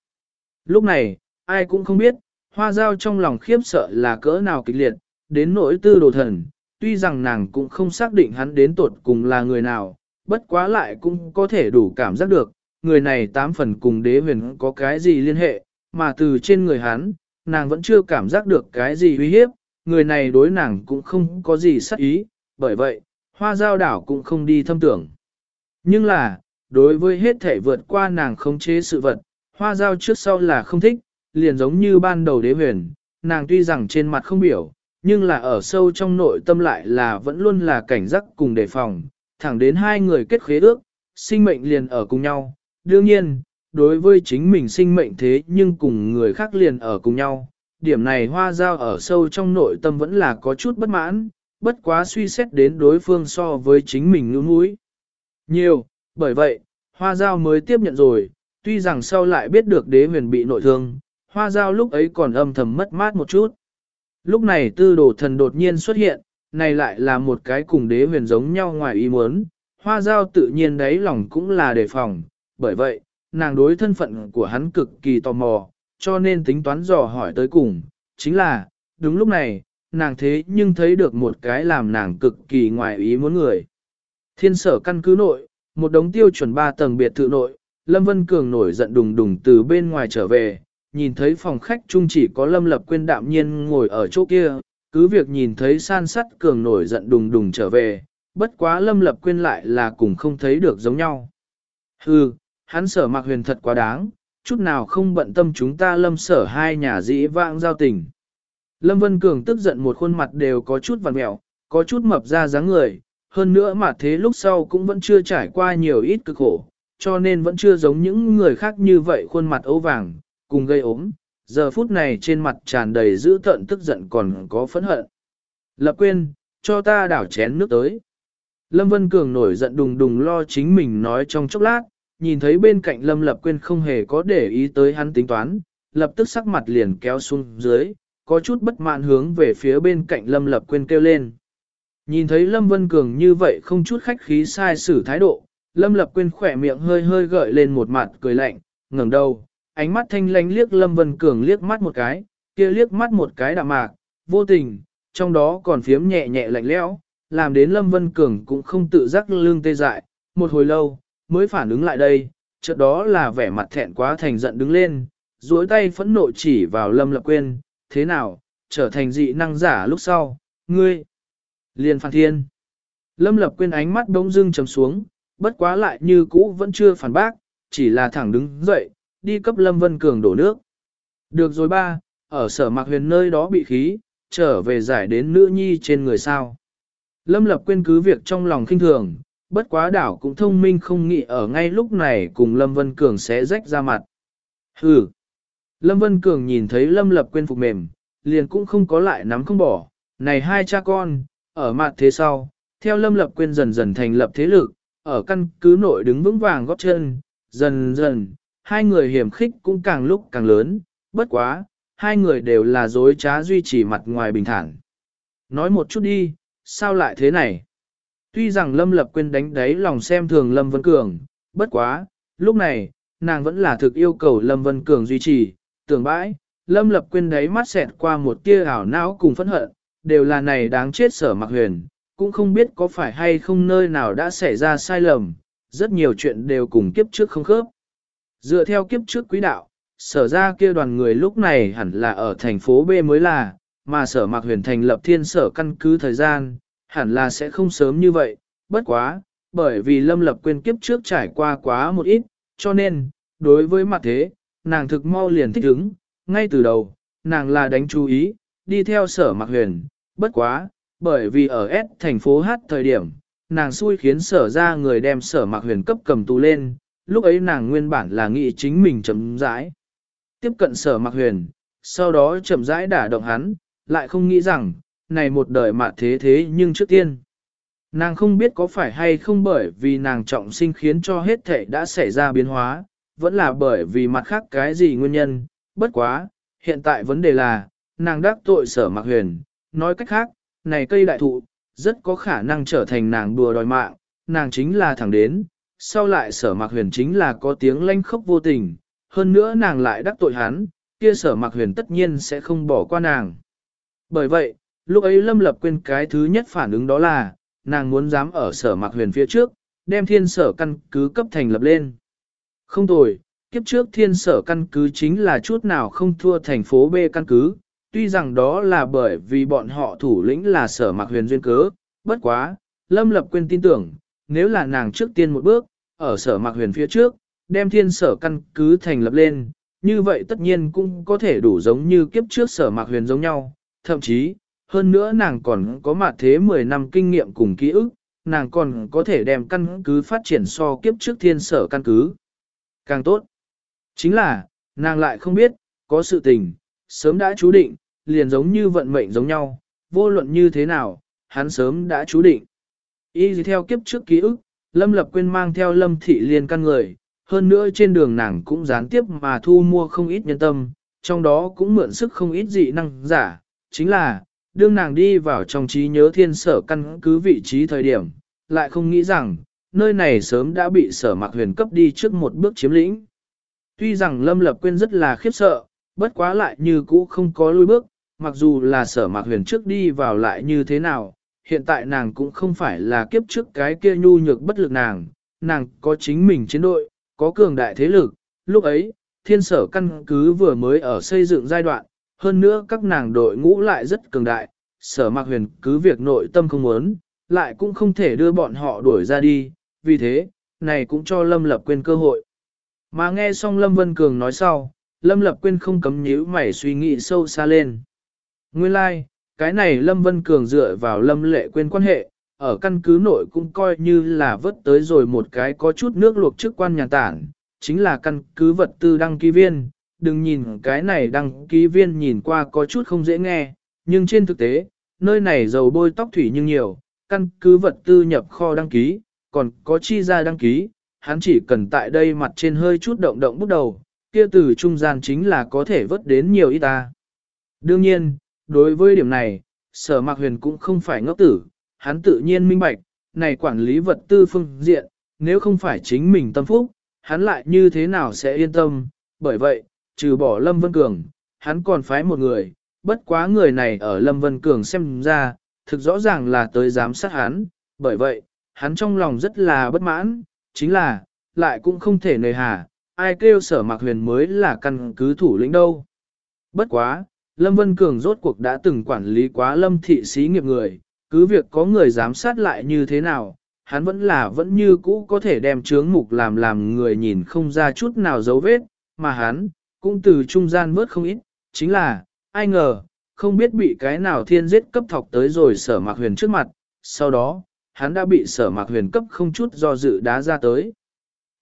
Lúc này, ai cũng không biết, hoa giao trong lòng khiếp sợ là cỡ nào kịch liệt, đến nỗi tư đồ thần, tuy rằng nàng cũng không xác định hắn đến tột cùng là người nào, bất quá lại cũng có thể đủ cảm giác được, người này tám phần cùng đế huyền có cái gì liên hệ, mà từ trên người hắn, nàng vẫn chưa cảm giác được cái gì uy hiếp, người này đối nàng cũng không có gì sắc ý, bởi vậy, hoa giao đảo cũng không đi thâm tưởng. Nhưng là, đối với hết thể vượt qua nàng khống chế sự vật, hoa giao trước sau là không thích, liền giống như ban đầu đế huyền, nàng tuy rằng trên mặt không biểu, nhưng là ở sâu trong nội tâm lại là vẫn luôn là cảnh giác cùng đề phòng, thẳng đến hai người kết khế ước, sinh mệnh liền ở cùng nhau. Đương nhiên, đối với chính mình sinh mệnh thế nhưng cùng người khác liền ở cùng nhau, điểm này hoa giao ở sâu trong nội tâm vẫn là có chút bất mãn, bất quá suy xét đến đối phương so với chính mình ngưỡng mũi. Nhiều, bởi vậy, hoa giao mới tiếp nhận rồi, tuy rằng sau lại biết được đế huyền bị nội thương, hoa giao lúc ấy còn âm thầm mất mát một chút. Lúc này tư đồ thần đột nhiên xuất hiện, này lại là một cái cùng đế huyền giống nhau ngoài ý muốn, hoa giao tự nhiên đấy lòng cũng là đề phòng, bởi vậy, nàng đối thân phận của hắn cực kỳ tò mò, cho nên tính toán dò hỏi tới cùng, chính là, đúng lúc này, nàng thế nhưng thấy được một cái làm nàng cực kỳ ngoài ý muốn người. Thiên sở căn cứ nội, một đống tiêu chuẩn ba tầng biệt thự nội, Lâm Vân Cường nổi giận đùng đùng từ bên ngoài trở về, nhìn thấy phòng khách chung chỉ có Lâm Lập Quyên đạm nhiên ngồi ở chỗ kia, cứ việc nhìn thấy san sắt Cường nổi giận đùng đùng trở về, bất quá Lâm Lập Quyên lại là cùng không thấy được giống nhau. Hừ, hắn sở mặc huyền thật quá đáng, chút nào không bận tâm chúng ta Lâm sở hai nhà dĩ vãng giao tình. Lâm Vân Cường tức giận một khuôn mặt đều có chút vằn mẹo, có chút mập ra dáng người, hơn nữa mà thế lúc sau cũng vẫn chưa trải qua nhiều ít cực khổ, cho nên vẫn chưa giống những người khác như vậy khuôn mặt ấu vàng, cùng gây ốm, giờ phút này trên mặt tràn đầy dữ tợn tức giận còn có phẫn hận. Lập quên, cho ta đảo chén nước tới. Lâm Vân Cường nổi giận đùng đùng lo chính mình nói trong chốc lát, nhìn thấy bên cạnh Lâm Lập Quyên không hề có để ý tới hắn tính toán, lập tức sắc mặt liền kéo xuống dưới, có chút bất mãn hướng về phía bên cạnh Lâm Lập Quyên kêu lên. Nhìn thấy Lâm Vân Cường như vậy không chút khách khí sai xử thái độ, Lâm Lập Quyên khỏe miệng hơi hơi gợi lên một mặt cười lạnh, ngẩng đầu, ánh mắt thanh lánh liếc Lâm Vân Cường liếc mắt một cái, kia liếc mắt một cái đạm mạc, vô tình, trong đó còn phiếm nhẹ nhẹ lạnh lẽo, làm đến Lâm Vân Cường cũng không tự giác lương tê dại, một hồi lâu, mới phản ứng lại đây, chợt đó là vẻ mặt thẹn quá thành giận đứng lên, duỗi tay phẫn nộ chỉ vào Lâm Lập Quyên, thế nào, trở thành dị năng giả lúc sau, ngươi, liền phản thiên. Lâm Lập Quyên ánh mắt bỗng dưng trầm xuống, bất quá lại như cũ vẫn chưa phản bác, chỉ là thẳng đứng dậy, đi cấp Lâm Vân Cường đổ nước. Được rồi ba, ở sở mạc huyền nơi đó bị khí, trở về giải đến nữ nhi trên người sao. Lâm Lập quên cứ việc trong lòng khinh thường, bất quá đảo cũng thông minh không nghĩ ở ngay lúc này cùng Lâm Vân Cường sẽ rách ra mặt. Hừ. Lâm Vân Cường nhìn thấy Lâm Lập quên phục mềm, liền cũng không có lại nắm không bỏ. Này hai cha con, ở mặt thế sau, theo Lâm Lập Quyên dần dần thành lập thế lực, ở căn cứ nội đứng vững vàng góp chân, dần dần, hai người hiểm khích cũng càng lúc càng lớn, bất quá, hai người đều là dối trá duy trì mặt ngoài bình thản. Nói một chút đi, sao lại thế này? Tuy rằng Lâm Lập Quyên đánh đáy lòng xem thường Lâm Vân Cường, bất quá, lúc này, nàng vẫn là thực yêu cầu Lâm Vân Cường duy trì, tưởng bãi, Lâm Lập Quyên đáy mắt xẹt qua một tia ảo não cùng phẫn hận, đều là này đáng chết sở mặc huyền, cũng không biết có phải hay không nơi nào đã xảy ra sai lầm, rất nhiều chuyện đều cùng kiếp trước không khớp. Dựa theo kiếp trước quý đạo, sở ra kia đoàn người lúc này hẳn là ở thành phố B mới là, mà sở mạc huyền thành lập thiên sở căn cứ thời gian, hẳn là sẽ không sớm như vậy, bất quá, bởi vì lâm lập quên kiếp trước trải qua quá một ít, cho nên, đối với mặt thế, nàng thực mau liền thích ứng, ngay từ đầu, nàng là đánh chú ý, đi theo sở mạc huyền, bất quá, bởi vì ở S thành phố H thời điểm, nàng xui khiến sở ra người đem sở mạc huyền cấp cầm tù lên, lúc ấy nàng nguyên bản là nghĩ chính mình chậm rãi. Tiếp cận sở mặc huyền, sau đó chậm rãi đả động hắn, lại không nghĩ rằng, này một đời mà thế thế nhưng trước tiên. Nàng không biết có phải hay không bởi vì nàng trọng sinh khiến cho hết thể đã xảy ra biến hóa, vẫn là bởi vì mặt khác cái gì nguyên nhân, bất quá, hiện tại vấn đề là, nàng đắc tội sở mặc huyền, nói cách khác, này cây đại thụ, rất có khả năng trở thành nàng đùa đòi mạng, nàng chính là thẳng đến, sau lại sở mạc huyền chính là có tiếng lanh khốc vô tình, hơn nữa nàng lại đắc tội hắn, kia sở mạc huyền tất nhiên sẽ không bỏ qua nàng. Bởi vậy, lúc ấy Lâm Lập quên cái thứ nhất phản ứng đó là, nàng muốn dám ở sở mạc huyền phía trước, đem thiên sở căn cứ cấp thành lập lên. Không tồi, kiếp trước thiên sở căn cứ chính là chút nào không thua thành phố B căn cứ, tuy rằng đó là bởi vì bọn họ thủ lĩnh là sở mạc huyền duyên cớ, bất quá, Lâm Lập quên tin tưởng, nếu là nàng trước tiên một bước, ở sở mạc huyền phía trước, đem thiên sở căn cứ thành lập lên, như vậy tất nhiên cũng có thể đủ giống như kiếp trước sở mạc huyền giống nhau, thậm chí, hơn nữa nàng còn có mặt thế 10 năm kinh nghiệm cùng ký ức, nàng còn có thể đem căn cứ phát triển so kiếp trước thiên sở căn cứ. Càng tốt. Chính là, nàng lại không biết, có sự tình, sớm đã chú định, liền giống như vận mệnh giống nhau, vô luận như thế nào, hắn sớm đã chú định. Y theo kiếp trước ký ức, Lâm Lập Quyên mang theo Lâm Thị Liên căn người, hơn nữa trên đường nàng cũng gián tiếp mà thu mua không ít nhân tâm, trong đó cũng mượn sức không ít dị năng giả, chính là, đương nàng đi vào trong trí nhớ thiên sở căn cứ vị trí thời điểm, lại không nghĩ rằng, nơi này sớm đã bị sở mạc huyền cấp đi trước một bước chiếm lĩnh. Tuy rằng Lâm Lập Quyên rất là khiếp sợ, bất quá lại như cũ không có lui bước, mặc dù là sở mạc huyền trước đi vào lại như thế nào, hiện tại nàng cũng không phải là kiếp trước cái kia nhu nhược bất lực nàng, nàng có chính mình chiến đội, có cường đại thế lực, lúc ấy, thiên sở căn cứ vừa mới ở xây dựng giai đoạn, hơn nữa các nàng đội ngũ lại rất cường đại, sở mạc huyền cứ việc nội tâm không muốn, lại cũng không thể đưa bọn họ đuổi ra đi, vì thế, này cũng cho Lâm Lập Quyên cơ hội. Mà nghe xong Lâm Vân Cường nói sau, Lâm Lập Quyên không cấm nhíu mày suy nghĩ sâu xa lên. Nguyên lai, like, cái này Lâm Vân Cường dựa vào Lâm Lệ quên quan hệ, ở căn cứ nội cũng coi như là vớt tới rồi một cái có chút nước luộc chức quan nhà tản, chính là căn cứ vật tư đăng ký viên. Đừng nhìn cái này đăng ký viên nhìn qua có chút không dễ nghe, nhưng trên thực tế, nơi này dầu bôi tóc thủy nhưng nhiều, căn cứ vật tư nhập kho đăng ký, còn có chi ra đăng ký, hắn chỉ cần tại đây mặt trên hơi chút động động bút đầu, kia từ trung gian chính là có thể vớt đến nhiều ít ta. Đương nhiên, đối với điểm này, sở mạc huyền cũng không phải ngốc tử, hắn tự nhiên minh bạch, này quản lý vật tư phương diện, nếu không phải chính mình tâm phúc, hắn lại như thế nào sẽ yên tâm, bởi vậy, trừ bỏ Lâm Vân Cường, hắn còn phái một người, bất quá người này ở Lâm Vân Cường xem ra, thực rõ ràng là tới giám sát hắn, bởi vậy, hắn trong lòng rất là bất mãn, chính là, lại cũng không thể nề hà, ai kêu sở mạc huyền mới là căn cứ thủ lĩnh đâu. Bất quá, Lâm Vân Cường rốt cuộc đã từng quản lý quá lâm thị xí nghiệp người, cứ việc có người giám sát lại như thế nào, hắn vẫn là vẫn như cũ có thể đem chướng mục làm làm người nhìn không ra chút nào dấu vết, mà hắn, cũng từ trung gian vớt không ít, chính là, ai ngờ, không biết bị cái nào thiên giết cấp thọc tới rồi sở mạc huyền trước mặt, sau đó, hắn đã bị sở mạc huyền cấp không chút do dự đá ra tới.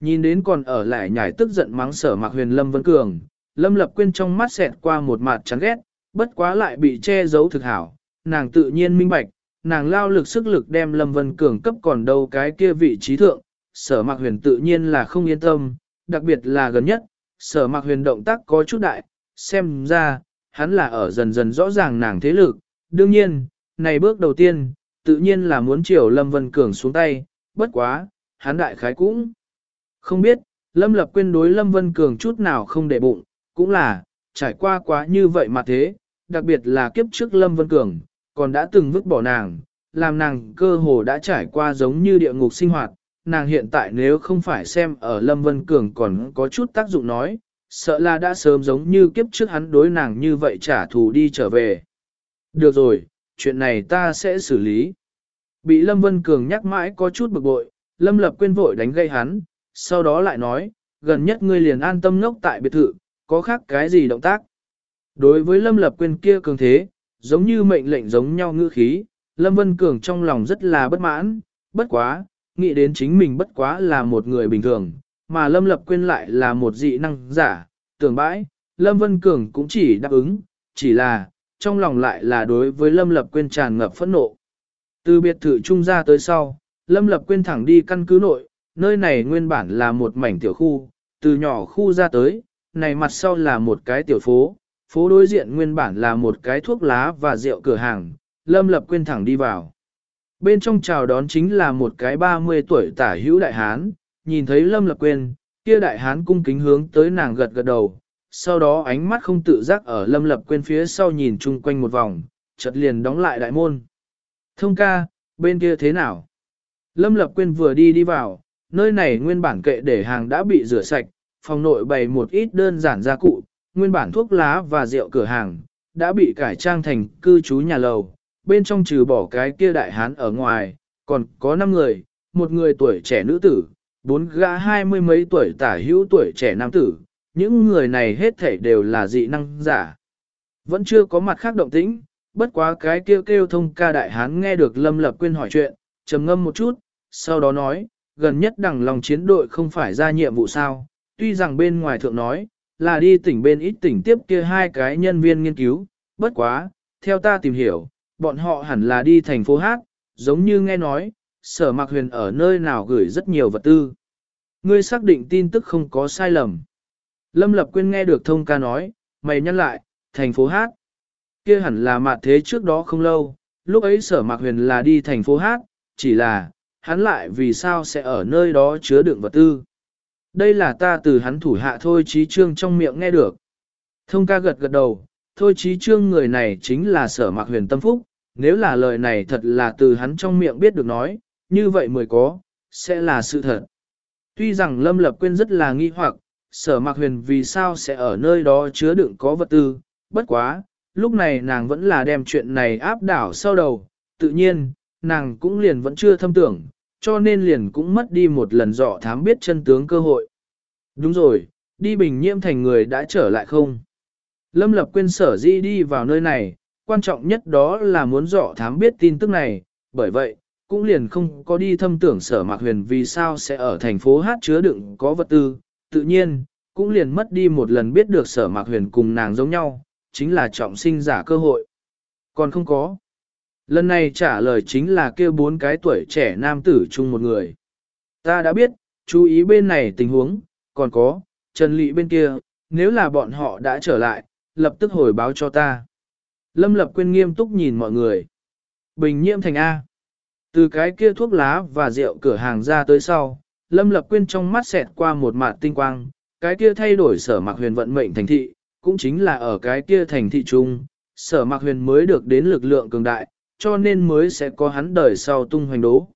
Nhìn đến còn ở lại nhảy tức giận mắng sở mạc huyền Lâm Vân Cường, Lâm Lập Quyên trong mắt xẹt qua một mặt chán ghét, bất quá lại bị che giấu thực hảo, nàng tự nhiên minh bạch, nàng lao lực sức lực đem Lâm Vân Cường cấp còn đâu cái kia vị trí thượng, sở mạc huyền tự nhiên là không yên tâm, đặc biệt là gần nhất, sở mạc huyền động tác có chút đại, xem ra, hắn là ở dần dần rõ ràng nàng thế lực, đương nhiên, này bước đầu tiên, tự nhiên là muốn chiều Lâm Vân Cường xuống tay, bất quá, hắn đại khái cũng không biết, Lâm Lập Quyên đối Lâm Vân Cường chút nào không để bụng, cũng là, trải qua quá như vậy mà thế, đặc biệt là kiếp trước Lâm Vân Cường, còn đã từng vứt bỏ nàng, làm nàng cơ hồ đã trải qua giống như địa ngục sinh hoạt, nàng hiện tại nếu không phải xem ở Lâm Vân Cường còn có chút tác dụng nói, sợ là đã sớm giống như kiếp trước hắn đối nàng như vậy trả thù đi trở về. Được rồi, chuyện này ta sẽ xử lý. Bị Lâm Vân Cường nhắc mãi có chút bực bội, Lâm Lập quên vội đánh gây hắn, sau đó lại nói, gần nhất ngươi liền an tâm ngốc tại biệt thự, có khác cái gì động tác. Đối với Lâm Lập Quyên kia cường thế, giống như mệnh lệnh giống nhau ngữ khí, Lâm Vân Cường trong lòng rất là bất mãn, bất quá, nghĩ đến chính mình bất quá là một người bình thường, mà Lâm Lập Quyên lại là một dị năng giả, tưởng bãi, Lâm Vân Cường cũng chỉ đáp ứng, chỉ là, trong lòng lại là đối với Lâm Lập Quyên tràn ngập phẫn nộ. Từ biệt thự trung ra tới sau, Lâm Lập Quyên thẳng đi căn cứ nội, nơi này nguyên bản là một mảnh tiểu khu, từ nhỏ khu ra tới, này mặt sau là một cái tiểu phố, phố đối diện nguyên bản là một cái thuốc lá và rượu cửa hàng, Lâm Lập quên thẳng đi vào. Bên trong chào đón chính là một cái 30 tuổi tả hữu đại hán, nhìn thấy Lâm Lập Quyên, kia đại hán cung kính hướng tới nàng gật gật đầu, sau đó ánh mắt không tự giác ở Lâm Lập Quyên phía sau nhìn chung quanh một vòng, chợt liền đóng lại đại môn. Thông ca, bên kia thế nào? Lâm Lập Quyên vừa đi đi vào, nơi này nguyên bản kệ để hàng đã bị rửa sạch, phòng nội bày một ít đơn giản gia cụ, nguyên bản thuốc lá và rượu cửa hàng, đã bị cải trang thành cư trú nhà lầu, bên trong trừ bỏ cái kia đại hán ở ngoài, còn có 5 người, một người tuổi trẻ nữ tử, bốn gã hai mươi mấy tuổi tả hữu tuổi trẻ nam tử, những người này hết thảy đều là dị năng giả. Vẫn chưa có mặt khác động tĩnh, bất quá cái kêu kêu thông ca đại hán nghe được Lâm Lập Quyên hỏi chuyện, trầm ngâm một chút, sau đó nói, gần nhất đẳng lòng chiến đội không phải ra nhiệm vụ sao, tuy rằng bên ngoài thượng nói, là đi tỉnh bên ít tỉnh tiếp kia hai cái nhân viên nghiên cứu, bất quá, theo ta tìm hiểu, bọn họ hẳn là đi thành phố Hát, giống như nghe nói, sở mạc huyền ở nơi nào gửi rất nhiều vật tư. Ngươi xác định tin tức không có sai lầm. Lâm Lập Quyên nghe được thông ca nói, mày nhắc lại, thành phố Hát. Kia hẳn là mạt thế trước đó không lâu, lúc ấy sở mạc huyền là đi thành phố Hát, chỉ là, hắn lại vì sao sẽ ở nơi đó chứa đựng vật tư. Đây là ta từ hắn thủ hạ thôi trí trương trong miệng nghe được. Thông ca gật gật đầu, thôi trí trương người này chính là sở mạc huyền tâm phúc, nếu là lời này thật là từ hắn trong miệng biết được nói, như vậy mới có, sẽ là sự thật. Tuy rằng Lâm Lập Quyên rất là nghi hoặc, sở mạc huyền vì sao sẽ ở nơi đó chứa đựng có vật tư, bất quá, lúc này nàng vẫn là đem chuyện này áp đảo sau đầu, tự nhiên, nàng cũng liền vẫn chưa thâm tưởng, cho nên liền cũng mất đi một lần dọ thám biết chân tướng cơ hội. Đúng rồi, đi bình nhiễm thành người đã trở lại không? Lâm Lập Quyên sở di đi vào nơi này, quan trọng nhất đó là muốn dọ thám biết tin tức này, bởi vậy, cũng liền không có đi thâm tưởng sở mạc huyền vì sao sẽ ở thành phố hát chứa đựng có vật tư, tự nhiên, cũng liền mất đi một lần biết được sở mạc huyền cùng nàng giống nhau, chính là trọng sinh giả cơ hội. Còn không có. Lần này trả lời chính là kêu bốn cái tuổi trẻ nam tử chung một người. Ta đã biết, chú ý bên này tình huống, còn có, Trần Lị bên kia, nếu là bọn họ đã trở lại, lập tức hồi báo cho ta. Lâm Lập Quyên nghiêm túc nhìn mọi người. Bình nhiễm thành A. Từ cái kia thuốc lá và rượu cửa hàng ra tới sau, Lâm Lập Quyên trong mắt xẹt qua một mạt tinh quang, cái kia thay đổi sở mạc huyền vận mệnh thành thị, cũng chính là ở cái kia thành thị trung, sở mạc huyền mới được đến lực lượng cường đại, cho nên mới sẽ có hắn đời sau tung hoành đố.